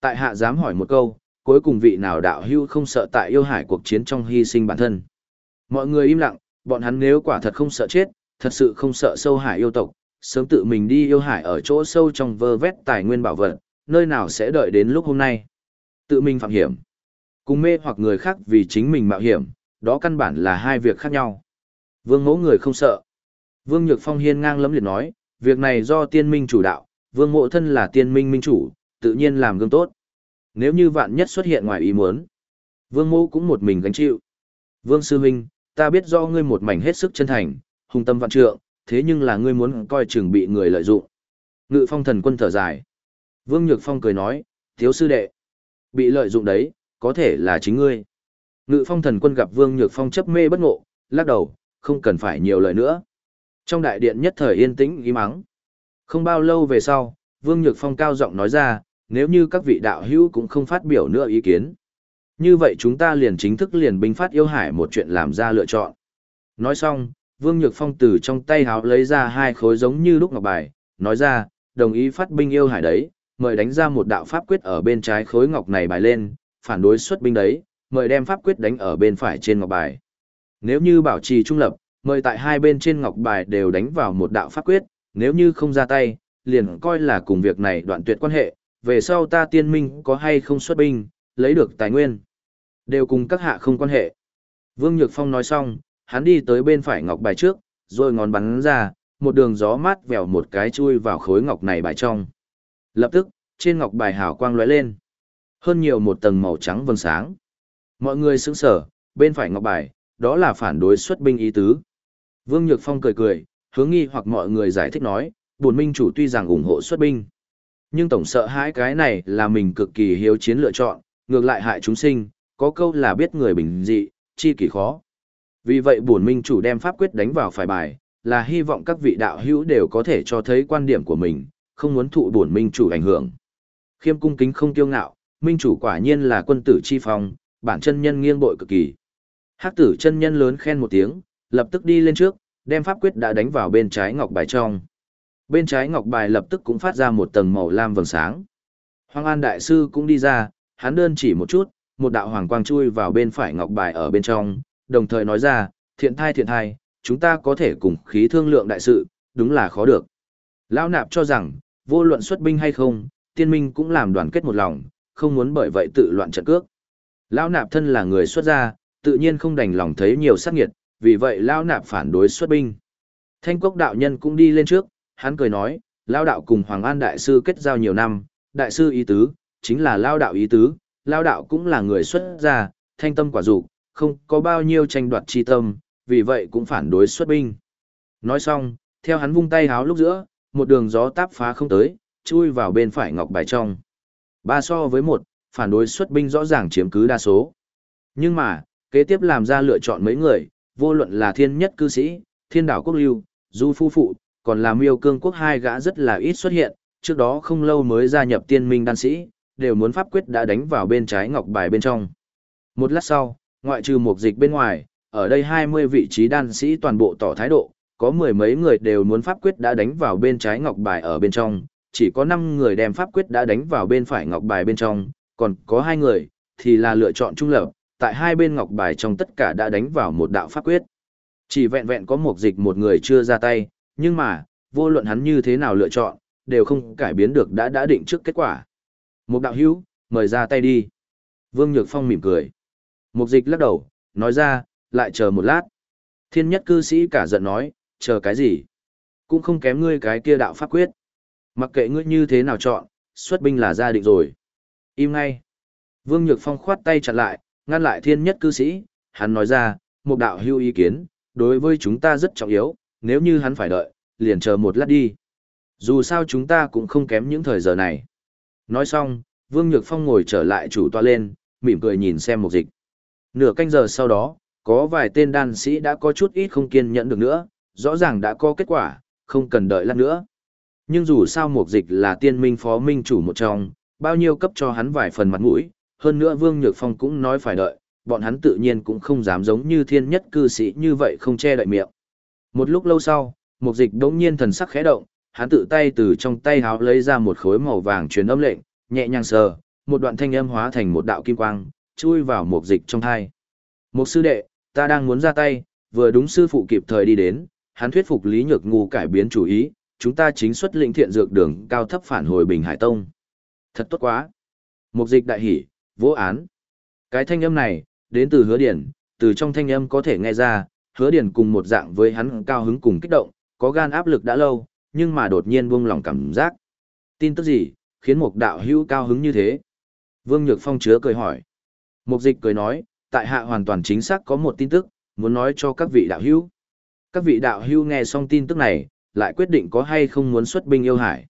A: Tại hạ dám hỏi một câu, cuối cùng vị nào đạo hưu không sợ tại yêu hải cuộc chiến trong hy sinh bản thân. Mọi người im lặng, bọn hắn nếu quả thật không sợ chết, thật sự không sợ sâu hải yêu tộc, sớm tự mình đi yêu hải ở chỗ sâu trong vơ vét tài nguyên bảo vật, nơi nào sẽ đợi đến lúc hôm nay. Tự mình phạm hiểm. Cùng mê hoặc người khác vì chính mình mạo hiểm, đó căn bản là hai việc khác nhau. Vương mẫu người không sợ. Vương Nhược Phong hiên ngang lấm liệt nói, việc này do tiên minh chủ đạo, vương mộ thân là tiên minh minh chủ, tự nhiên làm gương tốt. Nếu như vạn nhất xuất hiện ngoài ý muốn, vương mộ cũng một mình gánh chịu. Vương sư Minh, ta biết do ngươi một mảnh hết sức chân thành, hùng tâm vạn trượng, thế nhưng là ngươi muốn coi chừng bị người lợi dụng. Ngự phong thần quân thở dài. Vương Nhược Phong cười nói, thiếu sư đệ, bị lợi dụng đấy, có thể là chính ngươi. Ngự phong thần quân gặp Vương Nhược Phong chấp mê bất ngộ, lắc đầu, không cần phải nhiều lời nữa. Trong đại điện nhất thời yên tĩnh im mắng. Không bao lâu về sau, Vương Nhược Phong cao giọng nói ra, nếu như các vị đạo hữu cũng không phát biểu nữa ý kiến. Như vậy chúng ta liền chính thức liền binh phát yêu hải một chuyện làm ra lựa chọn. Nói xong, Vương Nhược Phong từ trong tay háo lấy ra hai khối giống như lúc ngọc bài, nói ra, đồng ý phát binh yêu hải đấy, mời đánh ra một đạo pháp quyết ở bên trái khối ngọc này bài lên, phản đối xuất binh đấy, mời đem pháp quyết đánh ở bên phải trên ngọc bài. Nếu như bảo trì trung lập, mời tại hai bên trên ngọc bài đều đánh vào một đạo pháp quyết, nếu như không ra tay, liền coi là cùng việc này đoạn tuyệt quan hệ, về sau ta tiên minh có hay không xuất binh, lấy được tài nguyên. Đều cùng các hạ không quan hệ. Vương Nhược Phong nói xong, hắn đi tới bên phải ngọc bài trước, rồi ngón bắn ra, một đường gió mát vèo một cái chui vào khối ngọc này bài trong. Lập tức, trên ngọc bài hào quang lóe lên. Hơn nhiều một tầng màu trắng vầng sáng. Mọi người sững sở, bên phải ngọc bài, đó là phản đối xuất binh ý tứ. Vương Nhược Phong cười cười, hướng nghi hoặc mọi người giải thích nói, bổn minh chủ tuy rằng ủng hộ xuất binh. Nhưng tổng sợ hãi cái này là mình cực kỳ hiếu chiến lựa chọn, ngược lại hại chúng sinh, có câu là biết người bình dị, chi kỳ khó. Vì vậy bổn minh chủ đem pháp quyết đánh vào phải bài, là hy vọng các vị đạo hữu đều có thể cho thấy quan điểm của mình, không muốn thụ bổn minh chủ ảnh hưởng. Khiêm cung kính không kiêu ngạo, minh chủ quả nhiên là quân tử chi phong, bản chân nhân nghiêng bội cực kỳ. Hắc tử chân nhân lớn khen một tiếng, lập tức đi lên trước, đem pháp quyết đã đánh vào bên trái ngọc bài trong. Bên trái ngọc bài lập tức cũng phát ra một tầng màu lam vầng sáng. Hoàng An đại sư cũng đi ra, hắn đơn chỉ một chút, một đạo hoàng quang chui vào bên phải ngọc bài ở bên trong, đồng thời nói ra, thiện thai thiện thai, chúng ta có thể cùng khí thương lượng đại sự, đúng là khó được. Lão nạp cho rằng, vô luận xuất binh hay không, tiên minh cũng làm đoàn kết một lòng, không muốn bởi vậy tự loạn trận cước. Lão nạp thân là người xuất gia, tự nhiên không đành lòng thấy nhiều sát nghiệt, vì vậy lão nạp phản đối xuất binh. Thanh quốc đạo nhân cũng đi lên trước, hắn cười nói, lão đạo cùng Hoàng An đại sư kết giao nhiều năm, đại sư ý tứ, chính là lão đạo ý tứ, lão đạo cũng là người xuất gia, thanh tâm quả dục, không có bao nhiêu tranh đoạt chi tâm, vì vậy cũng phản đối xuất binh. Nói xong, theo hắn vung tay háo lúc giữa, một đường gió táp phá không tới, chui vào bên phải ngọc bài trong. Ba so với một, phản đối xuất binh rõ ràng chiếm cứ đa số. Nhưng mà, kế tiếp làm ra lựa chọn mấy người, vô luận là thiên nhất cư sĩ, thiên đảo quốc lưu, du phu phụ, còn là miêu cương quốc hai gã rất là ít xuất hiện, trước đó không lâu mới gia nhập tiên minh đan sĩ, đều muốn pháp quyết đã đánh vào bên trái ngọc bài bên trong. Một lát sau, ngoại trừ một dịch bên ngoài, ở đây 20 vị trí đan sĩ toàn bộ tỏ thái độ, có mười mấy người đều muốn pháp quyết đã đánh vào bên trái ngọc bài ở bên trong, chỉ có 5 người đem pháp quyết đã đánh vào bên phải ngọc bài bên trong, còn có hai người thì là lựa chọn trung lập, tại hai bên ngọc bài trong tất cả đã đánh vào một đạo pháp quyết. Chỉ vẹn vẹn có một dịch một người chưa ra tay, nhưng mà, vô luận hắn như thế nào lựa chọn, đều không cải biến được đã đã định trước kết quả. Một đạo hữu, mời ra tay đi. Vương Nhược Phong mỉm cười. Một dịch lắc đầu, nói ra, lại chờ một lát. Thiên nhất cư sĩ cả giận nói, chờ cái gì? Cũng không kém ngươi cái kia đạo pháp quyết. Mặc kệ ngươi như thế nào chọn, xuất binh là gia định rồi. Im ngay. Vương Nhược Phong khoát tay chặt lại, ngăn lại thiên nhất cư sĩ, hắn nói ra, một đạo hưu ý kiến, đối với chúng ta rất trọng yếu, nếu như hắn phải đợi, liền chờ một lát đi. Dù sao chúng ta cũng không kém những thời giờ này. Nói xong, Vương Nhược Phong ngồi trở lại chủ toa lên, mỉm cười nhìn xem một dịch. Nửa canh giờ sau đó, có vài tên đan sĩ đã có chút ít không kiên nhẫn được nữa, rõ ràng đã có kết quả, không cần đợi lát nữa. Nhưng dù sao Mục dịch là tiên minh phó minh chủ một trong, bao nhiêu cấp cho hắn vài phần mặt mũi, hơn nữa Vương Nhược Phong cũng nói phải đợi, bọn hắn tự nhiên cũng không dám giống như thiên nhất cư sĩ như vậy không che đậy miệng. Một lúc lâu sau, Mục dịch đống nhiên thần sắc khẽ động, hắn tự tay từ trong tay háo lấy ra một khối màu vàng truyền âm lệnh, nhẹ nhàng sờ, một đoạn thanh âm hóa thành một đạo kim quang, chui vào Mục dịch trong thai. Một sư đệ, ta đang muốn ra tay, vừa đúng sư phụ kịp thời đi đến, hắn thuyết phục Lý Nhược Ngu cải biến chủ ý, chúng ta chính xuất lĩnh thiện dược đường cao thấp phản hồi Bình Hải Tông. Thật tốt quá. Mục dịch đại hỉ, vô án. Cái thanh âm này, đến từ hứa điển, từ trong thanh âm có thể nghe ra, hứa điển cùng một dạng với hắn cao hứng cùng kích động, có gan áp lực đã lâu, nhưng mà đột nhiên buông lòng cảm giác. Tin tức gì, khiến một đạo hữu cao hứng như thế? Vương Nhược Phong chứa cười hỏi. Mục dịch cười nói, tại hạ hoàn toàn chính xác có một tin tức, muốn nói cho các vị đạo hữu. Các vị đạo hưu nghe xong tin tức này, lại quyết định có hay không muốn xuất binh yêu hải.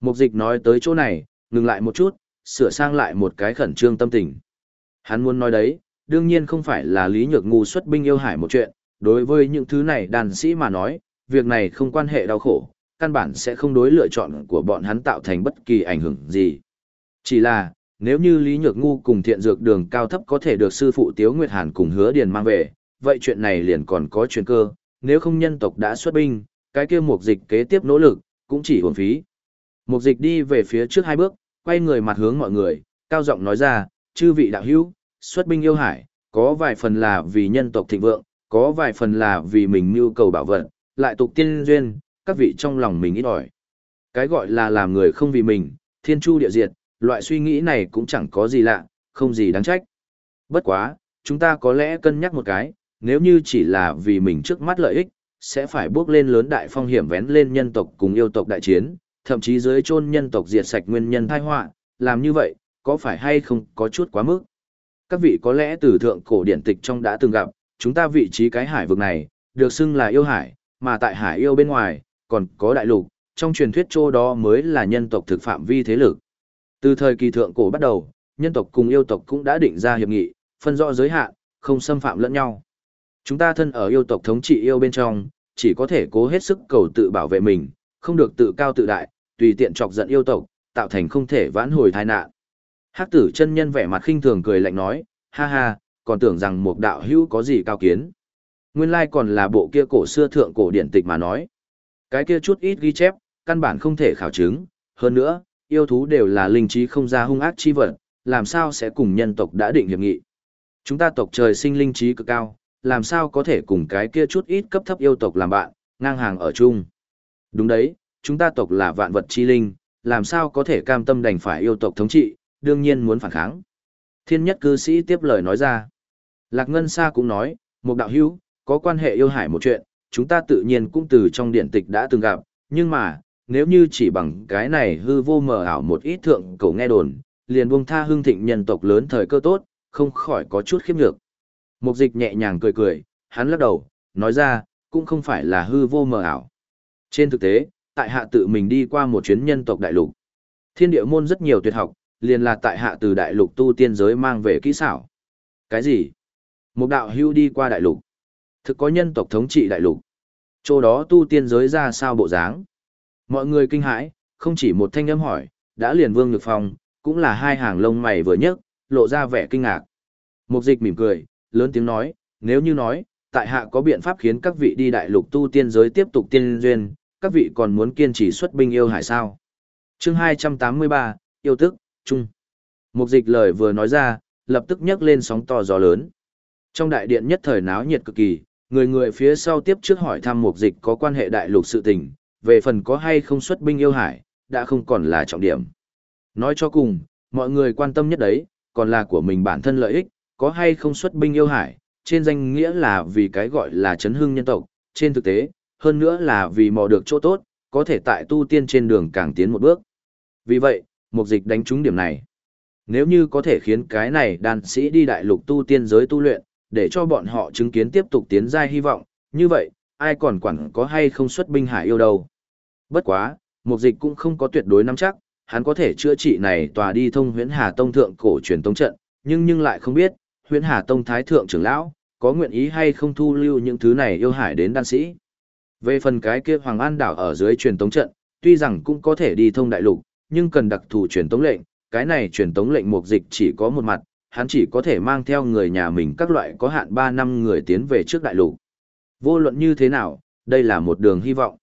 A: Mục dịch nói tới chỗ này, ngừng lại một chút, sửa sang lại một cái khẩn trương tâm tình. Hắn muốn nói đấy, đương nhiên không phải là Lý Nhược Ngu xuất binh yêu hải một chuyện, đối với những thứ này đàn sĩ mà nói, việc này không quan hệ đau khổ, căn bản sẽ không đối lựa chọn của bọn hắn tạo thành bất kỳ ảnh hưởng gì. Chỉ là, nếu như Lý Nhược Ngu cùng thiện dược đường cao thấp có thể được sư phụ Tiếu Nguyệt Hàn cùng hứa điền mang về, vậy chuyện này liền còn có chuyện cơ, nếu không nhân tộc đã xuất binh, cái kia mục dịch kế tiếp nỗ lực, cũng chỉ hưởng phí. Mục dịch đi về phía trước hai bước, quay người mặt hướng mọi người, cao giọng nói ra, chư vị đạo hữu, xuất binh yêu hải, có vài phần là vì nhân tộc thịnh vượng, có vài phần là vì mình nhu cầu bảo vật, lại tục tiên duyên, các vị trong lòng mình ít ỏi. Cái gọi là làm người không vì mình, thiên chu địa diệt, loại suy nghĩ này cũng chẳng có gì lạ, không gì đáng trách. Bất quá, chúng ta có lẽ cân nhắc một cái, nếu như chỉ là vì mình trước mắt lợi ích, sẽ phải bước lên lớn đại phong hiểm vén lên nhân tộc cùng yêu tộc đại chiến, thậm chí dưới chôn nhân tộc diệt sạch nguyên nhân tai họa, làm như vậy, có phải hay không có chút quá mức. Các vị có lẽ từ thượng cổ điển tịch trong đã từng gặp, chúng ta vị trí cái hải vực này, được xưng là yêu hải, mà tại hải yêu bên ngoài, còn có đại lục, trong truyền thuyết chỗ đó mới là nhân tộc thực phạm vi thế lực. Từ thời kỳ thượng cổ bắt đầu, nhân tộc cùng yêu tộc cũng đã định ra hiệp nghị, phân rõ giới hạn, không xâm phạm lẫn nhau. Chúng ta thân ở yêu tộc thống trị yêu bên trong, chỉ có thể cố hết sức cầu tự bảo vệ mình, không được tự cao tự đại, tùy tiện chọc giận yêu tộc, tạo thành không thể vãn hồi tai nạn. Hắc tử chân nhân vẻ mặt khinh thường cười lạnh nói, ha ha, còn tưởng rằng một đạo hữu có gì cao kiến. Nguyên lai còn là bộ kia cổ xưa thượng cổ điển tịch mà nói. Cái kia chút ít ghi chép, căn bản không thể khảo chứng, hơn nữa, yêu thú đều là linh trí không ra hung ác chi vật, làm sao sẽ cùng nhân tộc đã định hiệp nghị. Chúng ta tộc trời sinh linh trí cực cao, làm sao có thể cùng cái kia chút ít cấp thấp yêu tộc làm bạn, ngang hàng ở chung. Đúng đấy, chúng ta tộc là vạn vật chi linh, làm sao có thể cam tâm đành phải yêu tộc thống trị, đương nhiên muốn phản kháng. Thiên nhất cư sĩ tiếp lời nói ra. Lạc Ngân Sa cũng nói, một đạo hữu, có quan hệ yêu hải một chuyện, chúng ta tự nhiên cũng từ trong điện tịch đã từng gặp, nhưng mà, nếu như chỉ bằng cái này hư vô mờ ảo một ít thượng cầu nghe đồn, liền buông tha hương thịnh nhân tộc lớn thời cơ tốt, không khỏi có chút khiếp nhược. Mục dịch nhẹ nhàng cười cười, hắn lắc đầu, nói ra, cũng không phải là hư vô mờ ảo. Trên thực tế, tại hạ tự mình đi qua một chuyến nhân tộc đại lục. Thiên địa môn rất nhiều tuyệt học, liền là tại hạ từ đại lục tu tiên giới mang về kỹ xảo. Cái gì? Một đạo hưu đi qua đại lục. Thực có nhân tộc thống trị đại lục. Chỗ đó tu tiên giới ra sao bộ dáng? Mọi người kinh hãi, không chỉ một thanh âm hỏi, đã liền vương nhược phong, cũng là hai hàng lông mày vừa nhấc, lộ ra vẻ kinh ngạc. Mục dịch mỉm cười, lớn tiếng nói, nếu như nói, tại hạ có biện pháp khiến các vị đi đại lục tu tiên giới tiếp tục tiên duyên, các vị còn muốn kiên trì xuất binh yêu hải sao. chương 283, yêu tức, chung. Mục dịch lời vừa nói ra, lập tức nhấc lên sóng to gió lớn. Trong đại điện nhất thời náo nhiệt cực kỳ, người người phía sau tiếp trước hỏi thăm mục dịch có quan hệ đại lục sự tình, về phần có hay không xuất binh yêu hải, đã không còn là trọng điểm. Nói cho cùng, mọi người quan tâm nhất đấy, còn là của mình bản thân lợi ích, có hay không xuất binh yêu hải, trên danh nghĩa là vì cái gọi là chấn hưng nhân tộc, trên thực tế, hơn nữa là vì mò được chỗ tốt, có thể tại tu tiên trên đường càng tiến một bước. Vì vậy, mục dịch đánh trúng điểm này. Nếu như có thể khiến cái này đàn sĩ đi đại lục tu tiên giới tu luyện, để cho bọn họ chứng kiến tiếp tục tiến giai hy vọng, như vậy, ai còn quản có hay không xuất binh hải yêu đâu. Bất quá, mục dịch cũng không có tuyệt đối nắm chắc, hắn có thể chữa trị này tòa đi thông huyễn hà tông thượng cổ truyền tông trận, nhưng nhưng lại không biết, huyện hà tông thái thượng trưởng lão, có nguyện ý hay không thu lưu những thứ này yêu hải đến đan sĩ. Về phần cái kia Hoàng An đảo ở dưới truyền tống trận, tuy rằng cũng có thể đi thông đại lục, nhưng cần đặc thù truyền tống lệnh, cái này truyền tống lệnh mục dịch chỉ có một mặt, hắn chỉ có thể mang theo người nhà mình các loại có hạn 3 năm người tiến về trước đại lục. Vô luận như thế nào, đây là một đường hy vọng.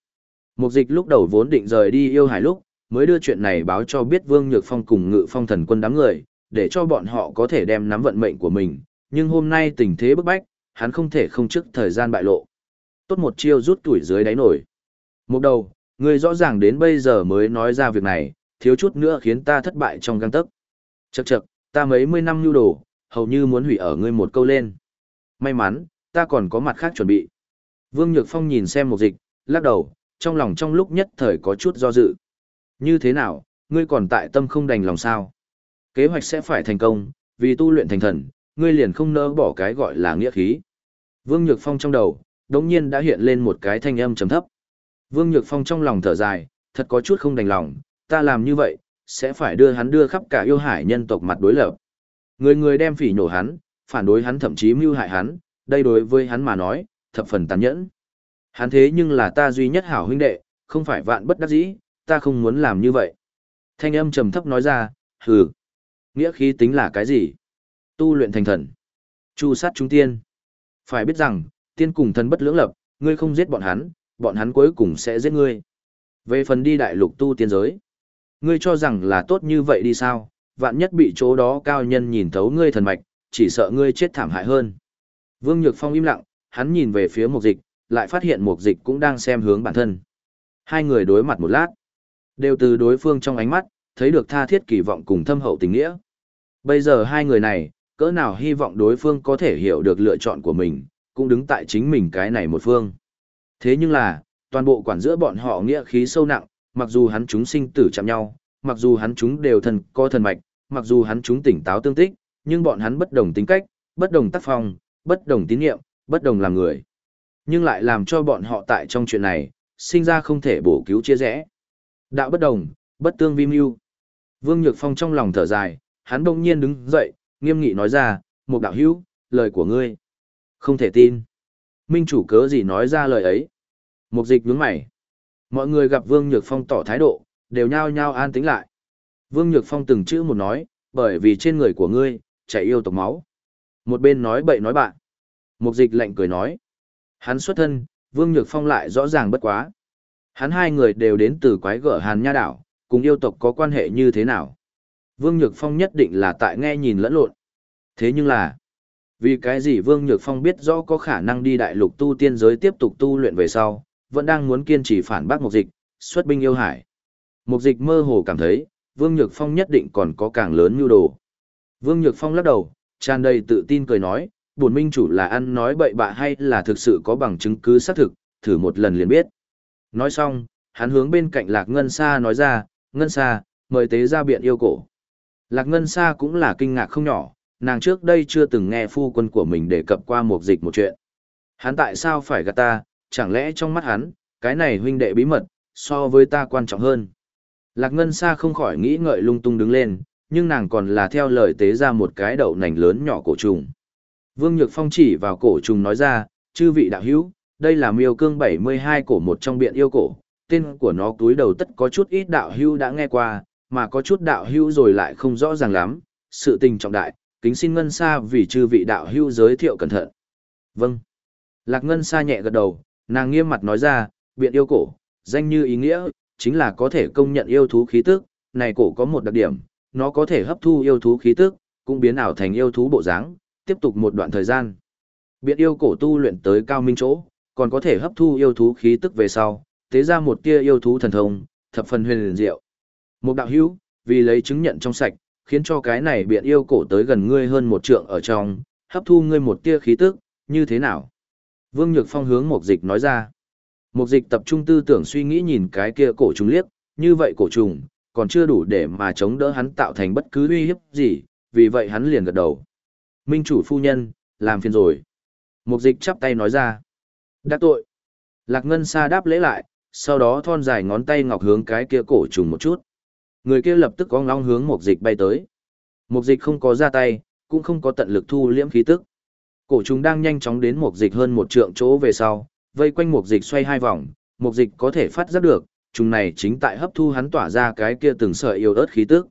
A: Mục dịch lúc đầu vốn định rời đi yêu hải lúc, mới đưa chuyện này báo cho biết Vương Nhược Phong cùng ngự phong thần quân đám người, để cho bọn họ có thể đem nắm vận mệnh của mình, nhưng hôm nay tình thế bức bách, hắn không thể không trước thời gian bại lộ. Tốt một chiêu rút tuổi dưới đáy nổi. Một đầu, người rõ ràng đến bây giờ mới nói ra việc này, thiếu chút nữa khiến ta thất bại trong găng tấc. Chậc chậc, ta mấy mươi năm nhu đồ, hầu như muốn hủy ở ngươi một câu lên. May mắn, ta còn có mặt khác chuẩn bị. Vương Nhược Phong nhìn xem một dịch, lắc đầu, trong lòng trong lúc nhất thời có chút do dự. Như thế nào, ngươi còn tại tâm không đành lòng sao. Kế hoạch sẽ phải thành công, vì tu luyện thành thần, ngươi liền không nỡ bỏ cái gọi là nghĩa khí. Vương Nhược Phong trong đầu, đống nhiên đã hiện lên một cái thanh âm trầm thấp. Vương Nhược Phong trong lòng thở dài, thật có chút không đành lòng, ta làm như vậy, sẽ phải đưa hắn đưa khắp cả yêu hải nhân tộc mặt đối lập. Người người đem phỉ nổ hắn, phản đối hắn thậm chí mưu hại hắn, đây đối với hắn mà nói, thập phần tàn nhẫn. Hắn thế nhưng là ta duy nhất hảo huynh đệ, không phải vạn bất đắc dĩ, ta không muốn làm như vậy. Thanh âm trầm thấp nói ra, hừ. Nghĩa khí tính là cái gì? Tu luyện thành thần. Chu sát chúng tiên. Phải biết rằng, tiên cùng thần bất lưỡng lập, ngươi không giết bọn hắn, bọn hắn cuối cùng sẽ giết ngươi. Về phần đi đại lục tu tiên giới, ngươi cho rằng là tốt như vậy đi sao, vạn nhất bị chỗ đó cao nhân nhìn thấu ngươi thần mạch, chỉ sợ ngươi chết thảm hại hơn. Vương Nhược Phong im lặng, hắn nhìn về phía mục dịch, lại phát hiện mục dịch cũng đang xem hướng bản thân. Hai người đối mặt một lát, đều từ đối phương trong ánh mắt, thấy được tha thiết kỳ vọng cùng thâm hậu tình nghĩa. Bây giờ hai người này, cỡ nào hy vọng đối phương có thể hiểu được lựa chọn của mình, cũng đứng tại chính mình cái này một phương. Thế nhưng là, toàn bộ quản giữa bọn họ nghĩa khí sâu nặng, mặc dù hắn chúng sinh tử chạm nhau, mặc dù hắn chúng đều thần co thần mạch, mặc dù hắn chúng tỉnh táo tương tích, nhưng bọn hắn bất đồng tính cách, bất đồng tác phong, bất đồng tín nhiệm, bất đồng làm người. Nhưng lại làm cho bọn họ tại trong chuyện này, sinh ra không thể bổ cứu chia rẽ. Đạo bất đồng, bất tương vi mưu. Vương Nhược Phong trong lòng thở dài, hắn đông nhiên đứng dậy, nghiêm nghị nói ra, một đạo hữu, lời của ngươi. Không thể tin. Minh chủ cớ gì nói ra lời ấy. Một dịch nhướng mày. Mọi người gặp Vương Nhược Phong tỏ thái độ, đều nhao nhao an tĩnh lại. Vương Nhược Phong từng chữ một nói, bởi vì trên người của ngươi, chảy yêu tộc máu. Một bên nói bậy nói bạn. Một dịch lạnh cười nói. Hắn xuất thân, Vương Nhược Phong lại rõ ràng bất quá. Hắn hai người đều đến từ quái gở Hàn Nha Đảo, cùng yêu tộc có quan hệ như thế nào. Vương Nhược Phong nhất định là tại nghe nhìn lẫn lộn. Thế nhưng là, vì cái gì Vương Nhược Phong biết rõ có khả năng đi đại lục tu tiên giới tiếp tục tu luyện về sau, vẫn đang muốn kiên trì phản bác Mục Dịch, xuất binh yêu hải. Mục Dịch mơ hồ cảm thấy, Vương Nhược Phong nhất định còn có càng lớn nhu đồ. Vương Nhược Phong lắc đầu, tràn đầy tự tin cười nói, buồn minh chủ là ăn nói bậy bạ hay là thực sự có bằng chứng cứ xác thực, thử một lần liền biết. Nói xong, hắn hướng bên cạnh Lạc Ngân Sa nói ra, Ngân Sa, mời tế ra biện yêu cổ. Lạc Ngân Sa cũng là kinh ngạc không nhỏ, nàng trước đây chưa từng nghe phu quân của mình đề cập qua một dịch một chuyện. Hắn tại sao phải gạt ta, chẳng lẽ trong mắt hắn, cái này huynh đệ bí mật, so với ta quan trọng hơn. Lạc Ngân Sa không khỏi nghĩ ngợi lung tung đứng lên, nhưng nàng còn là theo lời tế ra một cái đậu nành lớn nhỏ cổ trùng. Vương Nhược Phong chỉ vào cổ trùng nói ra, chư vị đạo hữu, đây là miêu cương 72 cổ một trong biện yêu cổ, tên của nó túi đầu tất có chút ít đạo hữu đã nghe qua, mà có chút đạo hữu rồi lại không rõ ràng lắm, sự tình trọng đại, kính xin Ngân Sa vì chư vị đạo hữu giới thiệu cẩn thận. Vâng. Lạc Ngân Sa nhẹ gật đầu, nàng nghiêm mặt nói ra, biện yêu cổ, danh như ý nghĩa, chính là có thể công nhận yêu thú khí tức, này cổ có một đặc điểm, nó có thể hấp thu yêu thú khí tức, cũng biến ảo thành yêu thú bộ dáng, tiếp tục một đoạn thời gian. Biện yêu cổ tu luyện tới cao minh chỗ, còn có thể hấp thu yêu thú khí tức về sau, tế ra một tia yêu thú thần thông, thập phần huyền diệu. Một đạo hữu, vì lấy chứng nhận trong sạch, khiến cho cái này biện yêu cổ tới gần ngươi hơn một trượng ở trong, hấp thu ngươi một tia khí tức, như thế nào? Vương Nhược Phong hướng một dịch nói ra. Một dịch tập trung tư tưởng suy nghĩ nhìn cái kia cổ trùng liếc, như vậy cổ trùng, còn chưa đủ để mà chống đỡ hắn tạo thành bất cứ uy hiếp gì, vì vậy hắn liền gật đầu. Minh chủ phu nhân, làm phiền rồi. Một dịch chắp tay nói ra. Đã tội. Lạc Ngân Sa đáp lễ lại, sau đó thon dài ngón tay ngọc hướng cái kia cổ trùng một chút. Người kia lập tức có ngóng hướng một dịch bay tới. Một dịch không có ra tay, cũng không có tận lực thu liễm khí tức. Cổ trùng đang nhanh chóng đến một dịch hơn một trượng chỗ về sau, vây quanh một dịch xoay hai vòng, một dịch có thể phát giác được, trùng này chính tại hấp thu hắn tỏa ra cái kia từng sợi yêu ớt khí tức.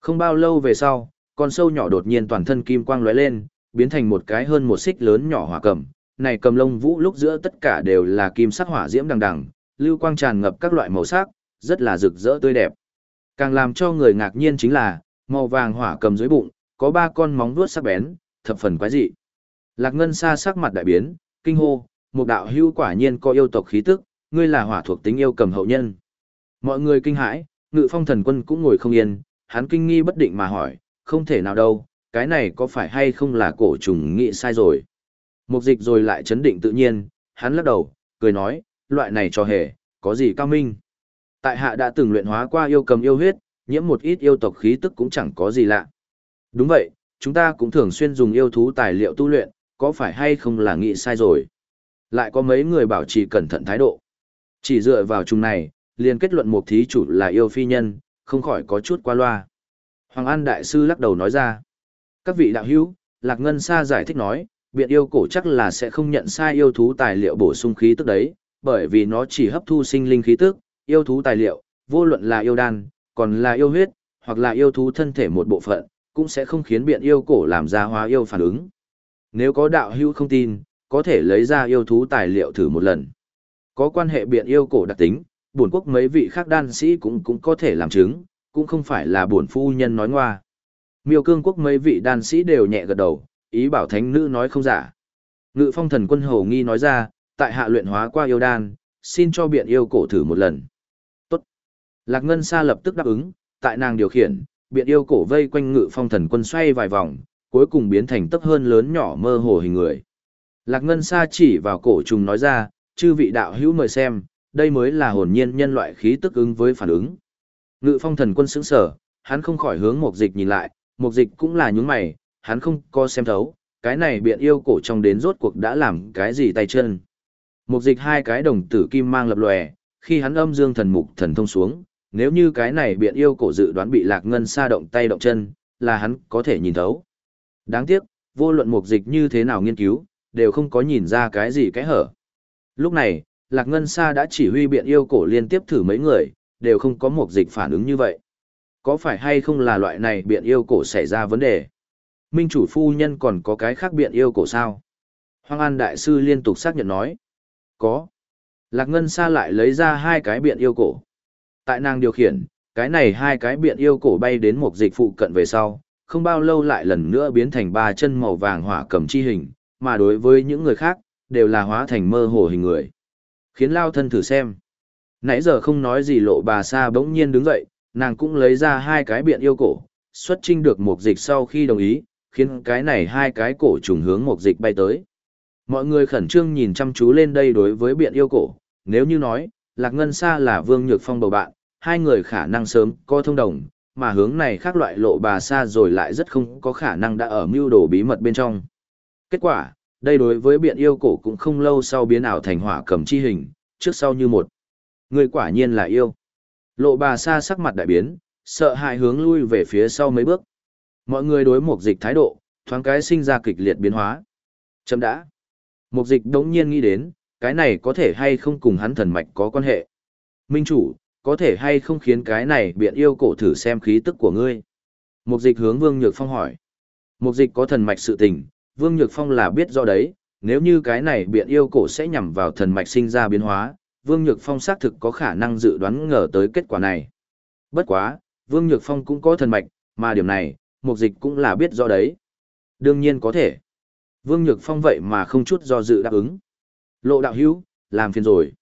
A: Không bao lâu về sau, con sâu nhỏ đột nhiên toàn thân kim quang lóe lên, biến thành một cái hơn một xích lớn nhỏ hỏa cầm. Này cầm lông vũ lúc giữa tất cả đều là kim sắc hỏa diễm đằng đằng, lưu quang tràn ngập các loại màu sắc, rất là rực rỡ tươi đẹp. Càng làm cho người ngạc nhiên chính là, màu vàng hỏa cầm dưới bụng, có ba con móng vuốt sắc bén, thập phần quái dị. Lạc Ngân xa sắc mặt đại biến, kinh hô, một đạo hưu quả nhiên có yêu tộc khí tức, ngươi là hỏa thuộc tính yêu cầm hậu nhân. Mọi người kinh hãi, ngự phong thần quân cũng ngồi không yên, hắn kinh nghi bất định mà hỏi, không thể nào đâu, cái này có phải hay không là cổ trùng nghĩ sai rồi. Mục dịch rồi lại chấn định tự nhiên, hắn lắc đầu, cười nói, loại này cho hề, có gì cao minh. Tại hạ đã từng luyện hóa qua yêu cầm yêu huyết, nhiễm một ít yêu tộc khí tức cũng chẳng có gì lạ. Đúng vậy, chúng ta cũng thường xuyên dùng yêu thú tài liệu tu luyện, có phải hay không là nghĩ sai rồi. Lại có mấy người bảo trì cẩn thận thái độ. Chỉ dựa vào chung này, liền kết luận một thí chủ là yêu phi nhân, không khỏi có chút qua loa. Hoàng An Đại Sư lắc đầu nói ra. Các vị đạo hữu, Lạc Ngân Sa giải thích nói, biện yêu cổ chắc là sẽ không nhận sai yêu thú tài liệu bổ sung khí tức đấy, bởi vì nó chỉ hấp thu sinh linh khí tức, yêu thú tài liệu, vô luận là yêu đan, còn là yêu huyết, hoặc là yêu thú thân thể một bộ phận, cũng sẽ không khiến biện yêu cổ làm ra hóa yêu phản ứng. Nếu có đạo hữu không tin, có thể lấy ra yêu thú tài liệu thử một lần. Có quan hệ biện yêu cổ đặc tính, bổn quốc mấy vị khác đan sĩ cũng cũng có thể làm chứng, cũng không phải là bổn phu nhân nói ngoa. Miêu cương quốc mấy vị đan sĩ đều nhẹ gật đầu, ý bảo thánh nữ nói không giả. Ngự phong thần quân hầu nghi nói ra, tại hạ luyện hóa qua yêu đan, xin cho biện yêu cổ thử một lần. Lạc Ngân Sa lập tức đáp ứng, tại nàng điều khiển, biện yêu cổ vây quanh ngự phong thần quân xoay vài vòng, cuối cùng biến thành tấp hơn lớn nhỏ mơ hồ hình người. Lạc Ngân Sa chỉ vào cổ trùng nói ra, chư vị đạo hữu mời xem, đây mới là hồn nhiên nhân loại khí tức ứng với phản ứng. Ngự phong thần quân sững sở, hắn không khỏi hướng mục dịch nhìn lại, mục dịch cũng là những mày, hắn không có xem thấu, cái này biện yêu cổ trong đến rốt cuộc đã làm cái gì tay chân. Mục dịch hai cái đồng tử kim mang lập lòe, khi hắn âm dương thần mục thần thông xuống, nếu như cái này biện yêu cổ dự đoán bị lạc ngân sa động tay động chân, là hắn có thể nhìn thấu. Đáng tiếc, vô luận mục dịch như thế nào nghiên cứu, đều không có nhìn ra cái gì cái hở. Lúc này, lạc ngân sa đã chỉ huy biện yêu cổ liên tiếp thử mấy người, đều không có mục dịch phản ứng như vậy. Có phải hay không là loại này biện yêu cổ xảy ra vấn đề? Minh chủ phu nhân còn có cái khác biện yêu cổ sao? Hoàng An Đại Sư liên tục xác nhận nói. Có. Lạc Ngân Sa lại lấy ra hai cái biện yêu cổ. Tại nàng điều khiển, cái này hai cái biện yêu cổ bay đến một dịch phụ cận về sau, không bao lâu lại lần nữa biến thành ba chân màu vàng hỏa cầm chi hình, mà đối với những người khác, đều là hóa thành mơ hồ hình người. Khiến lao thân thử xem. Nãy giờ không nói gì lộ bà Sa bỗng nhiên đứng dậy, nàng cũng lấy ra hai cái biện yêu cổ, xuất trinh được một dịch sau khi đồng ý, khiến cái này hai cái cổ trùng hướng một dịch bay tới. Mọi người khẩn trương nhìn chăm chú lên đây đối với biện yêu cổ, nếu như nói, Lạc Ngân Sa là Vương Nhược Phong bầu bạn, hai người khả năng sớm có thông đồng, mà hướng này khác loại lộ bà Sa rồi lại rất không có khả năng đã ở mưu đồ bí mật bên trong. Kết quả, đây đối với biện yêu cổ cũng không lâu sau biến ảo thành hỏa cầm chi hình, trước sau như một. Người quả nhiên là yêu. Lộ bà Sa sắc mặt đại biến, sợ hãi hướng lui về phía sau mấy bước. Mọi người đối một dịch thái độ, thoáng cái sinh ra kịch liệt biến hóa. Chấm đã. Mục dịch đống nhiên nghĩ đến, cái này có thể hay không cùng hắn thần mạch có quan hệ. Minh chủ, có thể hay không khiến cái này biện yêu cổ thử xem khí tức của ngươi. Mục dịch hướng Vương Nhược Phong hỏi. Mục dịch có thần mạch sự tình, Vương Nhược Phong là biết rõ đấy, nếu như cái này biện yêu cổ sẽ nhằm vào thần mạch sinh ra biến hóa, Vương Nhược Phong xác thực có khả năng dự đoán ngờ tới kết quả này. Bất quá, Vương Nhược Phong cũng có thần mạch, mà điểm này, mục dịch cũng là biết rõ đấy. Đương nhiên có thể. Vương Nhược Phong vậy mà không chút do dự đáp ứng. Lộ đạo hữu, làm phiền rồi.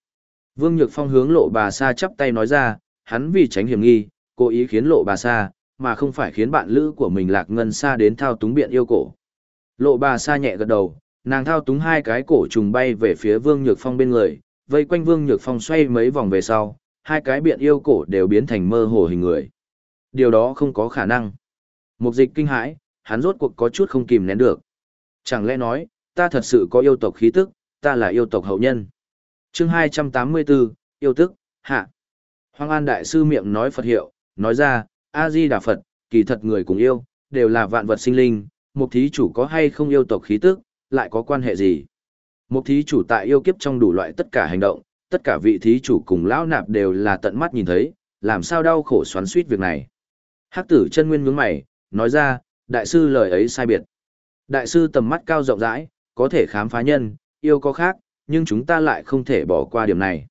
A: Vương Nhược Phong hướng lộ bà sa chắp tay nói ra, hắn vì tránh hiểm nghi, cố ý khiến lộ bà sa, mà không phải khiến bạn lữ của mình lạc ngân sa đến thao túng biện yêu cổ. Lộ bà sa nhẹ gật đầu, nàng thao túng hai cái cổ trùng bay về phía Vương Nhược Phong bên người, vây quanh Vương Nhược Phong xoay mấy vòng về sau, hai cái biện yêu cổ đều biến thành mơ hồ hình người. Điều đó không có khả năng. Mục dịch kinh hãi, hắn rốt cuộc có chút không kìm nén được. Chẳng lẽ nói, ta thật sự có yêu tộc khí tức, ta là yêu tộc hậu nhân chương 284, yêu tức, hạ. Hoàng An Đại Sư miệng nói Phật hiệu, nói ra, A-di-đà Phật, kỳ thật người cùng yêu, đều là vạn vật sinh linh, một thí chủ có hay không yêu tộc khí tức, lại có quan hệ gì? Một thí chủ tại yêu kiếp trong đủ loại tất cả hành động, tất cả vị thí chủ cùng lão nạp đều là tận mắt nhìn thấy, làm sao đau khổ xoắn suýt việc này. Hắc tử chân nguyên nhướng mày, nói ra, đại sư lời ấy sai biệt. Đại sư tầm mắt cao rộng rãi, có thể khám phá nhân, yêu có khác, nhưng chúng ta lại không thể bỏ qua điểm này.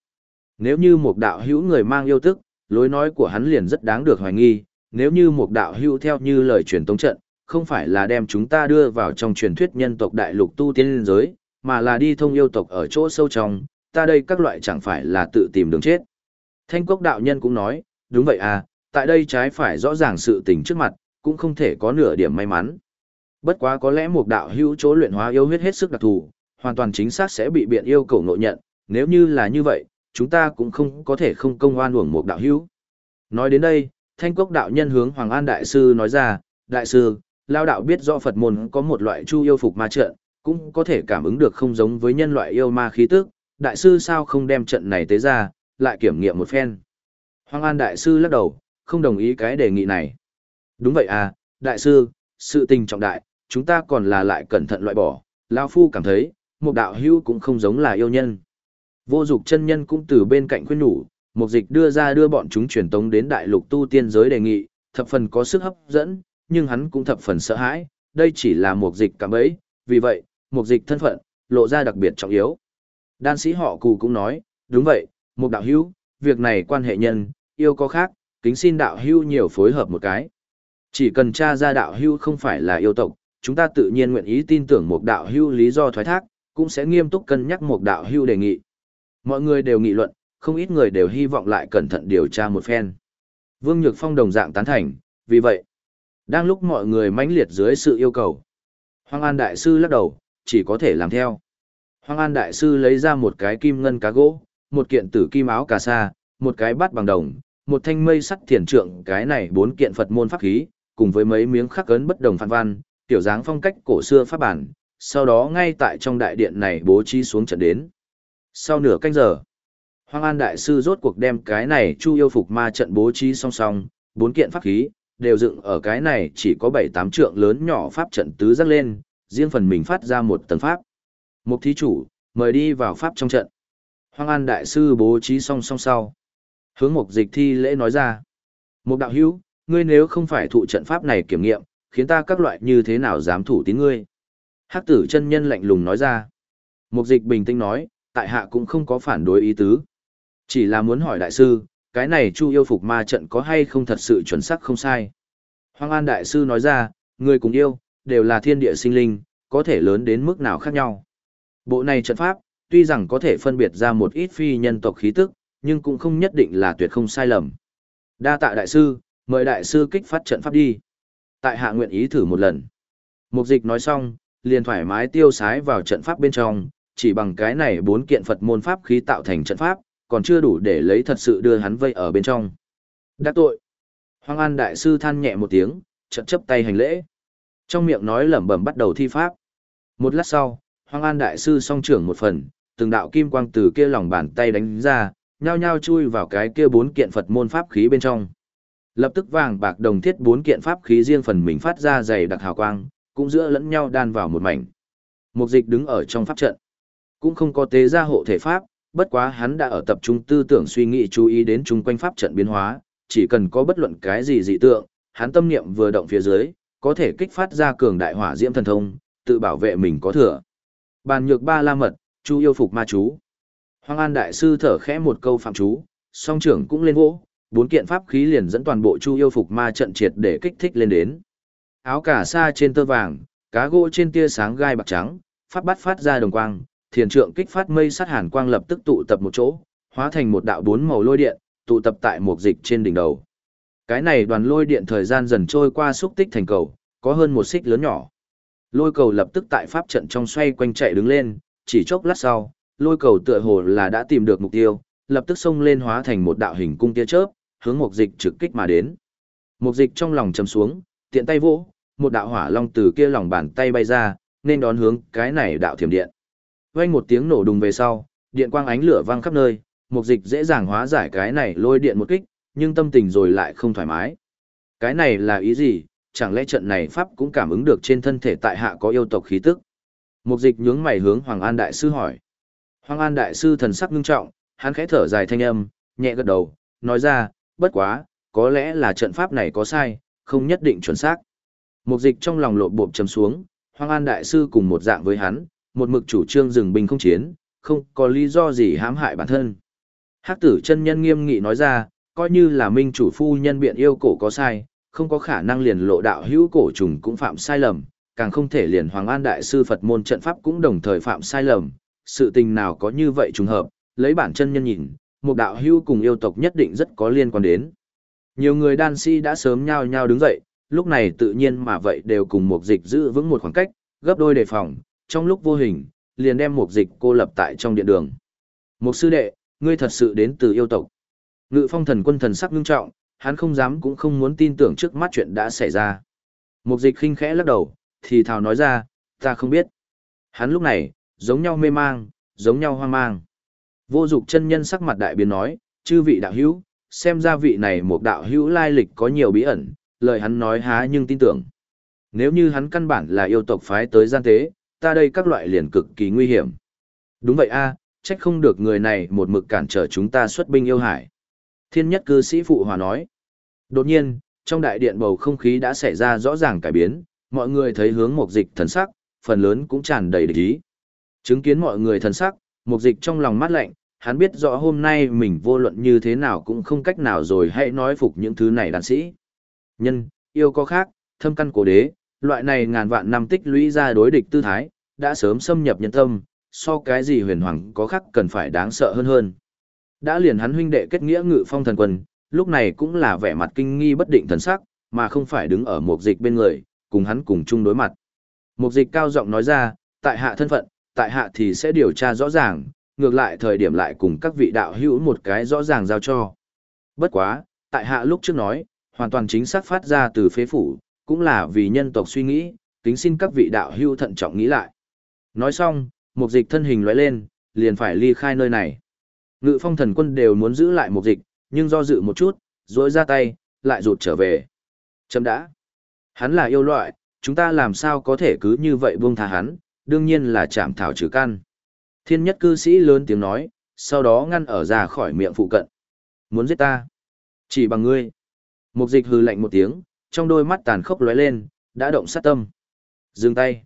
A: Nếu như một đạo hữu người mang yêu tức, lối nói của hắn liền rất đáng được hoài nghi, nếu như một đạo hữu theo như lời truyền tống trận, không phải là đem chúng ta đưa vào trong truyền thuyết nhân tộc đại lục tu tiên liên giới, mà là đi thông yêu tộc ở chỗ sâu trong, ta đây các loại chẳng phải là tự tìm đường chết. Thanh cốc đạo nhân cũng nói, đúng vậy à, tại đây trái phải rõ ràng sự tình trước mặt, cũng không thể có nửa điểm may mắn. Bất quá có lẽ một đạo hữu chỗ luyện hóa yêu huyết hết sức đặc thù, hoàn toàn chính xác sẽ bị biện yêu cầu nội nhận, nếu như là như vậy, chúng ta cũng không có thể không công oan uổng một đạo hữu. Nói đến đây, thanh cốc đạo nhân hướng Hoàng An Đại Sư nói ra, Đại Sư, Lao Đạo biết rõ Phật môn có một loại chu yêu phục ma trận, cũng có thể cảm ứng được không giống với nhân loại yêu ma khí tức, Đại Sư sao không đem trận này tới ra, lại kiểm nghiệm một phen. Hoàng An Đại Sư lắc đầu, không đồng ý cái đề nghị này. Đúng vậy à, Đại Sư, sự tình trọng đại, chúng ta còn là lại cẩn thận loại bỏ, Lao Phu cảm thấy, một đạo hữu cũng không giống là yêu nhân. Vô dục chân nhân cũng từ bên cạnh khuyên nhủ, Mục dịch đưa ra đưa bọn chúng truyền tống đến đại lục tu tiên giới đề nghị, thập phần có sức hấp dẫn, nhưng hắn cũng thập phần sợ hãi, đây chỉ là mục dịch cảm ấy, vì vậy, mục dịch thân phận, lộ ra đặc biệt trọng yếu. Đan sĩ họ cụ cũng nói, đúng vậy, mục đạo hữu, việc này quan hệ nhân, yêu có khác, kính xin đạo hữu nhiều phối hợp một cái. Chỉ cần tra ra đạo hữu không phải là yêu tộc, chúng ta tự nhiên nguyện ý tin tưởng một đạo hữu lý do thoái thác, cũng sẽ nghiêm túc cân nhắc một đạo hữu đề nghị. Mọi người đều nghị luận, không ít người đều hy vọng lại cẩn thận điều tra một phen. Vương Nhược Phong đồng dạng tán thành, vì vậy, đang lúc mọi người mãnh liệt dưới sự yêu cầu, Hoàng An Đại Sư lắc đầu, chỉ có thể làm theo. Hoàng An Đại Sư lấy ra một cái kim ngân cá gỗ, một kiện tử kim áo cà sa, một cái bát bằng đồng, một thanh mây sắt thiền trượng cái này bốn kiện Phật môn pháp khí, cùng với mấy miếng khắc ấn bất đồng phản văn, tiểu dáng phong cách cổ xưa pháp bản, sau đó ngay tại trong đại điện này bố trí xuống trận đến. Sau nửa canh giờ, Hoàng An Đại Sư rốt cuộc đem cái này chu yêu phục ma trận bố trí song song, bốn kiện pháp khí, đều dựng ở cái này chỉ có bảy tám trượng lớn nhỏ pháp trận tứ rắc lên, riêng phần mình phát ra một tầng pháp. Mục thí chủ, mời đi vào pháp trong trận. Hoàng An Đại Sư bố trí song song sau. Hướng mục dịch thi lễ nói ra. Mục đạo hữu, ngươi nếu không phải thụ trận pháp này kiểm nghiệm, khiến ta các loại như thế nào dám thủ tín ngươi. Hắc tử chân nhân lạnh lùng nói ra. Mục dịch bình tĩnh nói, tại hạ cũng không có phản đối ý tứ. Chỉ là muốn hỏi đại sư, cái này chu yêu phục ma trận có hay không thật sự chuẩn xác không sai. Hoàng An đại sư nói ra, người cùng yêu, đều là thiên địa sinh linh, có thể lớn đến mức nào khác nhau. Bộ này trận pháp, tuy rằng có thể phân biệt ra một ít phi nhân tộc khí tức, nhưng cũng không nhất định là tuyệt không sai lầm. Đa tạ đại sư, mời đại sư kích phát trận pháp đi. Tại hạ nguyện ý thử một lần. Mục dịch nói xong, liền thoải mái tiêu sái vào trận pháp bên trong, chỉ bằng cái này bốn kiện Phật môn pháp khí tạo thành trận pháp, còn chưa đủ để lấy thật sự đưa hắn vây ở bên trong. đã tội. Hoàng An Đại Sư than nhẹ một tiếng, chậm chấp tay hành lễ. Trong miệng nói lẩm bẩm bắt đầu thi pháp. Một lát sau, Hoàng An Đại Sư song trưởng một phần, từng đạo kim quang từ kia lòng bàn tay đánh ra, nhao nhao chui vào cái kia bốn kiện Phật môn pháp khí bên trong. Lập tức vàng bạc đồng thiết bốn kiện pháp khí riêng phần mình phát ra dày đặc hào quang, cũng giữa lẫn nhau đan vào một mảnh. Mục dịch đứng ở trong pháp trận. Cũng không có tế gia hộ thể pháp, bất quá hắn đã ở tập trung tư tưởng suy nghĩ chú ý đến chung quanh pháp trận biến hóa, chỉ cần có bất luận cái gì dị tượng, hắn tâm niệm vừa động phía dưới, có thể kích phát ra cường đại hỏa diễm thần thông, tự bảo vệ mình có thừa. Bàn nhược ba la mật, chú yêu phục ma chú. Hoàng An đại sư thở khẽ một câu phạm chú, song trưởng cũng lên vỗ, bốn kiện pháp khí liền dẫn toàn bộ chu yêu phục ma trận triệt để kích thích lên đến. Áo cả sa trên tơ vàng, cá gỗ trên tia sáng gai bạc trắng, pháp bắt phát ra đồng quang, thiền trượng kích phát mây sát hàn quang lập tức tụ tập một chỗ, hóa thành một đạo bốn màu lôi điện, tụ tập tại một dịch trên đỉnh đầu. Cái này đoàn lôi điện thời gian dần trôi qua xúc tích thành cầu, có hơn một xích lớn nhỏ. Lôi cầu lập tức tại pháp trận trong xoay quanh chạy đứng lên, chỉ chốc lát sau, lôi cầu tựa hồ là đã tìm được mục tiêu, lập tức xông lên hóa thành một đạo hình cung tia chớp, hướng mục dịch trực kích mà đến. Mục dịch trong lòng trầm xuống, tiện tay vỗ, một đạo hỏa long từ kia lòng bàn tay bay ra, nên đón hướng cái này đạo thiểm điện vang một tiếng nổ đùng về sau, điện quang ánh lửa vang khắp nơi, mục dịch dễ dàng hóa giải cái này lôi điện một kích, nhưng tâm tình rồi lại không thoải mái. Cái này là ý gì, chẳng lẽ trận này Pháp cũng cảm ứng được trên thân thể tại hạ có yêu tộc khí tức? Mục dịch nhướng mày hướng Hoàng An Đại Sư hỏi. Hoàng An Đại Sư thần sắc nghiêm trọng, hắn khẽ thở dài thanh âm, nhẹ gật đầu, nói ra, bất quá, có lẽ là trận Pháp này có sai, không nhất định chuẩn xác. Mục dịch trong lòng lộ bộp chấm xuống, Hoàng An Đại Sư cùng một dạng với hắn, một mực chủ trương dừng binh không chiến, không có lý do gì hãm hại bản thân. Hắc tử chân nhân nghiêm nghị nói ra, coi như là minh chủ phu nhân biện yêu cổ có sai, không có khả năng liền lộ đạo hữu cổ trùng cũng phạm sai lầm, càng không thể liền Hoàng An Đại sư Phật môn trận pháp cũng đồng thời phạm sai lầm, sự tình nào có như vậy trùng hợp, lấy bản chân nhân nhìn, một đạo hữu cùng yêu tộc nhất định rất có liên quan đến. Nhiều người đan si đã sớm nhao nhao đứng dậy, lúc này tự nhiên mà vậy đều cùng một dịch giữ vững một khoảng cách, gấp đôi đề phòng, trong lúc vô hình, liền đem một dịch cô lập tại trong điện đường. Một sư đệ, ngươi thật sự đến từ yêu tộc. Ngự phong thần quân thần sắc ngưng trọng, hắn không dám cũng không muốn tin tưởng trước mắt chuyện đã xảy ra. Mục dịch khinh khẽ lắc đầu, thì thào nói ra, ta không biết. Hắn lúc này, giống nhau mê mang, giống nhau hoang mang. Vô dục chân nhân sắc mặt đại biến nói, chư vị đạo hữu, xem ra vị này một đạo hữu lai lịch có nhiều bí ẩn, lời hắn nói há nhưng tin tưởng. Nếu như hắn căn bản là yêu tộc phái tới gian tế, ta đây các loại liền cực kỳ nguy hiểm. Đúng vậy a, trách không được người này một mực cản trở chúng ta xuất binh yêu hải. Thiên nhất cư sĩ phụ hòa nói. Đột nhiên, trong đại điện bầu không khí đã xảy ra rõ ràng cải biến, mọi người thấy hướng mục dịch thần sắc, phần lớn cũng tràn đầy địch ý. Chứng kiến mọi người thần sắc, mục dịch trong lòng mát lạnh, hắn biết rõ hôm nay mình vô luận như thế nào cũng không cách nào rồi hãy nói phục những thứ này đàn sĩ. Nhân, yêu có khác, thâm căn cổ đế, loại này ngàn vạn năm tích lũy ra đối địch tư thái, đã sớm xâm nhập nhân tâm, so cái gì huyền hoàng có khác cần phải đáng sợ hơn hơn. Đã liền hắn huynh đệ kết nghĩa ngự phong thần quân, lúc này cũng là vẻ mặt kinh nghi bất định thần sắc, mà không phải đứng ở một dịch bên người, cùng hắn cùng chung đối mặt. Một dịch cao giọng nói ra, tại hạ thân phận, tại hạ thì sẽ điều tra rõ ràng, ngược lại thời điểm lại cùng các vị đạo hữu một cái rõ ràng giao cho. Bất quá, tại hạ lúc trước nói, hoàn toàn chính xác phát ra từ phế phủ, cũng là vì nhân tộc suy nghĩ, kính xin các vị đạo hưu thận trọng nghĩ lại. Nói xong, một dịch thân hình lóe lên, liền phải ly khai nơi này. Ngự phong thần quân đều muốn giữ lại một dịch, nhưng do dự một chút, rồi ra tay, lại rụt trở về. Chấm đã. Hắn là yêu loại, chúng ta làm sao có thể cứ như vậy buông tha hắn, đương nhiên là chạm thảo trừ căn. Thiên nhất cư sĩ lớn tiếng nói, sau đó ngăn ở ra khỏi miệng phụ cận. Muốn giết ta? Chỉ bằng ngươi. Mục dịch hừ lạnh một tiếng, trong đôi mắt tàn khốc lóe lên, đã động sát tâm. Dừng tay.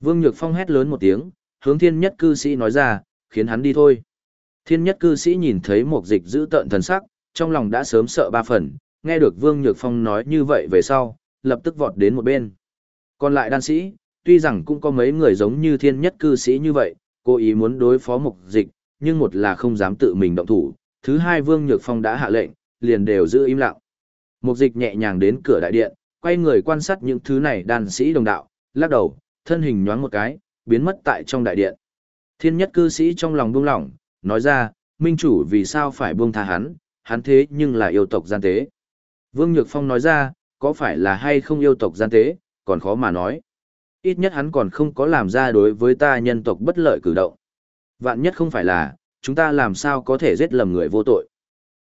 A: Vương Nhược Phong hét lớn một tiếng, hướng thiên nhất cư sĩ nói ra, khiến hắn đi thôi. Thiên nhất cư sĩ nhìn thấy mục dịch giữ tợn thần sắc, trong lòng đã sớm sợ ba phần, nghe được Vương Nhược Phong nói như vậy về sau, lập tức vọt đến một bên. Còn lại đan sĩ, tuy rằng cũng có mấy người giống như thiên nhất cư sĩ như vậy, cố ý muốn đối phó mục dịch, nhưng một là không dám tự mình động thủ, thứ hai Vương Nhược Phong đã hạ lệnh, liền đều giữ im lặng. Mục dịch nhẹ nhàng đến cửa đại điện, quay người quan sát những thứ này đàn sĩ đồng đạo, lắc đầu, thân hình nhoáng một cái, biến mất tại trong đại điện. Thiên nhất cư sĩ trong lòng buông lỏng, nói ra, minh chủ vì sao phải buông tha hắn, hắn thế nhưng là yêu tộc gian tế. Vương Nhược Phong nói ra, có phải là hay không yêu tộc gian tế, còn khó mà nói. Ít nhất hắn còn không có làm ra đối với ta nhân tộc bất lợi cử động. Vạn nhất không phải là, chúng ta làm sao có thể giết lầm người vô tội.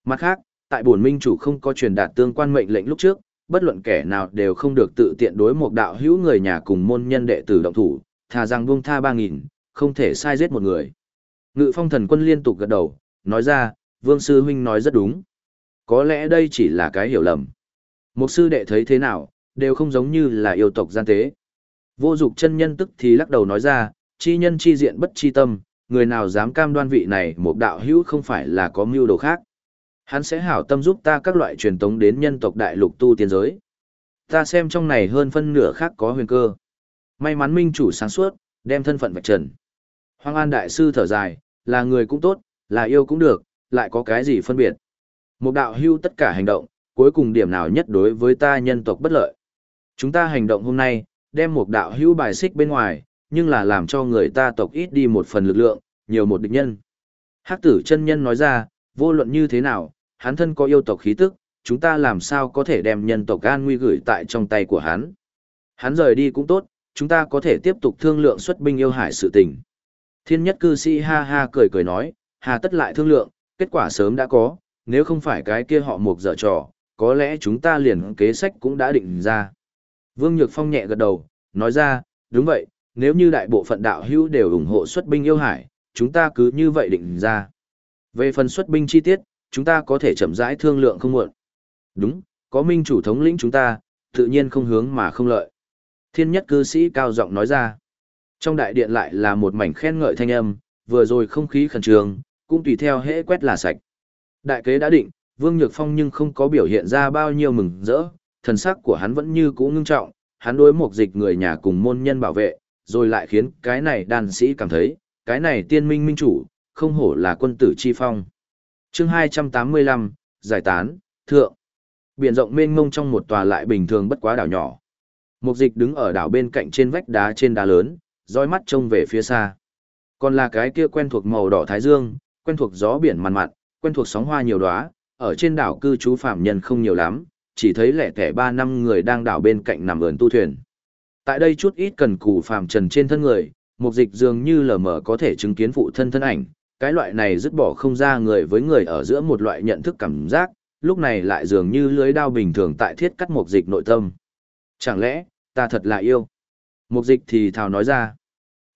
A: Mặt khác, tại bổn minh chủ không có truyền đạt tương quan mệnh lệnh lúc trước, bất luận kẻ nào đều không được tự tiện đối một đạo hữu người nhà cùng môn nhân đệ tử động thủ, thà rằng buông tha ba nghìn, không thể sai giết một người. Ngự phong thần quân liên tục gật đầu, nói ra, vương sư huynh nói rất đúng. Có lẽ đây chỉ là cái hiểu lầm. Một sư đệ thấy thế nào, đều không giống như là yêu tộc gian tế. Vô dục chân nhân tức thì lắc đầu nói ra, chi nhân chi diện bất chi tâm, người nào dám cam đoan vị này một đạo hữu không phải là có mưu đồ khác. Hắn sẽ hảo tâm giúp ta các loại truyền tống đến nhân tộc đại lục tu tiên giới. Ta xem trong này hơn phân nửa khác có huyền cơ. May mắn minh chủ sáng suốt, đem thân phận vạch trần. Hoàng An Đại Sư thở dài, là người cũng tốt, là yêu cũng được, lại có cái gì phân biệt. Một đạo hưu tất cả hành động, cuối cùng điểm nào nhất đối với ta nhân tộc bất lợi. Chúng ta hành động hôm nay, đem một đạo hưu bài xích bên ngoài, nhưng là làm cho người ta tộc ít đi một phần lực lượng, nhiều một địch nhân. Hắc tử chân nhân nói ra, vô luận như thế nào, hắn thân có yêu tộc khí tức, chúng ta làm sao có thể đem nhân tộc an nguy gửi tại trong tay của hắn. Hắn rời đi cũng tốt, chúng ta có thể tiếp tục thương lượng xuất binh yêu hải sự tình. Thiên nhất cư sĩ ha ha cười cười nói, hà tất lại thương lượng, kết quả sớm đã có, nếu không phải cái kia họ mục dở trò, có lẽ chúng ta liền kế sách cũng đã định ra. Vương Nhược Phong nhẹ gật đầu, nói ra, đúng vậy, nếu như đại bộ phận đạo hữu đều ủng hộ xuất binh yêu hải, chúng ta cứ như vậy định ra. Về phần xuất binh chi tiết, chúng ta có thể chậm rãi thương lượng không muộn. Đúng, có minh chủ thống lĩnh chúng ta, tự nhiên không hướng mà không lợi. Thiên nhất cư sĩ cao giọng nói ra. Trong đại điện lại là một mảnh khen ngợi thanh âm, vừa rồi không khí khẩn trương, cũng tùy theo hễ quét là sạch. Đại kế đã định, Vương Nhược Phong nhưng không có biểu hiện ra bao nhiêu mừng rỡ, thần sắc của hắn vẫn như cũ ngưng trọng, hắn đối một dịch người nhà cùng môn nhân bảo vệ, rồi lại khiến cái này đàn sĩ cảm thấy, cái này tiên minh minh chủ, không hổ là quân tử chi phong chương 285, giải tán, thượng. Biển rộng mênh mông trong một tòa lại bình thường bất quá đảo nhỏ. Mục dịch đứng ở đảo bên cạnh trên vách đá trên đá lớn, dõi mắt trông về phía xa. Còn là cái kia quen thuộc màu đỏ thái dương, quen thuộc gió biển mặn mặn, quen thuộc sóng hoa nhiều đóa, ở trên đảo cư trú phạm nhân không nhiều lắm, chỉ thấy lẻ tẻ ba năm người đang đảo bên cạnh nằm ườn tu thuyền. Tại đây chút ít cần cù phàm trần trên thân người, mục dịch dường như lờ mờ có thể chứng kiến phụ thân thân ảnh, cái loại này dứt bỏ không ra người với người ở giữa một loại nhận thức cảm giác, lúc này lại dường như lưới đao bình thường tại thiết cắt mục dịch nội tâm. Chẳng lẽ, ta thật là yêu? Mục dịch thì thào nói ra.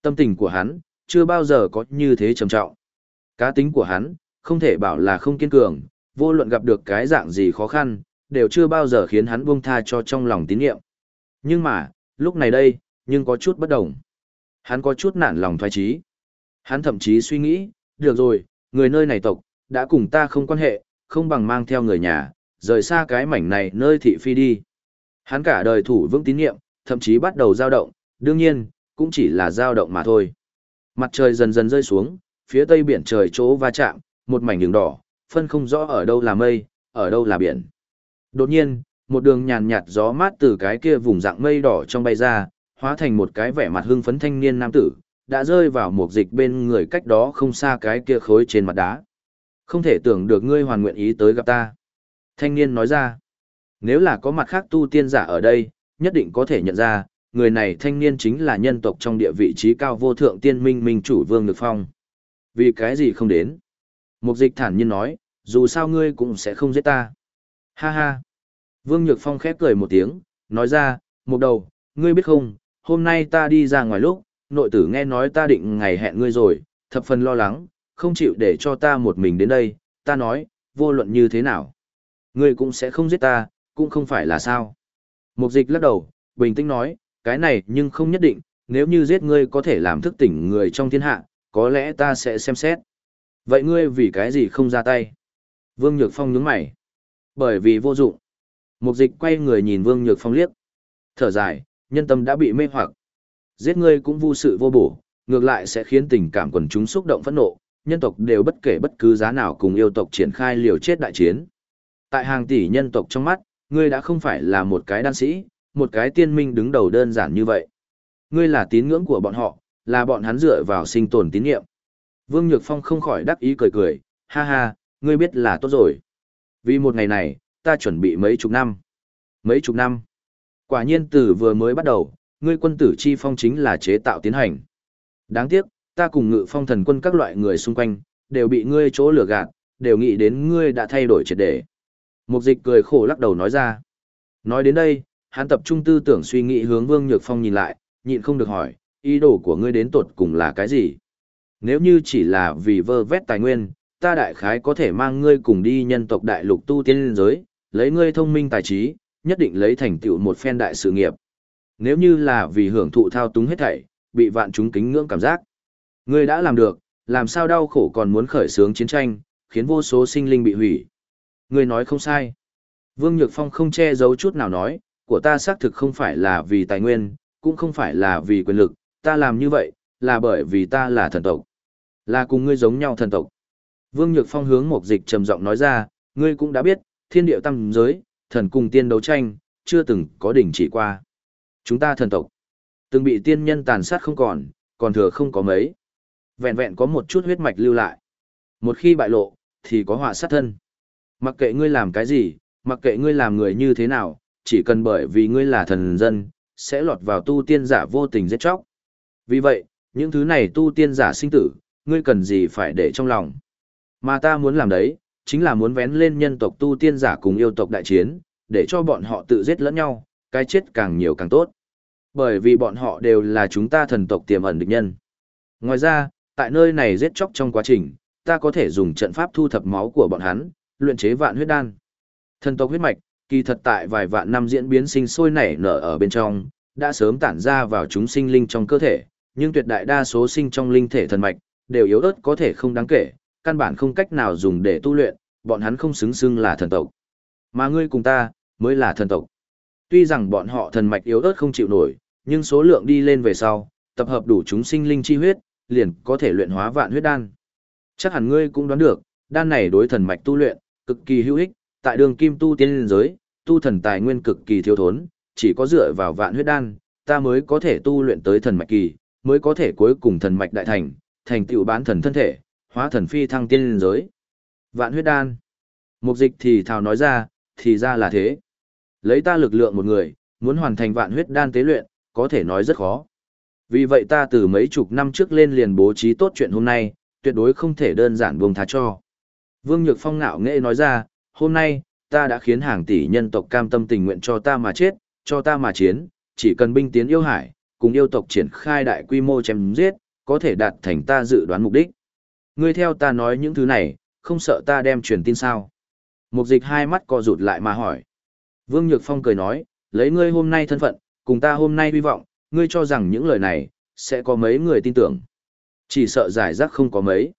A: Tâm tình của hắn, chưa bao giờ có như thế trầm trọng. Cá tính của hắn, không thể bảo là không kiên cường, vô luận gặp được cái dạng gì khó khăn, đều chưa bao giờ khiến hắn buông tha cho trong lòng tín nhiệm. Nhưng mà, lúc này đây, nhưng có chút bất đồng. Hắn có chút nản lòng thoái trí. Hắn thậm chí suy nghĩ, được rồi, người nơi này tộc, đã cùng ta không quan hệ, không bằng mang theo người nhà, rời xa cái mảnh này nơi thị phi đi. Hắn cả đời thủ vững tín nhiệm, thậm chí bắt đầu dao động, đương nhiên, cũng chỉ là dao động mà thôi. Mặt trời dần dần rơi xuống, phía tây biển trời chỗ va chạm, một mảnh đường đỏ, phân không rõ ở đâu là mây, ở đâu là biển. Đột nhiên, một đường nhàn nhạt gió mát từ cái kia vùng dạng mây đỏ trong bay ra, hóa thành một cái vẻ mặt hưng phấn thanh niên nam tử, đã rơi vào một dịch bên người cách đó không xa cái kia khối trên mặt đá. Không thể tưởng được ngươi hoàn nguyện ý tới gặp ta. Thanh niên nói ra, nếu là có mặt khác tu tiên giả ở đây, nhất định có thể nhận ra, người này thanh niên chính là nhân tộc trong địa vị trí cao vô thượng tiên minh minh chủ Vương Nhược Phong. Vì cái gì không đến? Mục dịch thản nhiên nói, dù sao ngươi cũng sẽ không giết ta. Ha ha. Vương Nhược Phong khép cười một tiếng, nói ra, một đầu, ngươi biết không, hôm nay ta đi ra ngoài lúc, nội tử nghe nói ta định ngày hẹn ngươi rồi, thập phần lo lắng, không chịu để cho ta một mình đến đây, ta nói, vô luận như thế nào. Ngươi cũng sẽ không giết ta, cũng không phải là sao. Mục dịch lắc đầu, bình tĩnh nói, cái này nhưng không nhất định, nếu như giết ngươi có thể làm thức tỉnh người trong thiên hạ, có lẽ ta sẽ xem xét. Vậy ngươi vì cái gì không ra tay? Vương Nhược Phong nhướng mày. Bởi vì vô dụng. Mục dịch quay người nhìn Vương Nhược Phong liếc. Thở dài, nhân tâm đã bị mê hoặc. Giết ngươi cũng vô sự vô bổ, ngược lại sẽ khiến tình cảm quần chúng xúc động phẫn nộ, nhân tộc đều bất kể bất cứ giá nào cùng yêu tộc triển khai liều chết đại chiến. Tại hàng tỷ nhân tộc trong mắt, ngươi đã không phải là một cái đan sĩ, một cái tiên minh đứng đầu đơn giản như vậy. Ngươi là tín ngưỡng của bọn họ, là bọn hắn dựa vào sinh tồn tín nhiệm. Vương Nhược Phong không khỏi đắc ý cười cười, ha ha, ngươi biết là tốt rồi. Vì một ngày này, ta chuẩn bị mấy chục năm. Mấy chục năm. Quả nhiên từ vừa mới bắt đầu, ngươi quân tử chi phong chính là chế tạo tiến hành. Đáng tiếc, ta cùng ngự phong thần quân các loại người xung quanh, đều bị ngươi chỗ lừa gạt, đều nghĩ đến ngươi đã thay đổi triệt để. Mục dịch cười khổ lắc đầu nói ra. Nói đến đây, hắn tập trung tư tưởng suy nghĩ hướng Vương Nhược Phong nhìn lại, nhịn không được hỏi, ý đồ của ngươi đến tột cùng là cái gì? Nếu như chỉ là vì vơ vét tài nguyên, ta đại khái có thể mang ngươi cùng đi nhân tộc đại lục tu tiên giới, lấy ngươi thông minh tài trí, nhất định lấy thành tựu một phen đại sự nghiệp. Nếu như là vì hưởng thụ thao túng hết thảy, bị vạn chúng kính ngưỡng cảm giác. Ngươi đã làm được, làm sao đau khổ còn muốn khởi xướng chiến tranh, khiến vô số sinh linh bị hủy. Ngươi nói không sai. Vương Nhược Phong không che giấu chút nào nói, của ta xác thực không phải là vì tài nguyên, cũng không phải là vì quyền lực, ta làm như vậy, là bởi vì ta là thần tộc. Là cùng ngươi giống nhau thần tộc. Vương Nhược Phong hướng một dịch trầm giọng nói ra, ngươi cũng đã biết, thiên điệu tăng giới, thần cùng tiên đấu tranh, chưa từng có đỉnh chỉ qua. Chúng ta thần tộc, từng bị tiên nhân tàn sát không còn, còn thừa không có mấy. Vẹn vẹn có một chút huyết mạch lưu lại. Một khi bại lộ, thì có họa sát thân. Mặc kệ ngươi làm cái gì, mặc kệ ngươi làm người như thế nào, chỉ cần bởi vì ngươi là thần dân, sẽ lọt vào tu tiên giả vô tình giết chóc. Vì vậy, những thứ này tu tiên giả sinh tử, ngươi cần gì phải để trong lòng. Mà ta muốn làm đấy, chính là muốn vén lên nhân tộc tu tiên giả cùng yêu tộc đại chiến, để cho bọn họ tự giết lẫn nhau, cái chết càng nhiều càng tốt. Bởi vì bọn họ đều là chúng ta thần tộc tiềm ẩn địch nhân. Ngoài ra, tại nơi này giết chóc trong quá trình, ta có thể dùng trận pháp thu thập máu của bọn hắn, luyện chế vạn huyết đan. Thần tộc huyết mạch, kỳ thật tại vài vạn năm diễn biến sinh sôi nảy nở ở bên trong, đã sớm tản ra vào chúng sinh linh trong cơ thể, nhưng tuyệt đại đa số sinh trong linh thể thần mạch, đều yếu ớt có thể không đáng kể, căn bản không cách nào dùng để tu luyện, bọn hắn không xứng xưng là thần tộc. Mà ngươi cùng ta, mới là thần tộc. Tuy rằng bọn họ thần mạch yếu ớt không chịu nổi, nhưng số lượng đi lên về sau, tập hợp đủ chúng sinh linh chi huyết, liền có thể luyện hóa vạn huyết đan. Chắc hẳn ngươi cũng đoán được, đan này đối thần mạch tu luyện, cực kỳ hữu ích, tại đường kim tu tiên liên giới, tu thần tài nguyên cực kỳ thiếu thốn, chỉ có dựa vào vạn huyết đan, ta mới có thể tu luyện tới thần mạch kỳ, mới có thể cuối cùng thần mạch đại thành, thành tựu bán thần thân thể, hóa thần phi thăng tiên liên giới. Vạn huyết đan. Mục dịch thì thào nói ra, thì ra là thế. Lấy ta lực lượng một người, muốn hoàn thành vạn huyết đan tế luyện, có thể nói rất khó. Vì vậy ta từ mấy chục năm trước lên liền bố trí tốt chuyện hôm nay, tuyệt đối không thể đơn giản buông tha cho. Vương Nhược Phong ngạo nghệ nói ra, hôm nay, ta đã khiến hàng tỷ nhân tộc cam tâm tình nguyện cho ta mà chết, cho ta mà chiến, chỉ cần binh tiến yêu hải, cùng yêu tộc triển khai đại quy mô chém giết, có thể đạt thành ta dự đoán mục đích. Ngươi theo ta nói những thứ này, không sợ ta đem truyền tin sao? Mục dịch hai mắt co rụt lại mà hỏi. Vương Nhược Phong cười nói, lấy ngươi hôm nay thân phận, cùng ta hôm nay hy vọng, ngươi cho rằng những lời này, sẽ có mấy người tin tưởng. Chỉ sợ giải rác không có mấy.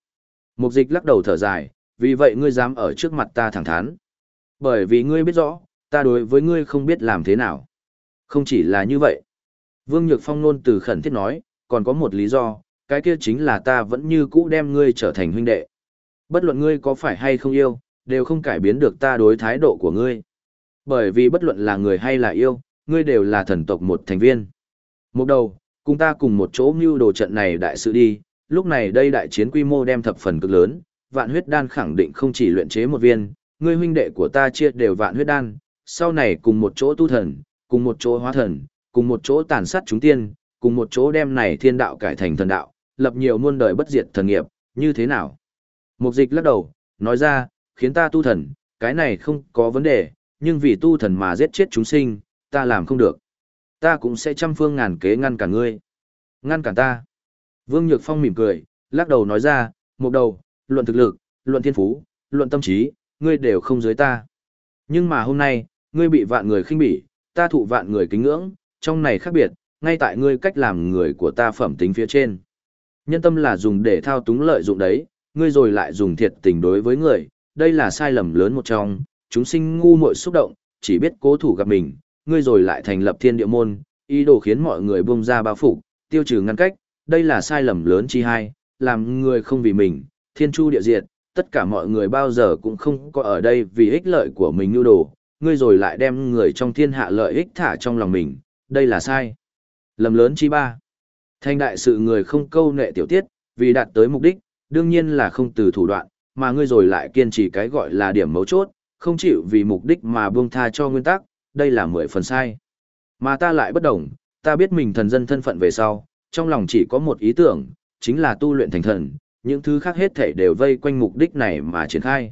A: Mục dịch lắc đầu thở dài, vì vậy ngươi dám ở trước mặt ta thẳng thắn. Bởi vì ngươi biết rõ, ta đối với ngươi không biết làm thế nào. Không chỉ là như vậy. Vương Nhược Phong nôn từ khẩn thiết nói, còn có một lý do, cái kia chính là ta vẫn như cũ đem ngươi trở thành huynh đệ. Bất luận ngươi có phải hay không yêu, đều không cải biến được ta đối thái độ của ngươi. Bởi vì bất luận là người hay là yêu, ngươi đều là thần tộc một thành viên. Một đầu, cùng ta cùng một chỗ mưu đồ trận này đại sự đi, lúc này đây đại chiến quy mô đem thập phần cực lớn, vạn huyết đan khẳng định không chỉ luyện chế một viên, ngươi huynh đệ của ta chia đều vạn huyết đan, sau này cùng một chỗ tu thần, cùng một chỗ hóa thần, cùng một chỗ tàn sát chúng tiên, cùng một chỗ đem này thiên đạo cải thành thần đạo, lập nhiều muôn đời bất diệt thần nghiệp, như thế nào? Mục dịch lắc đầu, nói ra, khiến ta tu thần, cái này không có vấn đề, nhưng vì tu thần mà giết chết chúng sinh, ta làm không được. Ta cũng sẽ trăm phương ngàn kế ngăn cả ngươi. Ngăn cản ta. Vương Nhược Phong mỉm cười, lắc đầu nói ra, một đầu, luận thực lực, luận thiên phú, luận tâm trí, ngươi đều không dưới ta. Nhưng mà hôm nay, ngươi bị vạn người khinh bỉ, ta thụ vạn người kính ngưỡng, trong này khác biệt, ngay tại ngươi cách làm người của ta phẩm tính phía trên. Nhân tâm là dùng để thao túng lợi dụng đấy, ngươi rồi lại dùng thiệt tình đối với người, đây là sai lầm lớn một trong, chúng sinh ngu muội xúc động, chỉ biết cố thủ gặp mình, ngươi rồi lại thành lập thiên địa môn, ý đồ khiến mọi người buông ra bao phủ, tiêu trừ ngăn cách, đây là sai lầm lớn chi hai, làm người không vì mình, thiên chu địa diệt, tất cả mọi người bao giờ cũng không có ở đây vì ích lợi của mình nhu đồ, ngươi rồi lại đem người trong thiên hạ lợi ích thả trong lòng mình, đây là sai. Lầm lớn chi ba. Thanh đại sự người không câu nệ tiểu tiết, vì đạt tới mục đích, đương nhiên là không từ thủ đoạn, mà ngươi rồi lại kiên trì cái gọi là điểm mấu chốt, không chịu vì mục đích mà buông tha cho nguyên tắc, đây là mười phần sai. Mà ta lại bất đồng, ta biết mình thần dân thân phận về sau, trong lòng chỉ có một ý tưởng, chính là tu luyện thành thần, những thứ khác hết thể đều vây quanh mục đích này mà triển khai.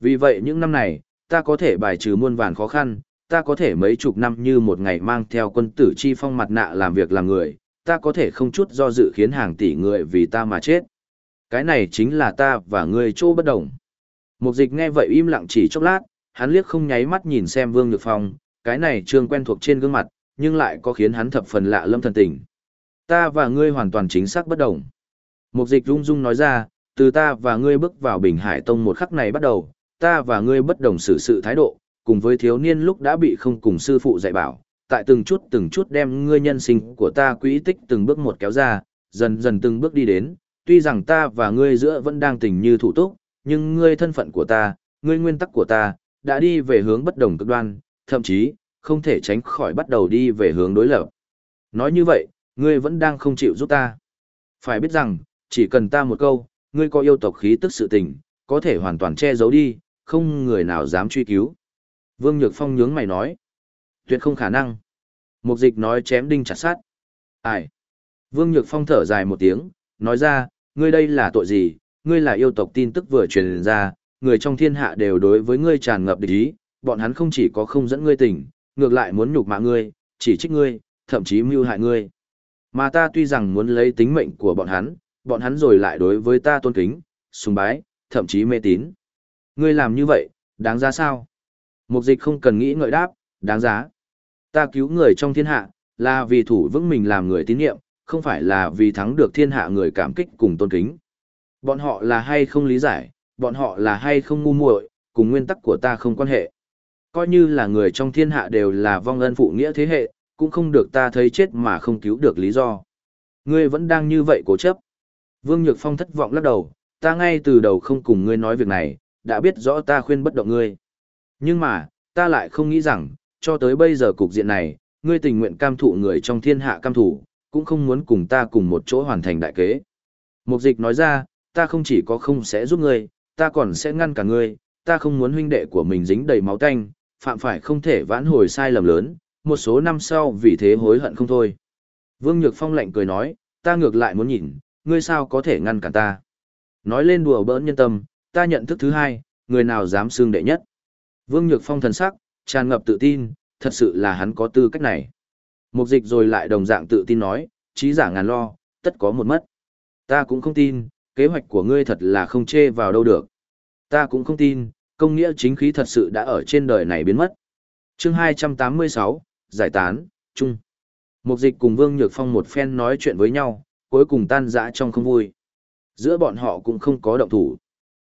A: Vì vậy những năm này, ta có thể bài trừ muôn vàn khó khăn, ta có thể mấy chục năm như một ngày mang theo quân tử chi phong mặt nạ làm việc làm người, ta có thể không chút do dự khiến hàng tỷ người vì ta mà chết. Cái này chính là ta và ngươi chỗ bất đồng. Mục dịch nghe vậy im lặng chỉ chốc lát, hắn liếc không nháy mắt nhìn xem Vương Nhược Phong, cái này trương quen thuộc trên gương mặt, nhưng lại có khiến hắn thập phần lạ lâm thần tình. Ta và ngươi hoàn toàn chính xác bất đồng. Mục dịch rung rung nói ra, từ ta và ngươi bước vào Bình Hải Tông một khắc này bắt đầu, ta và ngươi bất đồng xử sự thái độ, cùng với thiếu niên lúc đã bị không cùng sư phụ dạy bảo, tại từng chút từng chút đem ngươi nhân sinh của ta quỹ tích từng bước một kéo ra, dần dần từng bước đi đến, tuy rằng ta và ngươi giữa vẫn đang tình như thủ túc, nhưng ngươi thân phận của ta, ngươi nguyên tắc của ta, đã đi về hướng bất đồng cực đoan, thậm chí, không thể tránh khỏi bắt đầu đi về hướng đối lập. Nói như vậy, ngươi vẫn đang không chịu giúp ta. Phải biết rằng, chỉ cần ta một câu, ngươi có yêu tộc khí tức sự tình, có thể hoàn toàn che giấu đi, không người nào dám truy cứu. Vương Nhược Phong nhướng mày nói, tuyệt không khả năng. Mục dịch nói chém đinh chặt sát. Ai? Vương Nhược Phong thở dài một tiếng, nói ra, ngươi đây là tội gì, ngươi là yêu tộc tin tức vừa truyền ra, người trong thiên hạ đều đối với ngươi tràn ngập địch ý, bọn hắn không chỉ có không dẫn ngươi tỉnh, ngược lại muốn nhục mạ ngươi, chỉ trích ngươi, thậm chí mưu hại ngươi. Mà ta tuy rằng muốn lấy tính mệnh của bọn hắn, bọn hắn rồi lại đối với ta tôn kính, sùng bái, thậm chí mê tín. Ngươi làm như vậy, đáng giá sao? Mục dịch không cần nghĩ ngợi đáp, đáng giá. Ta cứu người trong thiên hạ, là vì thủ vững mình làm người tín nhiệm, không phải là vì thắng được thiên hạ người cảm kích cùng tôn kính. Bọn họ là hay không lý giải, bọn họ là hay không ngu muội, cùng nguyên tắc của ta không quan hệ. Coi như là người trong thiên hạ đều là vong ân phụ nghĩa thế hệ, cũng không được ta thấy chết mà không cứu được lý do. Ngươi vẫn đang như vậy cố chấp. Vương Nhược Phong thất vọng lắc đầu, ta ngay từ đầu không cùng ngươi nói việc này, đã biết rõ ta khuyên bất động ngươi. Nhưng mà, ta lại không nghĩ rằng, cho tới bây giờ cục diện này, ngươi tình nguyện cam thụ người trong thiên hạ cam thủ, cũng không muốn cùng ta cùng một chỗ hoàn thành đại kế. Mục dịch nói ra, ta không chỉ có không sẽ giúp ngươi, ta còn sẽ ngăn cả ngươi, ta không muốn huynh đệ của mình dính đầy máu tanh, phạm phải không thể vãn hồi sai lầm lớn, một số năm sau vì thế hối hận không thôi. Vương Nhược Phong lạnh cười nói, ta ngược lại muốn nhìn, ngươi sao có thể ngăn cản ta. Nói lên đùa bỡn nhân tâm, ta nhận thức thứ hai, người nào dám xương đệ nhất. Vương Nhược Phong thần sắc, tràn ngập tự tin, thật sự là hắn có tư cách này. Mục dịch rồi lại đồng dạng tự tin nói, trí giả ngàn lo, tất có một mất. Ta cũng không tin, kế hoạch của ngươi thật là không chê vào đâu được. Ta cũng không tin, công nghĩa chính khí thật sự đã ở trên đời này biến mất. chương 286, Giải tán, chung. Mục dịch cùng Vương Nhược Phong một phen nói chuyện với nhau, cuối cùng tan rã trong không vui. Giữa bọn họ cũng không có động thủ.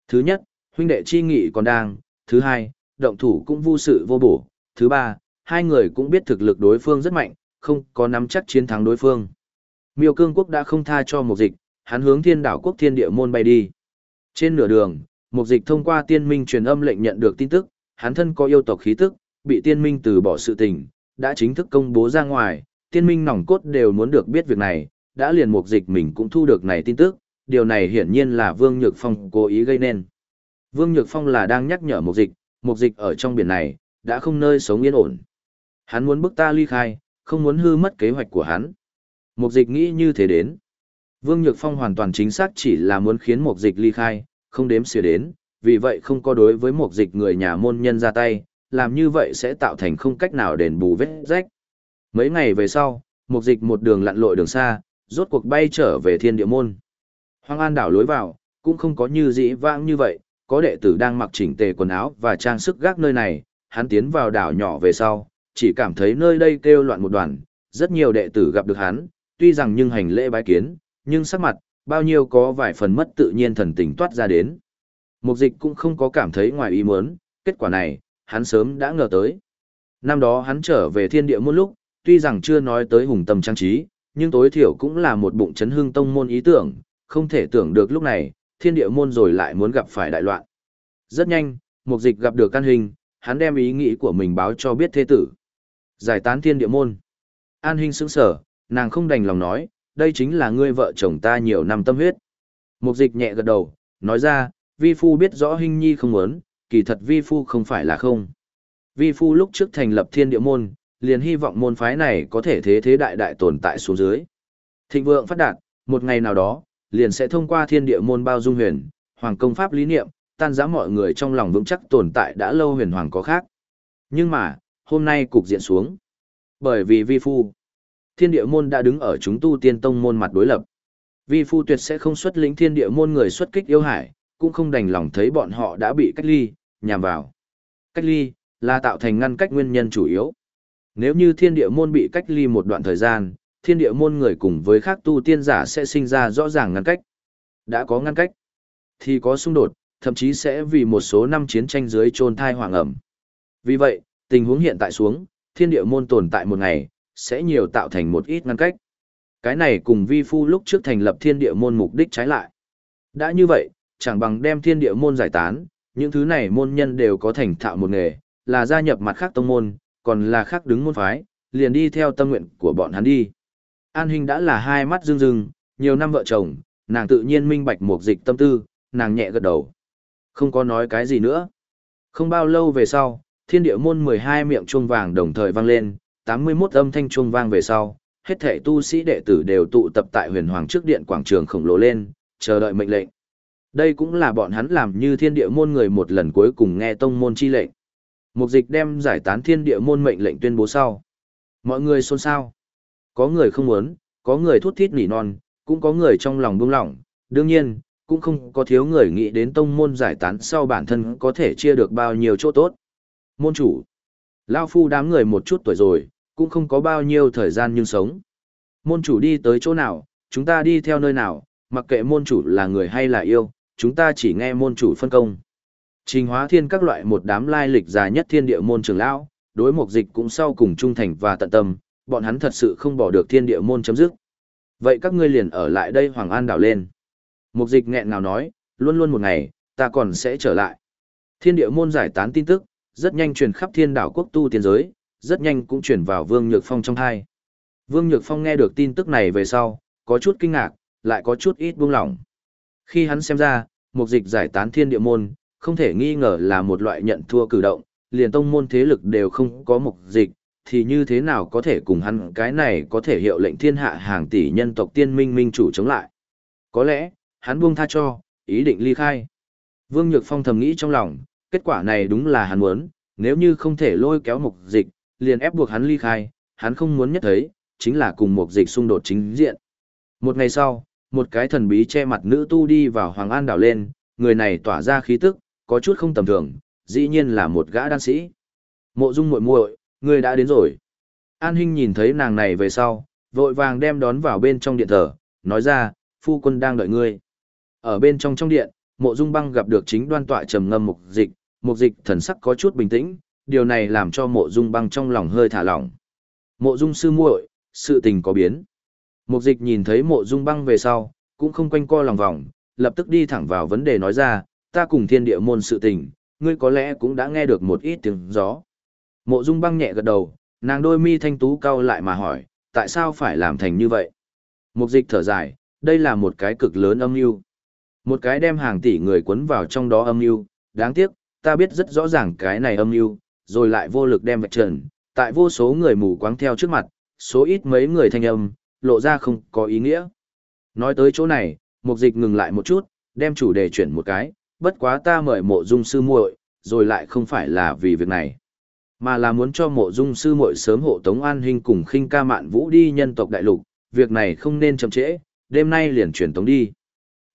A: Thứ nhất, huynh đệ chi nghị còn đang. Thứ hai, động thủ cũng vô sự vô bổ. Thứ ba, hai người cũng biết thực lực đối phương rất mạnh, không có nắm chắc chiến thắng đối phương. Miêu cương quốc đã không tha cho một dịch, hắn hướng thiên đảo quốc thiên địa môn bay đi. Trên nửa đường, một dịch thông qua tiên minh truyền âm lệnh nhận được tin tức, hắn thân có yêu tộc khí tức, bị tiên minh từ bỏ sự tình, đã chính thức công bố ra ngoài, tiên minh nòng cốt đều muốn được biết việc này, đã liền một dịch mình cũng thu được này tin tức, điều này hiển nhiên là Vương Nhược Phong cố ý gây nên. Vương Nhược Phong là đang nhắc nhở một dịch, một dịch ở trong biển này, đã không nơi sống yên ổn. Hắn muốn bức ta ly khai, không muốn hư mất kế hoạch của hắn. Một dịch nghĩ như thế đến. Vương Nhược Phong hoàn toàn chính xác chỉ là muốn khiến một dịch ly khai, không đếm xỉa đến, vì vậy không có đối với một dịch người nhà môn nhân ra tay, làm như vậy sẽ tạo thành không cách nào đền bù vết rách. Mấy ngày về sau, một dịch một đường lặn lội đường xa, rốt cuộc bay trở về thiên địa môn. Hoang An đảo lối vào, cũng không có như dĩ vãng như vậy, có đệ tử đang mặc chỉnh tề quần áo và trang sức gác nơi này, hắn tiến vào đảo nhỏ về sau, chỉ cảm thấy nơi đây kêu loạn một đoàn, rất nhiều đệ tử gặp được hắn, tuy rằng nhưng hành lễ bái kiến, nhưng sắc mặt, bao nhiêu có vài phần mất tự nhiên thần tình toát ra đến. Mục dịch cũng không có cảm thấy ngoài ý muốn, kết quả này, hắn sớm đã ngờ tới. Năm đó hắn trở về thiên địa môn lúc, tuy rằng chưa nói tới hùng tâm trang trí, nhưng tối thiểu cũng là một bụng chấn hương tông môn ý tưởng, không thể tưởng được lúc này, thiên địa môn rồi lại muốn gặp phải đại loạn. Rất nhanh, mục dịch gặp được căn hình, hắn đem ý nghĩ của mình báo cho biết thế tử. Giải tán thiên địa môn. An hình sững sở, nàng không đành lòng nói, đây chính là ngươi vợ chồng ta nhiều năm tâm huyết. Mục dịch nhẹ gật đầu, nói ra, vi phu biết rõ hình nhi không muốn, kỳ thật vi phu không phải là không. Vi phu lúc trước thành lập thiên địa môn, liền hy vọng môn phái này có thể thế thế đại đại tồn tại xuống dưới. Thịnh vượng phát đạt, một ngày nào đó, liền sẽ thông qua thiên địa môn bao dung huyền, hoàng công pháp lý niệm, tan giã mọi người trong lòng vững chắc tồn tại đã lâu huyền hoàng có khác. Nhưng mà, hôm nay cục diện xuống. Bởi vì vi phu, thiên địa môn đã đứng ở chúng tu tiên tông môn mặt đối lập. Vi phu tuyệt sẽ không xuất lĩnh thiên địa môn người xuất kích yêu hải, cũng không đành lòng thấy bọn họ đã bị cách ly, nhằm vào. Cách ly, là tạo thành ngăn cách nguyên nhân chủ yếu. Nếu như thiên địa môn bị cách ly một đoạn thời gian, thiên địa môn người cùng với khác tu tiên giả sẽ sinh ra rõ ràng ngăn cách. Đã có ngăn cách, thì có xung đột, thậm chí sẽ vì một số năm chiến tranh dưới trôn thai hoàng ẩm. Vì vậy, tình huống hiện tại xuống, thiên địa môn tồn tại một ngày, sẽ nhiều tạo thành một ít ngăn cách. Cái này cùng vi phu lúc trước thành lập thiên địa môn mục đích trái lại. Đã như vậy, chẳng bằng đem thiên địa môn giải tán, những thứ này môn nhân đều có thành thạo một nghề, là gia nhập mặt khác tông môn, còn là khác đứng môn phái, liền đi theo tâm nguyện của bọn hắn đi. An Hinh đã là hai mắt rưng rưng, nhiều năm vợ chồng, nàng tự nhiên minh bạch một dịch tâm tư, nàng nhẹ gật đầu. Không có nói cái gì nữa. Không bao lâu về sau, thiên địa môn 12 miệng chuông vàng đồng thời vang lên, 81 âm thanh chuông vang về sau, hết thể tu sĩ đệ tử đều tụ tập tại huyền hoàng trước điện quảng trường khổng lồ lên, chờ đợi mệnh lệnh. Đây cũng là bọn hắn làm như thiên địa môn người một lần cuối cùng nghe tông môn chi lệnh. Mục dịch đem giải tán thiên địa môn mệnh lệnh tuyên bố sau. Mọi người xôn xao. Có người không muốn, có người thút thít nỉ non, cũng có người trong lòng buông lỏng. Đương nhiên, cũng không có thiếu người nghĩ đến tông môn giải tán sau bản thân có thể chia được bao nhiêu chỗ tốt. Môn chủ. Lao phu đám người một chút tuổi rồi, cũng không có bao nhiêu thời gian nhưng sống. Môn chủ đi tới chỗ nào, chúng ta đi theo nơi nào, mặc kệ môn chủ là người hay là yêu, chúng ta chỉ nghe môn chủ phân công. Trình hóa thiên các loại một đám lai lịch dài nhất thiên địa môn trưởng lão, đối mục dịch cũng sau cùng trung thành và tận tâm, bọn hắn thật sự không bỏ được thiên địa môn chấm dứt. Vậy các ngươi liền ở lại đây Hoàng An đảo lên. Mục dịch nghẹn ngào nói, luôn luôn một ngày, ta còn sẽ trở lại. Thiên địa môn giải tán tin tức, rất nhanh truyền khắp thiên đảo quốc tu tiên giới, rất nhanh cũng chuyển vào Vương Nhược Phong trong hai. Vương Nhược Phong nghe được tin tức này về sau, có chút kinh ngạc, lại có chút ít buông lỏng. Khi hắn xem ra, mục dịch giải tán thiên địa môn, không thể nghi ngờ là một loại nhận thua cử động, liền tông môn thế lực đều không có mục dịch, thì như thế nào có thể cùng hắn cái này có thể hiệu lệnh thiên hạ hàng tỷ nhân tộc tiên minh minh chủ chống lại. Có lẽ, hắn buông tha cho, ý định ly khai. Vương Nhược Phong thầm nghĩ trong lòng, kết quả này đúng là hắn muốn, nếu như không thể lôi kéo mục dịch, liền ép buộc hắn ly khai, hắn không muốn nhất thấy, chính là cùng một dịch xung đột chính diện. Một ngày sau, một cái thần bí che mặt nữ tu đi vào Hoàng An đảo lên, người này tỏa ra khí tức, có chút không tầm thường, dĩ nhiên là một gã đan sĩ. Mộ Dung muội muội, người đã đến rồi. An Hinh nhìn thấy nàng này về sau, vội vàng đem đón vào bên trong điện thờ, nói ra, phu quân đang đợi ngươi. Ở bên trong trong điện, Mộ Dung Băng gặp được chính đoan tọa trầm ngâm mục dịch, mục dịch thần sắc có chút bình tĩnh, điều này làm cho Mộ Dung Băng trong lòng hơi thả lỏng. Mộ Dung sư muội, sự tình có biến. Mục dịch nhìn thấy Mộ Dung Băng về sau, cũng không quanh co lòng vòng, lập tức đi thẳng vào vấn đề nói ra, ta cùng thiên địa môn sự tình, ngươi có lẽ cũng đã nghe được một ít tiếng gió. Mộ Dung băng nhẹ gật đầu, nàng đôi mi thanh tú cau lại mà hỏi, tại sao phải làm thành như vậy? Mục dịch thở dài, đây là một cái cực lớn âm mưu. Một cái đem hàng tỷ người cuốn vào trong đó âm mưu, đáng tiếc, ta biết rất rõ ràng cái này âm mưu, rồi lại vô lực đem vạch trần, tại vô số người mù quáng theo trước mặt, số ít mấy người thanh âm, lộ ra không có ý nghĩa. Nói tới chỗ này, mục dịch ngừng lại một chút, đem chủ đề chuyển một cái, bất quá ta mời mộ dung sư muội, rồi lại không phải là vì việc này, mà là muốn cho mộ dung sư muội sớm hộ tống an hình cùng khinh ca mạn vũ đi nhân tộc đại lục, việc này không nên chậm trễ, đêm nay liền chuyển tống đi.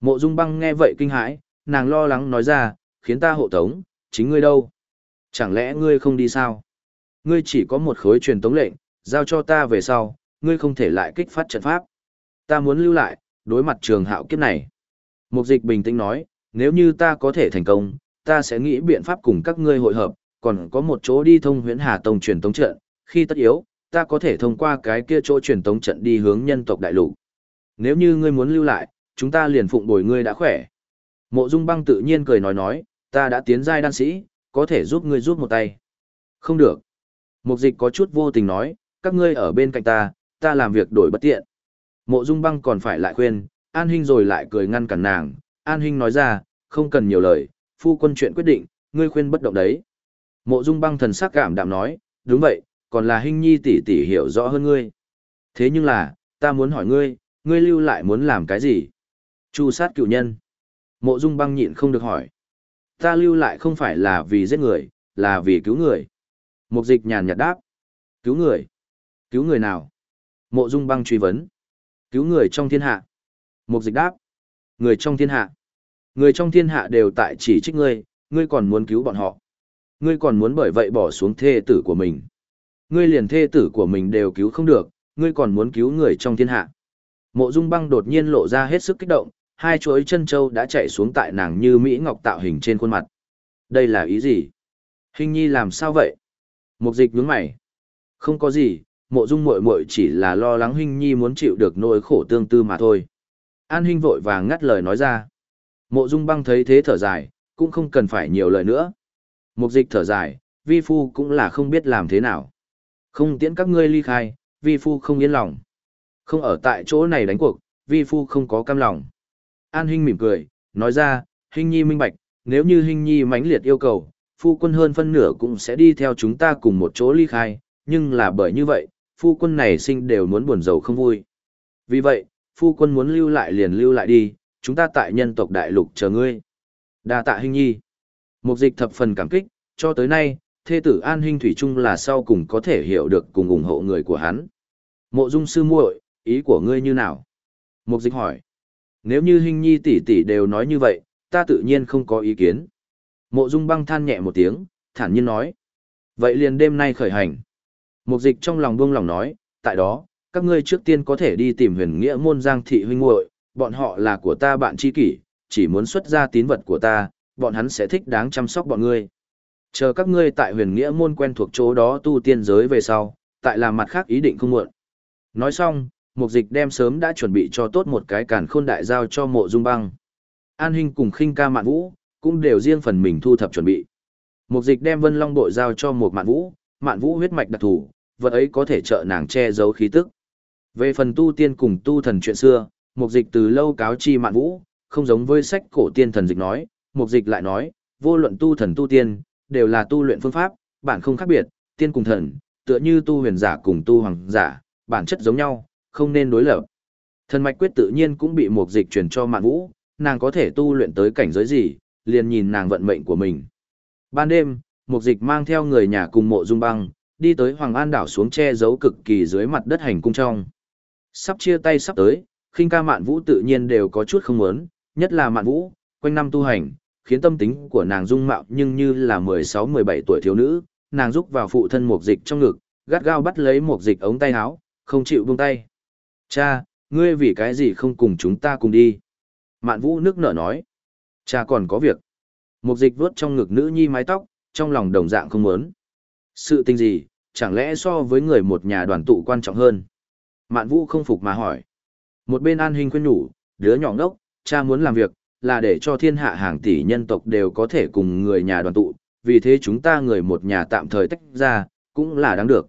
A: Mộ dung băng nghe vậy kinh hãi, nàng lo lắng nói ra, khiến ta hộ tống, chính ngươi đâu? Chẳng lẽ ngươi không đi sao? Ngươi chỉ có một khối truyền tống lệnh, giao cho ta về sau, ngươi không thể lại kích phát trận pháp. Ta muốn lưu lại, đối mặt trường hạo kiếp này. Mục dịch bình tĩnh nói, nếu như ta có thể thành công, ta sẽ nghĩ biện pháp cùng các ngươi hội hợp, còn có một chỗ đi thông huyễn hà tông truyền tống trận, khi tất yếu, ta có thể thông qua cái kia chỗ truyền tống trận đi hướng nhân tộc đại lục. Nếu như ngươi muốn lưu lại, chúng ta liền phụng bồi ngươi đã khỏe. Mộ Dung Băng tự nhiên cười nói nói, ta đã tiến giai đan sĩ, có thể giúp ngươi giúp một tay. Không được. Mục dịch có chút vô tình nói, các ngươi ở bên cạnh ta, ta làm việc đổi bất tiện. Mộ Dung Băng còn phải lại khuyên, An Hinh rồi lại cười ngăn cản nàng, An Hinh nói ra, không cần nhiều lời, phu quân chuyện quyết định, ngươi khuyên bất động đấy. Mộ Dung Băng thần sắc cảm đạm nói, đúng vậy, còn là Hinh Nhi tỷ tỷ hiểu rõ hơn ngươi. Thế nhưng là, ta muốn hỏi ngươi, ngươi lưu lại muốn làm cái gì? Chu sát cựu nhân. Mộ Dung Băng nhịn không được hỏi. Ta lưu lại không phải là vì giết người, là vì cứu người. Mục dịch nhàn nhạt đáp. Cứu người? Cứu người nào? Mộ Dung Băng truy vấn. Cứu người trong thiên hạ. Mục dịch đáp. Người trong thiên hạ. Người trong thiên hạ đều tại chỉ trích ngươi, ngươi còn muốn cứu bọn họ. Ngươi còn muốn bởi vậy bỏ xuống thê tử của mình. Ngươi liền thê tử của mình đều cứu không được, ngươi còn muốn cứu người trong thiên hạ. Mộ Dung Băng đột nhiên lộ ra hết sức kích động, hai chuỗi chân châu đã chạy xuống tại nàng như mỹ ngọc tạo hình trên khuôn mặt. Đây là ý gì? Hình nhi làm sao vậy? Mục dịch nhướng mày. Không có gì, mộ dung muội muội chỉ là lo lắng Hình nhi muốn chịu được nỗi khổ tương tư mà thôi. An Hinh vội vàng ngắt lời nói ra. Mộ Dung Băng thấy thế thở dài, cũng không cần phải nhiều lời nữa. Mục dịch thở dài, vi phu cũng là không biết làm thế nào. Không tiễn các ngươi ly khai, vi phu không yên lòng. Không ở tại chỗ này đánh cuộc, vi phu không có cam lòng. An Hinh mỉm cười, nói ra, Hinh Nhi minh bạch, nếu như Hinh Nhi mãnh liệt yêu cầu, phu quân hơn phân nửa cũng sẽ đi theo chúng ta cùng một chỗ ly khai, nhưng là bởi như vậy, phu quân này sinh đều muốn buồn rầu không vui. Vì vậy, phu quân muốn lưu lại liền lưu lại đi, chúng ta tại nhân tộc đại lục chờ ngươi. Đa tạ Hinh Nhi. Mục dịch thập phần cảm kích, cho tới nay, thê tử An Hinh Thủy Trung là sau cùng có thể hiểu được cùng ủng hộ người của hắn. Mộ dung sư muội, ý của ngươi như nào? Mục dịch hỏi. Nếu như huynh Nhi tỷ tỷ đều nói như vậy, ta tự nhiên không có ý kiến. Mộ dung băng than nhẹ một tiếng, thản nhiên nói. Vậy liền đêm nay khởi hành. Mục dịch trong lòng buông lòng nói, tại đó, các ngươi trước tiên có thể đi tìm huyền nghĩa môn giang thị huynh muội bọn họ là của ta bạn tri kỷ, chỉ muốn xuất ra tín vật của ta, bọn hắn sẽ thích đáng chăm sóc bọn ngươi. Chờ các ngươi tại huyền nghĩa môn quen thuộc chỗ đó tu tiên giới về sau, tại làm mặt khác ý định không muộn. Nói xong, mục dịch đem sớm đã chuẩn bị cho tốt một cái càn khôn đại giao cho mộ dung băng. An Hinh cùng khinh ca mạn vũ, cũng đều riêng phần mình thu thập chuẩn bị. Mục dịch đem vân long bội giao cho một mạn vũ, mạn vũ huyết mạch đặc thù, vật ấy có thể trợ nàng che giấu khí tức. Về phần tu tiên cùng tu thần chuyện xưa, mục dịch từ lâu cáo chi mạn vũ, không giống với sách cổ tiên thần dịch nói, mục dịch lại nói, vô luận tu thần tu tiên, đều là tu luyện phương pháp, bản không khác biệt, tiên cùng thần, tựa như tu huyền giả cùng tu hoàng giả, bản chất giống nhau, không nên đối lập. Thần mạch quyết tự nhiên cũng bị một dịch truyền cho Mạn Vũ, nàng có thể tu luyện tới cảnh giới gì, liền nhìn nàng vận mệnh của mình. Ban đêm, một dịch mang theo người nhà cùng mộ dung băng, đi tới Hoàng An đảo xuống che giấu cực kỳ dưới mặt đất hành cung trong. Sắp chia tay sắp tới, khinh ca Mạn Vũ tự nhiên đều có chút không muốn, nhất là Mạn Vũ, quanh năm tu hành, khiến tâm tính của nàng dung mạo nhưng như là 16-17 tuổi thiếu nữ, nàng rúc vào phụ thân một dịch trong ngực, gắt gao bắt lấy một dịch ống tay áo, không chịu buông tay. Cha, ngươi vì cái gì không cùng chúng ta cùng đi? Mạn Vũ nước nở nói. Cha còn có việc. Một dịch vuốt trong ngực nữ nhi mái tóc, trong lòng đồng dạng không muốn. Sự tình gì, chẳng lẽ so với người một nhà đoàn tụ quan trọng hơn? Mạn Vũ không phục mà hỏi. Một bên an hình khuyên nhủ, đứa nhỏ ngốc, cha muốn làm việc, là để cho thiên hạ hàng tỷ nhân tộc đều có thể cùng người nhà đoàn tụ, vì thế chúng ta người một nhà tạm thời tách ra, cũng là đáng được.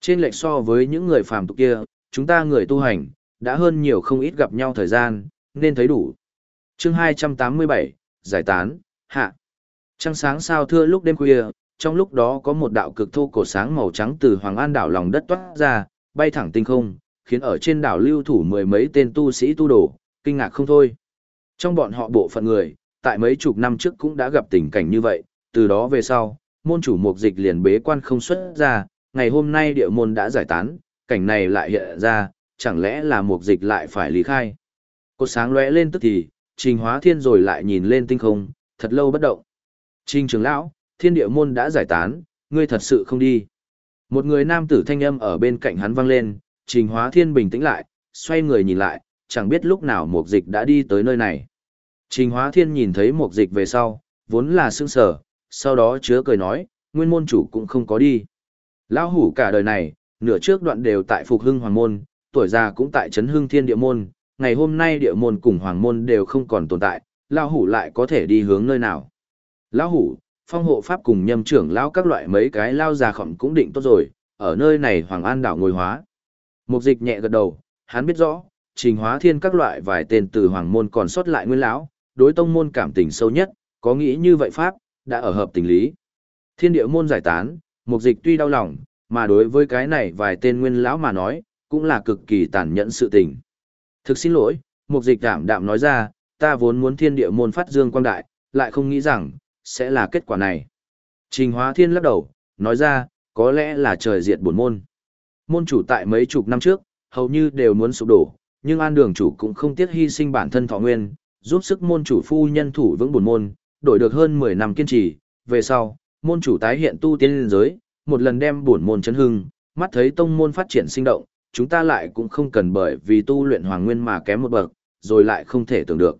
A: Trên lệch so với những người phàm tục kia, chúng ta người tu hành, đã hơn nhiều không ít gặp nhau thời gian, nên thấy đủ. chương 287, Giải tán, hạ. Trăng sáng sao thưa lúc đêm khuya, trong lúc đó có một đạo cực thô cổ sáng màu trắng từ Hoàng An đảo lòng đất toát ra, bay thẳng tinh không, khiến ở trên đảo lưu thủ mười mấy tên tu sĩ tu đổ, kinh ngạc không thôi. Trong bọn họ bộ phận người, tại mấy chục năm trước cũng đã gặp tình cảnh như vậy, từ đó về sau, môn chủ mục dịch liền bế quan không xuất ra, ngày hôm nay địa môn đã giải tán, cảnh này lại hiện ra, chẳng lẽ là mục dịch lại phải lý khai. Cột sáng lóe lên tức thì, trình hóa thiên rồi lại nhìn lên tinh không, thật lâu bất động. Trình trưởng lão, thiên địa môn đã giải tán, ngươi thật sự không đi. Một người nam tử thanh âm ở bên cạnh hắn vang lên, trình hóa thiên bình tĩnh lại, xoay người nhìn lại, chẳng biết lúc nào mục dịch đã đi tới nơi này. Trình hóa thiên nhìn thấy mục dịch về sau, vốn là sương sở, sau đó chứa cười nói, nguyên môn chủ cũng không có đi. Lão hủ cả đời này, nửa trước đoạn đều tại phục hưng hoàng môn, tuổi già cũng tại trấn hưng thiên địa môn, ngày hôm nay địa môn cùng hoàng môn đều không còn tồn tại, lão hủ lại có thể đi hướng nơi nào. Lão hủ, phong hộ pháp cùng nhâm trưởng lão các loại mấy cái lao già khổng cũng định tốt rồi, ở nơi này hoàng an đảo ngồi hóa. Mục dịch nhẹ gật đầu, hắn biết rõ, trình hóa thiên các loại vài tên từ hoàng môn còn sót lại nguyên lão, đối tông môn cảm tình sâu nhất, có nghĩ như vậy pháp, đã ở hợp tình lý. Thiên địa môn giải tán, mục dịch tuy đau lòng, mà đối với cái này vài tên nguyên lão mà nói, cũng là cực kỳ tàn nhẫn sự tình. Thực xin lỗi, mục dịch đảm đạm nói ra, ta vốn muốn thiên địa môn phát dương quang đại, lại không nghĩ rằng, sẽ là kết quả này. Trình hóa thiên lắc đầu, nói ra, có lẽ là trời diệt buồn môn. Môn chủ tại mấy chục năm trước, hầu như đều muốn sụp đổ, nhưng an đường chủ cũng không tiếc hy sinh bản thân thọ nguyên, giúp sức môn chủ phu nhân thủ vững buồn môn, đổi được hơn 10 năm kiên trì, về sau, môn chủ tái hiện tu tiên giới, một lần đem bổn môn chấn hưng, mắt thấy tông môn phát triển sinh động, chúng ta lại cũng không cần bởi vì tu luyện hoàng nguyên mà kém một bậc, rồi lại không thể tưởng được.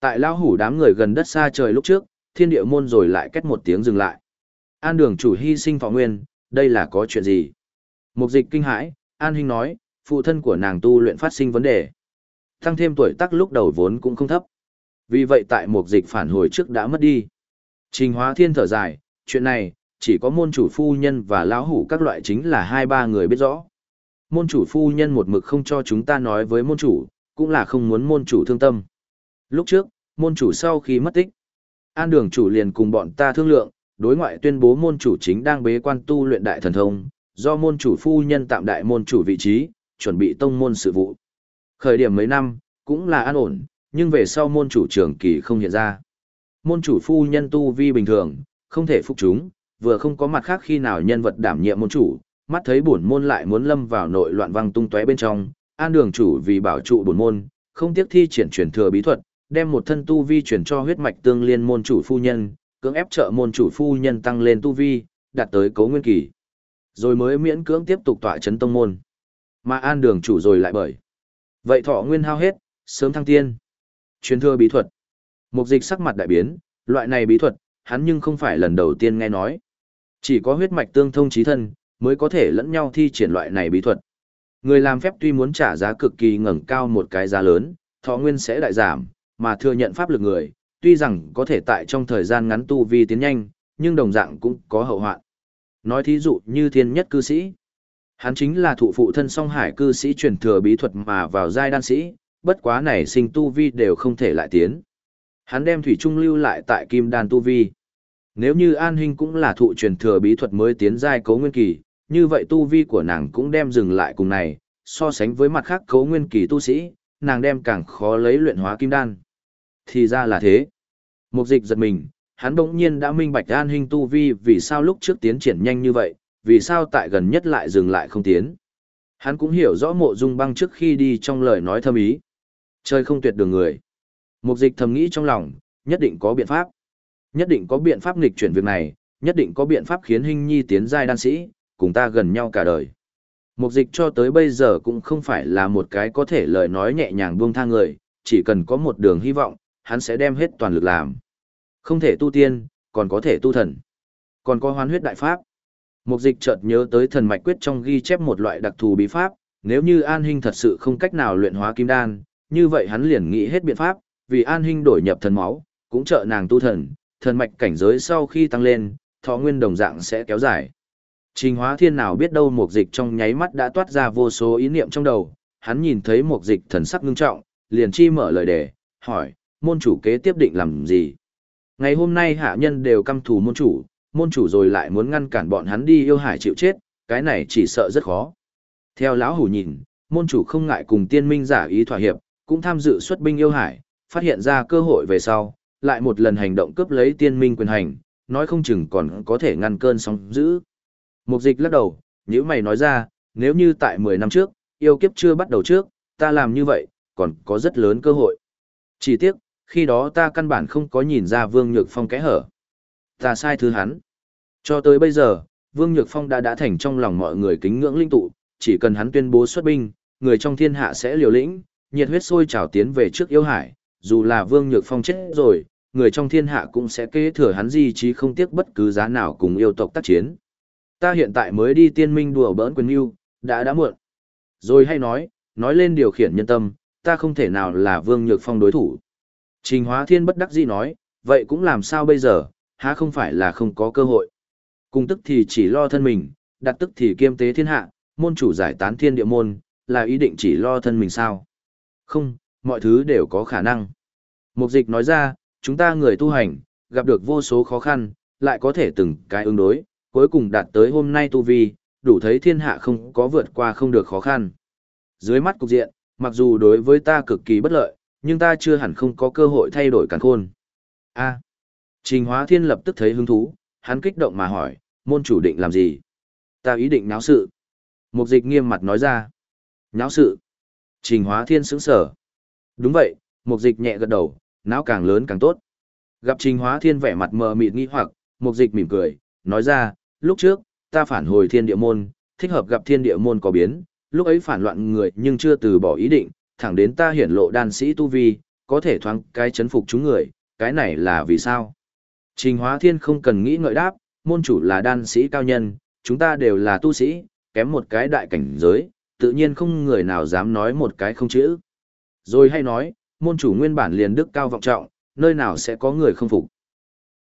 A: Tại lao hủ đám người gần đất xa trời lúc trước, thiên địa môn rồi lại kết một tiếng dừng lại. An đường chủ hy sinh phò nguyên, đây là có chuyện gì? Mục dịch kinh hãi, An Hinh nói, phụ thân của nàng tu luyện phát sinh vấn đề. Tăng thêm tuổi tác lúc đầu vốn cũng không thấp. Vì vậy tại mục dịch phản hồi trước đã mất đi. Trình hóa thiên thở dài, chuyện này, chỉ có môn chủ phu nhân và lão hủ các loại chính là hai ba người biết rõ. Môn chủ phu nhân một mực không cho chúng ta nói với môn chủ, cũng là không muốn môn chủ thương tâm. Lúc trước, môn chủ sau khi mất tích, an đường chủ liền cùng bọn ta thương lượng, đối ngoại tuyên bố môn chủ chính đang bế quan tu luyện đại thần thông, do môn chủ phu nhân tạm đại môn chủ vị trí, chuẩn bị tông môn sự vụ. Khởi điểm mấy năm, cũng là an ổn, nhưng về sau môn chủ trưởng kỳ không hiện ra. Môn chủ phu nhân tu vi bình thường, không thể phục chúng, vừa không có mặt khác khi nào nhân vật đảm nhiệm môn chủ, mắt thấy bổn môn lại muốn lâm vào nội loạn văng tung tóe bên trong, an đường chủ vì bảo trụ bổn môn, không tiếc thi triển truyền thừa bí thuật, đem một thân tu vi chuyển cho huyết mạch tương liên môn chủ phu nhân, cưỡng ép trợ môn chủ phu nhân tăng lên tu vi, đạt tới cấu nguyên kỳ. Rồi mới miễn cưỡng tiếp tục tọa chấn tông môn. Mà an đường chủ rồi lại bởi. Vậy thọ nguyên hao hết, sớm thăng tiên. Truyền thừa bí thuật. Mục dịch sắc mặt đại biến, loại này bí thuật, hắn nhưng không phải lần đầu tiên nghe nói. Chỉ có huyết mạch tương thông trí thân, mới có thể lẫn nhau thi triển loại này bí thuật. Người làm phép tuy muốn trả giá cực kỳ ngẩng cao một cái giá lớn, thọ nguyên sẽ đại giảm, mà thừa nhận pháp lực người, tuy rằng có thể tại trong thời gian ngắn tu vi tiến nhanh, nhưng đồng dạng cũng có hậu hoạn. Nói thí dụ như thiên nhất cư sĩ. Hắn chính là thụ phụ thân song hải cư sĩ truyền thừa bí thuật mà vào giai đan sĩ, bất quá này sinh tu vi đều không thể lại tiến. Hắn đem thủy trung lưu lại tại kim đan tu vi. Nếu như An Hinh cũng là thụ truyền thừa bí thuật mới tiến giai cấu nguyên kỳ, như vậy tu vi của nàng cũng đem dừng lại cùng này, so sánh với mặt khác cấu nguyên kỳ tu sĩ, nàng đem càng khó lấy luyện hóa kim đan. Thì ra là thế. Mục dịch giật mình, hắn bỗng nhiên đã minh bạch An Hinh tu vi vì sao lúc trước tiến triển nhanh như vậy, vì sao tại gần nhất lại dừng lại không tiến. Hắn cũng hiểu rõ mộ dung băng trước khi đi trong lời nói thâm ý. Chơi không tuyệt đường người. Mục dịch thầm nghĩ trong lòng, nhất định có biện pháp. Nhất định có biện pháp nghịch chuyển việc này, nhất định có biện pháp khiến Hinh Nhi tiến giai đan sĩ, cùng ta gần nhau cả đời. Mục dịch cho tới bây giờ cũng không phải là một cái có thể lời nói nhẹ nhàng buông tha người, chỉ cần có một đường hy vọng, hắn sẽ đem hết toàn lực làm. Không thể tu tiên, còn có thể tu thần. Còn có hoán huyết đại pháp. Mục dịch chợt nhớ tới thần mạch quyết trong ghi chép một loại đặc thù bí pháp, nếu như An Hinh thật sự không cách nào luyện hóa kim đan, như vậy hắn liền nghĩ hết biện pháp, vì An Hinh đổi nhập thần máu, cũng trợ nàng tu thần, thần mạch cảnh giới sau khi tăng lên, thọ nguyên đồng dạng sẽ kéo dài. Trình hóa thiên nào biết đâu một dịch trong nháy mắt đã toát ra vô số ý niệm trong đầu, hắn nhìn thấy một dịch thần sắc ngưng trọng, liền chi mở lời đề, hỏi, môn chủ kế tiếp định làm gì? Ngày hôm nay hạ nhân đều căm thù môn chủ, môn chủ rồi lại muốn ngăn cản bọn hắn đi yêu hải chịu chết, cái này chỉ sợ rất khó. Theo lão hủ nhìn, môn chủ không ngại cùng tiên minh giả ý thỏa hiệp, cũng tham dự xuất binh yêu hải, phát hiện ra cơ hội về sau, lại một lần hành động cướp lấy tiên minh quyền hành, nói không chừng còn có thể ngăn cơn sóng dữ. Mục dịch lắc đầu, nếu mày nói ra, nếu như tại 10 năm trước, yêu kiếp chưa bắt đầu trước, ta làm như vậy, còn có rất lớn cơ hội. Chỉ tiếc, khi đó ta căn bản không có nhìn ra Vương Nhược Phong kẽ hở. Ta sai thứ hắn. Cho tới bây giờ, Vương Nhược Phong đã đã thành trong lòng mọi người kính ngưỡng linh tụ, chỉ cần hắn tuyên bố xuất binh, người trong thiên hạ sẽ liều lĩnh, nhiệt huyết sôi trào tiến về trước yêu hải, dù là Vương Nhược Phong chết rồi, người trong thiên hạ cũng sẽ kế thừa hắn di trí không tiếc bất cứ giá nào cùng yêu tộc tác chiến. Ta hiện tại mới đi tiên minh đùa bỡn quyền yêu, đã đã muộn. Rồi hay nói, nói lên điều khiển nhân tâm, ta không thể nào là Vương Nhược Phong đối thủ. Trình Hóa Thiên bất đắc dĩ nói, vậy cũng làm sao bây giờ, há không phải là không có cơ hội. Cung tức thì chỉ lo thân mình, đặt tức thì kiêm tế thiên hạ, môn chủ giải tán thiên địa môn, là ý định chỉ lo thân mình sao. Không, mọi thứ đều có khả năng. Mục dịch nói ra, chúng ta người tu hành, gặp được vô số khó khăn, lại có thể từng cái ứng đối, cuối cùng đạt tới hôm nay tu vi, đủ thấy thiên hạ không có vượt qua không được khó khăn. Dưới mắt cục diện, mặc dù đối với ta cực kỳ bất lợi, nhưng ta chưa hẳn không có cơ hội thay đổi càn khôn. A. Trình Hóa Thiên lập tức thấy hứng thú, hắn kích động mà hỏi, môn chủ định làm gì? Ta ý định náo sự. Mục dịch nghiêm mặt nói ra. Náo sự. Trình Hóa Thiên sững sở. Đúng vậy, mục dịch nhẹ gật đầu, não càng lớn càng tốt. Gặp Trình Hóa Thiên vẻ mặt mờ mịt nghi hoặc, mục dịch mỉm cười, nói ra, lúc trước, ta phản hồi thiên địa môn, thích hợp gặp thiên địa môn có biến, lúc ấy phản loạn người nhưng chưa từ bỏ ý định, thẳng đến ta hiển lộ đan sĩ tu vi, có thể thoáng cái chấn phục chúng người, cái này là vì sao? Trình Hóa Thiên không cần nghĩ ngợi đáp, môn chủ là đan sĩ cao nhân, chúng ta đều là tu sĩ, kém một cái đại cảnh giới, tự nhiên không người nào dám nói một cái không chữ. Rồi hay nói, môn chủ nguyên bản liền đức cao vọng trọng, nơi nào sẽ có người không phục.